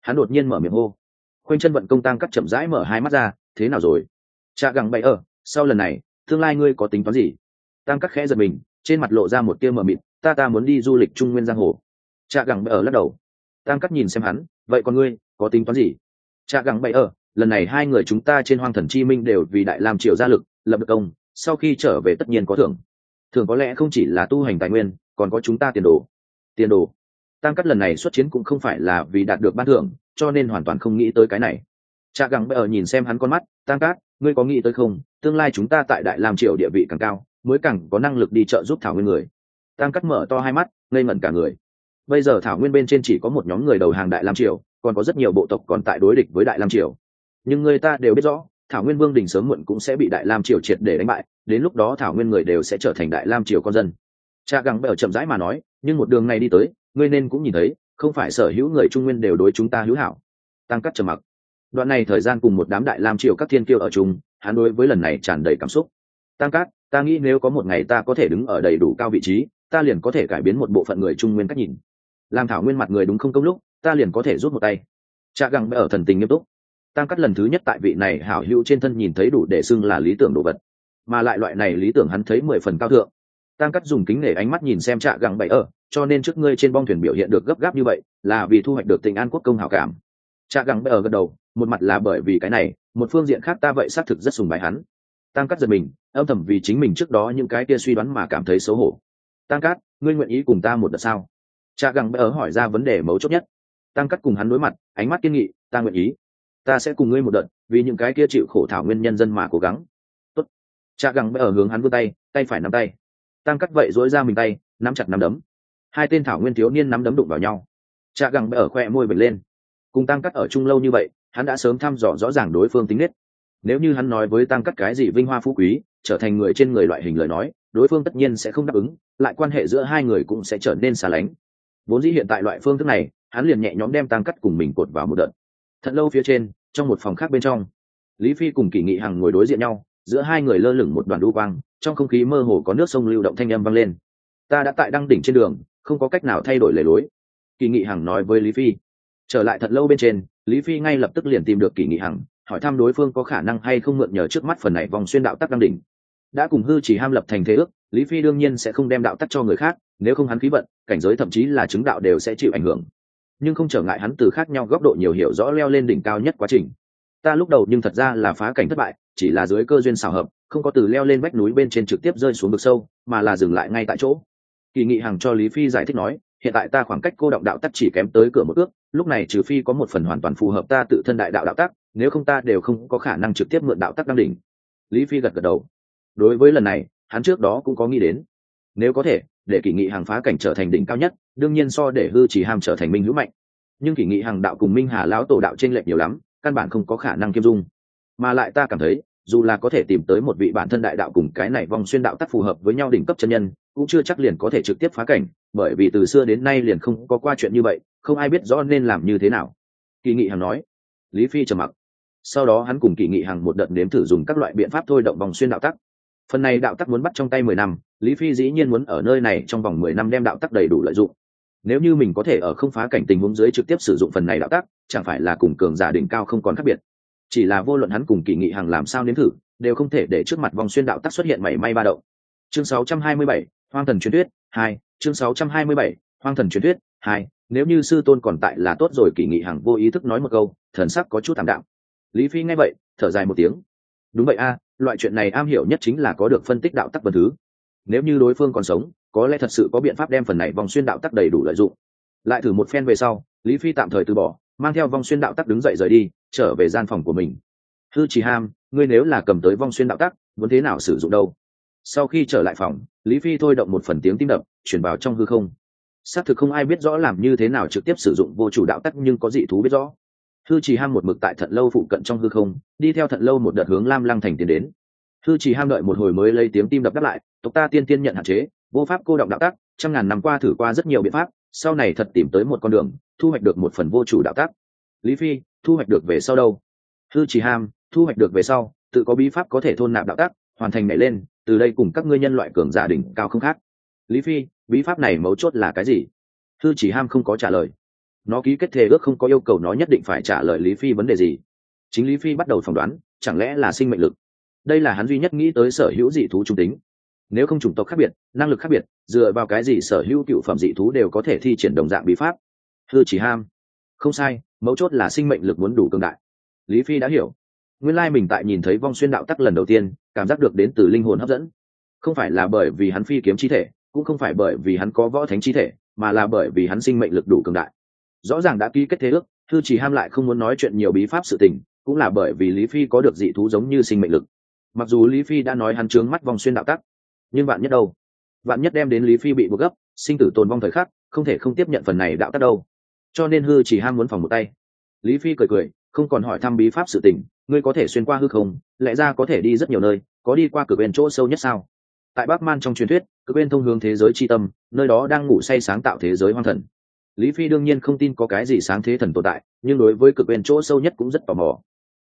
Hắn đột nhiên mở miệng hô khoanh chân vận công tăng cắt chậm rãi mở hai mắt ra, thế nào rồi? Cha gẳng bậy ở, sau lần này, tương lai ngươi có tính toán gì? Tăng cắt khẽ giật mình, trên mặt lộ ra một tia mờ mịt, ta ta muốn đi du lịch trung nguyên giang hồ. Cha gẳng bậy ở lắc đầu. Tăng cắt nhìn xem hắn, vậy còn ngươi, có tính toán gì? Cha gẳng bậy ở, lần này hai người chúng ta trên hoang thần chi minh đều vì đại làm triều gia lực, lập được công, sau khi trở về tất nhiên có thưởng. Thường có lẽ không chỉ là tu hành tài nguyên, còn có chúng ta tiền đồ. Tiền đồ tăng cắt lần này xuất chiến cũng không phải là vì đạt được ban thưởng, cho nên hoàn toàn không nghĩ tới cái này. Cha gắng bậy ở nhìn xem hắn con mắt tăng cát, ngươi có nghĩ tới không? Tương lai chúng ta tại đại làm triều địa vị càng cao, mới càng có năng lực đi trợ giúp thảo nguyên người. Tăng cắt mở to hai mắt, ngây ngẩn cả người. Bây giờ thảo nguyên bên trên chỉ có một nhóm người đầu hàng đại lam triều, còn có rất nhiều bộ tộc còn tại đối địch với đại lam triều. Nhưng người ta đều biết rõ, thảo nguyên vương đình sớm muộn cũng sẽ bị đại lam triều triệt để đánh bại, đến lúc đó thảo nguyên người đều sẽ trở thành đại lam triều con dân. Cha gắng bèo chậm rãi mà nói, nhưng một đường này đi tới ngươi nên cũng nhìn thấy, không phải sở hữu người trung nguyên đều đối chúng ta hữu hảo. Tăng cắt trầm mặc. Đoạn này thời gian cùng một đám đại lam triều các thiên kiêu ở chung, hắn đối với lần này tràn đầy cảm xúc. Tăng cát, ta nghĩ nếu có một ngày ta có thể đứng ở đầy đủ cao vị trí, ta liền có thể cải biến một bộ phận người trung nguyên cách nhìn. Làm thảo nguyên mặt người đúng không công lúc, ta liền có thể rút một tay. Cha găng ở thần tình nghiêm túc. Tăng cắt lần thứ nhất tại vị này hảo hữu trên thân nhìn thấy đủ để xưng là lý tưởng đồ vật. Mà lại loại này lý tưởng hắn thấy mười phần cao thượng tăng cắt dùng kính nể ánh mắt nhìn xem trạ Gẳng Bảy ở, cho nên trước ngươi trên bong thuyền biểu hiện được gấp gáp như vậy, là vì thu hoạch được tình an quốc công hảo cảm. Trạ Gẳng Bảy ở gật đầu, một mặt là bởi vì cái này, một phương diện khác ta vậy xác thực rất sùng bài hắn. Tăng cắt giật mình, âm thầm vì chính mình trước đó những cái kia suy đoán mà cảm thấy xấu hổ. Tăng cát, ngươi nguyện ý cùng ta một đợt sao? Trà Gẳng Bảy ở hỏi ra vấn đề mấu chốt nhất. Tăng cắt cùng hắn đối mặt, ánh mắt kiên nghị, ta nguyện ý. Ta sẽ cùng ngươi một đợt, vì những cái kia chịu khổ thảo nguyên nhân dân mà cố gắng. Tốt. cha Bảy ở hướng hắn vươn tay tay phải nắm tay tăng cắt vậy dỗi ra mình tay, nắm chặt nắm đấm. Hai tên thảo nguyên thiếu niên nắm đấm đụng vào nhau. Cha găng ở khoe môi bật lên. Cùng tăng cắt ở chung lâu như vậy, hắn đã sớm thăm dò rõ ràng đối phương tính nết. Nếu như hắn nói với tăng cắt cái gì vinh hoa phú quý, trở thành người trên người loại hình lời nói, đối phương tất nhiên sẽ không đáp ứng, lại quan hệ giữa hai người cũng sẽ trở nên xa lánh. Vốn dĩ hiện tại loại phương thức này, hắn liền nhẹ nhõm đem tăng cắt cùng mình cột vào một đợt. Thật lâu phía trên, trong một phòng khác bên trong, lý phi cùng kỷ nghị hằng ngồi đối diện nhau giữa hai người lơ lửng một đoàn đu quang, trong không khí mơ hồ có nước sông lưu động thanh â m vang lên. Ta đã tại đăng đỉnh trên đường, không có cách nào thay đổi lề lối. Kỳ nghị hằng nói với lý phi. Trở lại thật lâu bên trên, lý phi ngay lập tức liền tìm được kỳ nghị hằng, hỏi thăm đối phương có khả năng hay không mượn nhờ trước mắt phần này vòng xuyên đạo tắc đăng đỉnh. Đã cùng hư chỉ ham lập thành thế ước, lý phi đương nhiên sẽ không đem đạo tắc cho người khác, nếu không hắn khí vận, cảnh giới thậm chí là chứng đạo đều sẽ chịu ảnh hưởng. Nhưng không trở ngại hắn từ khác nhau góc độ nhiều hiểu rõ leo lên đỉnh cao nhất quá trình. Ta lúc đầu nhưng thật ra là phá cảnh thất bại chỉ là dưới cơ duyên xào hợp, không có từ leo lên vách núi bên trên trực tiếp rơi xuống vực sâu, mà là dừng lại ngay tại chỗ. Kỳ nghị hằng cho lý phi giải thích nói, hiện tại ta khoảng cách cô động đạo tắc chỉ kém tới cửa một ước, lúc này trừ phi có một phần hoàn toàn phù hợp ta tự thân đại đạo đạo tắc, nếu không ta đều không có khả năng trực tiếp mượn đạo tắc đăng đỉnh. Lý phi gật gật đầu. Đối với lần này, hắn trước đó cũng có nghĩ đến. Nếu có thể, để kỷ nghị hàng phá cảnh trở thành đỉnh cao nhất, đương nhiên so để hư chỉ ham trở thành minh hữu mạnh. Nhưng kỷ nghị hàng đạo cùng minh hà lão tổ đạo t r ê n lệch nhiều lắm, căn bản không có khả năng kiêm dung mà lại ta cảm thấy, dù là có thể tìm tới một vị bản thân đại đạo cùng cái này vòng xuyên đạo tắc phù hợp với nhau đỉnh cấp chân nhân, cũng chưa chắc liền có thể trực tiếp phá cảnh, bởi vì từ xưa đến nay liền không có qua chuyện như vậy, không ai biết rõ nên làm như thế nào. Kỳ nghị hằng nói. Lý phi trầm mặc. Sau đó hắn cùng kỳ nghị hằng một đợt nếm thử dùng các loại biện pháp thôi động vòng xuyên đạo tắc. Phần này đạo tắc muốn bắt trong tay mười năm, lý phi dĩ nhiên muốn ở nơi này trong vòng mười năm đem đạo tắc đầy đủ lợi dụng. Nếu như mình có thể ở không phá cảnh tình huống dưới trực tiếp sử dụng phần này đạo tắc, chẳng phải là cùng cường giả đỉnh cao không còn khác biệt chỉ là vô luận hắn cùng kỳ nghị hàng làm sao nếm thử đều không thể để trước mặt vòng xuyên đạo tắc xuất hiện mảy may ba động. Chương 627, hoang thần truyền thuyết hai chương 627, hoang thần truyền thuyết hai nếu như sư tôn còn tại là tốt rồi kỳ nghị hàng vô ý thức nói một câu thần sắc có chút thảm đạo lý phi nghe vậy thở dài một tiếng. Đúng vậy a loại chuyện này am hiểu nhất chính là có được phân tích đạo tắc vật thứ. Nếu như đối phương còn sống có lẽ thật sự có biện pháp đem phần này vòng xuyên đạo tắc đầy đủ lợi dụng. Lại thử một phen về sau lý phi tạm thời từ bỏ mang theo vong xuyên đạo tắc đứng dậy rời đi, trở về gian phòng của mình. Hư chỉ ham, ngươi nếu là cầm tới vong xuyên đạo tắc, muốn thế nào sử dụng đâu? Sau khi trở lại phòng, lý phi thôi động một phần tiếng tim đập, chuyển vào trong hư không. Xác thực không ai biết rõ làm như thế nào trực tiếp sử dụng vô chủ đạo tắc, nhưng có dị thú biết rõ. Hư chỉ ham một mực tại thận lâu phụ cận trong hư không, đi theo thận lâu một đợt hướng lam lăng thành tiến đến. Hư chỉ ham đợi một hồi mới lấy tiếng tim đập đáp lại, tộc ta tiên tiên nhận hạn chế, vô pháp cô động đạo tắc, trăm ngàn năm qua thử qua rất nhiều biện pháp sau này thật tìm tới một con đường, thu hoạch được một phần vô chủ đạo tác lý phi, thu hoạch được về sau đâu? Hư chỉ ham, thu hoạch được về sau, tự có bí pháp có thể thôn nạp đạo tác hoàn thành nảy lên, từ đây cùng các ngươi nhân loại cường giả đỉnh cao không khác. Lý phi, bí pháp này mấu chốt là cái gì? Thư chỉ ham không có trả lời. Nó ký kết thề ước không có yêu cầu nó nhất định phải trả lời lý phi vấn đề gì. Chính lý phi bắt đầu phỏng đoán, chẳng lẽ là sinh mệnh lực? Đây là hắn duy nhất nghĩ tới sở hữu dị thú trung tính nếu không chủng tộc khác biệt, năng lực khác biệt, dựa vào cái gì sở hữu cựu phẩm dị thú đều có thể thi triển đồng dạng bí pháp? Thư chỉ ham. Không sai, mấu chốt là sinh mệnh lực muốn đủ cường đại. Lý phi đã hiểu. Nguyên lai mình tại nhìn thấy vong xuyên đạo tắc lần đầu tiên, cảm giác được đến từ linh hồn hấp dẫn. Không phải là bởi vì hắn phi kiếm chi thể, cũng không phải bởi vì hắn có võ thánh chi thể, mà là bởi vì hắn sinh mệnh lực đủ cường đại. Rõ ràng đã ký kết thế ước thư chỉ ham lại không muốn nói chuyện nhiều bí pháp sự tình, cũng là bởi vì lý phi có được dị thú giống như sinh mệnh lực. Mặc dù lý phi đã nói hắn trướng mắt vòng xuyên đạo tắc nhưng bạn nhất đâu? Bạn nhất đem đến lý phi bị buộc gấp, sinh tử tồn vong thời khắc, không thể không tiếp nhận phần này đạo tắc đâu. Cho nên hư chỉ ham muốn phòng một tay. Lý phi cười cười, không còn hỏi thăm bí pháp sự tình, ngươi có thể xuyên qua hư không, lẽ ra có thể đi rất nhiều nơi, có đi qua cửa bên chỗ sâu nhất sao? Tại bắc man trong truyền thuyết, cửa bên thông hướng thế giới tri tâm, nơi đó đang ngủ say sáng tạo thế giới hoang thần. Lý phi đương nhiên không tin có cái gì sáng thế thần tồn tại, nhưng đối với cực bên chỗ sâu nhất cũng rất tò mò.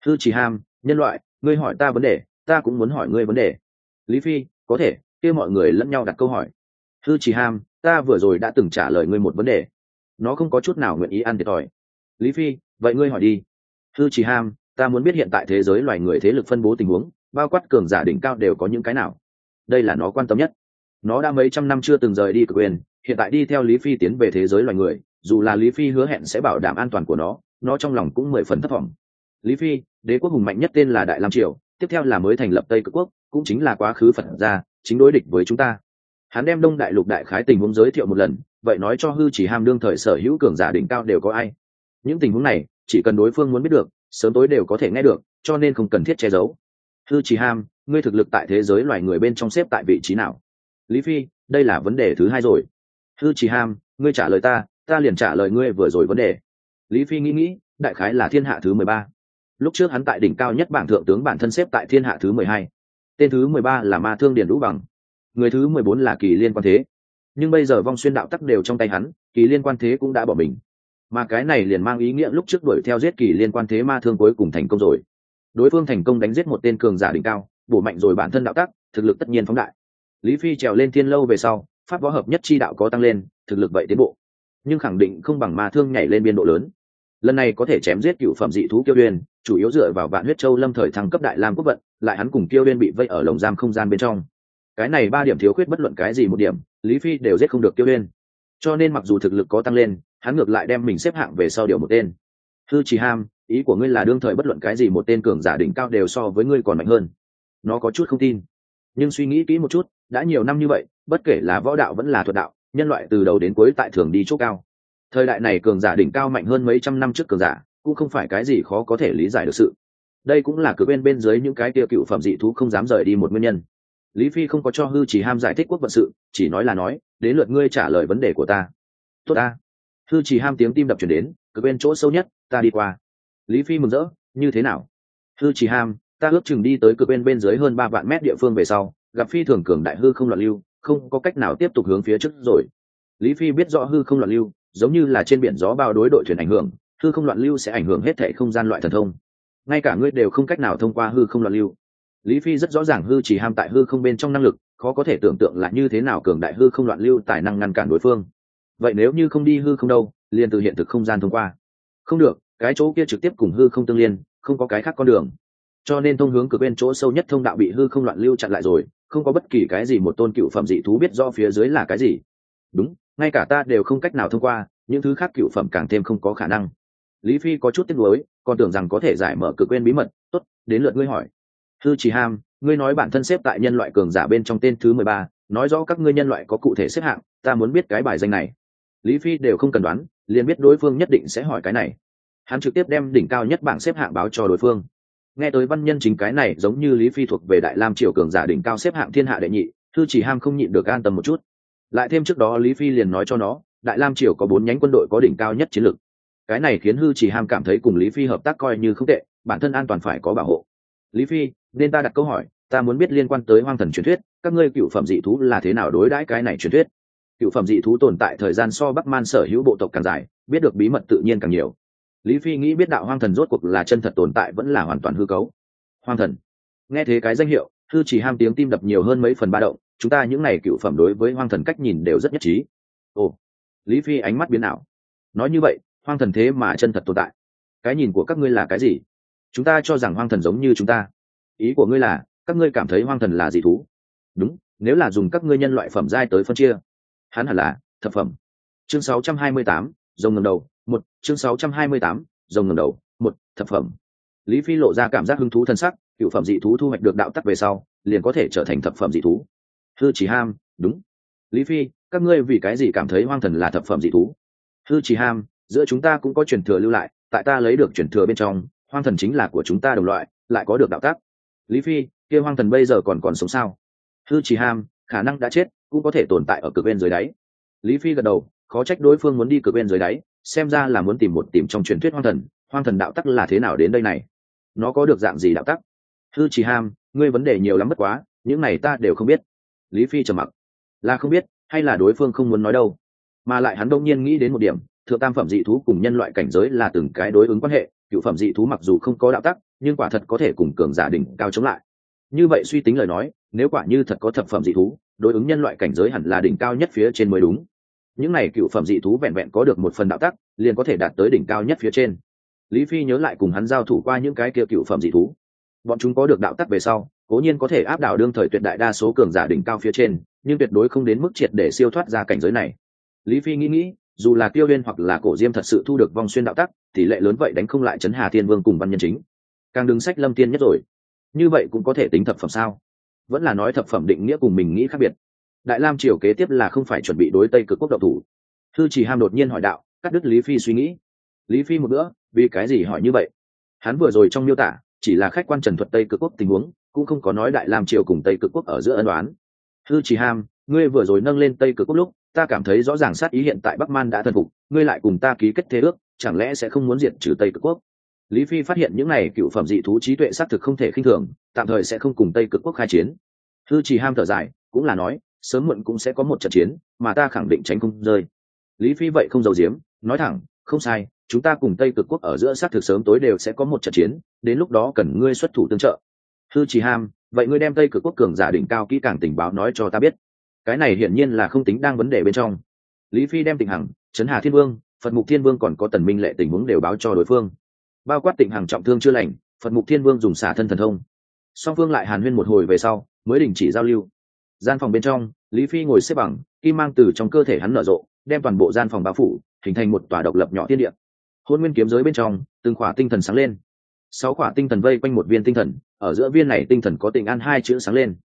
Hư chỉ ham, nhân loại, ngươi hỏi ta vấn đề, ta cũng muốn hỏi ngươi vấn đề. Lý phi, có thể kia mọi người lẫn nhau đặt câu hỏi. Thư chỉ ham, ta vừa rồi đã từng trả lời ngươi một vấn đề. Nó không có chút nào nguyện ý ăn thiệt thòi. Lý phi, vậy ngươi hỏi đi. Thư chỉ ham, ta muốn biết hiện tại thế giới loài người thế lực phân bố tình huống, bao quát cường giả đỉnh cao đều có những cái nào? Đây là nó quan tâm nhất. Nó đã mấy trăm năm chưa từng rời đi cực quyền, hiện tại đi theo lý phi tiến về thế giới loài người, dù là lý phi hứa hẹn sẽ bảo đảm an toàn của nó nó trong lòng cũng mười phần thất vọng. Lý phi, đế quốc hùng mạnh nhất tên là đại lam triều, tiếp theo là mới thành lập tây cực quốc, cũng chính là quá khứ phật gia chính đối địch với chúng ta. Hắn đem đông đại lục đại khái tình huống giới thiệu một lần, vậy nói cho hư chỉ ham đương thời sở hữu cường giả đỉnh cao đều có ai. Những tình huống này, chỉ cần đối phương muốn biết được, sớm tối đều có thể nghe được, cho nên không cần thiết che giấu. Hư chỉ ham ngươi thực lực tại thế giới loài người bên trong xếp tại vị trí nào? Lý phi, đây là vấn đề thứ hai rồi. Hư chỉ ham ngươi trả lời ta ta liền trả lời ngươi vừa rồi vấn đề. Lý phi nghĩ nghĩ, đại khái là thiên hạ thứ mười ba. Lúc trước hắn tại đỉnh cao nhất bảng thượng tướng bản thân xếp tại thiên hạ thứ mười hai tên thứ mười ba là ma thương điển lũ bằng. Người thứ mười bốn là kỳ liên quan thế. Nhưng bây giờ vong xuyên đạo tắc đều trong tay hắn, kỳ liên quan thế cũng đã bỏ mình. Mà cái này liền mang ý nghĩa lúc trước đuổi theo giết kỳ liên quan thế ma thương cuối cùng thành công rồi. Đối phương thành công đánh giết một tên cường giả đỉnh cao, bổ mạnh rồi bản thân đạo tắc, thực lực tất nhiên phóng đại. Lý phi trèo lên thiên lâu về sau, pháp võ hợp nhất chi đạo có tăng lên, thực lực vậy tiến bộ. Nhưng khẳng định không bằng ma thương nhảy lên biên độ lớn. Lần này có thể chém giết cựu phẩm dị thú kiêu uyên chủ yếu dựa vào vạn huyết châu lâm thời thăng cấp đại lam quốc vận, lại hắn cùng tiêu liên bị vây ở lồng giam không gian bên trong. Cái này ba điểm thiếu khuyết bất luận cái gì một điểm, lý phi đều giết không được tiêu liên. cho nên mặc dù thực lực có tăng lên, hắn ngược lại đem mình xếp hạng về sau điều một tên. Thư trì ham, ý của ngươi là đương thời bất luận cái gì một tên cường giả đỉnh cao đều so với ngươi còn mạnh hơn. Nó có chút không tin. Nhưng suy nghĩ kỹ một chút, đã nhiều năm như vậy, bất kể là võ đạo vẫn là thuật đạo, nhân loại từ đầu đến cuối tại thường đi chỗ cao. Thời đại này cường giả đỉnh cao mạnh hơn mấy trăm năm trước cường giả cũng không phải cái gì khó có thể lý giải được sự. Đây cũng là cực bên bên dưới những cái kia cựu phẩm dị thú không dám rời đi một nguyên nhân. Lý phi không có cho hư chỉ ham giải thích quốc vận sự, chỉ nói là nói, đến lượt ngươi trả lời vấn đề của ta. Tốt ta. Hư chỉ ham tiếng tim đập chuyển đến cực bên chỗ sâu nhất, ta đi qua. Lý phi mừng rỡ, như thế nào? Hư chỉ ham, ta ước chừng đi tới cực bên bên dưới hơn ba vạn mét địa phương về sau, gặp phi thường cường đại hư không loạn lưu, không có cách nào tiếp tục hướng phía trước rồi. Lý phi biết rõ hư không loạn lưu, giống như là trên biển gió bao đối đội thuyền ảnh hưởng hư không loạn lưu sẽ ảnh hưởng hết thệ không gian loại thần thông. Ngay cả ngươi đều không cách nào thông qua hư không loạn lưu. Lý phi rất rõ ràng hư chỉ ham tại hư không bên trong năng lực, khó có thể tưởng tượng là như thế nào cường đại hư không loạn lưu tài năng ngăn cản đối phương. Vậy nếu như không đi hư không đâu, liền từ hiện thực không gian thông qua. Không được, cái chỗ kia trực tiếp cùng hư không tương liên, không có cái khác con đường. Cho nên thông hướng cực bên chỗ sâu nhất thông đạo bị hư không loạn lưu chặn lại rồi, không có bất kỳ cái gì một tôn cựu phẩm dị thú biết do phía dưới là cái gì. Đúng, ngay cả ta đều không cách nào thông qua, những thứ khác cựu phẩm càng thêm không có khả năng lý phi có chút tiếc nuối, còn tưởng rằng có thể giải mở cực quên bí mật. Tốt, đến lượt ngươi hỏi. Thư chỉ ham, ngươi nói bản thân xếp tại nhân loại cường giả bên trong tên thứ mười ba, nói rõ các ngươi nhân loại có cụ thể xếp hạng, ta muốn biết cái bài danh này. Lý phi đều không cần đoán, liền biết đối phương nhất định sẽ hỏi cái này. Hắn trực tiếp đem đỉnh cao nhất bảng xếp hạng báo cho đối phương. Nghe tới văn nhân chính cái này giống như lý phi thuộc về đại lam triều cường giả đỉnh cao xếp hạng thiên hạ đệ nhị thư chỉ ham không nhịn được an tâm một chút. Lại thêm trước đó lý phi liền nói cho nó, đại lam triều có bốn nhánh quân đội có đỉnh cao nhất chiến lược cái này khiến hư chỉ ham cảm thấy cùng lý phi hợp tác coi như không tệ, bản thân an toàn phải có bảo hộ. Lý phi, nên ta đặt câu hỏi, ta muốn biết liên quan tới hoang thần truyền thuyết, các ngươi cựu phẩm dị thú là thế nào đối đãi cái này truyền thuyết? Cựu phẩm dị thú tồn tại thời gian so bắc man sở hữu bộ tộc càng dài, biết được bí mật tự nhiên càng nhiều. Lý phi nghĩ biết đạo hoang thần rốt cuộc là chân thật tồn tại vẫn là hoàn toàn hư cấu. Hoang thần. Nghe thế cái danh hiệu thư chỉ ham tiếng tim đập nhiều hơn mấy phần ba động, chúng ta những n à y cựu phẩm đối với hoang thần cách nhìn đều rất nhất trí. Ồ. Lý phi ánh mắt biến ảo. Nói như vậy hoang thần thế mà chân thật tồn tại. Cái nhìn của các ngươi là cái gì? Chúng ta cho rằng hoang thần giống như chúng ta. Ý của ngươi là các ngươi cảm thấy hoang thần là dị thú. Đúng nếu là dùng các ngươi nhân loại phẩm giai tới phân chia hắn hẳn là thập phẩm. Chương 628, rồng ngầm đầu một chương 628, rồng ngầm đầu một thập phẩm. Lý phi lộ ra cảm giác hứng thú thân sắc cựu phẩm dị thú thu hoạch được đạo tắc về sau liền có thể trở thành thập phẩm dị thú. Hư chỉ ham đúng. Lý phi các ngươi vì cái gì cảm thấy hoang thần là thập phẩm dị thú? Hư chỉ ham giữa chúng ta cũng có truyền thừa lưu lại, tại ta lấy được truyền thừa bên trong, hoang thần chính là của chúng ta đồng loại, lại có được đạo tác lý phi, kia hoang thần bây giờ còn còn sống sao? Hư chỉ ham, khả năng đã chết, cũng có thể tồn tại ở cực bên dưới đáy. Lý phi gật đầu, khó trách đối phương muốn đi cực bên dưới đáy, xem ra là muốn tìm một tìm trong truyền thuyết hoang thần hoang thần đạo tắc là thế nào đến đây này? Nó có được dạng gì đạo tắc? Hư chỉ ham, ngươi vấn đề nhiều lắm bất quá, những này ta đều không biết. Lý phi trầm mặc. Là không biết, hay là đối phương không muốn nói đâu? Mà lại hắn đông nhiên nghĩ đến một điểm thượng tam phẩm dị thú cùng nhân loại cảnh giới là từng cái đối ứng quan hệ, cựu phẩm dị thú mặc dù không có đạo tắc, nhưng quả thật có thể cùng cường giả đỉnh cao chống lại. Như vậy suy tính lời nói, nếu quả như thật có thập phẩm dị thú, đối ứng nhân loại cảnh giới hẳn là đỉnh cao nhất phía trên mới đúng. Những này cựu phẩm dị thú vẹn vẹn có được một phần đạo tắc, liền có thể đạt tới đỉnh cao nhất phía trên. Lý phi nhớ lại cùng hắn giao thủ qua những cái kia cựu phẩm dị thú. Bọn chúng có được đạo tắc về sau, cố nhiên có thể áp đảo đương thời tuyệt đại đa số cường giả đỉnh cao phía trên, nhưng tuyệt đối không đến mức triệt để siêu thoát ra cảnh giới này. Lý phi nghĩ nghĩ dù là tiêu liên hoặc là cổ diêm thật sự thu được vong xuyên đạo tắc, tỷ lệ lớn vậy đánh không lại chấn hà thiên vương cùng văn nhân chính. Càng đứng sách lâm tiên nhất rồi. Như vậy cũng có thể tính thập phẩm sao? Vẫn là nói thập phẩm định nghĩa cùng mình nghĩ khác biệt. Đại lam triều kế tiếp là không phải chuẩn bị đối tây cực quốc độc thủ. Thư chỉ ham đột nhiên hỏi đạo, cắt đứt lý phi suy nghĩ. Lý phi một bữa, vì cái gì hỏi như vậy? Hắn vừa rồi trong miêu tả, chỉ là khách quan trần thuật tây cực quốc tình huống, cũng không có nói đại lam triều cùng tây cực quốc ở giữa ân đoán thư chỉ ham ngươi vừa rồi nâng lên tây cực quốc lúc ta cảm thấy rõ ràng sát ý hiện tại bắc man đã thần phục, ngươi lại cùng ta ký kết thế ước, chẳng lẽ sẽ không muốn diệt trừ tây cực quốc? Lý phi phát hiện những này cựu phẩm dị thú trí tuệ xác thực không thể khinh thường, tạm thời sẽ không cùng tây cực quốc khai chiến. Thư chỉ ham thở dài, cũng là nói, sớm muộn cũng sẽ có một trận chiến, mà ta khẳng định tránh không rơi. Lý phi vậy không giấu giếm, nói thẳng, không sai, chúng ta cùng tây cực quốc ở giữa xác thực sớm tối đều sẽ có một trận chiến, đến lúc đó cần ngươi xuất thủ tương trợ. Thư chỉ ham, vậy ngươi đem tây cực quốc cường giả đỉnh cao kỹ càng tình báo nói cho ta biết cái này hiển nhiên là không tính đang vấn đề bên trong. Lý phi đem tình hằng, trấn hà thiên vương, phật mục thiên vương còn có tần minh lệ tình huống đều báo cho đối phương. Bao quát tình hằng trọng thương chưa lành, phật mục thiên vương dùng xả thân thần thông. Song phương lại hàn huyên một hồi về sau, mới đình chỉ giao lưu. Gian phòng bên trong, lý phi ngồi xếp bằng, kim mang từ trong cơ thể hắn nở rộ, đem toàn bộ gian phòng bao phủ, hình thành một tòa độc lập nhỏ thiên địa. Hôn nguyên kiếm giới bên trong, từng khỏa tinh thần sáng lên. Sáu khỏa tinh thần vây quanh một viên tinh thần, ở giữa viên này tinh thần có tình an hai chữ sáng lên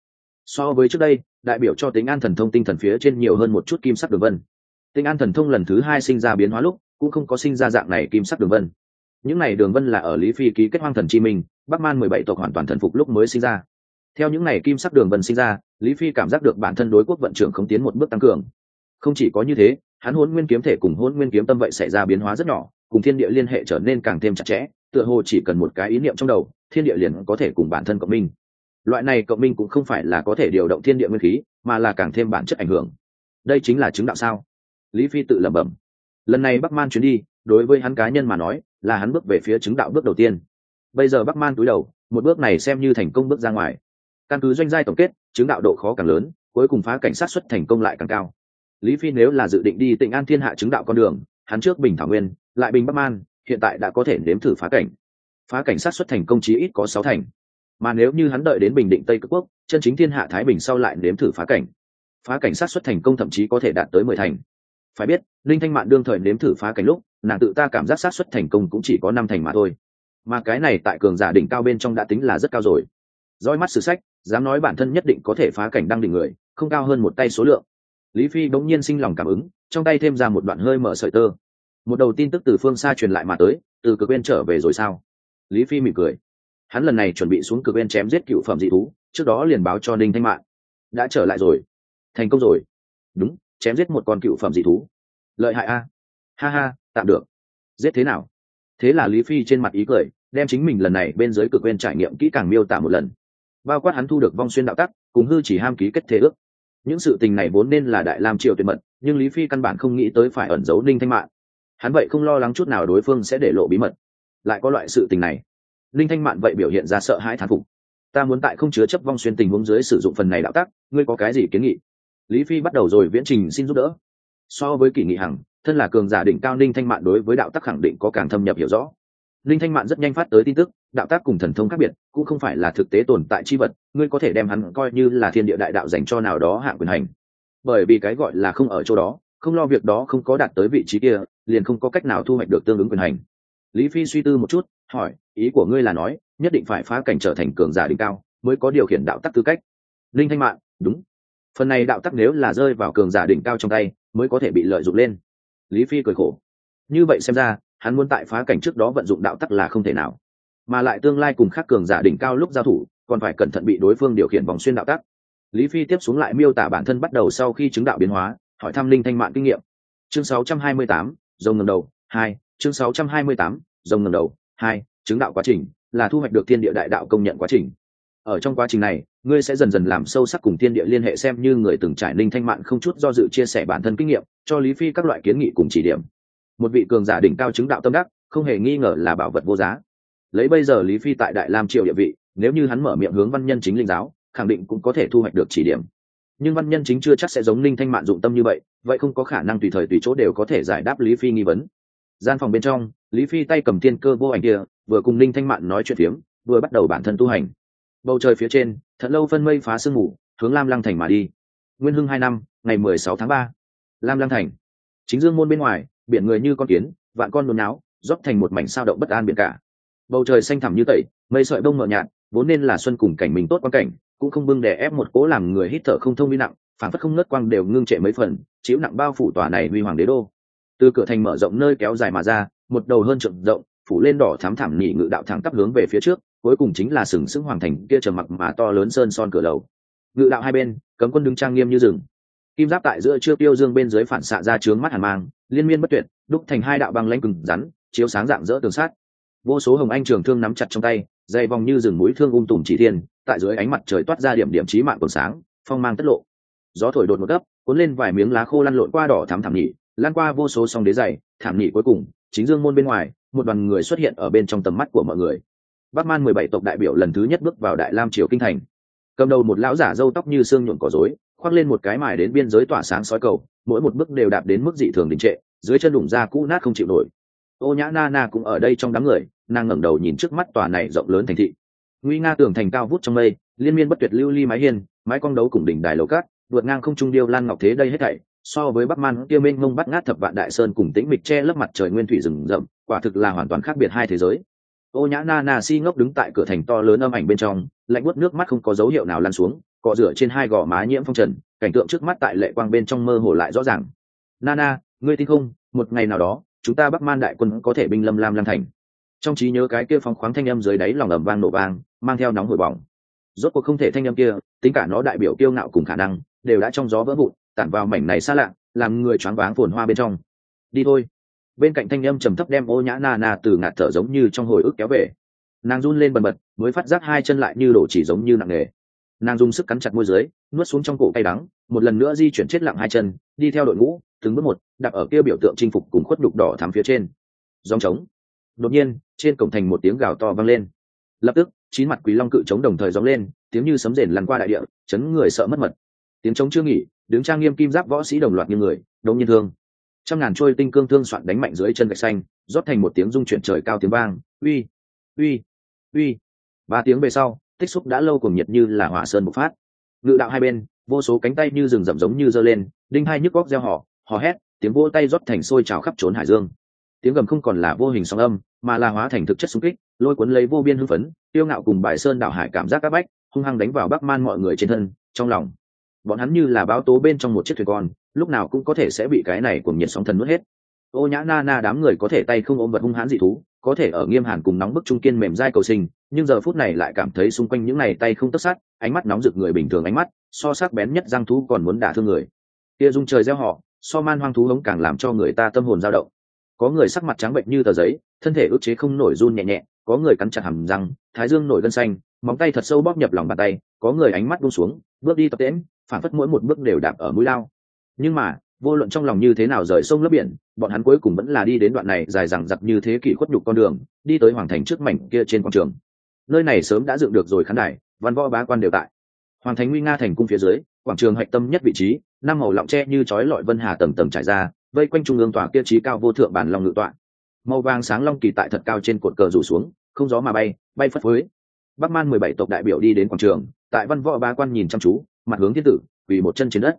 so với trước đây, đại biểu cho tính an thần thông tinh thần phía trên nhiều hơn một chút kim sắc đường vân. Tinh an thần thông lần thứ hai sinh ra biến hóa lúc, cũng không có sinh ra dạng này kim sắc đường vân. Những này đường vân là ở lý phi ký kết hoang thần chi minh, bắc man mười bảy tộc hoàn toàn thần phục lúc mới sinh ra. Theo những này kim sắc đường vân sinh ra, lý phi cảm giác được bản thân đối quốc vận trưởng không tiến một bước tăng cường. Không chỉ có như thế, hắn hôn nguyên kiếm thể cùng hôn nguyên kiếm tâm vậy xảy ra biến hóa rất nhỏ, cùng thiên địa liên hệ trở nên càng thêm chặt chẽ, tựa hồ chỉ cần một cái ý niệm trong đầu, thiên địa liền có thể cùng bản thân cộng minh loại này cộng minh cũng không phải là có thể điều động thiên địa nguyên khí, mà là càng thêm bản chất ảnh hưởng. Đây chính là chứng đạo sao? Lý phi tự lẩm bẩm. Lần này bắc man chuyến đi, đối với hắn cá nhân mà nói, là hắn bước về phía chứng đạo bước đầu tiên. Bây giờ bắc man túi đầu, một bước này xem như thành công bước ra ngoài. Căn cứ doanh giai tổng kết, chứng đạo độ khó càng lớn, cuối cùng phá cảnh sát xuất thành công lại càng cao. Lý phi nếu là dự định đi tỉnh an thiên hạ chứng đạo con đường, hắn trước bình thảo nguyên, lại bình bắc man, hiện tại đã có thể nếm thử phá cảnh. Phá cảnh sát xuất thành công chí ít có sáu thành mà nếu như hắn đợi đến bình định tây cực quốc, chân chính thiên hạ thái bình sau lại nếm thử phá cảnh. Phá cảnh sát xuất thành công thậm chí có thể đạt tới mười thành. Phải biết, linh thanh mạn đương thời nếm thử phá cảnh lúc, nàng tự ta cảm giác sát xuất thành công cũng chỉ có năm thành mà thôi. Mà cái này tại cường giả đỉnh cao bên trong đã tính là rất cao rồi. Roi mắt sử sách, dám nói bản thân nhất định có thể phá cảnh đăng đỉnh người, không cao hơn một tay số lượng. Lý phi bỗng nhiên sinh lòng cảm ứng, trong tay thêm ra một đoạn hơi mở sợi tơ. Một đầu tin tức từ phương xa truyền lại mà tới, từ cực bên trở về rồi sao? Lý phi mỉm cười hắn lần này chuẩn bị xuống cực bên chém giết cựu phẩm dị thú, trước đó liền báo cho ninh thanh mạng đã trở lại rồi. Thành công rồi. Đúng, chém giết một con cựu phẩm dị thú. Lợi hại a. Ha ha, tạm được. Giết thế nào? Thế là lý phi trên mặt ý cười, đem chính mình lần này bên dưới cực bên trải nghiệm kỹ càng miêu tả một lần. Bao quát hắn thu được vong xuyên đạo tắc, cùng hư chỉ ham ký kết thế ước. Những sự tình này vốn nên là đại lam triều tuyệt mật, nhưng lý phi căn bản không nghĩ tới phải ẩn giấu ninh thanh mạng hắn vậy không lo lắng chút nào đối phương sẽ để lộ bí mật. Lại có loại sự tình này linh thanh mạn vậy biểu hiện ra sợ hãi thán phục. Ta muốn tại không chứa chấp vong xuyên tình huống dưới sử dụng phần này đạo tắc ngươi có cái gì kiến nghị? Lý phi bắt đầu rồi viễn trình xin giúp đỡ. So với kỷ nghị hằng, thân là cường giả đỉnh cao ninh thanh mạn đối với đạo tắc khẳng định có càng thâm nhập hiểu rõ. Ninh thanh mạn rất nhanh phát tới tin tức, đạo tác cùng thần thông khác biệt, cũng không phải là thực tế tồn tại chi vật, ngươi có thể đem hắn coi như là thiên địa đại đạo dành cho nào đó hạ quyền hành. Bởi vì cái gọi là không ở chỗ đó, không lo việc đó không có đạt tới vị trí kia, liền không có cách nào thu hoạch được tương ứng quyền hành lý phi suy tư một chút hỏi ý của ngươi là nói nhất định phải phá cảnh trở thành cường giả đỉnh cao mới có điều khiển đạo tắc tư cách. Linh thanh mạn đúng. Phần này đạo tắc nếu là rơi vào cường giả đỉnh cao trong tay mới có thể bị lợi dụng lên. Lý phi cười khổ. Như vậy xem ra hắn muốn tại phá cảnh trước đó vận dụng đạo tắc là không thể nào. Mà lại tương lai cùng khác cường giả đỉnh cao lúc giao thủ còn phải cẩn thận bị đối phương điều khiển vòng xuyên đạo tắc. Lý phi tiếp xuống lại miêu tả bản thân bắt đầu sau khi chứng đạo biến hóa hỏi thăm linh thanh mạng kinh nghiệm. Chương 628, dông ngầm đầu hai chương 628, rồng ngầm đầu. Hai chứng đạo quá trình là thu hoạch được thiên địa đại đạo công nhận quá trình. Ở trong quá trình này ngươi sẽ dần dần làm sâu sắc cùng thiên địa liên hệ xem như người từng trải linh thanh mạn không chút do dự chia sẻ bản thân kinh nghiệm cho lý phi các loại kiến nghị cùng chỉ điểm. Một vị cường giả đỉnh cao chứng đạo tâm đắc không hề nghi ngờ là bảo vật vô giá. Lấy bây giờ lý phi tại đại lam triều địa vị nếu như hắn mở miệng hướng văn nhân chính linh giáo khẳng định cũng có thể thu hoạch được chỉ điểm. Nhưng văn nhân chính chưa chắc sẽ giống linh thanh mạn dụng tâm như vậy vậy không có khả năng tùy thời tùy chỗ đều có thể giải đáp lý phi nghi vấn gian phòng bên trong, lý phi tay cầm tiên cơ vô ảnh kia, vừa cùng linh thanh mạn nói chuyện phiếm, vừa bắt đầu bản thân tu hành. Bầu trời phía trên, thật lâu phân mây phá sương mù, hướng lam lăng thành mà đi. Nguyên hưng hai năm, ngày mười sáu tháng ba. Lam lăng thành. Chính dương môn bên ngoài, biển người như con kiến, vạn con nôn náo, rót thành một mảnh sao động bất an biển cả. Bầu trời xanh thẳm như tẩy, mây sợi bông mờ nhạt, vốn nên là xuân cùng cảnh mình tốt quan cảnh, cũng không bưng đè ép một cố làm người hít thở không thông đi nặng phản phất không nớt quang đều ngưng trệ mấy phần, chiếu nặng bao phủ tòa này huy hoàng đế đô từ cửa thành mở rộng nơi kéo dài mà ra, một đầu hơn trượng rộng, phủ lên đỏ thám thảm nhị ngự đạo thẳng tắp hướng về phía trước, cuối cùng chính là sừng sững hoàng thành kia trầm mặc mà to lớn sơn son cửa lầu. Ngự đạo hai bên, cấm quân đứng trang nghiêm như rừng. Kim giáp tại giữa chưa tiêu dương bên dưới phản xạ ra trướng mắt hàn mang, liên miên bất tuyệt, đúc thành hai đạo băng lãnh cừng rắn, chiếu sáng dạng dỡ tường sát vô số hồng anh trường thương nắm chặt trong tay dày vòng như rừng mũi thương ung tùm chỉ thiên, tại dưới ánh mặt trời toát ra điểm điểm trí mạng còn sáng, phong mang tất lộ. Gió thổi đột một gấp, cuốn lên vài miếng lá khô lăn lộn qua đỏ thắm thảm nhị lan qua vô số song đế dày thảm nhị cuối cùng, chính dương môn bên ngoài, một đoàn người xuất hiện ở bên trong tầm mắt của mọi người. Bắc man mười bảy tộc đại biểu lần thứ nhất bước vào đại lam triều kinh thành. Cầm đầu một lão giả râu tóc như xương nhuộm cỏ rối, khoác lên một cái mài đến biên giới tỏa sáng sói cầu, mỗi một bước đều đạp đến mức dị thường đình trệ, dưới chân đủng ra cũ nát không chịu nổi. Ô nhã na na cũng ở đây trong đám người, nàng ngẩng đầu nhìn trước mắt tòa này rộng lớn thành thị. Nguy nga tường thành cao vút trong mây, liên miên bất tuyệt lưu ly mái hiên, mái cong đấu cùng đỉnh đài lầu cát, vượt ngang không trung điêu lan ngọc thế đây hết thảy so với bắc man, kia mênh mông bắt ngát thập vạn đại sơn cùng tĩnh mịch che lấp mặt trời nguyên thủy rừng rậm, quả thực là hoàn toàn khác biệt hai thế giới. Ô nhã na na si ngốc đứng tại cửa thành to lớn âm ảnh bên trong, lạnh buốt nước mắt không có dấu hiệu nào lan xuống, cọ rửa trên hai gò má nhiễm phong trần, cảnh tượng trước mắt tại lệ quang bên trong mơ hồ lại rõ ràng. Nana ngươi tin không, một ngày nào đó, chúng ta bắc man đại quân có thể binh lâm lam lăng thành. Trong trí nhớ cái kia phong khoáng thanh âm dưới đáy lòng ầm vang nổ vang, mang theo nóng hồi bỏng. Rốt cuộc không thể thanh âm kia, tính cả nó đại biểu kiêu ngạo cùng khả năng, đều đã trong gió vỡ vụn tản vào mảnh này xa lạ, làm người choáng váng phồn hoa bên trong. Đi thôi. Bên cạnh thanh âm trầm thấp đem ô nhã na na từ ngạt thở giống như trong hồi ức kéo về. Nàng run lên bần bật, mới phát giác hai chân lại như đổ chỉ giống như nặng nề. Nàng dùng sức cắn chặt môi dưới, nuốt xuống trong cổ cay đắng, một lần nữa di chuyển chết lặng hai chân, đi theo đội ngũ, từng bước một đặt ở kia biểu tượng chinh phục cùng khuất đục đỏ thắm phía trên. Dòng trống. Đột nhiên, trên cổng thành một tiếng gào to vang lên. Lập tức, chín mặt quý long cự trống đồng thời gióng lên, tiếng như sấm rền lăn qua đại địa, chấn người sợ mất mật. Tiếng trống chưa nghỉ đứng trang nghiêm kim giáp võ sĩ đồng loạt như người, đống nhiên thương. Trăm ngàn trôi tinh cương thương soạn đánh mạnh dưới chân gạch xanh, rót thành một tiếng rung chuyển trời cao tiếng vang, uy uy uy. Ba tiếng về sau, tích xúc đã lâu cùng nhiệt như là hỏa sơn bộc phát. Ngự đạo hai bên, vô số cánh tay như rừng rậm giống như giơ lên, đinh hai nhức góc gieo họ, hò hét, tiếng vỗ tay rót thành sôi trào khắp trốn hải dương. Tiếng gầm không còn là vô hình song âm, mà là hóa thành thực chất xung kích, lôi cuốn lấy vô biên hưng phấn, tiêu ngạo cùng bài sơn đảo hải cảm giác các bách, hung hăng đánh vào bắc man mọi người trên thân, trong lòng bọn hắn như là báo tố bên trong một chiếc thuyền con, lúc nào cũng có thể sẽ bị cái này cùng nhiệt sóng thần nuốt hết. Ô nhã na na đám người có thể tay không ôm vật hung hãn dị thú, có thể ở nghiêm hàn cùng nóng bức trung kiên mềm dai cầu sinh, nhưng giờ phút này lại cảm thấy xung quanh những này tay không tất sát, ánh mắt nóng rực người bình thường ánh mắt, so sắc bén nhất răng thú còn muốn đả thương người. Kia dung trời gieo họ, so man hoang thú hống càng làm cho người ta tâm hồn dao động. Có người sắc mặt trắng bệnh như tờ giấy, thân thể ức chế không nổi run nhẹ nhẹ, có người cắn chặt hầm răng, thái dương nổi gân xanh móng tay thật sâu bóp nhập lòng bàn tay, có người ánh mắt buông xuống, bước đi tập tễm phản phất mỗi một bước đều đạp ở mũi lao. Nhưng mà, vô luận trong lòng như thế nào rời sông lấp biển, bọn hắn cuối cùng vẫn là đi đến đoạn này dài dằng dặc như thế kỷ khuất nhục con đường, đi tới hoàng thành trước mảnh kia trên quảng trường. Nơi này sớm đã dựng được rồi khán đài, văn võ bá quan đều tại. Hoàng thành nguy nga thành cung phía dưới, quảng trường hạch tâm nhất vị trí, năm màu lọng tre như chói lọi vân hà tầng tầng trải ra, vây quanh trung ương tòa kia trí cao vô thượng bản lòng ngự tọa. Màu vàng sáng long kỳ tại thật cao trên cột cờ rủ xuống, không gió mà bay bay phất phới bắc man mười bảy tộc đại biểu đi đến quảng trường, tại văn võ ba quan nhìn chăm chú, mặt hướng thiên tử vì một chân trên đất.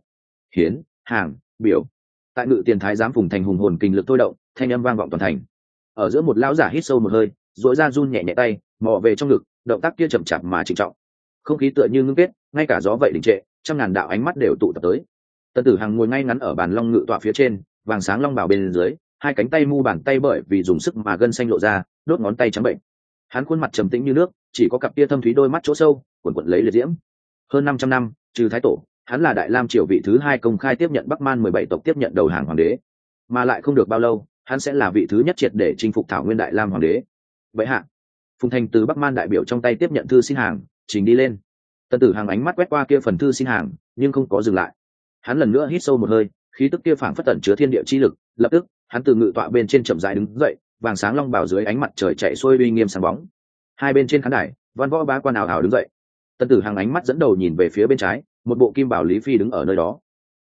Hiến, hàng, biểu. Tại ngự tiền thái giám phùng thành hùng hồn kinh lực thôi động, thanh âm vang vọng toàn thành. Ở giữa một lão giả hít sâu một hơi dội ra run nhẹ nhẹ tay, mò về trong ngực, động tác kia chậm chạp mà trịnh trọng. Không khí tựa như ngưng kết, ngay cả gió vậy đình trệ, trăm ngàn đạo ánh mắt đều tụ tập tới. Tân tử hằng ngồi ngay ngắn ở bàn long ngự tọa phía trên, vàng sáng long bảo bên dưới, hai cánh tay mu bàn tay bởi vì dùng sức mà gân xanh lộ ra, đốt ngón tay trắng bệnh hắn khuôn mặt trầm tĩnh như nước, chỉ có cặp tia thâm thúy đôi mắt chỗ sâu, quần quận lấy liệt diễm. Hơn năm trăm năm, trừ thái tổ, hắn là đại lam triều vị thứ hai công khai tiếp nhận bắc man mười bảy tộc tiếp nhận đầu hàng hoàng đế. Mà lại không được bao lâu, hắn sẽ là vị thứ nhất triệt để chinh phục thảo nguyên đại lam hoàng đế. Vậy hạ, phùng thành từ bắc man đại biểu trong tay tiếp nhận thư xin hàng, trình đi lên. Tân tử hàng ánh mắt quét qua kia phần thư xin hàng, nhưng không có dừng lại. Hắn lần nữa hít sâu một hơi, khí tức kia phảng phất tẩn chứa thiên địa chi lực, lập tức, hắn từ ngự tọa bên trên chậm dài đứng dậy vàng sáng long bảo dưới ánh mặt trời chạy xuôi uy nghiêm sáng bóng. Hai bên trên khán đài, văn võ ba quan nào hào đứng dậy. Tân tử hàng ánh mắt dẫn đầu nhìn về phía bên trái, một bộ kim bảo lý phi đứng ở nơi đó.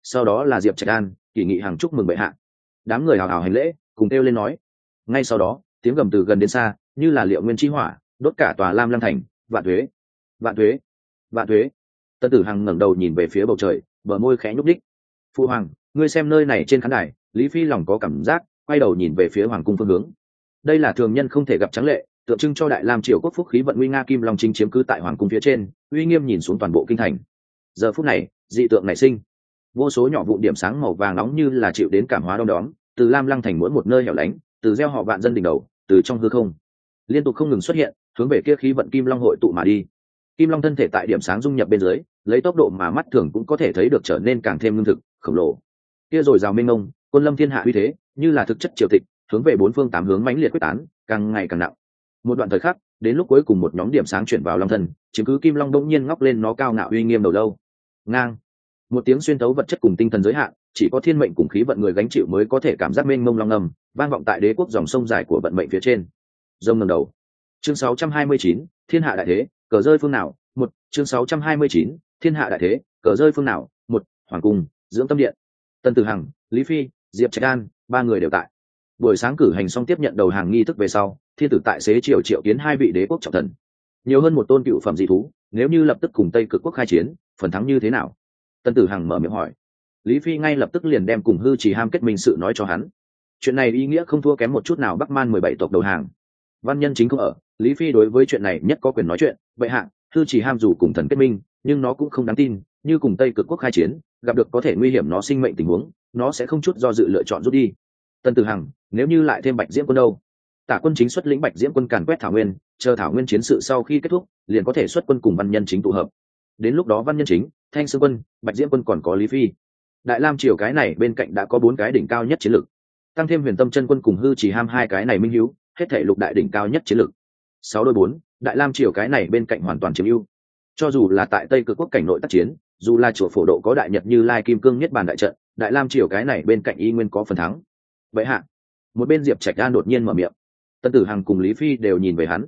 Sau đó là diệp trạch an kỷ nghị hàng chúc mừng bệ hạ. Đám người hào hào hành lễ, cùng kêu lên nói. Ngay sau đó, tiếng gầm từ gần đến xa, như là liệu nguyên chi hỏa, đốt cả tòa lam lăng thành, vạn thuế vạn thuế vạn thuế. Tân tử hằng ngẩng đầu nhìn về phía bầu trời, bờ môi khẽ nhúc đích phụ hoàng, ngươi xem nơi này trên khán đài, lý phi lòng có cảm giác, quay đầu nhìn về phía hoàng cung phương hướng đây là thường nhân không thể gặp trắng lệ, tượng trưng cho đại lam triều quốc phúc khí vận nguy nga kim long chính chiếm cứ tại hoàng cung phía trên, uy nghiêm nhìn xuống toàn bộ kinh thành. Giờ phút này, dị tượng nảy sinh. Vô số nhỏ vụ điểm sáng màu vàng nóng như là chịu đến cảm hóa đom đóm, từ lam lăng thành mỗi một nơi hẻo lánh, từ gieo họ vạn dân đỉnh đầu, từ trong hư không, liên tục không ngừng xuất hiện, hướng về kia khí vận kim long hội tụ mà đi. Kim long thân thể tại điểm sáng dung nhập bên dưới, lấy tốc độ mà mắt thường cũng có thể thấy được trở nên càng thêm lương thực, khổng lồ. Kia rồi rào mênh mông, quân lâm thiên hạ uy thế, như là thực chất triều tịch hướng về bốn phương tám hướng mãnh liệt quyết tán càng ngày càng nặng. Một đoạn thời khắc đến lúc cuối cùng một nhóm điểm sáng chuyển vào long thần chứng cứ kim long đông nhiên ngóc lên nó cao ngạo uy nghiêm đầu lâu. Ngang. Một tiếng xuyên tấu vật chất cùng tinh thần giới hạn chỉ có thiên mệnh cùng khí vận người gánh chịu mới có thể cảm giác mênh mông long ngầm vang vọng tại đế quốc dòng sông dài của vận mệnh phía trên. Dông ngầm đầu. Chương 629, thiên hạ đại thế cờ rơi phương nào? Một. Chương 629, thiên hạ đại thế cờ rơi phương nào? Một. Hoàng cung dưỡng tâm điện. Tân tử hằng lý phi diệp trạch an ba người đều tại buổi sáng cử hành xong tiếp nhận đầu hàng nghi thức về sau, thiên tử tại xế triều triệu kiến hai vị đế quốc trọng thần. Nhiều hơn một tôn cựu phẩm dị thú, nếu như lập tức cùng tây cực quốc khai chiến, phần thắng như thế nào? Tân tử hằng mở miệng hỏi. Lý phi ngay lập tức liền đem cùng hư chỉ ham kết minh sự nói cho hắn. Chuyện này ý nghĩa không thua kém một chút nào bắc man mười bảy tộc đầu hàng. Văn nhân chính không ở, lý phi đối với chuyện này nhất có quyền nói chuyện. Vậy hạ, hư chỉ ham dù cùng thần kết minh, nhưng nó cũng không đáng tin, như cùng tây cực quốc khai chiến, gặp được có thể nguy hiểm nó sinh mệnh tình huống, nó sẽ không chút do dự lựa chọn rút đi tân tử hằng, nếu như lại thêm bạch diễm quân đâu? Tả quân chính xuất lĩnh bạch diễm quân càn quét thảo nguyên, chờ thảo nguyên chiến sự sau khi kết thúc, liền có thể xuất quân cùng văn nhân chính tụ hợp. Đến lúc đó văn nhân chính, thanh sư quân, bạch diễm quân còn có lý phi. Đại lam triều cái này bên cạnh đã có bốn cái đỉnh cao nhất chiến lược. Tăng thêm huyền tâm chân quân cùng hư chỉ ham hai cái này minh hữu, hết thể lục đại đỉnh cao nhất chiến lược. Sáu đôi bốn, đại lam triều cái này bên cạnh hoàn toàn chiếm ưu. Cho dù là tại tây cực quốc cảnh nội tác chiến, dù là chùa phổ độ có đại nhật như lai kim cương nhất bàn đại trận, đại lam triều cái này bên cạnh y nguyên có phần thắng vậy hạ. Một bên diệp trạch đan đột nhiên mở miệng. Tân tử hằng cùng lý phi đều nhìn về hắn.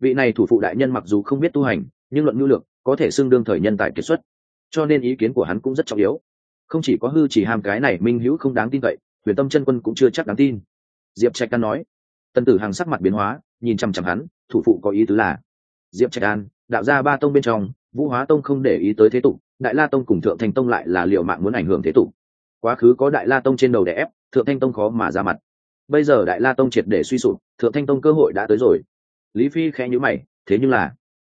Vị này thủ phụ đại nhân mặc dù không biết tu hành, nhưng luận nhu lược có thể xưng đương thời nhân tài kiệt xuất. Cho nên ý kiến của hắn cũng rất trọng yếu. Không chỉ có hư chỉ hàm cái này minh hữu không đáng tin cậy, huyền tâm chân quân cũng chưa chắc đáng tin. Diệp trạch đan nói. Tân tử hằng sắc mặt biến hóa, nhìn chằm chằm hắn, thủ phụ có ý tứ là. Diệp trạch đan đạo ra ba tông bên trong, vũ hóa tông không để ý tới thế tục, đại la tông cùng thượng thành tông lại là liệu mạng muốn ảnh hưởng thế tục. Quá khứ có đại la tông trên đầu đè ép thượng thanh tông khó mà ra mặt. Bây giờ đại la tông triệt để suy sụp, thượng thanh tông cơ hội đã tới rồi. Lý phi khẽ nhữ mày, thế nhưng là,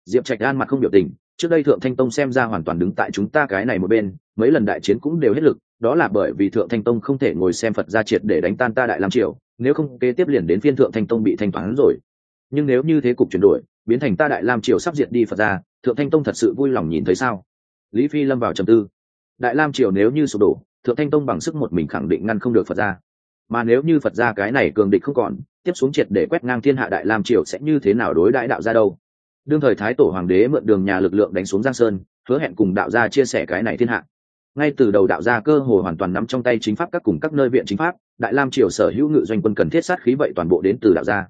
diệp trạch gan mặt không biểu tình, trước đây thượng thanh tông xem ra hoàn toàn đứng tại chúng ta cái này một bên, mấy lần đại chiến cũng đều hết lực, đó là bởi vì thượng thanh tông không thể ngồi xem phật ra triệt để đánh tan ta đại lam triều, nếu không kế tiếp liền đến phiên thượng thanh tông bị thanh toán rồi. Nhưng nếu như thế cục chuyển đổi, biến thành ta đại lam triều sắp diệt đi phật ra thượng thanh tông thật sự vui lòng nhìn thấy sao? Lý phi lâm vào trầm tư. Đại lam triều nếu như sụp đổ thượng thanh tông bằng sức một mình khẳng định ngăn không được phật ra mà nếu như phật ra cái này cường địch không còn, tiếp xuống triệt để quét ngang thiên hạ đại lam triều sẽ như thế nào đối đại đạo ra đâu? Đương thời thái tổ hoàng đế mượn đường nhà lực lượng đánh xuống giang sơn, hứa hẹn cùng đạo gia chia sẻ cái này thiên hạ. Ngay từ đầu đạo gia cơ hồ hoàn toàn nắm trong tay chính pháp các cùng các nơi viện chính pháp, đại lam triều sở hữu ngự doanh quân cần thiết sát khí vậy toàn bộ đến từ đạo gia.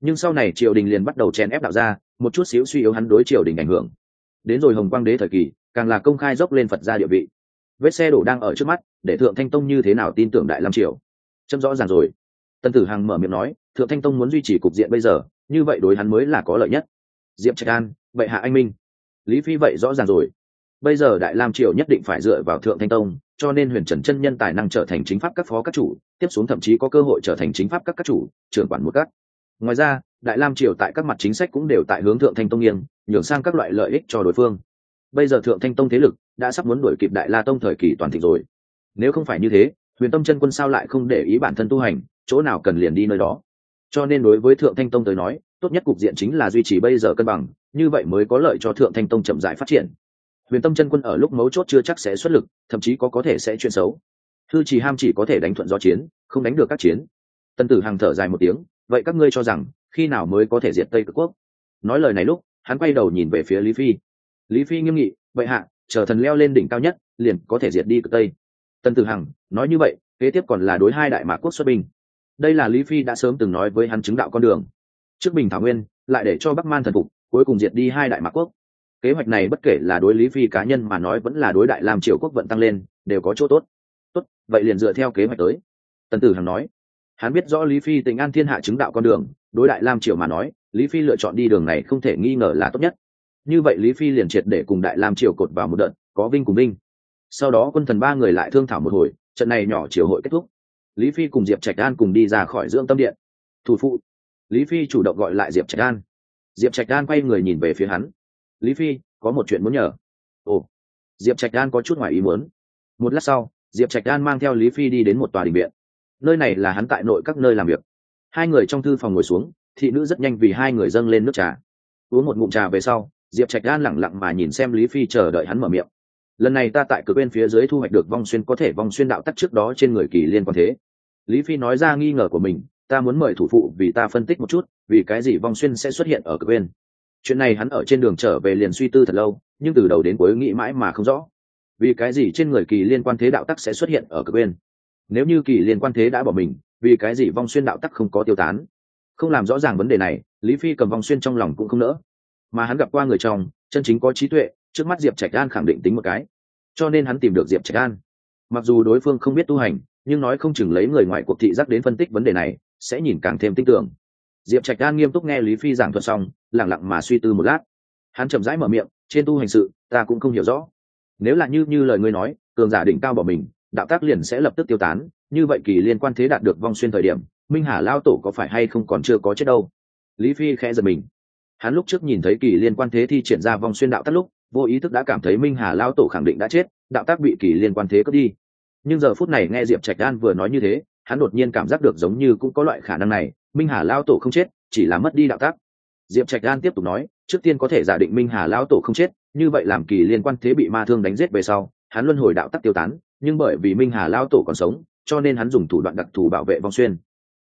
Nhưng sau này triều đình liền bắt đầu chèn ép đạo gia, một chút xíu suy yếu hắn đối triều đình ảnh hưởng. Đến rồi hồng quang đế thời kỳ, càng là công khai dốc lên phật gia địa vị vết xe đổ đang ở trước mắt, để thượng thanh tông như thế nào tin tưởng đại lam triều? Chấm rõ ràng rồi. Tân tử hằng mở miệng nói, thượng thanh tông muốn duy trì cục diện bây giờ, như vậy đối hắn mới là có lợi nhất. Diệp trạch an vậy hạ anh minh. Lý phi vậy rõ ràng rồi. Bây giờ đại lam triều nhất định phải dựa vào thượng thanh tông, cho nên huyền trần chân nhân tài năng trở thành chính pháp các phó các chủ, tiếp xuống thậm chí có cơ hội trở thành chính pháp các các chủ, trưởng quản một các. Ngoài ra, đại lam triều tại các mặt chính sách cũng đều tại hướng thượng thanh tông nghiêng, nhường sang các loại lợi ích cho đối phương. Bây giờ thượng thanh tông thế lực đã sắp muốn đuổi kịp đại la tông thời kỳ toàn thịnh rồi. Nếu không phải như thế, huyền tâm chân quân sao lại không để ý bản thân tu hành, chỗ nào cần liền đi nơi đó? Cho nên đối với thượng thanh tông tới nói, tốt nhất cục diện chính là duy trì bây giờ cân bằng, như vậy mới có lợi cho thượng thanh tông chậm rãi phát triển. Huyền tâm chân quân ở lúc mấu chốt chưa chắc sẽ xuất lực, thậm chí có có thể sẽ chuyện xấu. Thư chỉ ham chỉ có thể đánh thuận do chiến, không đánh được các chiến. Tân tử hàng thở dài một tiếng, vậy các ngươi cho rằng, khi nào mới có thể diệt tây cực quốc? Nói lời này lúc, hắn quay đầu nhìn về phía lý phi. Lý phi nghiêm nghị, vậy hạ chờ thần leo lên đỉnh cao nhất, liền có thể diệt đi cực tây. Tân tử hằng nói như vậy, kế tiếp còn là đối hai đại mạc quốc xuất binh. Đây là lý phi đã sớm từng nói với hắn chứng đạo con đường. Trước bình thảo nguyên, lại để cho bắc man thần phục, cuối cùng diệt đi hai đại mạc quốc. Kế hoạch này bất kể là đối lý phi cá nhân mà nói vẫn là đối đại làm triều quốc vận tăng lên, đều có chỗ tốt. Tốt, vậy liền dựa theo kế hoạch tới. Tần tử hằng nói. Hắn biết rõ lý phi tình an thiên hạ chứng đạo con đường, đối đại lam triều mà nói, lý phi lựa chọn đi đường này không thể nghi ngờ là tốt nhất như vậy lý phi liền triệt để cùng đại lam triều cột vào một đợt, có vinh cùng vinh. Sau đó quân thần ba người lại thương thảo một hồi, trận này nhỏ triều hội kết thúc. Lý phi cùng diệp trạch đan cùng đi ra khỏi dưỡng tâm điện. Thủ phụ, lý phi chủ động gọi lại diệp trạch đan diệp trạch đan quay người nhìn về phía hắn. Lý phi, có một chuyện muốn nhờ. Ồ. Diệp trạch đan có chút ngoài ý muốn. Một lát sau, diệp trạch đan mang theo lý phi đi đến một tòa đình viện. Nơi này là hắn tại nội các nơi làm việc. Hai người trong thư phòng ngồi xuống, thị nữ rất nhanh vì hai người dâng lên nước trà. Uống một ngụm trà về sau diệp trạch đan lẳng lặng mà nhìn xem lý phi chờ đợi hắn mở miệng. Lần này ta tại cực bên phía dưới thu hoạch được vong xuyên, có thể vong xuyên đạo tắc trước đó trên người kỳ liên quan thế. Lý phi nói ra nghi ngờ của mình, ta muốn mời thủ phụ vì ta phân tích một chút, vì cái gì vong xuyên sẽ xuất hiện ở cực bên. Chuyện này hắn ở trên đường trở về liền suy tư thật lâu, nhưng từ đầu đến cuối nghĩ mãi mà không rõ. Vì cái gì trên người kỳ liên quan thế đạo tắc sẽ xuất hiện ở cực bên? Nếu như kỳ liên quan thế đã bỏ mình, vì cái gì vong xuyên đạo tắc không có tiêu tán? Không làm rõ ràng vấn đề này, lý phi cầm vong xuyên trong lòng cũng không nỡ mà hắn gặp qua người trong, chân chính có trí tuệ, trước mắt diệp trạch an khẳng định tính một cái. Cho nên hắn tìm được diệp trạch an. Mặc dù đối phương không biết tu hành, nhưng nói không chừng lấy người ngoài cuộc thị giác đến phân tích vấn đề này, sẽ nhìn càng thêm tin tưởng. Diệp trạch an nghiêm túc nghe lý phi giảng thuật xong lẳng lặng mà suy tư một lát. Hắn chậm rãi mở miệng, trên tu hành sự, ta cũng không hiểu rõ. Nếu là như như lời ngươi nói, cường giả đỉnh cao bỏ mình, đạo tác liền sẽ lập tức tiêu tán, như vậy kỳ liên quan thế đạt được vong xuyên thời điểm, minh hà lao tổ có phải hay không còn chưa có chết đâu? Lý phi khẽ giật mình hắn lúc trước nhìn thấy kỳ liên quan thế thi triển ra vòng xuyên đạo tác lúc, vô ý thức đã cảm thấy minh hà lao tổ khẳng định đã chết, đạo tác bị kỳ liên quan thế cướp đi. Nhưng giờ phút này nghe diệp trạch đan vừa nói như thế, hắn đột nhiên cảm giác được giống như cũng có loại khả năng này, minh hà lao tổ không chết, chỉ là mất đi đạo tác diệp trạch đan tiếp tục nói, trước tiên có thể giả định minh hà lao tổ không chết, như vậy làm kỳ liên quan thế bị ma thương đánh giết về sau, hắn luân hồi đạo tắc tiêu tán, nhưng bởi vì minh hà lao tổ còn sống, cho nên hắn dùng thủ đoạn đặc thù bảo vệ vong xuyên.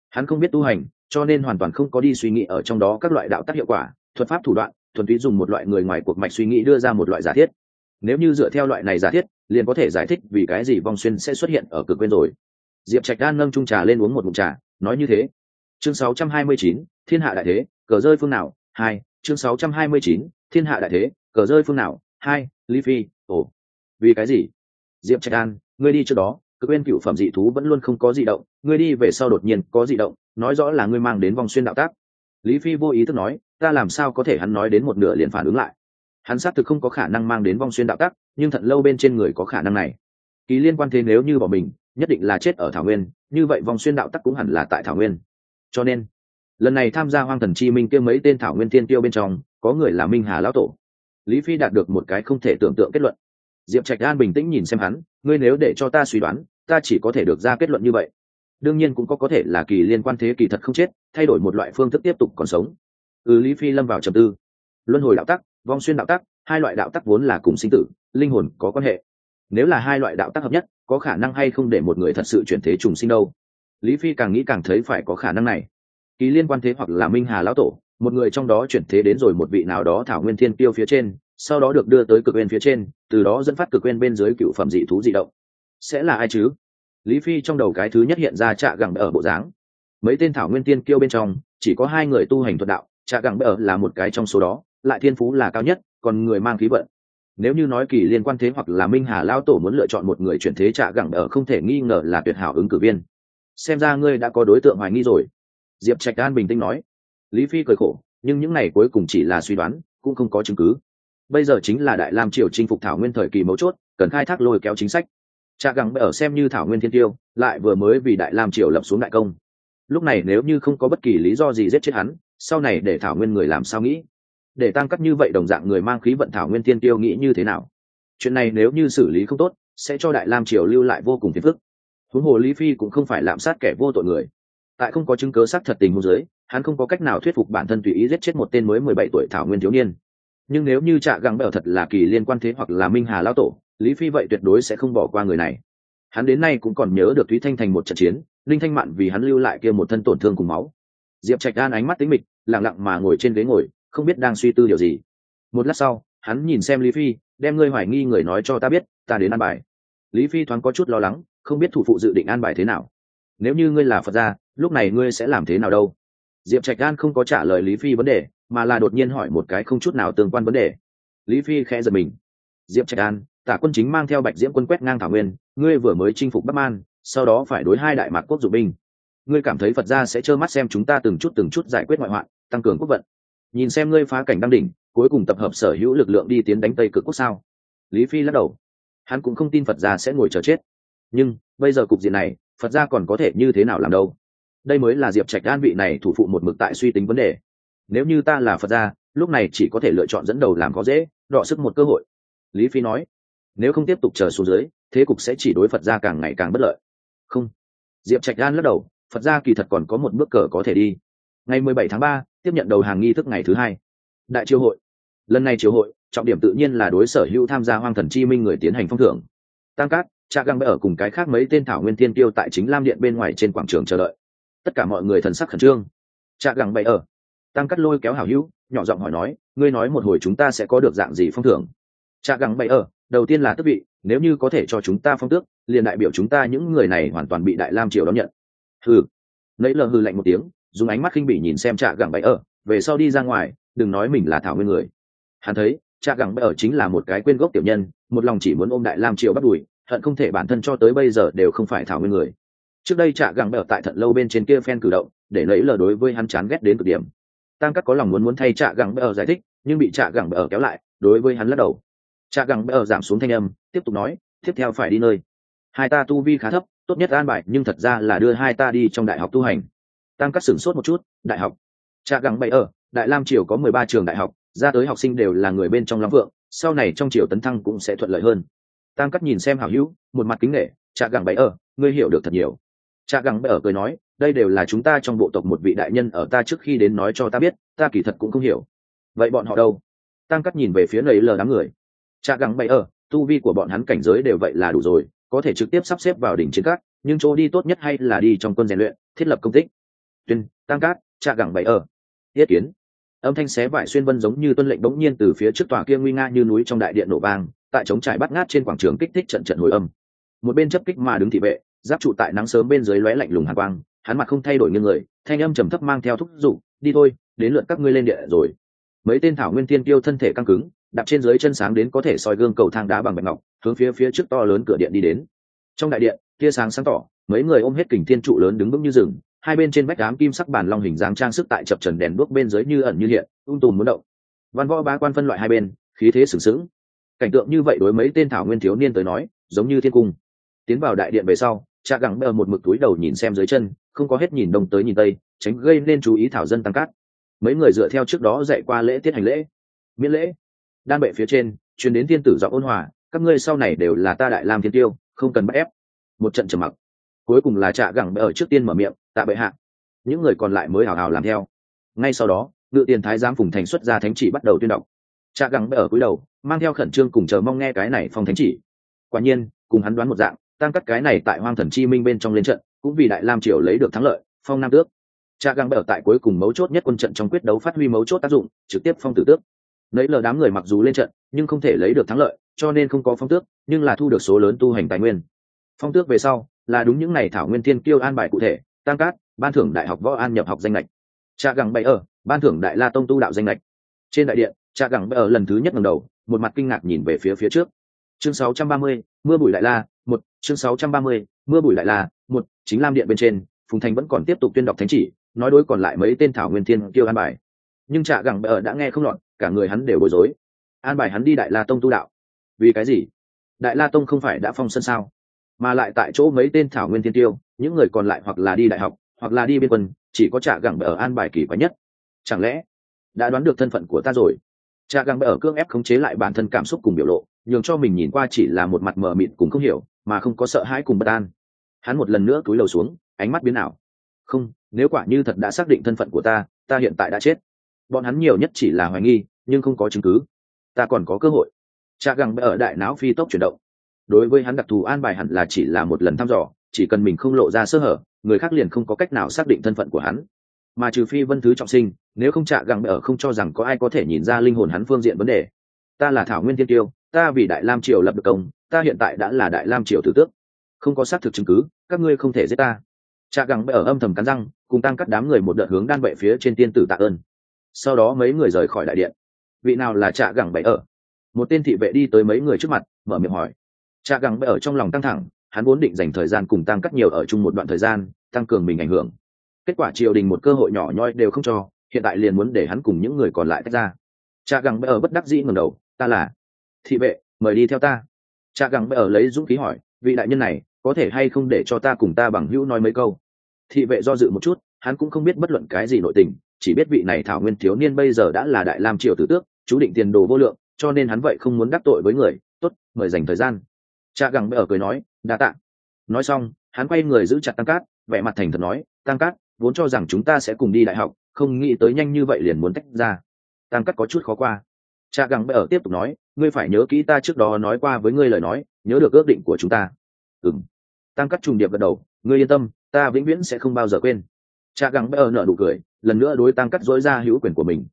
Hắn không biết tu hành, cho nên hoàn toàn không có đi suy nghĩ ở trong đó các loại đạo tắc hiệu quả thuật pháp thủ đoạn thuần túy dùng một loại người ngoài cuộc mạch suy nghĩ đưa ra một loại giả thiết. Nếu như dựa theo loại này giả thiết liền có thể giải thích vì cái gì vong xuyên sẽ xuất hiện ở cực quên rồi. Diệp trạch đan nâng trung trà lên uống một mụn trà nói như thế. Chương 629, thiên hạ đại thế cờ rơi phương nào? Hai. Chương 629, thiên hạ đại thế cờ rơi phương nào? Hai. Lý phi ồ. Vì cái gì? Diệp trạch đan ngươi đi trước đó cực bên cựu phẩm dị thú vẫn luôn không có dị động ngươi đi về sau đột nhiên có dị động nói rõ là ngươi mang đến vòng xuyên đạo tác. Lý phi vô ý thức nói ta làm sao có thể hắn nói đến một nửa liền phản ứng lại? Hắn xác thực không có khả năng mang đến vong xuyên đạo tắc, nhưng thận lâu bên trên người có khả năng này. Kỳ liên quan thế nếu như bỏ mình, nhất định là chết ở thảo nguyên, như vậy vong xuyên đạo tắc cũng hẳn là tại thảo nguyên. Cho nên, lần này tham gia hoang thần chi minh kia mấy tên thảo nguyên tiên tiêu bên trong, có người là minh hà lão tổ. Lý phi đạt được một cái không thể tưởng tượng kết luận. Diệp trạch an bình tĩnh nhìn xem hắn, ngươi nếu để cho ta suy đoán, ta chỉ có thể được ra kết luận như vậy. Đương nhiên cũng có có thể là kỳ liên quan thế kỳ thật không chết, thay đổi một loại phương thức tiếp tục còn sống ừ lý phi lâm vào trầm tư. Luân hồi đạo tắc, vong xuyên đạo tắc, hai loại đạo tắc vốn là cùng sinh tử, linh hồn có quan hệ. Nếu là hai loại đạo tắc hợp nhất, có khả năng hay không để một người thật sự chuyển thế trùng sinh đâu? Lý phi càng nghĩ càng thấy phải có khả năng này. Ký liên quan thế hoặc là minh hà lão tổ, một người trong đó chuyển thế đến rồi một vị nào đó thảo nguyên thiên tiêu phía trên, sau đó được đưa tới cực bên phía trên, từ đó dẫn phát cực bên bên dưới cựu phẩm dị thú dị động. Sẽ là ai chứ? Lý phi trong đầu cái thứ nhất hiện ra trạ gẳng ở bộ dáng. Mấy tên thảo nguyên tiên kêu bên trong, chỉ có hai người tu hành thuật đạo trạ gẳng bỡ là một cái trong số đó, lại thiên phú là cao nhất, còn người mang khí vận. Nếu như nói kỳ liên quan thế hoặc là minh hà lao tổ muốn lựa chọn một người chuyển thế trạ gẳng bỡ không thể nghi ngờ là tuyệt hảo ứng cử viên. Xem ra ngươi đã có đối tượng hoài nghi rồi. Diệp trạch an bình tĩnh nói. Lý phi cười khổ, nhưng những này cuối cùng chỉ là suy đoán, cũng không có chứng cứ. Bây giờ chính là đại lam triều chinh phục thảo nguyên thời kỳ mấu chốt, cần khai thác lôi kéo chính sách. Trạ gẳng bỡ xem như thảo nguyên thiên tiêu, lại vừa mới vì đại lam triều lập xuống đại công lúc này nếu như không có bất kỳ lý do gì giết chết hắn, sau này để thảo nguyên người làm sao nghĩ? Để tăng cắt như vậy đồng dạng người mang khí vận thảo nguyên thiên tiêu nghĩ như thế nào? Chuyện này nếu như xử lý không tốt, sẽ cho đại lam triều lưu lại vô cùng phiền phức. Huống hồ lý phi cũng không phải lạm sát kẻ vô tội người. Tại không có chứng cớ xác thật tình hôn giới hắn không có cách nào thuyết phục bản thân tùy ý giết chết một tên mới mười bảy tuổi thảo nguyên thiếu niên. Nhưng nếu như trạ găng bèo thật là kỳ liên quan thế hoặc là minh hà lao tổ, lý phi vậy tuyệt đối sẽ không bỏ qua người này. Hắn đến nay cũng còn nhớ được thúy thanh thành một trận chiến linh thanh mạn vì hắn lưu lại kia một thân tổn thương cùng máu. Diệp trạch đan ánh mắt tính mịch lẳng lặng mà ngồi trên ghế ngồi, không biết đang suy tư điều gì. Một lát sau, hắn nhìn xem lý phi, đem ngươi hoài nghi người nói cho ta biết, ta đến an bài. Lý phi thoáng có chút lo lắng, không biết thủ phụ dự định an bài thế nào. Nếu như ngươi là phật gia, lúc này ngươi sẽ làm thế nào đâu? Diệp trạch gan không có trả lời lý phi vấn đề, mà là đột nhiên hỏi một cái không chút nào tương quan vấn đề. Lý phi khẽ giật mình. Diệp trạch đan tả quân chính mang theo bạch diễm quân quét ngang thảo nguyên, ngươi vừa mới chinh phục bắc man sau đó phải đối hai đại mạc quốc dụng binh. Ngươi cảm thấy phật gia sẽ trơ mắt xem chúng ta từng chút từng chút giải quyết ngoại hoạn, tăng cường quốc vận. Nhìn xem ngươi phá cảnh đăng đỉnh, cuối cùng tập hợp sở hữu lực lượng đi tiến đánh tây cực quốc sao? Lý phi lắc đầu. Hắn cũng không tin phật gia sẽ ngồi chờ chết. Nhưng, bây giờ cục diện này, phật gia còn có thể như thế nào làm đâu? Đây mới là diệp trạch an vị này thủ phụ một mực tại suy tính vấn đề. Nếu như ta là phật gia, lúc này chỉ có thể lựa chọn dẫn đầu làm có dễ, đọ sức một cơ hội. Lý phi nói. Nếu không tiếp tục chờ xuống dưới, thế cục sẽ chỉ đối phật gia càng ngày càng bất lợi không. Diệp trạch Gan lắc đầu, phật gia kỳ thật còn có một bước cờ có thể đi. Ngày mười bảy tháng ba, tiếp nhận đầu hàng nghi thức ngày thứ hai. Đại triều hội. Lần này triều hội, trọng điểm tự nhiên là đối sở hữu tham gia hoang thần chi minh người tiến hành phong thưởng. Tăng cát cha găng bẽ ở cùng cái khác mấy tên thảo nguyên thiên tiêu tại chính lam điện bên ngoài trên quảng trường chờ đợi. Tất cả mọi người thần sắc khẩn trương. Cha găng bẽ ở. Tăng cắt lôi kéo hảo hữu, nhỏ giọng hỏi nói, ngươi nói một hồi chúng ta sẽ có được dạng gì phong thưởng? Cha găng bẽ ở. Đầu tiên là tước vị, nếu như có thể cho chúng ta phong tước liền đại biểu chúng ta những người này hoàn toàn bị đại lam triều đón nhận. Hừ. Nấy lờ hư lạnh một tiếng, dùng ánh mắt khinh bỉ nhìn xem trạ gẳng bậy ở, về sau đi ra ngoài, đừng nói mình là thảo nguyên người. Hắn thấy, trạ gẳng bậy ở chính là một cái quên gốc tiểu nhân, một lòng chỉ muốn ôm đại lam triều bắt đùi, hận không thể bản thân cho tới bây giờ đều không phải thảo nguyên người. Trước đây trạ gẳng bậy ở tại thận lâu bên trên kia phen cử động, để nấy lờ đối với hắn chán ghét đến cực điểm. Tăng cắt có lòng muốn muốn thay trạ gẳng bậy ở giải thích, nhưng bị trạ gẳng bậy ở kéo lại, đối với hắn lắc đầu. Trạ gẳng bậy ở giảm xuống thanh âm, tiếp tục nói, tiếp theo phải đi nơi hai ta tu vi khá thấp, tốt nhất an bài, nhưng thật ra là đưa hai ta đi trong đại học tu hành. Tăng cắt sửng sốt một chút, đại học. Cha gắng bậy ở, đại lam triều có mười ba trường đại học, ra tới học sinh đều là người bên trong lắm vượng, sau này trong triều tấn thăng cũng sẽ thuận lợi hơn. Tăng cắt nhìn xem hảo hữu, một mặt kính nghệ cha gắng bậy ở, ngươi hiểu được thật nhiều. Cha gắng bậy ở cười nói, đây đều là chúng ta trong bộ tộc một vị đại nhân ở ta trước khi đến nói cho ta biết, ta kỳ thật cũng không hiểu. Vậy bọn họ đâu? Tăng cắt nhìn về phía nầy lờ đám người. Cha gắng bậy ở, tu vi của bọn hắn cảnh giới đều vậy là đủ rồi có thể trực tiếp sắp xếp vào đỉnh chiến cát, nhưng chỗ đi tốt nhất hay là đi trong quân rèn luyện, thiết lập công tích. Tuyên, tăng cát, trạ gẳng bảy ở yết kiến. Âm thanh xé vải xuyên vân giống như tuân lệnh bỗng nhiên từ phía trước tòa kia nguy nga như núi trong đại điện nổ vang, tại chống trải bắt ngát trên quảng trường kích thích trận trận hồi âm. Một bên chấp kích mà đứng thị vệ, giáp trụ tại nắng sớm bên dưới lóe lạnh lùng hàn quang, hắn mặt không thay đổi như người, thanh âm trầm thấp mang theo thúc giục, đi thôi, đến lượt các ngươi lên địa rồi. Mấy tên thảo nguyên tiên tiêu thân thể căng cứng đạp trên dưới chân sáng đến có thể soi gương cầu thang đá bằng bạch ngọc, hướng phía phía trước to lớn cửa điện đi đến. Trong đại điện, tia sáng sáng tỏ, mấy người ôm hết kình thiên trụ lớn đứng vững như rừng, hai bên trên vách đám kim sắc bàn long hình dáng trang sức tại chập trần đèn đuốc bên dưới như ẩn như hiện ung tùm muốn động. Văn võ bá quan phân loại hai bên, khí thế sừng sững. Cảnh tượng như vậy đối mấy tên thảo nguyên thiếu niên tới nói, giống như thiên cung. Tiến vào đại điện về sau cha gẳng bờ một mực túi đầu nhìn xem dưới chân, không có hết nhìn đông tới nhìn tây, tránh gây nên chú ý thảo dân tăng cát. Mấy người dựa theo trước đó dạy qua lễ tiết hành lễ. Miễn lễ đan bệ phía trên, truyền đến thiên tử giọng ôn hòa, các ngươi sau này đều là ta đại lam thiên tiêu, không cần bắt ép. Một trận trầm mặc. Cuối cùng là trạ gẳng ở trước tiên mở miệng, tạ bệ hạ. Những người còn lại mới hào hào làm theo. Ngay sau đó, ngự tiền thái giám phùng thành xuất ra thánh chỉ bắt đầu tuyên đọc. Trạ gẳng ở cúi đầu, mang theo khẩn trương cùng chờ mong nghe cái này phong thánh chỉ. Quả nhiên, cùng hắn đoán một dạng, tăng cắt cái này tại hoang thần chi minh bên trong lên trận, cũng vì đại lam triều lấy được thắng lợi, phong nam tước. Cha găng ở tại cuối cùng mấu chốt nhất quân trận trong quyết đấu phát huy mấu chốt tác dụng, trực tiếp phong tử tước nấy lờ đám người mặc dù lên trận nhưng không thể lấy được thắng lợi cho nên không có phong tước nhưng là thu được số lớn tu hành tài nguyên. Phong tước về sau là đúng những n à y thảo nguyên thiên kiêu an bài cụ thể tăng cát ban thưởng đại học võ an nhập học danh lệch cha gẳng bay ở ban thưởng đại la tông tu đạo danh lệch trên đại điện cha gẳng ở lần thứ nhất lần đầu một mặt kinh ngạc nhìn về phía phía trước. Chương 630, mưa bụi đại la một chương 630, mưa bụi đại la một chính lam điện bên trên phùng thành vẫn còn tiếp tục tuyên đọc thánh chỉ nói đối còn lại mấy tên thảo nguyên thiên kiêu an bài. Nhưng trạ gẳng ở đã nghe không lọt cả người hắn đều bối rối. An bài hắn đi đại la tông tu đạo. Vì cái gì? Đại la tông không phải đã phong sân sao? Mà lại tại chỗ mấy tên thảo nguyên thiên tiêu, những người còn lại hoặc là đi đại học, hoặc là đi biên quân, chỉ có trạ gẳng ở an bài kỳ quái nhất. Chẳng lẽ đã đoán được thân phận của ta rồi? Trạ gẳng ở cương ép khống chế lại bản thân cảm xúc cùng biểu lộ, nhường cho mình nhìn qua chỉ là một mặt mờ mịt cùng không hiểu, mà không có sợ hãi cùng bất an. Hắn một lần nữa cúi đầu xuống, ánh mắt biến ảo. Không, nếu quả như thật đã xác định thân phận của ta ta hiện tại đã chết bọn hắn nhiều nhất chỉ là hoài nghi, nhưng không có chứng cứ. Ta còn có cơ hội. Cha găng ở đại não phi tốc chuyển động. Đối với hắn đặc thù an bài hẳn là chỉ là một lần thăm dò, chỉ cần mình không lộ ra sơ hở, người khác liền không có cách nào xác định thân phận của hắn. Mà trừ phi vân thứ trọng sinh, nếu không chạ găng ở không cho rằng có ai có thể nhìn ra linh hồn hắn phương diện vấn đề. Ta là thảo nguyên thiên tiêu, ta vì đại lam triều lập được công, ta hiện tại đã là đại lam triều tử tước. Không có xác thực chứng cứ, các ngươi không thể giết ta. Chạ găng ở âm thầm cắn răng, cùng tăng cắt đám người một đợt hướng đan bệ phía trên tiên tử tạ ơn sau đó mấy người rời khỏi đại điện. Vị nào là trạ gẳng bậy ở? Một tên thị vệ đi tới mấy người trước mặt, mở miệng hỏi. Trạ gẳng bậy ở trong lòng tăng thẳng, hắn vốn định dành thời gian cùng tăng cắt nhiều ở chung một đoạn thời gian, tăng cường mình ảnh hưởng. Kết quả triều đình một cơ hội nhỏ nhoi đều không cho, hiện tại liền muốn để hắn cùng những người còn lại tách ra. Trạ gẳng bậy ở bất đắc dĩ ngầm đầu, ta là thị vệ, mời đi theo ta. Trạ gẳng bậy ở lấy dũng khí hỏi, vị đại nhân này, có thể hay không để cho ta cùng ta bằng hữu nói mấy câu? Thị vệ do dự một chút, hắn cũng không biết bất luận cái gì nội tình chỉ biết vị này thảo nguyên thiếu niên bây giờ đã là đại lam triều tử tước, chú định tiền đồ vô lượng, cho nên hắn vậy không muốn đắc tội với người. Tốt, mời dành thời gian. Cha gẳng ở cười nói, đa tạ. Nói xong, hắn quay người giữ chặt tăng cát, vẻ mặt thành thật nói, tăng cát, vốn cho rằng chúng ta sẽ cùng đi đại học, không nghĩ tới nhanh như vậy liền muốn tách ra. Tăng cát có chút khó qua. Cha gẳng ở tiếp tục nói, ngươi phải nhớ kỹ ta trước đó nói qua với ngươi lời nói, nhớ được ước định của chúng ta. Ừng tăng cát trùng điệp gật đầu, ngươi yên tâm, ta vĩnh viễn sẽ không bao giờ quên. Cha gắng ở nợ nụ cười lần nữa đối tăng cắt dối ra hữu quyền của mình.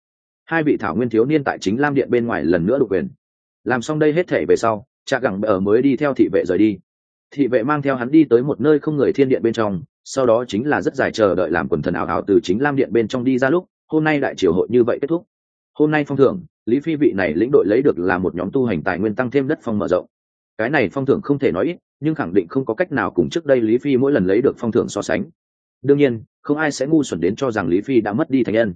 Hai vị thảo nguyên thiếu niên tại chính lam điện bên ngoài lần nữa đ quyền. Làm xong đây hết thể về sau cha gẳng ở mới đi theo thị vệ rời đi. Thị vệ mang theo hắn đi tới một nơi không người thiên điện bên trong, sau đó chính là rất dài chờ đợi làm quần thần ảo ảo từ chính lam điện bên trong đi ra lúc, hôm nay đại triều hội như vậy kết thúc. Hôm nay phong thưởng, lý phi vị này lĩnh đội lấy được là một nhóm tu hành tài nguyên tăng thêm đất phong mở rộng. Cái này phong thưởng không thể nói ít, nhưng khẳng định không có cách nào cùng trước đây lý phi mỗi lần lấy được phong thưởng so sánh. Đương nhiên không ai sẽ ngu xuẩn đến cho rằng lý phi đã mất đi thành nhân.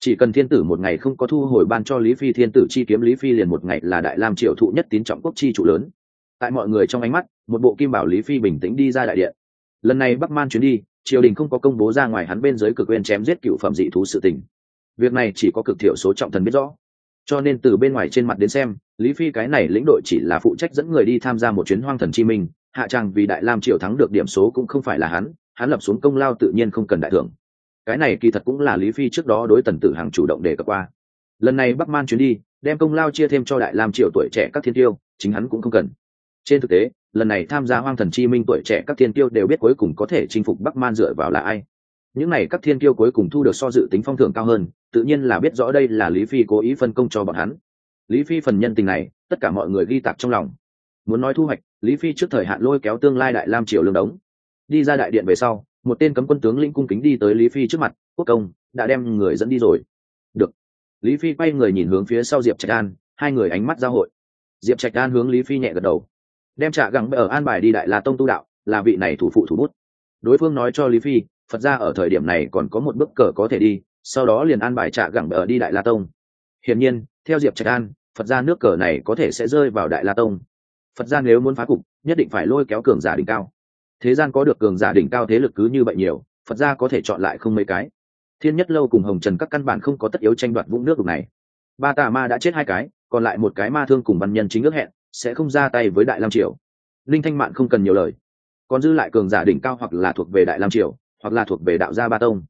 Chỉ cần thiên tử một ngày không có thu hồi ban cho lý phi, thiên tử chi kiếm lý phi liền một ngày là đại lam triệu thụ nhất tín trọng quốc chi trụ lớn. Tại mọi người trong ánh mắt, một bộ kim bảo lý phi bình tĩnh đi ra đại điện. Lần này bắc man chuyến đi, triều đình không có công bố ra ngoài hắn bên dưới cực quên chém giết cựu phẩm dị thú sự tình. Việc này chỉ có cực thiểu số trọng thần biết rõ. Cho nên từ bên ngoài trên mặt đến xem, lý phi cái này lĩnh đội chỉ là phụ trách dẫn người đi tham gia một chuyến hoang thần chi minh, hạ trang vì đại lam triều thắng được điểm số cũng không phải là hắn hắn lập xuống công lao tự nhiên không cần đại thưởng. Cái này kỳ thật cũng là lý phi trước đó đối tần tử hằng chủ động đề cập qua. Lần này bắc man chuyến đi, đem công lao chia thêm cho đại lam Triệu tuổi trẻ các thiên tiêu, chính hắn cũng không cần. Trên thực tế, lần này tham gia hoang thần chi minh tuổi trẻ các thiên tiêu đều biết cuối cùng có thể chinh phục bắc man dựa vào là ai. Những n à y các thiên tiêu cuối cùng thu được so dự tính phong thưởng cao hơn, tự nhiên là biết rõ đây là lý phi cố ý phân công cho bọn hắn. Lý phi phần nhân tình này, tất cả mọi người ghi tạc trong lòng. Muốn nói thu hoạch, lý phi trước thời hạn lôi kéo tương lai đại lam triều lương đống đi ra đại điện về sau, một tên cấm quân tướng lĩnh cung kính đi tới lý phi trước mặt, quốc công, đã đem người dẫn đi rồi. Được. Lý phi quay người nhìn hướng phía sau diệp trạch an, hai người ánh mắt giao hội. Diệp trạch an hướng lý phi nhẹ gật đầu. Đem trả gẳng ở an bài đi đại la tông tu đạo, là vị này thủ phụ thủ bút. Đối phương nói cho lý phi, phật ra ở thời điểm này còn có một bức cờ có thể đi, sau đó liền an bài trả gẳng ở đi đại la tông. Hiển nhiên, theo diệp trạch an, phật ra nước cờ này có thể sẽ rơi vào đại la tông. Phật ra nếu muốn phá cục, nhất định phải lôi kéo cường giả đỉnh cao thế gian có được cường giả đỉnh cao thế lực cứ như vậy nhiều, phật gia có thể chọn lại không mấy cái. Thiên nhất lâu cùng hồng trần các căn bản không có tất yếu tranh đoạt vũng nước đục này. Ba tà ma đã chết hai cái, còn lại một cái ma thương cùng văn nhân chính ước hẹn, sẽ không ra tay với đại lam triều. Linh thanh mạn không cần nhiều lời. Còn dư lại cường giả đỉnh cao hoặc là thuộc về đại lam triều, hoặc là thuộc về đạo gia ba tông.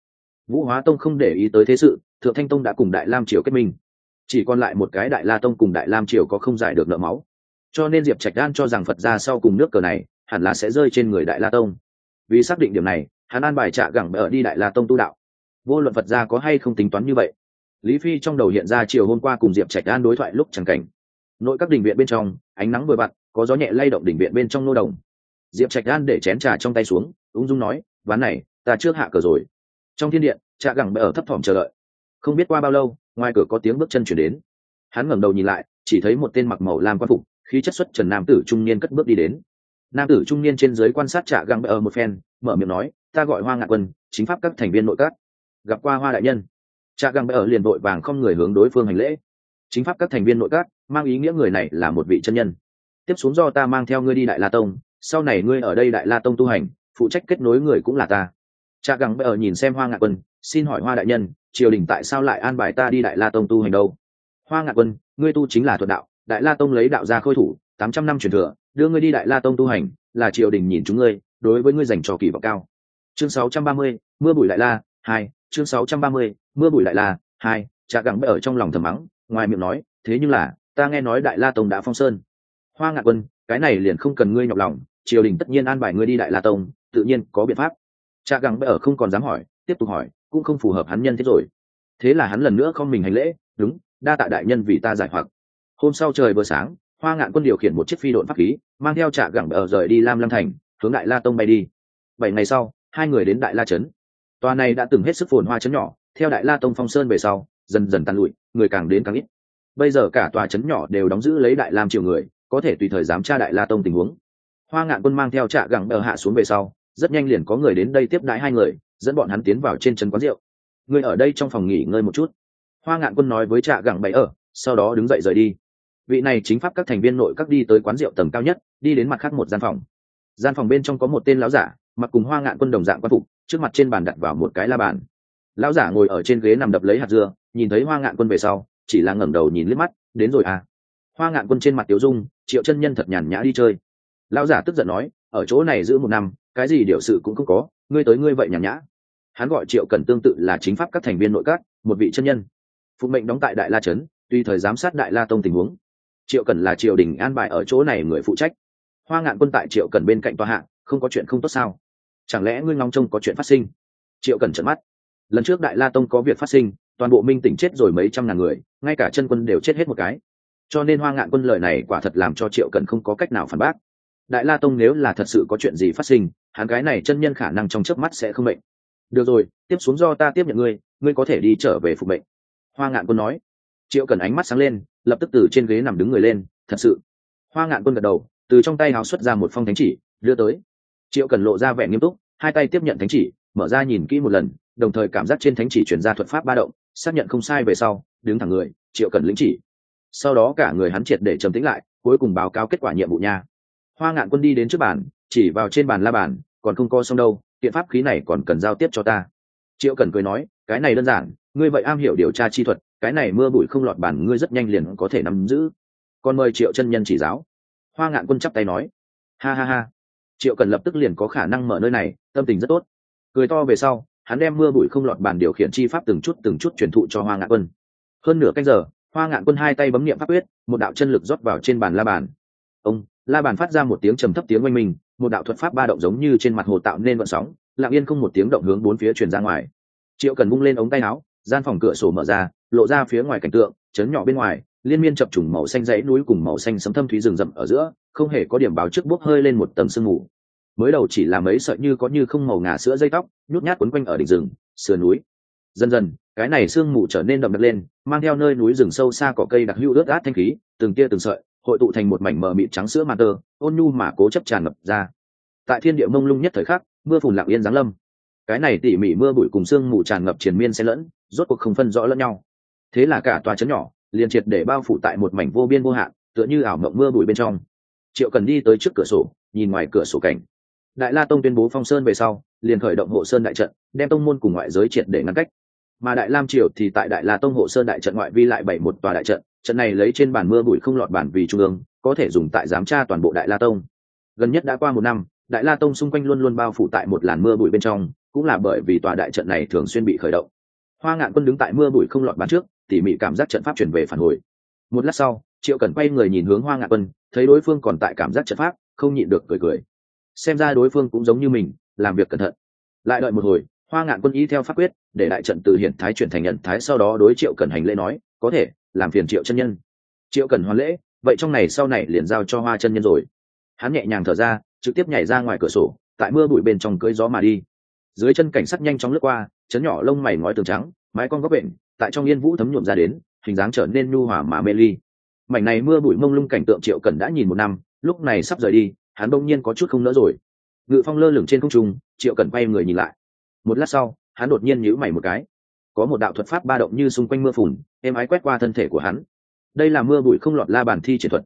Vũ hóa tông không để ý tới thế sự, thượng thanh tông đã cùng đại lam triều kết minh. Chỉ còn lại một cái đại la tông cùng đại lam triều có không giải được nợ máu. Cho nên diệp trạch đan cho rằng phật gia sau cùng nước cờ này hẳn là sẽ rơi trên người đại la tông. Vì xác định điểm này, hắn an bài trạ gẳng ở đi đại la tông tu đạo. Vô luận phật gia có hay không tính toán như vậy, lý phi trong đầu hiện ra chiều hôm qua cùng diệp trạch đan đối thoại lúc chẳng cảnh. Nội các đình viện bên trong, ánh nắng vừa vặn, có gió nhẹ lay động đình viện bên trong nô đồng. Diệp trạch đan để chén trà trong tay xuống, ung dung nói, ván này, ta trước hạ cờ rồi. Trong thiên điện, trạ gẳng ở thấp thỏm chờ đợi. Không biết qua bao lâu, ngoài cửa có tiếng bước chân chuyển đến. Hắn ngẩng đầu nhìn lại, chỉ thấy một tên mặc màu lam quan phục, khí chất xuất trần nam tử trung niên cất bước đi đến nam tử trung niên trên dưới quan sát trả găng ở một phen, mở miệng nói, ta gọi hoa ngạn quân, chính pháp các thành viên nội các. Gặp qua hoa đại nhân. Trả găng ở liền vội vàng không người hướng đối phương hành lễ. Chính pháp các thành viên nội các, mang ý nghĩa người này là một vị chân nhân. Tiếp xuống do ta mang theo ngươi đi đại la tông, sau này ngươi ở đây đại la tông tu hành, phụ trách kết nối người cũng là ta. Cha găng ở nhìn xem hoa ngạn quân, xin hỏi hoa đại nhân, triều đình tại sao lại an bài ta đi đại la tông tu hành đâu? Hoa ngạn quân, ngươi tu chính là thuật đạo, đại la tông lấy đạo ra khôi thủ, tám trăm năm truyền thừa đưa ngươi đi đại la tông tu hành, là triều đình nhìn chúng ngươi, đối với ngươi dành cho kỳ vọng cao. Chương sáu trăm ba mươi, mưa bụi đại la, hai, chương sáu trăm ba mươi, mưa bụi đại la, hai cha gắng bệ ở trong lòng thầm mắng, ngoài miệng nói, thế nhưng là, ta nghe nói đại la tông đã phong sơn. Hoa ngạn quân, cái này liền không cần ngươi nhọc lòng, triều đình tất nhiên an bài ngươi đi đại la tông, tự nhiên có biện pháp. Cha gắng bệ ở không còn dám hỏi, tiếp tục hỏi, cũng không phù hợp hắn nhân thế rồi. Thế là hắn lần nữa không mình hành lễ, đúng, đa tạ đại nhân vì ta giải hoặc. Hôm sau trời vừa sáng hoa ngạn quân điều khiển một chiếc phi đội pháp khí, mang theo trạ gẳng bờ rời đi lam lăng thành, hướng đại la tông bay đi. Bảy ngày sau, hai người đến đại la trấn. Tòa này đã từng hết sức phồn hoa trấn nhỏ, theo đại la tông phong sơn về sau, dần dần tàn lụi, người càng đến càng ít. Bây giờ cả tòa trấn nhỏ đều đóng giữ lấy đại lam triều người, có thể tùy thời giám tra đại la tông tình huống. Hoa ngạn quân mang theo trạ gẳng bờ hạ xuống về sau, rất nhanh liền có người đến đây tiếp đãi hai người, dẫn bọn hắn tiến vào trên trấn quán rượu. Người ở đây trong phòng nghỉ ngơi một chút. Hoa ngạn quân nói với trạ gẳng bậy ở, sau đó đứng dậy rời đi vị này chính pháp các thành viên nội các đi tới quán rượu tầng cao nhất, đi đến mặt khác một gian phòng. Gian phòng bên trong có một tên lão giả, mặc cùng hoa ngạn quân đồng dạng quan phục, trước mặt trên bàn đặt vào một cái la bàn. Lão giả ngồi ở trên ghế nằm đập lấy hạt dưa, nhìn thấy hoa ngạn quân về sau, chỉ là ngẩng đầu nhìn liếc mắt, đến rồi à? Hoa ngạn quân trên mặt tiểu dung, triệu chân nhân thật nhàn nhã đi chơi. Lão giả tức giận nói, ở chỗ này giữ một năm, cái gì điều sự cũng không có, ngươi tới ngươi vậy nhàn nhã. Hắn gọi triệu cần tương tự là chính pháp các thành viên nội các, một vị chân nhân. Phụ mệnh đóng tại đại la trấn tùy thời giám sát đại la tông tình huống triệu cần là triều đình an bài ở chỗ này người phụ trách. Hoa ngạn quân tại triệu cần bên cạnh tòa hạng không có chuyện không tốt sao? Chẳng lẽ ngươi ngóng trông có chuyện phát sinh? Triệu cần trận mắt. Lần trước đại la tông có việc phát sinh, toàn bộ minh tỉnh chết rồi mấy trăm ngàn người, ngay cả chân quân đều chết hết một cái. Cho nên hoa ngạn quân lời này quả thật làm cho triệu cần không có cách nào phản bác. Đại la tông nếu là thật sự có chuyện gì phát sinh, hắn cái này chân nhân khả năng trong chớp mắt sẽ không bệnh. Được rồi, tiếp xuống do ta tiếp nhận ngươi ngươi có thể đi trở về phục bệnh hoa ngạn quân nói. Triệu cần ánh mắt sáng lên lập tức từ trên ghế nằm đứng người lên, thật sự? Hoa ngạn quân gật đầu, từ trong tay háo xuất ra một phong thánh chỉ, đưa tới. Triệu cần lộ ra vẻ nghiêm túc, hai tay tiếp nhận thánh chỉ, mở ra nhìn kỹ một lần, đồng thời cảm giác trên thánh chỉ chuyển ra thuật pháp ba động, xác nhận không sai về sau, đứng thẳng người, triệu cần lĩnh chỉ. Sau đó cả người hắn triệt để trầm tĩnh lại, cuối cùng báo cáo kết quả nhiệm vụ nha. Hoa ngạn quân đi đến trước bàn, chỉ vào trên bàn la bàn, còn không co xong đâu, kiện pháp khí này còn cần giao tiếp cho ta. Triệu cần cười nói, cái này đơn giản, ngươi vậy am hiểu điều tra chi thuật cái này mưa bụi không lọt bàn, ngươi rất nhanh liền có thể nắm giữ. Còn mời triệu chân nhân chỉ giáo. Hoa ngạn quân chắp tay nói. Ha ha ha. Triệu cần lập tức liền có khả năng mở nơi này, tâm tình rất tốt. Cười to về sau, hắn đem mưa bụi không lọt bàn điều khiển chi pháp từng chút từng chút truyền thụ cho hoa ngạn quân. Hơn nửa canh giờ, hoa ngạn quân hai tay bấm nghiệm pháp quyết, một đạo chân lực rót vào trên bàn la bàn. Ông, la bàn phát ra một tiếng trầm thấp tiếng oanh mình một đạo thuật pháp ba động giống như trên mặt hồ tạo nên vận sóng, lặng yên không một tiếng động hướng bốn phía truyền ra ngoài. Triệu cần bung lên ống tay áo gian phòng cửa sổ mở ra, lộ ra phía ngoài cảnh tượng chấn nhỏ bên ngoài, liên miên chập trùng màu xanh dãy núi cùng màu xanh sấm thâm thúy rừng rậm ở giữa, không hề có điểm báo trước bốc hơi lên một tầng sương mù. Mới đầu chỉ là mấy sợi như có như không màu ngà sữa dây tóc, nhút nhát quấn quanh ở đỉnh rừng, sườn núi. Dần dần, cái này sương mù trở nên đậm đặc lên, mang theo nơi núi rừng sâu xa cỏ cây đặc hữu ướt át thanh khí, từng tia từng sợi, hội tụ thành một mảnh mờ mịt trắng sữa mà tơ, ôn nhu mà cố chấp tràn ngập ra. Tại thiên địa mông lung nhất thời khắc, mưa phùn lặng yên giáng lâm. Cái này tỉ mỉ mưa bụi cùng sương mù tràn ngập triền miên xen lẫn rốt cuộc không phân rõ lẫn nhau. Thế là cả tòa trấn nhỏ liền triệt để bao phủ tại một mảnh vô biên vô hạn, tựa như ảo mộng mưa bụi bên trong. Triệu cần đi tới trước cửa sổ, nhìn ngoài cửa sổ cảnh. Đại la tông tuyên bố phong sơn về sau, liền khởi động hộ sơn đại trận, đem tông môn cùng ngoại giới triệt để ngăn cách. Mà đại lam triều thì tại đại la tông hộ sơn đại trận ngoại vi lại bảy một tòa đại trận trận này lấy trên bàn mưa bụi không lọt bản vì trung ương, có thể dùng tại giám tra toàn bộ đại la tông. Gần nhất đã qua một năm, đại la tông xung quanh luôn luôn bao phủ tại một làn mưa bụi bên trong, cũng là bởi vì tòa đại trận này thường xuyên bị khởi động hoa ngạn quân đứng tại mưa bụi không lọt bàn trước, tỉ mỉ cảm giác trận pháp chuyển về phản hồi. Một lát sau, triệu cần quay người nhìn hướng hoa ngạn quân, thấy đối phương còn tại cảm giác trận pháp, không nhịn được cười cười. Xem ra đối phương cũng giống như mình, làm việc cẩn thận. Lại đợi một hồi, hoa ngạn quân ý theo pháp quyết, để đại trận từ hiển thái chuyển thành nhận thái, sau đó đối triệu cần hành lễ nói, có thể, làm phiền triệu chân nhân. Triệu cần hoàn lễ, vậy trong này sau này liền giao cho hoa chân nhân rồi. Hắn nhẹ nhàng thở ra, trực tiếp nhảy ra ngoài cửa sổ, tại mưa bụi bên trong cưới gió mà đi dưới chân cảnh sắc nhanh chóng lướt qua, chấn nhỏ lông mày ngói tường trắng, mái con góc bệnh, tại trong yên vũ thấm nhuộm ra đến, hình dáng trở nên nhu hòa mà mê ly. Mảnh này mưa bụi mông lung cảnh tượng triệu cần đã nhìn một năm, lúc này sắp rời đi, hắn đông nhiên có chút không nỡ rồi. Ngự phong lơ lửng trên không trung, triệu cần quay người nhìn lại. Một lát sau, hắn đột nhiên nhữ mày một cái. Có một đạo thuật pháp ba động như xung quanh mưa phùn, êm ái quét qua thân thể của hắn. Đây là mưa bụi không lọt la bàn thi triển thuật.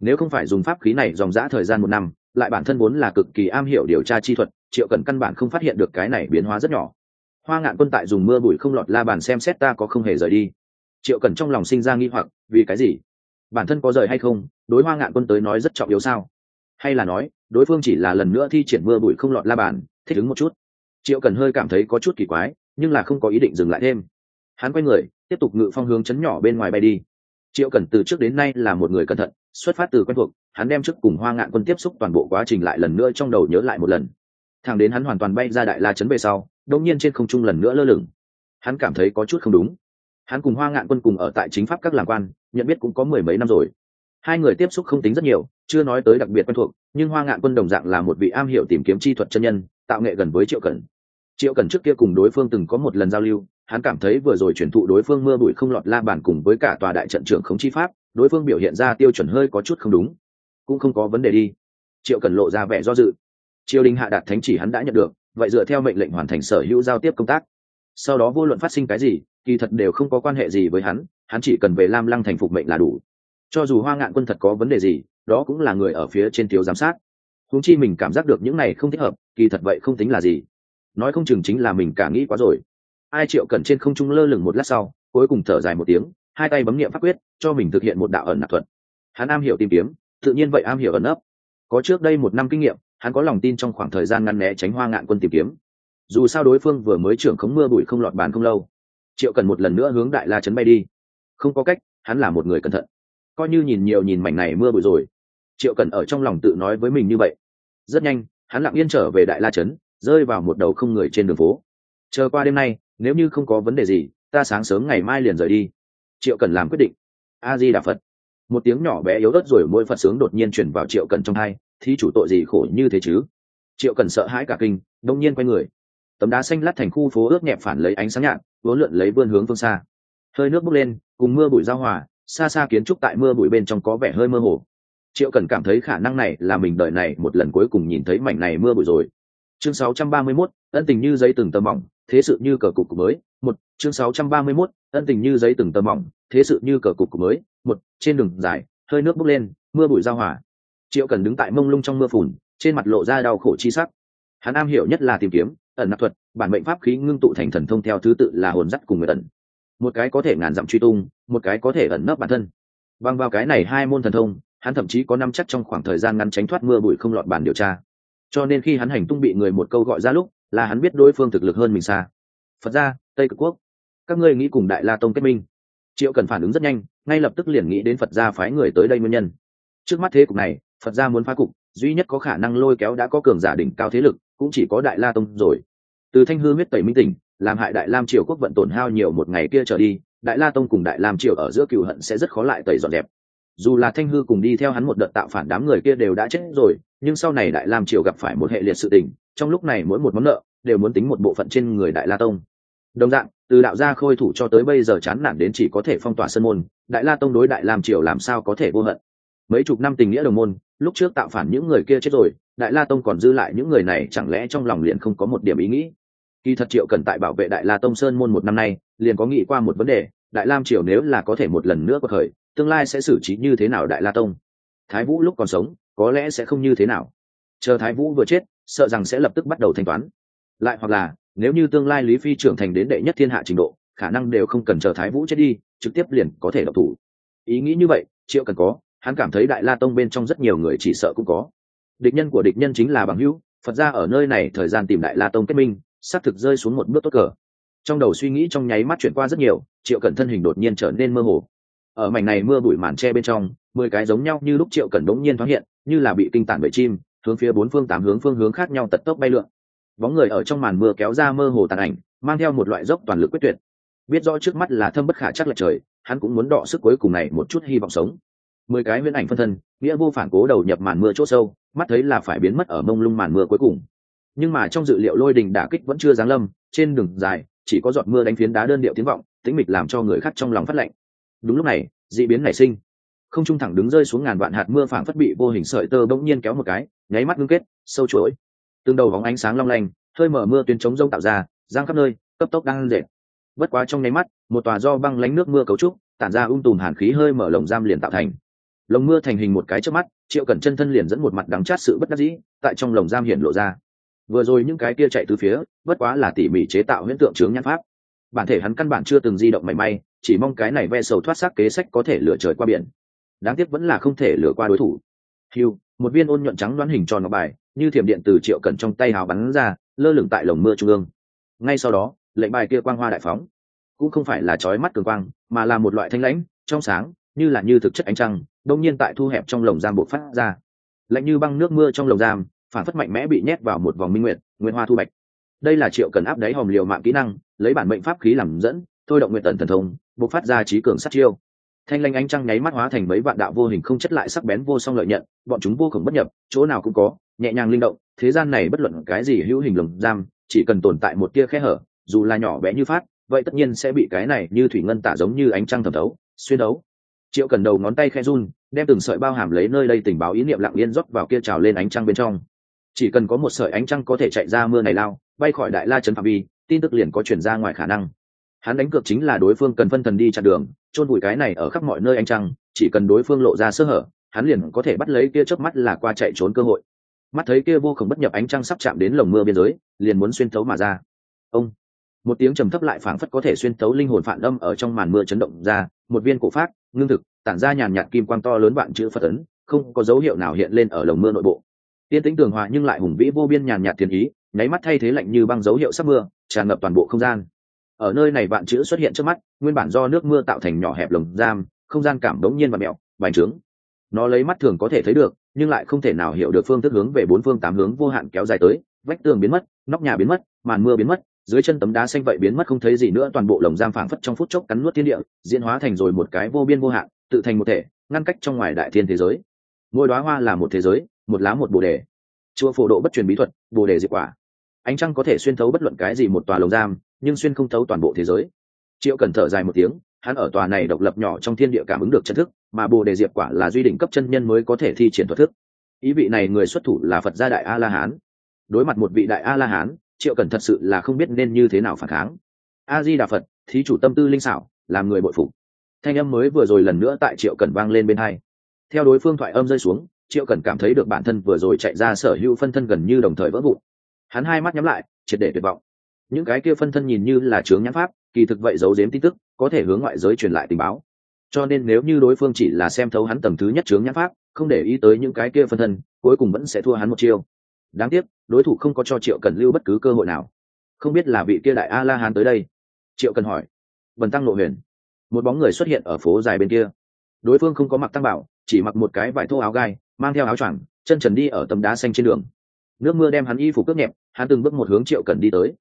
Nếu không phải dùng pháp khí này dòng dã thời gian một năm, lại bản thân vốn là cực kỳ am hiểu điều tra chi thuật triệu cần căn bản không phát hiện được cái này biến hóa rất nhỏ. Hoa ngạn quân tại dùng mưa bụi không lọt la bàn xem xét ta có không hề rời đi. Triệu cần trong lòng sinh ra nghi hoặc, vì cái gì? Bản thân có rời hay không? Đối hoa ngạn quân tới nói rất trọng yếu sao? Hay là nói, đối phương chỉ là lần nữa thi triển mưa bụi không lọt la bàn, thích ứng một chút. Triệu cần hơi cảm thấy có chút kỳ quái, nhưng là không có ý định dừng lại thêm. Hắn quay người, tiếp tục ngự phong hướng chấn nhỏ bên ngoài bay đi. Triệu cần từ trước đến nay là một người cẩn thận, xuất phát từ quen thuộc, hắn đem trước cùng hoa ngạn quân tiếp xúc toàn bộ quá trình lại lần nữa trong đầu nhớ lại một lần thằng đến hắn hoàn toàn bay ra đại la chấn về sau đông nhiên trên không trung lần nữa lơ lửng. Hắn cảm thấy có chút không đúng. Hắn cùng hoa ngạn quân cùng ở tại chính pháp các làm quan, nhận biết cũng có mười mấy năm rồi. Hai người tiếp xúc không tính rất nhiều, chưa nói tới đặc biệt quen thuộc, nhưng hoa ngạn quân đồng dạng là một vị am hiểu tìm kiếm chi thuật chân nhân, tạo nghệ gần với triệu cẩn. Triệu cẩn trước kia cùng đối phương từng có một lần giao lưu, hắn cảm thấy vừa rồi chuyển thụ đối phương mưa bụi không lọt la bàn cùng với cả tòa đại trận trưởng khống chi pháp, đối phương biểu hiện ra tiêu chuẩn hơi có chút không đúng. Cũng không có vấn đề đi. Triệu cần lộ ra vẻ do dự triều đình hạ đạt thánh chỉ hắn đã nhận được, vậy dựa theo mệnh lệnh hoàn thành sở hữu giao tiếp công tác. Sau đó vô luận phát sinh cái gì, kỳ thật đều không có quan hệ gì với hắn hắn chỉ cần về lam lăng thành phục mệnh là đủ. Cho dù hoa ngạn quân thật có vấn đề gì, đó cũng là người ở phía trên thiếu giám sát. Húng chi mình cảm giác được những này không thích hợp, kỳ thật vậy không tính là gì. Nói không chừng chính là mình cả nghĩ quá rồi. Ai triệu cần trên không trung lơ lửng một lát sau, cuối cùng thở dài một tiếng, hai tay bấm nghiệm pháp quyết, cho mình thực hiện một đạo ẩn nạp thuật. Hắn am hiểu tìm kiếm, tự nhiên vậy am hiểu ẩn ấp có trước đây một năm kinh nghiệm hắn có lòng tin trong khoảng thời gian ngăn né tránh hoa ngạn quân tìm kiếm. Dù sao đối phương vừa mới trưởng khống mưa bụi không lọt bàn không lâu, triệu cần một lần nữa hướng đại la trấn bay đi. Không có cách, hắn là một người cẩn thận. Coi như nhìn nhiều nhìn mảnh này mưa bụi rồi, triệu cần ở trong lòng tự nói với mình như vậy. Rất nhanh, hắn lặng yên trở về đại la trấn, rơi vào một đầu không người trên đường phố. Chờ qua đêm nay, nếu như không có vấn đề gì, ta sáng sớm ngày mai liền rời đi. Triệu cần làm quyết định. A di đà phật. Một tiếng nhỏ bé yếu ớt rồi môi phật sướng đột nhiên chuyển vào triệu cần trong hai thí chủ tội gì khổ như thế chứ? Triệu cần sợ hãi cả kinh đông nhiên quay người. Tấm đá xanh lát thành khu phố ướt nhẹp phản lấy ánh sáng nhạt vốn lượn lấy vươn hướng phương xa. Hơi nước bốc lên cùng mưa bụi giao hòa xa xa kiến trúc tại mưa bụi bên trong có vẻ hơi mơ hồ. Triệu cần cảm thấy khả năng này là mình đợi này một lần cuối cùng nhìn thấy mảnh này mưa bụi rồi. Chương 631, ân tình như giấy từng tờ mỏng thế sự như cờ cục mới một chương 631, ân tình như giấy từng tờ mỏng thế sự như cờ cục mới một trên đường dài hơi nước bốc lên mưa bụi giao hòa triệu cần đứng tại mông lung trong mưa phùn, trên mặt lộ ra đau khổ chi sắc. Hắn am hiểu nhất là tìm kiếm, ẩn nạp thuật, bản mệnh pháp khí ngưng tụ thành thần thông theo thứ tự là hồn dắt cùng người ẩn. Một cái có thể ngàn dặm truy tung, một cái có thể ẩn nấp bản thân. Bằng vào cái này hai môn thần thông, hắn thậm chí có năm chắc trong khoảng thời gian ngắn tránh thoát mưa bụi không lọt bàn điều tra. Cho nên khi hắn hành tung bị người một câu gọi ra lúc, là hắn biết đối phương thực lực hơn mình xa. Phật gia, tây cực quốc, các ngươi nghĩ cùng đại la tông kết minh. Triệu cần phản ứng rất nhanh, ngay lập tức liền nghĩ đến phật gia phái người tới đây nguyên nhân. Trước mắt thế cục này phật gia muốn phá cục, duy nhất có khả năng lôi kéo đã có cường giả đỉnh cao thế lực, cũng chỉ có đại la tông rồi. Từ thanh hư huyết tẩy minh tỉnh, làm hại đại lam triều quốc vận tổn hao nhiều một ngày kia trở đi, đại la tông cùng đại lam triều ở giữa cựu hận sẽ rất khó lại tẩy dọn đẹp dù là thanh hư cùng đi theo hắn một đợt tạo phản đám người kia đều đã chết rồi, nhưng sau này đại lam triều gặp phải một hệ liệt sự tình, trong lúc này mỗi một món nợ đều muốn tính một bộ phận trên người đại la tông. Đồng dạng, từ đạo gia khôi thủ cho tới bây giờ chán nản đến chỉ có thể phong tỏa sân môn, đại la tông đối đại lam triều làm sao có thể vô hận. Mấy chục năm tình nghĩa đồng môn lúc trước tạo phản những người kia chết rồi, đại la tông còn dư lại những người này, chẳng lẽ trong lòng liền không có một điểm ý nghĩ? Kỳ thật triệu cần tại bảo vệ đại la tông sơn môn một năm nay, liền có nghĩ qua một vấn đề, đại lam triều nếu là có thể một lần nữa có khởi tương lai sẽ xử trí như thế nào đại la tông? Thái vũ lúc còn sống, có lẽ sẽ không như thế nào. Chờ thái vũ vừa chết, sợ rằng sẽ lập tức bắt đầu thanh toán. Lại hoặc là, nếu như tương lai lý phi trưởng thành đến đệ nhất thiên hạ trình độ, khả năng đều không cần chờ thái vũ chết đi, trực tiếp liền có thể độc thủ. Ý nghĩ như vậy, triệu cần có hắn cảm thấy đại la tông bên trong rất nhiều người chỉ sợ cũng có. Địch nhân của địch nhân chính là bằng hữu, phật ra ở nơi này thời gian tìm đại la tông kết minh, xác thực rơi xuống một bước tốt cờ. Trong đầu suy nghĩ trong nháy mắt chuyển qua rất nhiều, triệu cẩn thân hình đột nhiên trở nên mơ hồ. Ở mảnh này mưa bụi màn tre bên trong, mười cái giống nhau như lúc triệu cẩn đống nhiên thoáng hiện, như là bị kinh tản bởi chim, hướng phía bốn phương tám hướng phương hướng khác nhau tật tốc bay lượn. Bóng người ở trong màn mưa kéo ra mơ hồ tàn ảnh, mang theo một loại dốc toàn lực quyết tuyệt. Biết rõ trước mắt là thâm bất khả chắc là trời, hắn cũng muốn đọ sức cuối cùng này một chút hy vọng sống mười cái huyễn ảnh phân thân, nghĩa vô phản cố đầu nhập màn mưa chỗ sâu, mắt thấy là phải biến mất ở mông lung màn mưa cuối cùng. Nhưng mà trong dự liệu lôi đình đả kích vẫn chưa giáng lâm, trên đường dài, chỉ có giọt mưa đánh phiến đá đơn điệu tiếng vọng, tĩnh mịch làm cho người khác trong lòng phát lạnh. Đúng lúc này d ị biến nảy sinh. Không trung thẳng đứng rơi xuống ngàn vạn hạt mưa phảng phất bị vô hình sợi tơ bỗng nhiên kéo một cái, nháy mắt ngưng kết, sâu chuỗi. Tương đầu bóng ánh sáng long lanh, hơi mở mưa tuyến chống rông tạo ra, giang khắp nơi, cấp tốc đang dệt bất quá trong nháy mắt, một tòa do băng lánh nước mưa cấu trúc, tản ra ung tùm hàn khí hơi mở lồng giam liền tạo thành lồng mưa thành hình một cái trước mắt, triệu cẩn chân thân liền dẫn một mặt đắng chát sự bất đắc dĩ, tại trong lồng giam hiện lộ ra. Vừa rồi những cái kia chạy từ phía, bất quá là tỉ mỉ chế tạo hiện tượng chướng nhãn pháp. Bản thể hắn căn bản chưa từng di động mảy may, chỉ mong cái này ve sầu thoát xác kế sách có thể lửa trời qua biển. Đáng tiếc vẫn là không thể lửa qua đối thủ. Hiu một viên ôn nhuận trắng đoán hình tròn ngọc bài, như thiểm điện từ triệu cẩn trong tay hào bắn ra, lơ lửng tại lồng mưa trung ương. Ngay sau đó, lệnh bài kia quang hoa đại phóng. Cũng không phải là trói mắt cường quang, mà là một loại thanh lãnh, trong sáng, như là như thực chất ánh trăng đông nhiên tại thu hẹp trong lồng giam bộc phát ra. Lạnh như băng nước mưa trong lồng giam, phản phất mạnh mẽ bị nhét vào một vòng minh nguyện nguyện hoa thu bạch. Đây là triệu cần áp đáy hòm liều mạng kỹ năng, lấy bản mệnh pháp khí làm dẫn, thôi động nguyện tần thần thông bộc phát ra trí cường sát chiêu. Thanh lanh ánh trăng nháy mắt hóa thành mấy vạn đạo vô hình không chất lại sắc bén vô song lợi nhận, bọn chúng vô cùng bất nhập, chỗ nào cũng có, nhẹ nhàng linh động, thế gian này bất luận cái gì hữu hình lồng giam, chỉ cần tồn tại một tia khe hở, dù là nhỏ bé như phát, vậy tất nhiên sẽ bị cái này như thủy ngân tả giống như ánh trăng thẩm thấu, xuyên đấu triệu cần đầu ngón tay khe run, đem từng sợi bao hàm lấy nơi đây tình báo ý niệm lặng yên rót vào kia trào lên ánh trăng bên trong. Chỉ cần có một sợi ánh trăng có thể chạy ra mưa này lao, bay khỏi đại la trấn phạm vi, tin tức liền có chuyển ra ngoài khả năng. Hắn đánh cược chính là đối phương cần phân thần đi chặn đường, chôn bụi cái này ở khắp mọi nơi ánh trăng, chỉ cần đối phương lộ ra sơ hở, hắn liền có thể bắt lấy kia chớp mắt là qua chạy trốn cơ hội. Mắt thấy kia vô khổng bất nhập ánh trăng sắp chạm đến lồng mưa biên giới, liền muốn xuyên thấu mà ra. Ông! Một tiếng trầm thấp lại phảng phất có thể xuyên thấu linh hồn phản âm ở trong màn mưa chấn động ra một viên cổ phát, ngưng thực, tản ra nhàn nhạt kim quang to lớn vạn chữ phật ấn, không có dấu hiệu nào hiện lên ở lồng mưa nội bộ. Tiên tĩnh tường hòa nhưng lại hùng vĩ vô biên nhàn nhạt thiền ý, nháy mắt thay thế lạnh như băng dấu hiệu sắp mưa, tràn ngập toàn bộ không gian. Ở nơi này vạn chữ xuất hiện trước mắt, nguyên bản do nước mưa tạo thành nhỏ hẹp lồng giam, không gian cảm đống nhiên và mẹo bành trướng. Nó lấy mắt thường có thể thấy được, nhưng lại không thể nào hiểu được phương thức hướng về bốn phương tám hướng vô hạn kéo dài tới, vách tường biến mất, nóc nhà biến mất, màn mưa biến mất dưới chân tấm đá xanh vậy biến mất không thấy gì nữa, toàn bộ lồng giam phảng phất trong phút chốc cắn nuốt thiên địa, diễn hóa thành rồi một cái vô biên vô hạn, tự thành một thể, ngăn cách trong ngoài đại thiên thế giới. Ngôi đoá hoa là một thế giới, một lá một bồ đề. Chùa phổ độ bất truyền bí thuật, bồ đề diệt quả. Ánh trăng có thể xuyên thấu bất luận cái gì một tòa lồng giam, nhưng xuyên không thấu toàn bộ thế giới. Triệu cần thở dài một tiếng, hắn ở tòa này độc lập nhỏ trong thiên địa cảm ứng được chân thức, mà bồ đề diệp quả là duy đỉnh cấp chân nhân mới có thể thi triển thuật thức. Ý vị này người xuất thủ là phật gia đại a la hán. Đối mặt một vị đại a la hán triệu cần thật sự là không biết nên như thế nào phản kháng. A di đà phật, thí chủ tâm tư linh xảo, làm người bội phục. Thanh âm mới vừa rồi lần nữa tại triệu cần vang lên bên hai. Theo đối phương thoại âm rơi xuống, triệu cần cảm thấy được bản thân vừa rồi chạy ra sở hữu phân thân gần như đồng thời vỡ vụn. Hắn hai mắt nhắm lại, triệt để tuyệt vọng. Những cái kia phân thân nhìn như là chướng nhãn pháp, kỳ thực vậy giấu giếm tin tức, có thể hướng ngoại giới truyền lại tình báo. Cho nên nếu như đối phương chỉ là xem thấu hắn tầm thứ nhất chướng nhãn pháp, không để ý tới những cái kia phân thân, cuối cùng vẫn sẽ thua hắn một chiêu. Đáng tiếc đối thủ không có cho triệu cần lưu bất cứ cơ hội nào. Không biết là vị kia đại a la hán tới đây. Triệu cần hỏi. Vần tăng nội huyền. Một bóng người xuất hiện ở phố dài bên kia. Đối phương không có mặc tăng bảo, chỉ mặc một cái vải thô áo gai, mang theo áo choàng, chân trần đi ở tấm đá xanh trên đường. Nước mưa đem hắn y phục cướp nhẹp, hắn từng bước một hướng triệu cần đi tới.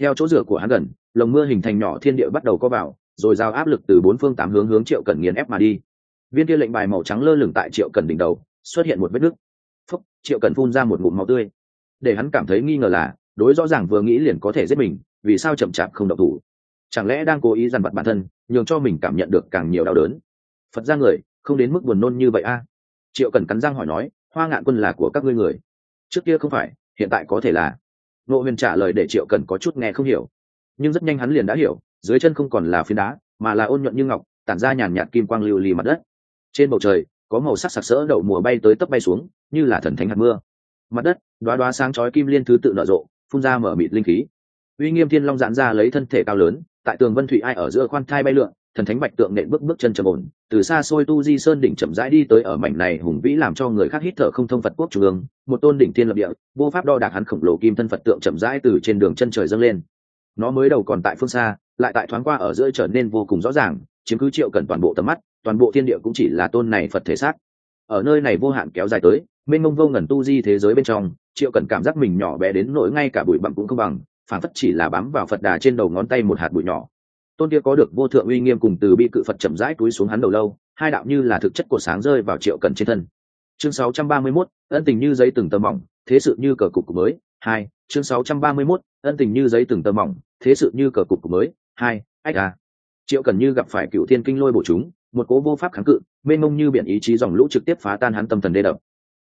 Theo chỗ rửa của hắn gần, lồng mưa hình thành nhỏ thiên địa bắt đầu có vào, rồi giao áp lực từ bốn phương tám hướng hướng triệu cần nghiền ép mà đi. Viên kia lệnh bài màu trắng lơ lửng tại triệu cần đỉnh đầu, xuất hiện một vết nứt. Phúc, triệu cần phun ra một ngụm máu tươi để hắn cảm thấy nghi ngờ là, đối rõ ràng vừa nghĩ liền có thể giết mình, vì sao chậm chạp không động thủ? Chẳng lẽ đang cố ý dằn vặt bản thân, nhường cho mình cảm nhận được càng nhiều đau đớn? Phật ra người, không đến mức buồn nôn như vậy a? Triệu cần cắn răng hỏi nói, hoa ngạn quân là của các ngươi người? Trước kia không phải, hiện tại có thể là. Nộ huyền trả lời để triệu cần có chút nghe không hiểu. Nhưng rất nhanh hắn liền đã hiểu, dưới chân không còn là phiến đá, mà là ôn nhuận như ngọc, tản ra nhàn nhạt kim quang lưu lì mặt đất. Trên bầu trời, có màu sắc sặc sỡ đậu mùa bay tới tấp bay xuống, như là thần thánh hạt mưa mặt đất đoá đoá sáng chói kim liên thứ tự nở rộ, phun ra mở mịt linh khí. Uy nghiêm thiên long giãn ra lấy thân thể cao lớn, tại tường vân thụy ai ở giữa khoan thai bay lượn, thần thánh bạch tượng nện bước bước chân trầm ổn, từ xa xôi tu di sơn đỉnh chậm rãi đi tới ở mảnh này hùng vĩ làm cho người khác hít thở không thông phật quốc trung ương, một tôn đỉnh thiên lập địa, vô pháp đo đạc hắn khổng lồ kim thân phật tượng chậm rãi từ trên đường chân trời dâng lên. Nó mới đầu còn tại phương xa, lại tại thoáng qua ở giữa trở nên vô cùng rõ ràng, chiếm cứ triệu cần toàn bộ tầm mắt, toàn bộ thiên địa cũng chỉ là tôn này phật thể xác ở nơi này vô hạn kéo dài tới mênh mông vô ngần tu di thế giới bên trong triệu cần cảm giác mình nhỏ bé đến nỗi ngay cả bụi bặm cũng không bằng phản phất chỉ là bám vào phật đà trên đầu ngón tay một hạt bụi nhỏ. Tôn kia có được vô thượng uy nghiêm cùng từ bi cự phật chậm rãi túi xuống hắn đầu lâu hai đạo như là thực chất của sáng rơi vào triệu cần trên thân. Chương 631, ân tình như giấy từng tờ mỏng thế sự như cờ cục của mới hai chương 631, ân tình như giấy từng tờ mỏng thế sự như cờ cục của mới hai ách à triệu cần như gặp phải cựu thiên kinh lôi bổ chúng một cố vô pháp kháng cự, mênh mông như biển ý chí dòng lũ trực tiếp phá tan hắn tâm thần đê đập.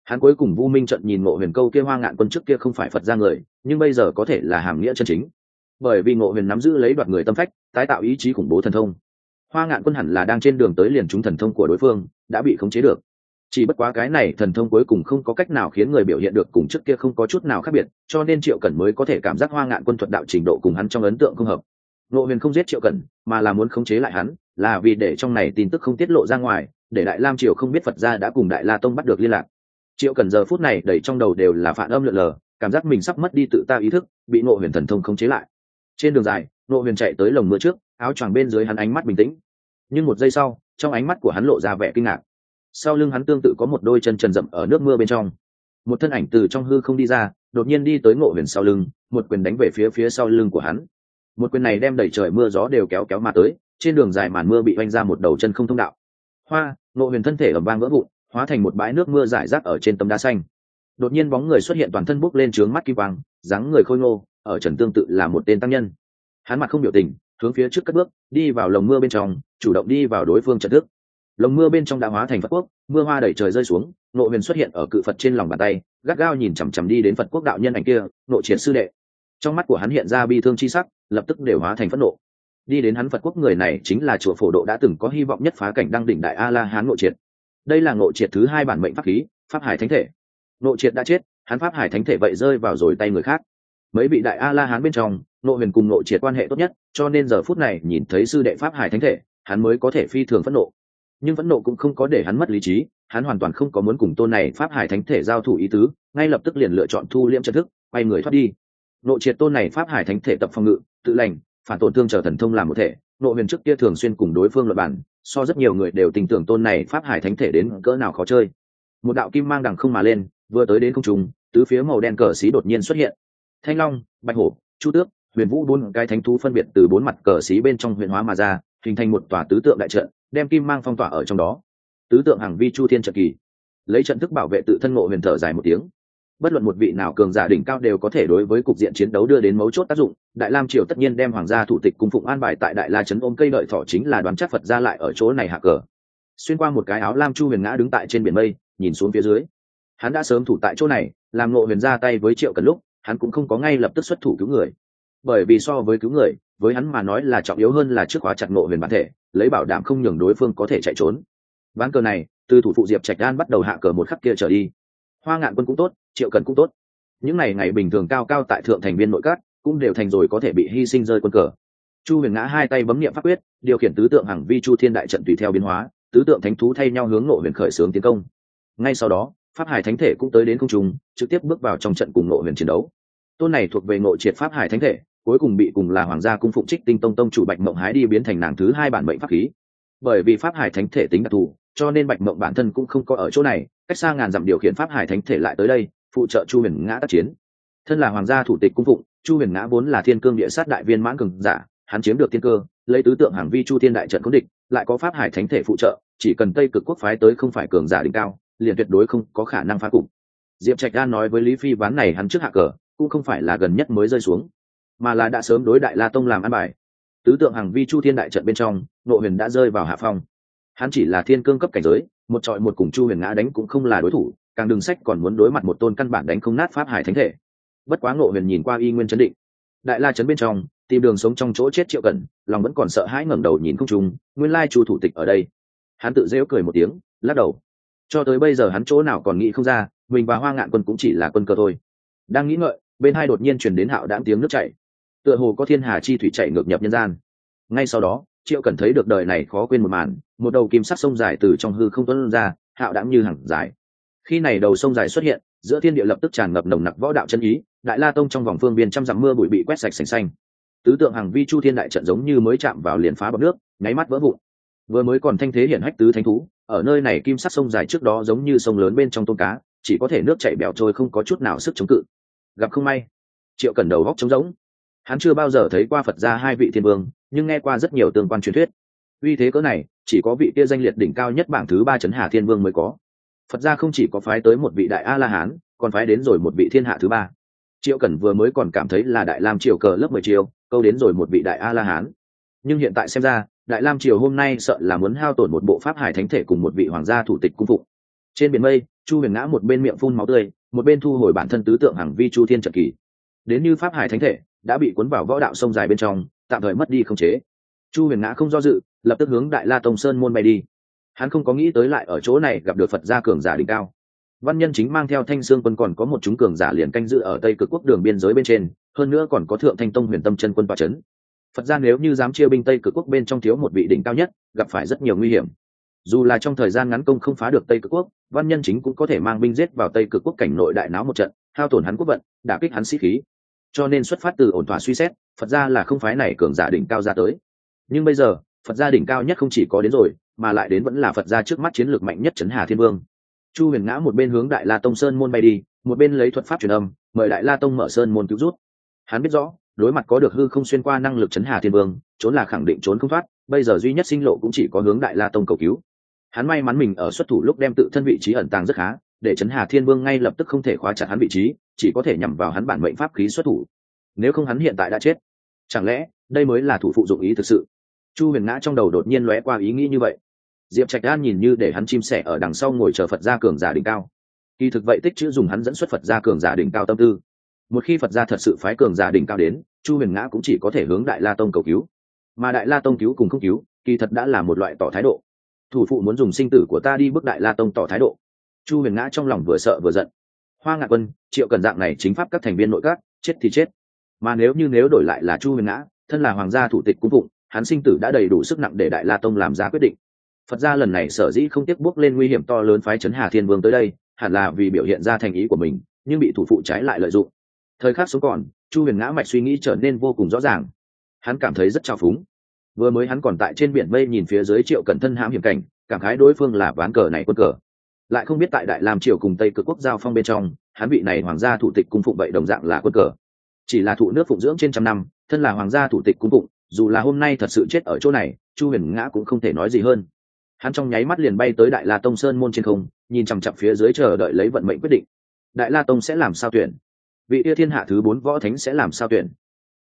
Hắn cuối cùng vu minh trận nhìn ngộ huyền câu kia hoa ngạn quân trước kia không phải phật ra người, nhưng bây giờ có thể là hàm nghĩa chân chính. Bởi vì ngộ huyền nắm giữ lấy đoạt người tâm phách, tái tạo ý chí khủng bố thần thông. Hoa ngạn quân hẳn là đang trên đường tới liền chúng thần thông của đối phương, đã bị khống chế được. Chỉ bất quá cái này thần thông cuối cùng không có cách nào khiến người biểu hiện được cùng trước kia không có chút nào khác biệt, cho nên triệu cẩn mới có thể cảm giác hoa ngạn quân thuật đạo trình độ cùng hắn trong ấn tượng không hợp. Ngộ huyền không giết triệu cẩn, mà là muốn khống chế lại hắn là vì để trong này tin tức không tiết lộ ra ngoài, để đại lam triều không biết phật gia đã cùng đại la tông bắt được liên lạc. Triệu cần giờ phút này đẩy trong đầu đều là phản âm lượn lờ, cảm giác mình sắp mất đi tự ta ý thức, bị nộ huyền thần thông khống chế lại. Trên đường dài nộ huyền chạy tới lồng mưa trước, áo choàng bên dưới hắn ánh mắt bình tĩnh. Nhưng một giây sau, trong ánh mắt của hắn lộ ra vẻ kinh ngạc. Sau lưng hắn tương tự có một đôi chân trần rậm ở nước mưa bên trong. Một thân ảnh từ trong hư không đi ra, đột nhiên đi tới ngộ huyền sau lưng, một quyền đánh về phía phía sau lưng của hắn. Một quyền này đem đẩy trời mưa gió đều kéo kéo mà tới trên đường dài màn mưa bị oanh ra một đầu chân không thông đạo. Hoa nộ huyền thân thể ẩm vang vỡ vụn, hóa thành một bãi nước mưa rải rác ở trên tấm đá xanh. Đột nhiên bóng người xuất hiện toàn thân bốc lên trướng mắt kim quang, dáng người khôi ngô, ở trần tương tự là một tên tăng nhân. Hắn mặt không biểu tình, hướng phía trước cất bước, đi vào lồng mưa bên trong, chủ động đi vào đối phương trận thức. Lồng mưa bên trong đã hóa thành phật quốc, mưa hoa đẩy trời rơi xuống nộ huyền xuất hiện ở cự phật trên lòng bàn tay, gắt gao nhìn chằm chằm đi đến phật quốc đạo nhân ảnh kia nộ triệt sư đệ. Trong mắt của hắn hiện ra bi thương chi sắc, lập tức đều hóa thành phẫn nộ đi đến hắn phật quốc người này chính là chùa phổ độ đã từng có hy vọng nhất phá cảnh đăng đỉnh đại a la hán ngộ triệt. Đây là ngộ triệt thứ hai bản mệnh pháp khí, pháp hải thánh thể. Ngộ triệt đã chết, hắn pháp hải thánh thể vậy rơi vào rồi tay người khác. Mấy vị đại a la hán bên trong, ngộ huyền cùng ngộ triệt quan hệ tốt nhất, cho nên giờ phút này nhìn thấy sư đệ pháp hải thánh thể, hắn mới có thể phi thường phẫn nộ. Nhưng phẫn nộ cũng không có để hắn mất lý trí, hắn hoàn toàn không có muốn cùng tôn này pháp hải thánh thể giao thủ ý tứ, ngay lập tức liền lựa chọn thu liễm trận thức, quay người thoát đi. Nộ triệt tôn này pháp hải thánh thể tập phòng ngự, tự lành phản tổn thương trở thần thông làm một thể nội huyền trước kia thường xuyên cùng đối phương luật bản so rất nhiều người đều tin tưởng tôn này pháp hải thánh thể đến cỡ nào khó chơi. Một đạo kim mang đằng không mà lên, vừa tới đến không chúng tứ phía màu đen cờ xí đột nhiên xuất hiện. Thanh long, bạch hổ, chu tước, huyền vũ bốn cái thánh thú phân biệt từ bốn mặt cờ xí bên trong huyền hóa mà ra, hình thành một tòa tứ tượng đại trận, đem kim mang phong tỏa ở trong đó. Tứ tượng hàng vi chu thiên trận kỳ. Lấy trận thức bảo vệ tự thân ngộ huyền thở dài một tiếng bất luận một vị nào cường giả đỉnh cao đều có thể đối với cục diện chiến đấu đưa đến mấu chốt tác dụng. Đại lam triều tất nhiên đem hoàng gia thủ tịch cung phụng an bài tại đại la trấn ôm cây đợi thọ chính là đoán chắc phật ra lại ở chỗ này hạ cờ. Xuyên qua một cái áo lam chu huyền ngã đứng tại trên biển mây, nhìn xuống phía dưới. Hắn đã sớm thủ tại chỗ này, làm ngộ huyền ra tay với triệu cần lúc, hắn cũng không có ngay lập tức xuất thủ cứu người. Bởi vì so với cứu người, với hắn mà nói là trọng yếu hơn là trước khóa chặt ngộ huyền bản thể, lấy bảo đảm không nhường đối phương có thể chạy trốn. Ván cờ này, từ thủ phụ diệp trạch đan bắt đầu hạ cờ một khắc kia trở đi hoa ngạn quân cũng tốt, triệu cần cũng tốt. Những ngày ngày bình thường cao cao tại thượng thành viên nội các, cũng đều thành rồi có thể bị hy sinh rơi quân cờ. Chu huyền ngã hai tay bấm nghiệm pháp quyết, điều khiển tứ tượng hàng vi chu thiên đại trận tùy theo biến hóa, tứ tượng thánh thú thay nhau hướng nộ huyền khởi xướng tiến công. Ngay sau đó, pháp hải thánh thể cũng tới đến công chúng trực tiếp bước vào trong trận cùng nộ huyền chiến đấu. Tôn này thuộc về nội triệt pháp hải thánh thể, cuối cùng bị cùng là hoàng gia cung phụng trích tinh tông tông chủ bạch mộng hái đi biến thành nàng thứ hai bản mệnh pháp khí. Bởi vì pháp hải thánh thể tính đặc thù cho nên bạch mộng bản thân cũng không có ở chỗ này, cách xa ngàn dặm điều khiển pháp hải thánh thể lại tới đây, phụ trợ chu huyền ngã tác chiến. Thân là hoàng gia thủ tịch cung phụng, chu huyền ngã vốn là thiên cương địa sát đại viên mãn cường giả, hắn chiếm được thiên cơ, lấy tứ tượng hàng vi chu thiên đại trận cố địch, lại có pháp hải thánh thể phụ trợ, chỉ cần tây cực quốc phái tới không phải cường giả đỉnh cao, liền tuyệt đối không có khả năng phá cục. Diệp trạch đan nói với lý phi ván này hắn trước hạ cờ, cũng không phải là gần nhất mới rơi xuống, mà là đã sớm đối đại la tông làm ăn bài. Tứ tượng hàng vi chu thiên đại trận bên trong nộ huyền đã rơi vào hạ phong hắn chỉ là thiên cương cấp cảnh giới, một trọi một cùng chu huyền ngã đánh cũng không là đối thủ, càng đừng sách còn muốn đối mặt một tôn căn bản đánh không nát pháp hải thánh thể. Bất quá ngộ huyền nhìn qua y nguyên chấn định. Đại la chấn bên trong, tìm đường sống trong chỗ chết triệu cẩn, lòng vẫn còn sợ hãi ngẩng đầu nhìn không trung, nguyên lai chu thủ tịch ở đây. Hắn tự rêu cười một tiếng, lắc đầu. Cho tới bây giờ hắn chỗ nào còn nghĩ không ra, mình và hoa ngạn quân cũng chỉ là quân cờ thôi. Đang nghĩ ngợi, bên hai đột nhiên truyền đến hạo đáng tiếng nước chảy. Tựa hồ có thiên hà chi thủy chạy ngược nhập nhân gian. Ngay sau đó triệu cần thấy được đời này khó quên một màn, một đầu kim sắc sông dài từ trong hư không tuấn ra, hạo đãng như hẳn dài. Khi này đầu sông dài xuất hiện, giữa thiên địa lập tức tràn ngập nồng nặc võ đạo chân ý, đại la tông trong vòng phương biên trăm dặm mưa bụi bị quét sạch sành xanh. Tứ tượng hàng vi chu thiên đại trận giống như mới chạm vào liền phá bọc nước, nháy mắt vỡ vụn. Vừa mới còn thanh thế hiển hách tứ thánh thú, ở nơi này kim sắc sông dài trước đó giống như sông lớn bên trong tôm cá, chỉ có thể nước chảy bèo trôi không có chút nào sức chống cự. Gặp không may, triệu cần đầu góc trống rỗng. Hắn chưa bao giờ thấy qua phật ra hai vị thiên vương nhưng nghe qua rất nhiều tương quan truyền thuyết. Uy thế cỡ này, chỉ có vị kia danh liệt đỉnh cao nhất bảng thứ ba chấn hà thiên vương mới có. Phật gia không chỉ có phái tới một vị đại a la hán còn phái đến rồi một vị thiên hạ thứ ba. Triệu cẩn vừa mới còn cảm thấy là đại lam triều cờ lớp mười triều câu đến rồi một vị đại a la hán nhưng hiện tại xem ra, đại lam triều hôm nay sợ là muốn hao tổn một bộ pháp hải thánh thể cùng một vị hoàng gia thủ tịch cung phục trên biển mây, chu huyền ngã một bên miệng phun máu tươi, một bên thu hồi bản thân tứ tượng hàng vi chu thiên trận kỳ. Đến như pháp hải thánh thể, đã bị cuốn vào võ đạo sông dài bên trong tạm thời mất đi không chế. Chu huyền ngã không do dự, lập tức hướng đại la tông sơn môn bay đi. Hắn không có nghĩ tới lại ở chỗ này gặp được phật gia cường giả đỉnh cao. Văn nhân chính mang theo thanh sương quân còn có một chúng cường giả liền canh dự ở tây cực quốc đường biên giới bên trên, hơn nữa còn có thượng thanh tông huyền tâm chân quân tòa c h ấ n phật gia nếu như dám chia binh tây cực quốc bên trong thiếu một vị đỉnh cao nhất, gặp phải rất nhiều nguy hiểm. Dù là trong thời gian ngắn công không phá được tây cực quốc, văn nhân chính cũng có thể mang binh giết vào tây cực quốc cảnh nội đại náo một trận, hao tổn hắn quốc vận, đả kích hắn sĩ khí. Cho nên xuất phát từ ổn thỏa suy xét phật gia là không phái này cường giả đỉnh cao ra tới. Nhưng bây giờ, phật gia đỉnh cao nhất không chỉ có đến rồi, mà lại đến vẫn là phật gia trước mắt chiến lược mạnh nhất trấn hà thiên vương. Chu huyền ngã một bên hướng đại la tông sơn môn bay đi, một bên lấy thuật pháp truyền âm, mời đại la tông mở sơn môn cứu rút. Hắn biết rõ, đối mặt có được hư không xuyên qua năng lực chấn hà thiên vương, trốn là khẳng định trốn không thoát, bây giờ duy nhất sinh lộ cũng chỉ có hướng đại la tông cầu cứu. Hắn may mắn mình ở xuất thủ lúc đem tự thân vị trí ẩn tàng rất khá, để chấn hà thiên vương ngay lập tức không thể khóa chặt hắn vị trí, chỉ có thể nhằm vào hắn bản mệnh pháp khí xuất thủ. Nếu không hắn hiện tại đã chết chẳng lẽ, đây mới là thủ phụ dụng ý thực sự? Chu huyền ngã trong đầu đột nhiên lóe qua ý nghĩ như vậy. Diệp trạch đan nhìn như để hắn chim sẻ ở đằng sau ngồi chờ phật gia cường giả đỉnh cao. Kỳ thực vậy tích chữ dùng hắn dẫn xuất phật gia cường giả đỉnh cao tâm tư. Một khi phật gia thật sự phái cường giả đỉnh cao đến, chu huyền ngã cũng chỉ có thể hướng đại la tông cầu cứu. Mà đại la tông cứu cùng không cứu, kỳ thật đã là một loại tỏ thái độ. Thủ phụ muốn dùng sinh tử của ta đi bước đại la tông tỏ thái độ. Chu huyền ngã trong lòng vừa sợ vừa giận. Hoa ngạc quân, triệu cần dạng này chính pháp các thành viên nội các, chết thì chết mà nếu như nếu đổi lại là chu huyền ngã, thân là hoàng gia thủ tịch cung phụng, hắn sinh tử đã đầy đủ sức nặng để đại la tông làm ra quyết định. Phật gia lần này sở dĩ không tiếc bước lên nguy hiểm to lớn phái Trấn hà thiên vương tới đây, hẳn là vì biểu hiện ra thành ý của mình, nhưng bị thủ phụ trái lại lợi dụng. Thời khắc sống còn, chu huyền ngã mạch suy nghĩ trở nên vô cùng rõ ràng. Hắn cảm thấy rất trào phúng. Vừa mới hắn còn tại trên biển mây nhìn phía dưới triệu cẩn thân hãm hiểm cảnh, cảm khái đối phương là ván cờ này quân cờ. Lại không biết tại đại làm triều cùng tây cực quốc giao phong bên trong, hắn vị này hoàng gia thủ tịch cung phụng vậy đồng dạng là quân cờ chỉ là thụ nước phụng dưỡng trên trăm năm thân là hoàng gia thủ tịch cung phụng dù là hôm nay thật sự chết ở chỗ này chu huyền ngã cũng không thể nói gì hơn. Hắn trong nháy mắt liền bay tới đại la tông sơn môn trên không nhìn chằm chặp phía dưới chờ đợi lấy vận mệnh quyết định. Đại la tông sẽ làm sao tuyển? Vị tia thiên hạ thứ bốn võ thánh sẽ làm sao tuyển?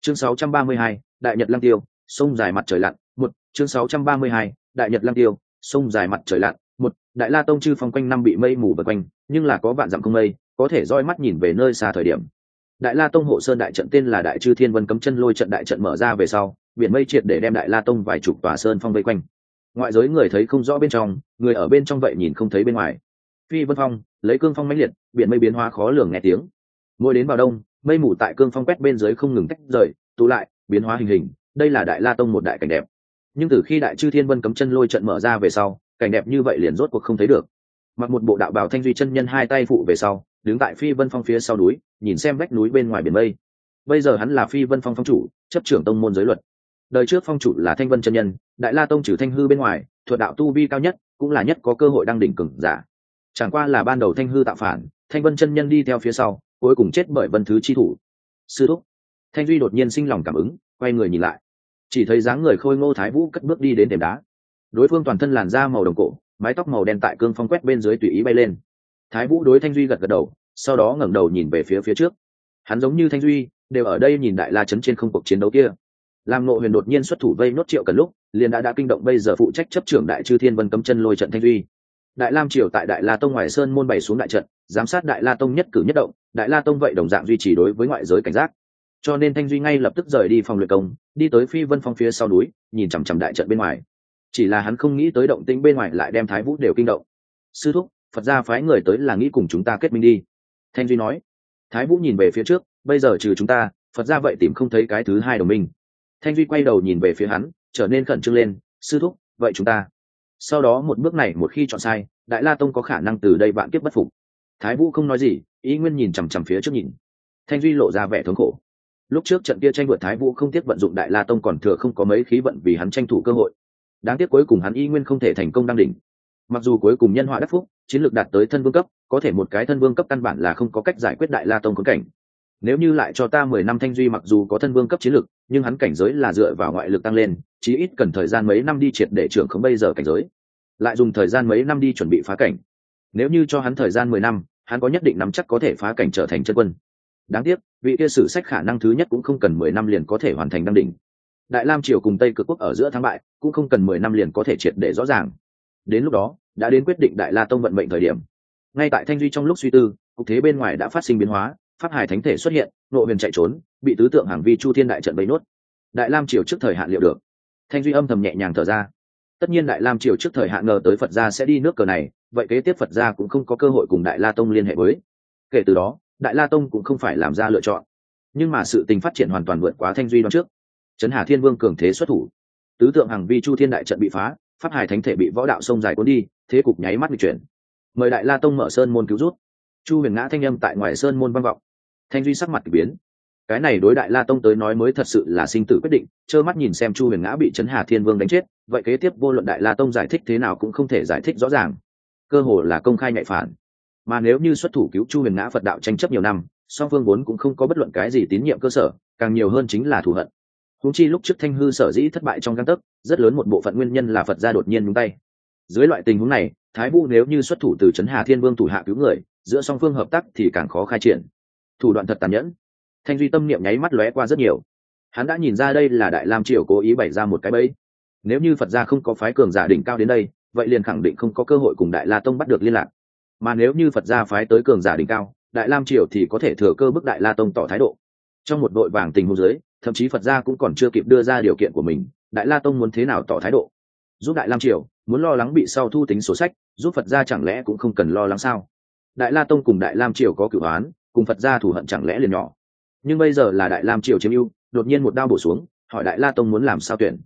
Chương 632, đại nhật lăng tiêu sông dài mặt trời lặn một chương 632, đại nhật lăng tiêu sông dài mặt trời lặn một đại la tông chư phong quanh năm bị mây mù bật quanh nhưng là có vạn dặm không mây có thể roi mắt nhìn về nơi xa thời điểm đại la tông hộ sơn đại trận tên là đại chư thiên vân cấm chân lôi trận đại trận mở ra về sau, biển mây triệt để đem đại la tông vài chục tòa sơn phong vây quanh. Ngoại giới người thấy không rõ bên trong, người ở bên trong vậy nhìn không thấy bên ngoài. Phi vân phong, lấy cương phong mãnh liệt, biển mây biến hóa khó lường nghe tiếng. Mỗi đến vào đông, mây mù tại cương phong quét bên dưới không ngừng tách rời, tụ lại, biến hóa hình hình, đây là đại la tông một đại cảnh đẹp. Nhưng từ khi đại chư thiên vân cấm chân lôi trận mở ra về sau, cảnh đẹp như vậy liền rốt cuộc không thấy được. Mặc một bộ đạo bào thanh duy chân nhân hai tay phụ về sau đứng tại phi vân phong phía sau núi, nhìn xem vách núi bên ngoài biển mây. Bây giờ hắn là phi vân phong phong chủ, chấp trưởng tông môn giới luật. Đời trước phong chủ là thanh vân chân nhân, đại la tông trừ thanh hư bên ngoài, thuật đạo tu vi cao nhất cũng là nhất có cơ hội đăng đỉnh cừng giả. Chẳng qua là ban đầu thanh hư tạo phản, thanh vân chân nhân đi theo phía sau, cuối cùng chết bởi vân thứ chi thủ. Sư thúc. Thanh duy đột nhiên sinh lòng cảm ứng, quay người nhìn lại. Chỉ thấy dáng người khôi ngô thái vũ cất bước đi đến thềm đá. Đối phương toàn thân làn da màu đồng cổ, mái tóc màu đen tại cương phong quét bên dưới tùy ý bay lên thái vũ đối thanh duy gật gật đầu, sau đó ngẩng đầu nhìn về phía phía trước. Hắn giống như thanh duy, đều ở đây nhìn đại la chấn trên không cuộc chiến đấu kia. Làm nộ huyền đột nhiên xuất thủ vây nốt triệu cần lúc, liền đã đã kinh động bây giờ phụ trách chấp trưởng đại chư thiên vân cấm chân lôi trận thanh duy. Đại lam triều tại đại la tông ngoài sơn môn bày xuống đại trận, giám sát đại la tông nhất cử nhất động, đại la tông vậy đồng dạng duy trì đối với ngoại giới cảnh giác. Cho nên thanh duy ngay lập tức rời đi phòng luyện công, đi tới phi vân phong phía sau núi, nhìn chằm chằm đại trận bên ngoài. Chỉ là hắn không nghĩ tới động tĩnh bên ngoài lại đem thái vũ đều kinh động. Sư thúc phật gia phái người tới là nghĩ cùng chúng ta kết minh đi. Thanh duy nói. Thái vũ nhìn về phía trước, bây giờ trừ chúng ta, phật gia vậy tìm không thấy cái thứ hai đồng minh. Thanh duy quay đầu nhìn về phía hắn, trở nên khẩn trương lên, sư thúc, vậy chúng ta. Sau đó một bước này một khi chọn sai, đại la tông có khả năng từ đây bạn tiếp bất phục. Thái vũ không nói gì, ý nguyên nhìn chằm chằm phía trước nhìn. Thanh duy lộ ra vẻ thống khổ. Lúc trước trận kia tranh vượt thái vũ không tiếc vận dụng đại la tông còn thừa không có mấy khí vận vì hắn tranh thủ cơ hội. Đáng tiếc cuối cùng hắn y nguyên không thể thành công đăng đỉnh mặc dù cuối cùng nhân họa đắc phúc, chiến lược đạt tới thân vương cấp, có thể một cái thân vương cấp căn bản là không có cách giải quyết đại la tông khốn cảnh. Nếu như lại cho ta mười năm thanh duy mặc dù có thân vương cấp chiến lược, nhưng hắn cảnh giới là dựa vào ngoại lực tăng lên, chí ít cần thời gian mấy năm đi triệt để trưởng không bây giờ cảnh giới. Lại dùng thời gian mấy năm đi chuẩn bị phá cảnh. Nếu như cho hắn thời gian mười năm, hắn có nhất định nắm chắc có thể phá cảnh trở thành chân quân. Đáng tiếc, vị kia sử sách khả năng thứ nhất cũng không cần mười năm liền có thể hoàn thành đăng đỉnh. Đại lam triều cùng tây cực quốc ở giữa thắng bại, cũng không cần mười năm liền có thể triệt để rõ ràng đến lúc đó, đã đến quyết định đại la tông vận mệnh thời điểm. Ngay tại thanh duy trong lúc suy tư, cục thế bên ngoài đã phát sinh biến hóa, pháp hải thánh thể xuất hiện, nộ huyền chạy trốn, bị tứ tượng hàng vi chu thiên đại trận bấy nốt. Đại lam triều trước thời hạn liệu được. Thanh duy âm thầm nhẹ nhàng thở ra. Tất nhiên đại lam triều trước thời hạn ngờ tới phật gia sẽ đi nước cờ này, vậy kế tiếp phật gia cũng không có cơ hội cùng đại la tông liên hệ với. Kể từ đó, đại la tông cũng không phải làm ra lựa chọn. Nhưng mà sự tình phát triển hoàn toàn vượt quá thanh duy đoán trước. Trấn hà thiên vương cường thế xuất thủ. Tứ tượng hàng vi chu thiên đại trận bị phá pháp hải thánh thể bị võ đạo sông dài cuốn đi, thế cục nháy mắt bị chuyển. Mời đại la tông mở sơn môn cứu rút. Chu huyền ngã thanh âm tại ngoài sơn môn vang vọng. Thanh duy sắc mặt k ỳ biến. Cái này đối đại la tông tới nói mới thật sự là sinh tử quyết định, trơ mắt nhìn xem chu huyền ngã bị trấn hà thiên vương đánh chết, vậy kế tiếp vô luận đại la tông giải thích thế nào cũng không thể giải thích rõ ràng. Cơ hồ là công khai nhạy phản. Mà nếu như xuất thủ cứu chu huyền ngã phật đạo tranh chấp nhiều năm, song phương vốn cũng không có bất luận cái gì tín nhiệm cơ sở, càng nhiều hơn chính là thù hận húng chi lúc trước thanh hư sở dĩ thất bại trong găng tấc, rất lớn một bộ phận nguyên nhân là phật gia đột nhiên nhúng tay. Dưới loại tình huống này, thái vũ nếu như xuất thủ từ trấn hà thiên vương thủ hạ cứu người, giữa song phương hợp tác thì càng khó khai triển. Thủ đoạn thật tàn nhẫn. Thanh duy tâm niệm nháy mắt lóe qua rất nhiều. Hắn đã nhìn ra đây là đại lam triều cố ý bày ra một cái bẫy. Nếu như phật gia không có phái cường giả đỉnh cao đến đây, vậy liền khẳng định không có cơ hội cùng đại la tông bắt được liên lạc. Mà nếu như phật gia phái tới cường giả đỉnh cao, đại lam triều thì có thể thừa cơ bức đại la tông tỏ thái độ. Trong một đội vàng tình huống dưới thậm chí phật gia cũng còn chưa kịp đưa ra điều kiện của mình, đại la tông muốn thế nào tỏ thái độ? Giúp đại lam triều, muốn lo lắng bị sau thu tính sổ sách, giúp phật gia chẳng lẽ cũng không cần lo lắng sao? Đại la tông cùng đại lam triều có cửu oán, cùng phật gia thù hận chẳng lẽ liền nhỏ. Nhưng bây giờ là đại lam triều chiếm ưu, đột nhiên một đao bổ xuống, hỏi đại la tông muốn làm sao tuyển?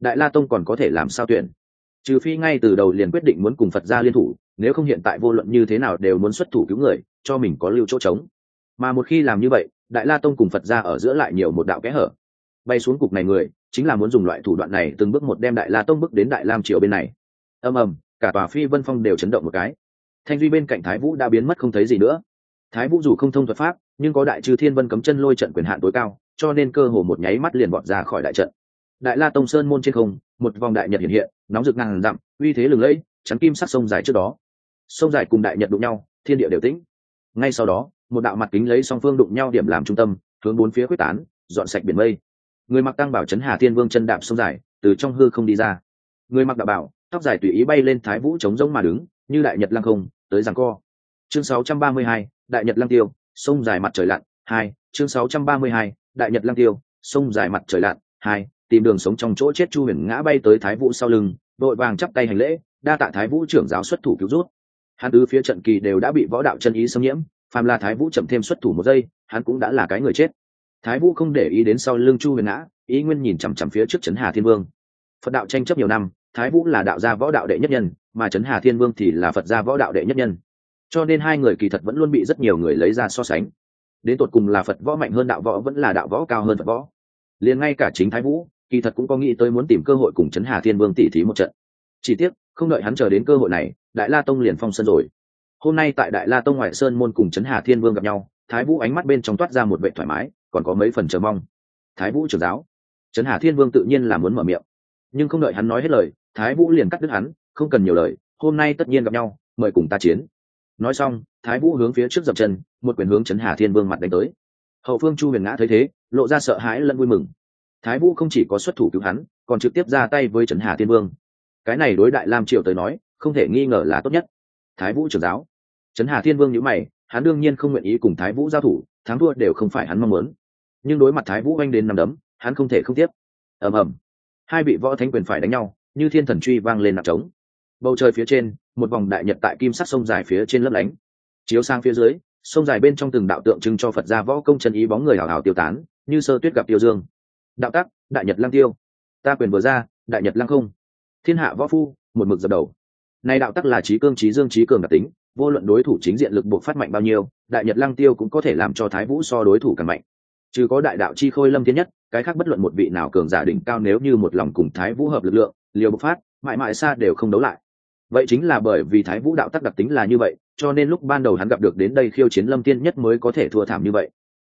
Đại la tông còn có thể làm sao tuyển? Trừ phi ngay từ đầu liền quyết định muốn cùng phật gia liên thủ, nếu không hiện tại vô luận như thế nào đều muốn xuất thủ cứu người, cho mình có lưu chỗ trống. Mà một khi làm như vậy đại la tông cùng phật gia ở giữa lại nhiều một đạo kẽ hở. Bay xuống cục này người, chính là muốn dùng loại thủ đoạn này từng bước một đem đại la tông bước đến đại lam triều bên này. Ầm ầm, cả tòa phi vân phong đều chấn động một cái. Thanh duy bên cạnh thái vũ đã biến mất không thấy gì nữa. Thái vũ dù không thông thuật pháp, nhưng có đại trừ thiên vân cấm chân lôi trận quyền hạn tối cao, cho nên cơ hồ một nháy mắt liền bọt ra khỏi đại trận. Đại la tông sơn môn trên không, một vòng đại nhật hiện hiện, nóng rực ngàn dặm, uy thế lừng lẫy chắn kim sắc sông dài trước đó. Sông dài cùng đại nhật đụng nhau, thiên địa đều tĩnh. Ngay sau đó một đạo mặt kính lấy song phương đụng nhau điểm làm trung tâm hướng bốn phía quyết tán dọn sạch biển mây. Người mặc tăng bảo chấn hà thiên vương chân đạp sông dài từ trong hư không đi ra. Người mặc đạo bảo tóc dài tùy ý bay lên thái vũ chống rông mà đứng như đại nhật lăng không tới giằng co. Chương 632, đại nhật lăng tiêu sông dài mặt trời lặn hai chương 632, đại nhật lăng tiêu sông dài mặt trời lặn hai tìm đường sống trong chỗ chết chu huyền ngã bay tới thái vũ sau lưng đội vàng chắp tay hành lễ đa tạ thái vũ trưởng giáo xuất thủ cứu rút hắn tứ phía trận kỳ đều đã bị võ đạo chân ý xâm nhiễm phàm là thái vũ chậm thêm xuất thủ một giây, hắn cũng đã là cái người chết. Thái vũ không để ý đến sau lưng chu huyền ngã, ý nguyên nhìn chằm chằm phía trước trấn hà thiên vương. Phật đạo tranh chấp nhiều năm, thái vũ là đạo gia võ đạo đệ nhất nhân, mà trấn hà thiên vương thì là phật gia võ đạo đệ nhất nhân. Cho nên hai người kỳ thật vẫn luôn bị rất nhiều người lấy ra so sánh. Đến tột cùng là phật võ mạnh hơn đạo võ vẫn là đạo võ cao hơn phật võ. Liền ngay cả chính thái vũ, kỳ thật cũng có nghĩ tới muốn tìm cơ hội cùng trấn hà thiên vương tỉ thí một trận. Chỉ tiếc, không đợi hắn chờ đến cơ hội này, đại la tông liền phong sân rồi hôm nay tại đại la tông ngoại sơn môn cùng trấn hà thiên vương gặp nhau, thái vũ ánh mắt bên trong toát ra một vệ thoải mái, còn có mấy phần chờ mong. Thái vũ trưởng giáo. Trấn hà thiên vương tự nhiên là muốn mở miệng. Nhưng không đợi hắn nói hết lời, thái vũ liền cắt đứt hắn, không cần nhiều lời, hôm nay tất nhiên gặp nhau, mời cùng ta chiến. Nói xong, thái vũ hướng phía trước dập chân, một quyền hướng trấn hà thiên vương mặt đánh tới. Hậu phương chu huyền ngã thấy thế, lộ ra sợ hãi lẫn vui mừng. Thái vũ không chỉ có xuất thủ cứu hắn, còn trực tiếp ra tay với trấn hà thiên vương. Cái này đối đại lam triều tới nói, không thể nghi ngờ là tốt nhất thái vũ trưởng giáo. Trấn hà thiên vương nhữ mày, hắn đương nhiên không nguyện ý cùng thái vũ giao thủ, thắng thua đều không phải hắn mong muốn. Nhưng đối mặt thái vũ oanh đến nằm đấm, hắn không thể không tiếp. Ầm ầm. Hai vị võ thánh quyền phải đánh nhau, như thiên thần truy vang lên nạp trống. Bầu trời phía trên, một vòng đại nhật tại kim sắc sông dài phía trên lấp lánh. Chiếu sang phía dưới, sông dài bên trong từng đạo tượng trưng cho phật gia võ công chân ý bóng người hào hào tiêu tán, như sơ tuyết gặp tiêu dương. Đạo tắc, đại nhật lăng tiêu. Ta quyền vừa ra, đại nhật lăng không. Thiên hạ võ phu, một mực dập đầu nay đạo tắc là trí cương, trí dương, trí cường đặc tính, vô luận đối thủ chính diện lực buộc phát mạnh bao nhiêu, đại nhật lăng tiêu cũng có thể làm cho thái vũ so đối thủ càng mạnh. Trừ có đại đạo chi khôi lâm thiên nhất, cái khác bất luận một vị nào cường giả đỉnh cao nếu như một lòng cùng thái vũ hợp lực lượng, liều bộc phát, mãi mãi xa đều không đấu lại. Vậy chính là bởi vì thái vũ đạo tắc đặc tính là như vậy, cho nên lúc ban đầu hắn gặp được đến đây khiêu chiến lâm tiên nhất mới có thể thua thảm như vậy.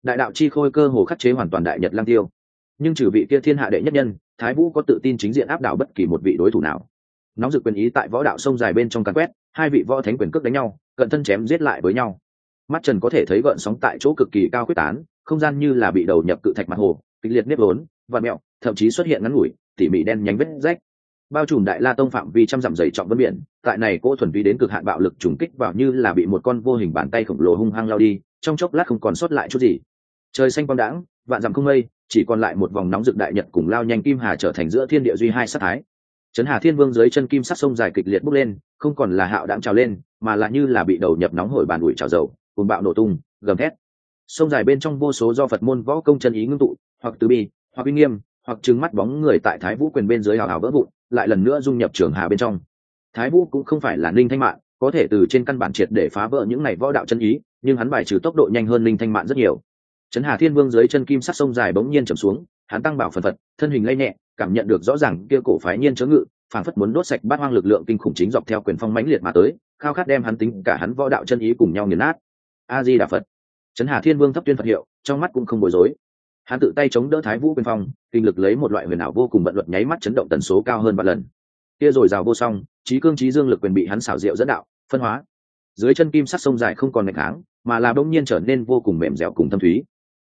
Đại đạo chi khôi cơ hồ khắc chế hoàn toàn đại nhật lăng tiêu. Nhưng trừ vị kia thiên hạ đệ nhất nhân, thái vũ có tự tin chính diện áp đảo bất kỳ một vị đối thủ nào nóng dự quyền ý tại võ đạo sông dài bên trong càn quét, hai vị võ thánh quyền cước đánh nhau, cận thân chém giết lại với nhau. Mắt trần có thể thấy gợn sóng tại chỗ cực kỳ cao quyết tán, không gian như là bị đầu nhập cự thạch mặt hồ, kịch liệt nếp lớn và mẹo, thậm chí xuất hiện ngắn ngủi, tỉ mỉ đen nhánh vết rách. Bao trùm đại la tông phạm vi trăm dặm dày trọng vân biển, tại này cỗ thuần vi đến cực hạn bạo lực trùng kích vào như là bị một con vô hình bàn tay khổng lồ hung hăng lao đi, trong chốc lát không còn sót lại chút gì. Trời xanh quang đãng, vạn dặm không mây, chỉ còn lại một vòng nóng rực đại nhật cùng lao nhanh kim hà trở thành giữa thiên địa duy hai sát thái trấn hà thiên vương dưới chân kim sắc sông dài kịch liệt bốc lên, không còn là hạo đạm trào lên, mà là như là bị đầu nhập nóng hổi bàn ủi trào dầu cùng bạo nổ tung, gầm thét. Sông dài bên trong vô số do phật môn võ công chân ý ngưng tụ, hoặc từ bi, hoặc uy nghiêm, hoặc trừng mắt bóng người tại thái vũ quyền bên dưới hào hào vỡ vụn, lại lần nữa dung nhập trường hà bên trong. Thái vũ cũng không phải là ninh thanh mạng có thể từ trên căn bản triệt để phá vỡ những này võ đạo chân ý, nhưng hắn bài trừ tốc độ nhanh hơn ninh thanh mạng rất nhiều. Trấn hà thiên vương dưới chân kim sắc sông dài bỗng nhiên chầm xuống hắn tăng bảo phần phật, thân hình lây nhẹ, cảm nhận được rõ ràng kia cổ phái nhiên chớ ngự, phảng phất muốn đốt sạch bát hoang lực lượng kinh khủng chính dọc theo quyền phong mãnh liệt mà tới, khao khát đem hắn tính cả hắn võ đạo chân ý cùng nhau nghiền nát. A di đà phật. Trấn hà thiên vương thấp tuyên phật hiệu, trong mắt cũng không bối rối. Hắn tự tay chống đỡ thái vũ quyền phong, kinh lực lấy một loại huyền ảo vô cùng bận luật nháy mắt chấn động tần số cao hơn ba lần. Kia rồi rào vô song, trí cương trí dương lực quyền bị hắn xảo diệu dẫn đạo, phân hóa. Dưới chân kim sắc sông dài không còn ngày kháng mà là bỗng nhiên trở nên vô cùng mềm dẻo cùng thâm thúy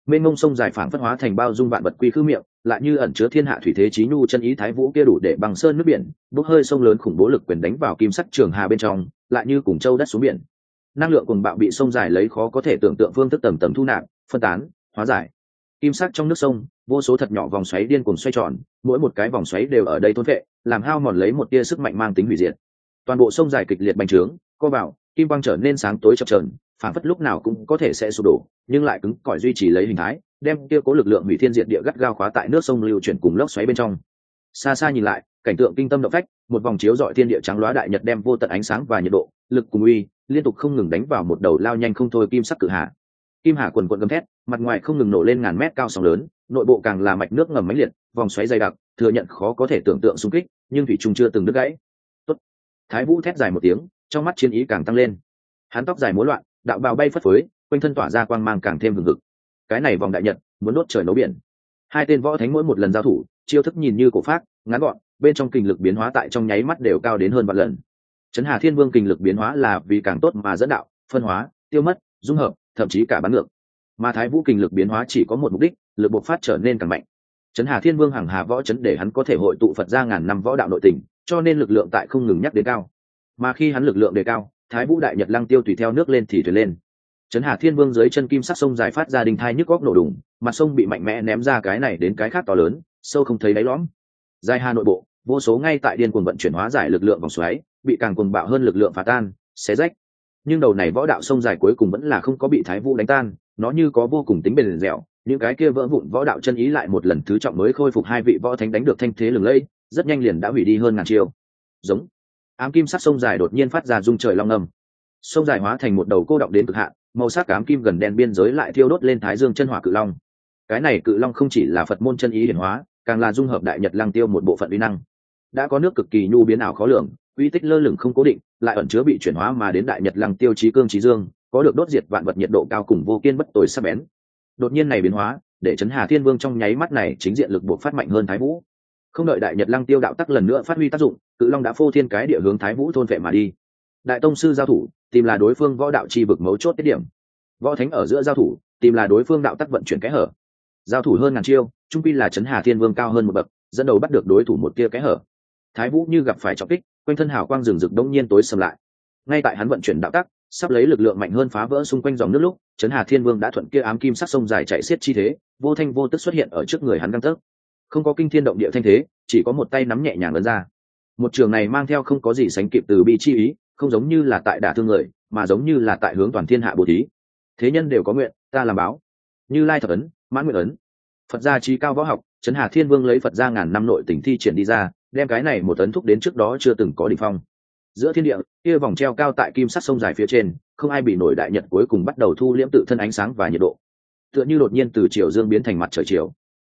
mênh ngông sông dài phảng phất hóa thành bao dung vạn vật quy khư miệng, lại như ẩn chứa thiên hạ thủy thế trí nhu chân ý thái vũ kia đủ để bằng sơn nước biển, bốc hơi sông lớn khủng bố lực quyền đánh vào kim sắc trường hà bên trong, lại như cùng châu đất xuống biển. Năng lượng cùng bạo bị sông dài lấy khó có thể tưởng tượng phương thức tầm tầm thu nạp, phân tán, hóa giải. Kim sắc trong nước sông, vô số thật nhỏ vòng xoáy điên cuồng xoay tròn, mỗi một cái vòng xoáy đều ở đây thôn vệ, làm hao mòn lấy một tia sức mạnh mang tính hủy diệt. Toàn bộ sông dài kịch liệt bành trướng, co bảo kim quang trở nên sáng tối chập trờn phản phất lúc nào cũng có thể sẽ sụp đổ, nhưng lại cứng cỏi duy trì lấy hình thái, đem kia cố lực lượng hủy thiên diệt địa gắt gao khóa tại nước sông lưu chuyển cùng lốc xoáy bên trong. Xa xa nhìn lại, cảnh tượng kinh tâm động phách, một vòng chiếu dọi thiên địa trắng loá đại nhật đem vô tận ánh sáng và nhiệt độ, lực cùng uy, liên tục không ngừng đánh vào một đầu lao nhanh không thôi kim sắc cự hạ. Kim hà quần quận gầm thét, mặt ngoài không ngừng nổ lên ngàn mét cao sóng lớn, nội bộ càng là mạch nước ngầm máy liệt, vòng xoáy dày đặc, thừa nhận khó có thể tưởng tượng xung kích, nhưng thủy trung chưa từng đứt gãy. Tốt. thái vũ thét dài một tiếng, trong mắt chiến ý càng tăng lên. Hắn tóc dài múa loạn đạo bào bay phất phới, quanh thân tỏa ra quang mang càng thêm hừng hực. Cái này vòng đại nhật, muốn đốt trời nấu biển. Hai tên võ thánh mỗi một lần giao thủ, chiêu thức nhìn như cổ phát ngắn gọn, bên trong kinh lực biến hóa tại trong nháy mắt đều cao đến hơn vạn lần. Trấn hà thiên vương kinh lực biến hóa là vì càng tốt mà dẫn đạo, phân hóa, tiêu mất, dung hợp, thậm chí cả bắn ngược. Mà thái vũ kinh lực biến hóa chỉ có một mục đích, lực bộc phát trở nên càng mạnh. Trấn hà thiên vương hàng hà võ trấn để hắn có thể hội tụ phật ra ngàn năm võ đạo nội tình, cho nên lực lượng tại không ngừng nhắc đến cao. Mà khi hắn lực lượng đề cao thái vũ đại nhật lăng tiêu tùy theo nước lên thì thuyền lên. Trấn hà thiên vương dưới chân kim sắc sông dài phát ra đình thai nhức góc nổ đùng mặt sông bị mạnh mẽ ném ra cái này đến cái khác to lớn, sâu không thấy đáy lõm. Dài hà nội bộ, vô số ngay tại điên cuồng vận chuyển hóa giải lực lượng vòng xoáy, bị càng cuồng bạo hơn lực lượng phá tan, xé rách. Nhưng đầu này võ đạo sông dài cuối cùng vẫn là không có bị thái vũ đánh tan, nó như có vô cùng tính bền dẻo, những cái kia vỡ vụn võ đạo chân ý lại một lần thứ trọng mới khôi phục hai vị võ thánh đánh được thanh thế lừng lẫy, rất nhanh liền đã hủy đi hơn ngàn chiêu. Giống ám kim sắc sông dài đột nhiên phát ra rung trời long ngầm sông dài hóa thành một đầu cô động đến cực hạn, màu sắc ám kim gần đen biên giới lại thiêu đốt lên thái dương chân hỏa cự long. Cái này cự long không chỉ là phật môn chân ý hiển hóa, càng là dung hợp đại nhật lăng tiêu một bộ phận uy năng. Đã có nước cực kỳ nhu biến ảo khó lường, uy tích lơ lửng không cố định, lại ẩn chứa bị chuyển hóa mà đến đại nhật lăng tiêu trí cương trí dương, có được đốt diệt vạn vật nhiệt độ cao cùng vô kiên bất tồi sắc bén. Đột nhiên này biến hóa, để chấn hà thiên vương trong nháy mắt này chính diện lực buộc phát mạnh hơn thái vũ không đợi đại nhật lăng tiêu đạo tắc lần nữa phát huy tác dụng, cự long đã phô thiên cái địa hướng thái vũ thôn vệ mà đi. Đại tông sư giao thủ, tìm là đối phương võ đạo chi vực mấu chốt tiết điểm. Võ thánh ở giữa giao thủ, tìm là đối phương đạo tắc vận chuyển kẽ hở. Giao thủ hơn ngàn chiêu, trung pi là chấn hà thiên vương cao hơn một bậc, dẫn đầu bắt được đối thủ một tia kẽ hở. Thái vũ như gặp phải trọng kích, quanh thân hào quang rừng rực đông nhiên tối sầm lại. Ngay tại hắn vận chuyển đạo tắc, sắp lấy lực lượng mạnh hơn phá vỡ xung quanh dòng nước lúc trấn hà thiên vương đã thuận kia ám kim sắc sông dài chạy xiết chi thế, vô thanh vô tức xuất hiện ở trước người hắn căng tấc không có kinh thiên động địa thanh thế, chỉ có một tay nắm nhẹ nhàng lớn ra. Một trường này mang theo không có gì sánh kịp từ bi chi ý, không giống như là tại đả thương người, mà giống như là tại hướng toàn thiên hạ bồ thí. Thế nhân đều có nguyện, ta làm báo. Như lai thập ấn, mãn nguyện ấn. Phật gia trí cao võ học trấn hà thiên vương lấy phật gia ngàn năm nội tỉnh thi triển đi ra, đem cái này một ấn thúc đến trước đó chưa từng có đ ỉ n h phong. Giữa thiên địa, kia vòng treo cao tại kim sắt sông dài phía trên, không ai bị nổi đại nhật cuối cùng bắt đầu thu liễm tự thân ánh sáng và nhiệt độ. Tựa như đột nhiên từ chiều dương biến thành mặt trời chiều.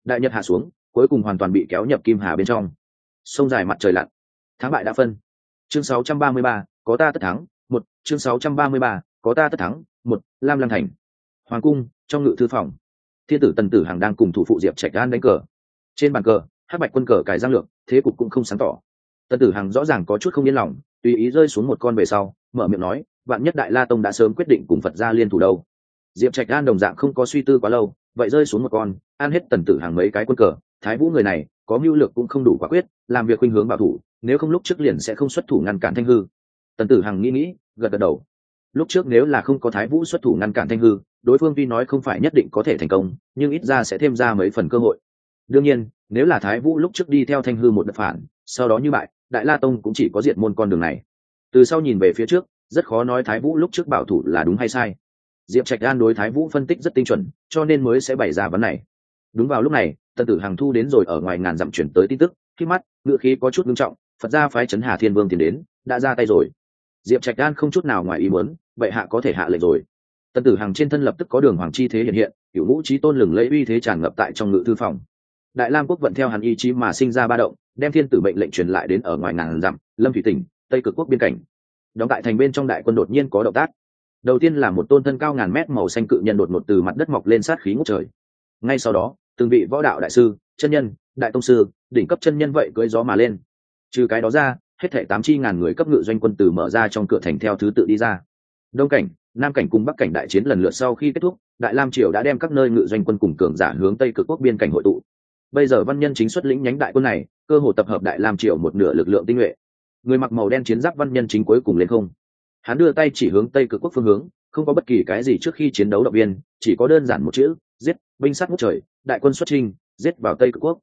Đại nhật hạ xuống cuối cùng hoàn toàn bị kéo nhập kim hà bên trong. Sông dài mặt trời lặn. Thắng bại đã phân. Chương 633, có ta tất thắng một. Chương 633, có ta tất thắng một. Lam lăng thành. Hoàng cung trong ngự thư phòng. Thiên tử tần tử hàng đang cùng thủ phụ diệp trạch gan đánh cờ. Trên bàn cờ hát bạch quân cờ cài giang lược, thế cục cũng không sáng tỏ. Tần tử hằng rõ ràng có chút không yên lòng tùy ý rơi xuống một con về sau mở miệng nói vạn nhất đại la tông đã sớm quyết định cùng phật gia liên thủ đâu. Diệp trạch gan đồng dạng không có suy tư quá lâu vậy rơi xuống một con ăn hết tần tử hàng mấy cái quân cờ thái vũ người này, có mưu lực cũng không đủ quả quyết, làm việc khuynh hướng bảo thủ, nếu không lúc trước liền sẽ không xuất thủ ngăn cản thanh hư. Tần tử hằng nghĩ nghĩ, gật gật đầu. Lúc trước nếu là không có thái vũ xuất thủ ngăn cản thanh hư, đối phương tuy nói không phải nhất định có thể thành công, nhưng ít ra sẽ thêm ra mấy phần cơ hội. Đương nhiên, nếu là thái vũ lúc trước đi theo thanh hư một đợt phản, sau đó như bại, đại la tông cũng chỉ có diện môn con đường này. Từ sau nhìn về phía trước, rất khó nói thái vũ lúc trước bảo thủ là đúng hay sai. Diệp trạch đan đối thái vũ phân tích rất tinh chuẩn, cho nên mới sẽ bày ra vấn này. Đúng vào lúc này tần tử hằng thu đến rồi ở ngoài ngàn dặm chuyển tới tin tức, khi mắt ngựa khí có chút nghiêm trọng, phật gia phái trấn hà thiên vương tiến đến, đã ra tay rồi. Diệp trạch đan không chút nào ngoài ý muốn, vậy hạ có thể hạ lệnh rồi. Tần tử hằng trên thân lập tức có đường hoàng chi thế hiện hiện cựu ngũ trí tôn lừng lấy uy thế tràn ngập tại trong ngự thư phòng. Đại lam quốc vận theo hàn ý chí mà sinh ra ba động, đem thiên tử mệnh lệnh truyền lại đến ở ngoài ngàn dặm, lâm thủy tỉnh, tây cực quốc biên cảnh. Đóng tại thành bên trong đại quân đột nhiên có động tác. Đầu tiên là một tôn thân cao ngàn mét màu xanh cự nhân đột ngột từ mặt đất mọc lên sát khí ngút trời. Ngay sau đó từng vị võ đạo đại sư, chân nhân, đại tông sư, đỉnh cấp chân nhân vậy cưỡi gió mà lên. Trừ cái đó ra, hết thể tám chi ngàn người cấp ngự doanh quân từ mở ra trong cửa thành theo thứ tự đi ra. Đông cảnh, nam cảnh cùng bắc cảnh đại chiến lần lượt sau khi kết thúc, đại lam triều đã đem các nơi ngự doanh quân cùng cường giả hướng tây cực quốc biên cảnh hội tụ. Bây giờ văn nhân chính xuất lĩnh nhánh đại quân này, cơ hồ tập hợp đại lam triều một nửa lực lượng tinh nhuệ. Người mặc màu đen chiến giáp văn nhân chính cuối cùng lên không. Hắn đưa tay chỉ hướng tây cực quốc phương hướng, không có bất kỳ cái gì trước khi chiến đấu động viên, chỉ có đơn giản một chữ, giết, binh sát ngút trời đại quân xuất trinh giết vào tây cực quốc.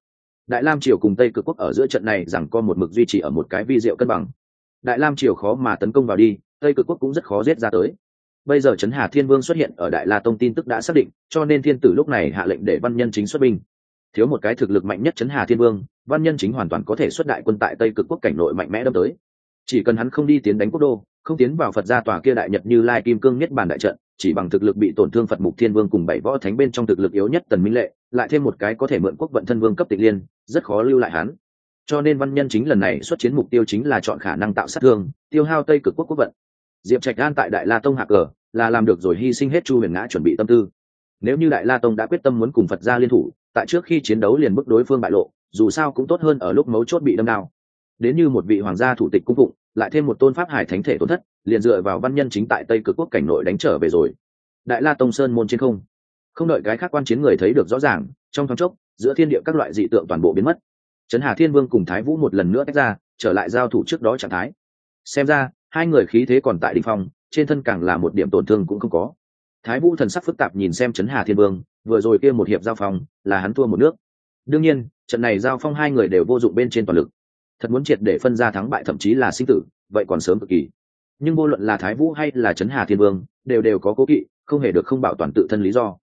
Đại lam triều cùng tây cực quốc ở giữa trận này rằng có một mực duy trì ở một cái vi diệu cân bằng. Đại lam triều khó mà tấn công vào đi, tây cực quốc cũng rất khó giết ra tới. Bây giờ trấn hà thiên vương xuất hiện ở đại la tông tin tức đã xác định, cho nên thiên tử lúc này hạ lệnh để văn nhân chính xuất binh. Thiếu một cái thực lực mạnh nhất trấn hà thiên vương, văn nhân chính hoàn toàn có thể xuất đại quân tại tây cực quốc cảnh nội mạnh mẽ đâm tới. Chỉ cần hắn không đi tiến đánh quốc đô không tiến vào phật gia tòa kia đại nhật như lai kim cương nhất bản đại trận, chỉ bằng thực lực bị tổn thương phật mục thiên vương cùng bảy võ thánh bên trong thực lực yếu nhất tần minh lệ, lại thêm một cái có thể mượn quốc vận thân vương cấp tịch liên, rất khó lưu lại hắn. Cho nên văn nhân chính lần này xuất chiến mục tiêu chính là chọn khả năng tạo sát thương, tiêu hao tây cực quốc quốc vận. Diệp trạch an tại đại la tông hạ cờ, là làm được rồi hy sinh hết chu huyền ngã chuẩn bị tâm tư. Nếu như đại la tông đã quyết tâm muốn cùng phật gia liên thủ, tại trước khi chiến đấu liền bức đối phương bại lộ, dù sao cũng tốt hơn ở lúc mấu chốt bị đâm đao đến như một vị hoàng gia thủ tịch cung phụng, lại thêm một tôn pháp hải thánh thể tổn thất, liền dựa vào văn nhân chính tại tây cực quốc cảnh nội đánh trở về rồi. Đại la tông sơn môn trên không. Không đợi cái khác quan chiến người thấy được rõ ràng, trong thoáng chốc, giữa thiên địa các loại dị tượng toàn bộ biến mất. Trấn hà thiên vương cùng thái vũ một lần nữa tách ra, trở lại giao thủ trước đó trạng thái. Xem ra, hai người khí thế còn tại đ ỉ n h phong, trên thân càng là một điểm tổn thương cũng không có. Thái vũ thần sắc phức tạp nhìn xem trấn hà thiên vương, vừa rồi kia một hiệp giao phong, là hắn thua một nước. Đương nhiên, trận này giao phong hai người đều vô dụng bên trên toàn lực thật muốn triệt để phân ra thắng bại thậm chí là sinh tử, vậy còn sớm cực kỳ. Nhưng vô luận là thái vũ hay là trấn hà thiên vương, đều đều có cố kỵ, không hề được không bảo toàn tự thân lý do.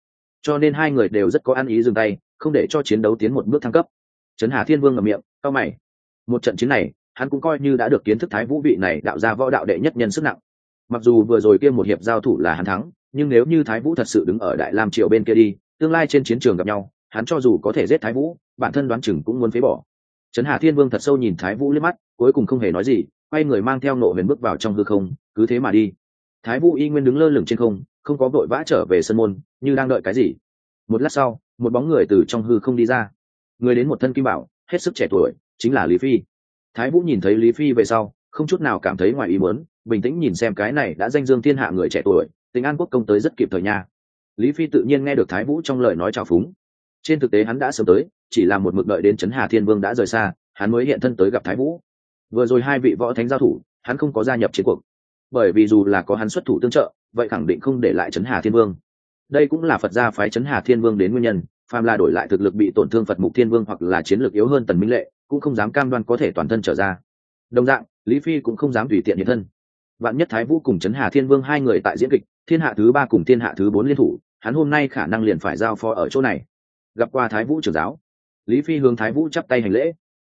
Cho nên hai người đều rất có ăn ý dừng tay, không để cho chiến đấu tiến một bước thăng cấp. Trấn hà thiên vương ngậm miệng cao mày. Một trận chiến này, hắn cũng coi như đã được kiến thức thái vũ vị này đạo ra võ đạo đệ nhất nhân sức nặng. Mặc dù vừa rồi kia một hiệp giao thủ là hắn thắng, nhưng nếu như thái vũ thật sự đứng ở đại lam triều bên kia đi, tương lai trên chiến trường gặp nhau, hắn cho dù có thể giết thái vũ, bản thân đoán chừng cũng muốn phế bỏ trấn hà thiên vương thật sâu nhìn thái vũ liếc mắt, cuối cùng không hề nói gì, quay người mang theo nộ huyền bước vào trong hư không, cứ thế mà đi. Thái vũ y nguyên đứng lơ lửng trên không không có vội vã trở về sân môn, như đang đợi cái gì. Một lát sau, một bóng người từ trong hư không đi ra. Người đến một thân kim bảo, hết sức trẻ tuổi, chính là lý phi. Thái vũ nhìn thấy lý phi về sau, không chút nào cảm thấy ngoài ý muốn, bình tĩnh nhìn xem cái này đã danh dương thiên hạ người trẻ tuổi, tình an quốc công tới rất kịp thời nha. Lý phi tự nhiên nghe được thái vũ trong lời nói trào phúng. Trên thực tế hắn đã sớm tới chỉ là một mực đợi đến trấn hà thiên vương đã rời xa, hắn mới hiện thân tới gặp thái vũ. Vừa rồi hai vị võ thánh giao thủ, hắn không có gia nhập chiến cuộc. Bởi vì dù là có hắn xuất thủ tương trợ, vậy khẳng định không để lại trấn hà thiên vương. Đây cũng là phật gia phái trấn hà thiên vương đến nguyên nhân, phàm là đổi lại thực lực bị tổn thương phật mục thiên vương hoặc là chiến lược yếu hơn tần minh lệ, cũng không dám cam đoan có thể toàn thân trở ra. Đồng dạng, lý phi cũng không dám tùy tiện hiện thân. Vạn nhất thái vũ cùng trấn hà thiên vương hai người tại diễn kịch, thiên hạ thứ ba cùng thiên hạ thứ bốn liên thủ, hắn hôm nay khả năng liền phải giao phó ở chỗ này. Gặp qua thái vũ trưởng giáo lý phi hướng thái vũ chắp tay hành lễ.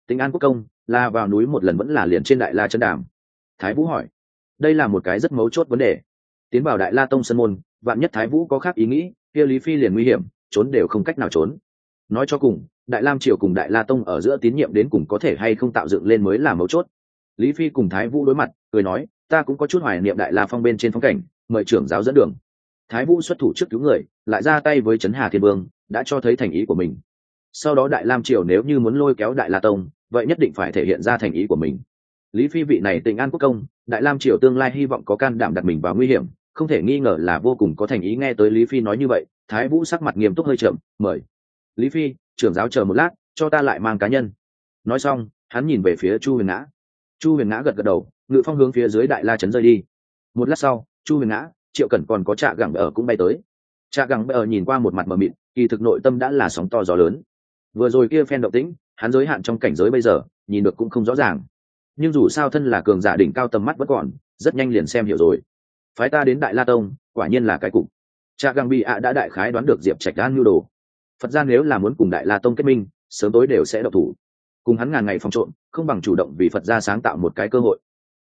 Tính an quốc công là vào núi một lần vẫn là liền trên đại la chân đàm. Thái vũ hỏi, đây là một cái rất mấu chốt vấn đề. Tiến vào đại la tông sân môn, vạn nhất thái vũ có khác ý nghĩ, kia lý phi liền nguy hiểm, trốn đều không cách nào trốn. Nói cho cùng, đại lam triều cùng đại la tông ở giữa tín nhiệm đến cùng có thể hay không tạo dựng lên mới là mấu chốt. Lý phi cùng thái vũ đối mặt, cười nói, ta cũng có chút hoài niệm đại la phong bên trên phong cảnh, mời trưởng giáo dẫn đường. Thái vũ xuất thủ trước cứu người, lại ra tay với trấn hà thiên vương, đã cho thấy thành ý của mình sau đó đại lam triều nếu như muốn lôi kéo đại la tông, vậy nhất định phải thể hiện ra thành ý của mình. Lý phi vị này tình an quốc công, đại lam triều tương lai hy vọng có can đảm đặt mình vào nguy hiểm, không thể nghi ngờ là vô cùng có thành ý nghe tới lý phi nói như vậy, thái vũ sắc mặt nghiêm túc hơi chậm mời. Lý phi, trưởng giáo chờ một lát, cho ta lại mang cá nhân. Nói xong, hắn nhìn về phía chu huyền ngã. Chu huyền ngã gật gật đầu, ngự phong hướng phía dưới đại la trấn rơi đi. Một lát sau, chu huyền ngã, triệu cẩn còn có trạ gẳng ở cũng bay tới. Trạ gẳng ở nhìn qua một mặt mờ mịt, kỳ thực nội tâm đã là sóng to gió lớn vừa rồi kia phen động tĩnh, hắn giới hạn trong cảnh giới bây giờ, nhìn được cũng không rõ ràng. Nhưng dù sao thân là cường giả đỉnh cao tầm mắt vẫn còn, rất nhanh liền xem hiểu rồi. Phái ta đến đại la tông, quả nhiên là cái cục. Cha găng bị ạ đã đại khái đoán được diệp trạch đan nhu đồ. Phật ra nếu là muốn cùng đại la tông kết minh, sớm tối đều sẽ độc thủ. Cùng hắn ngàn ngày phòng trộn, không bằng chủ động vì phật ra sáng tạo một cái cơ hội.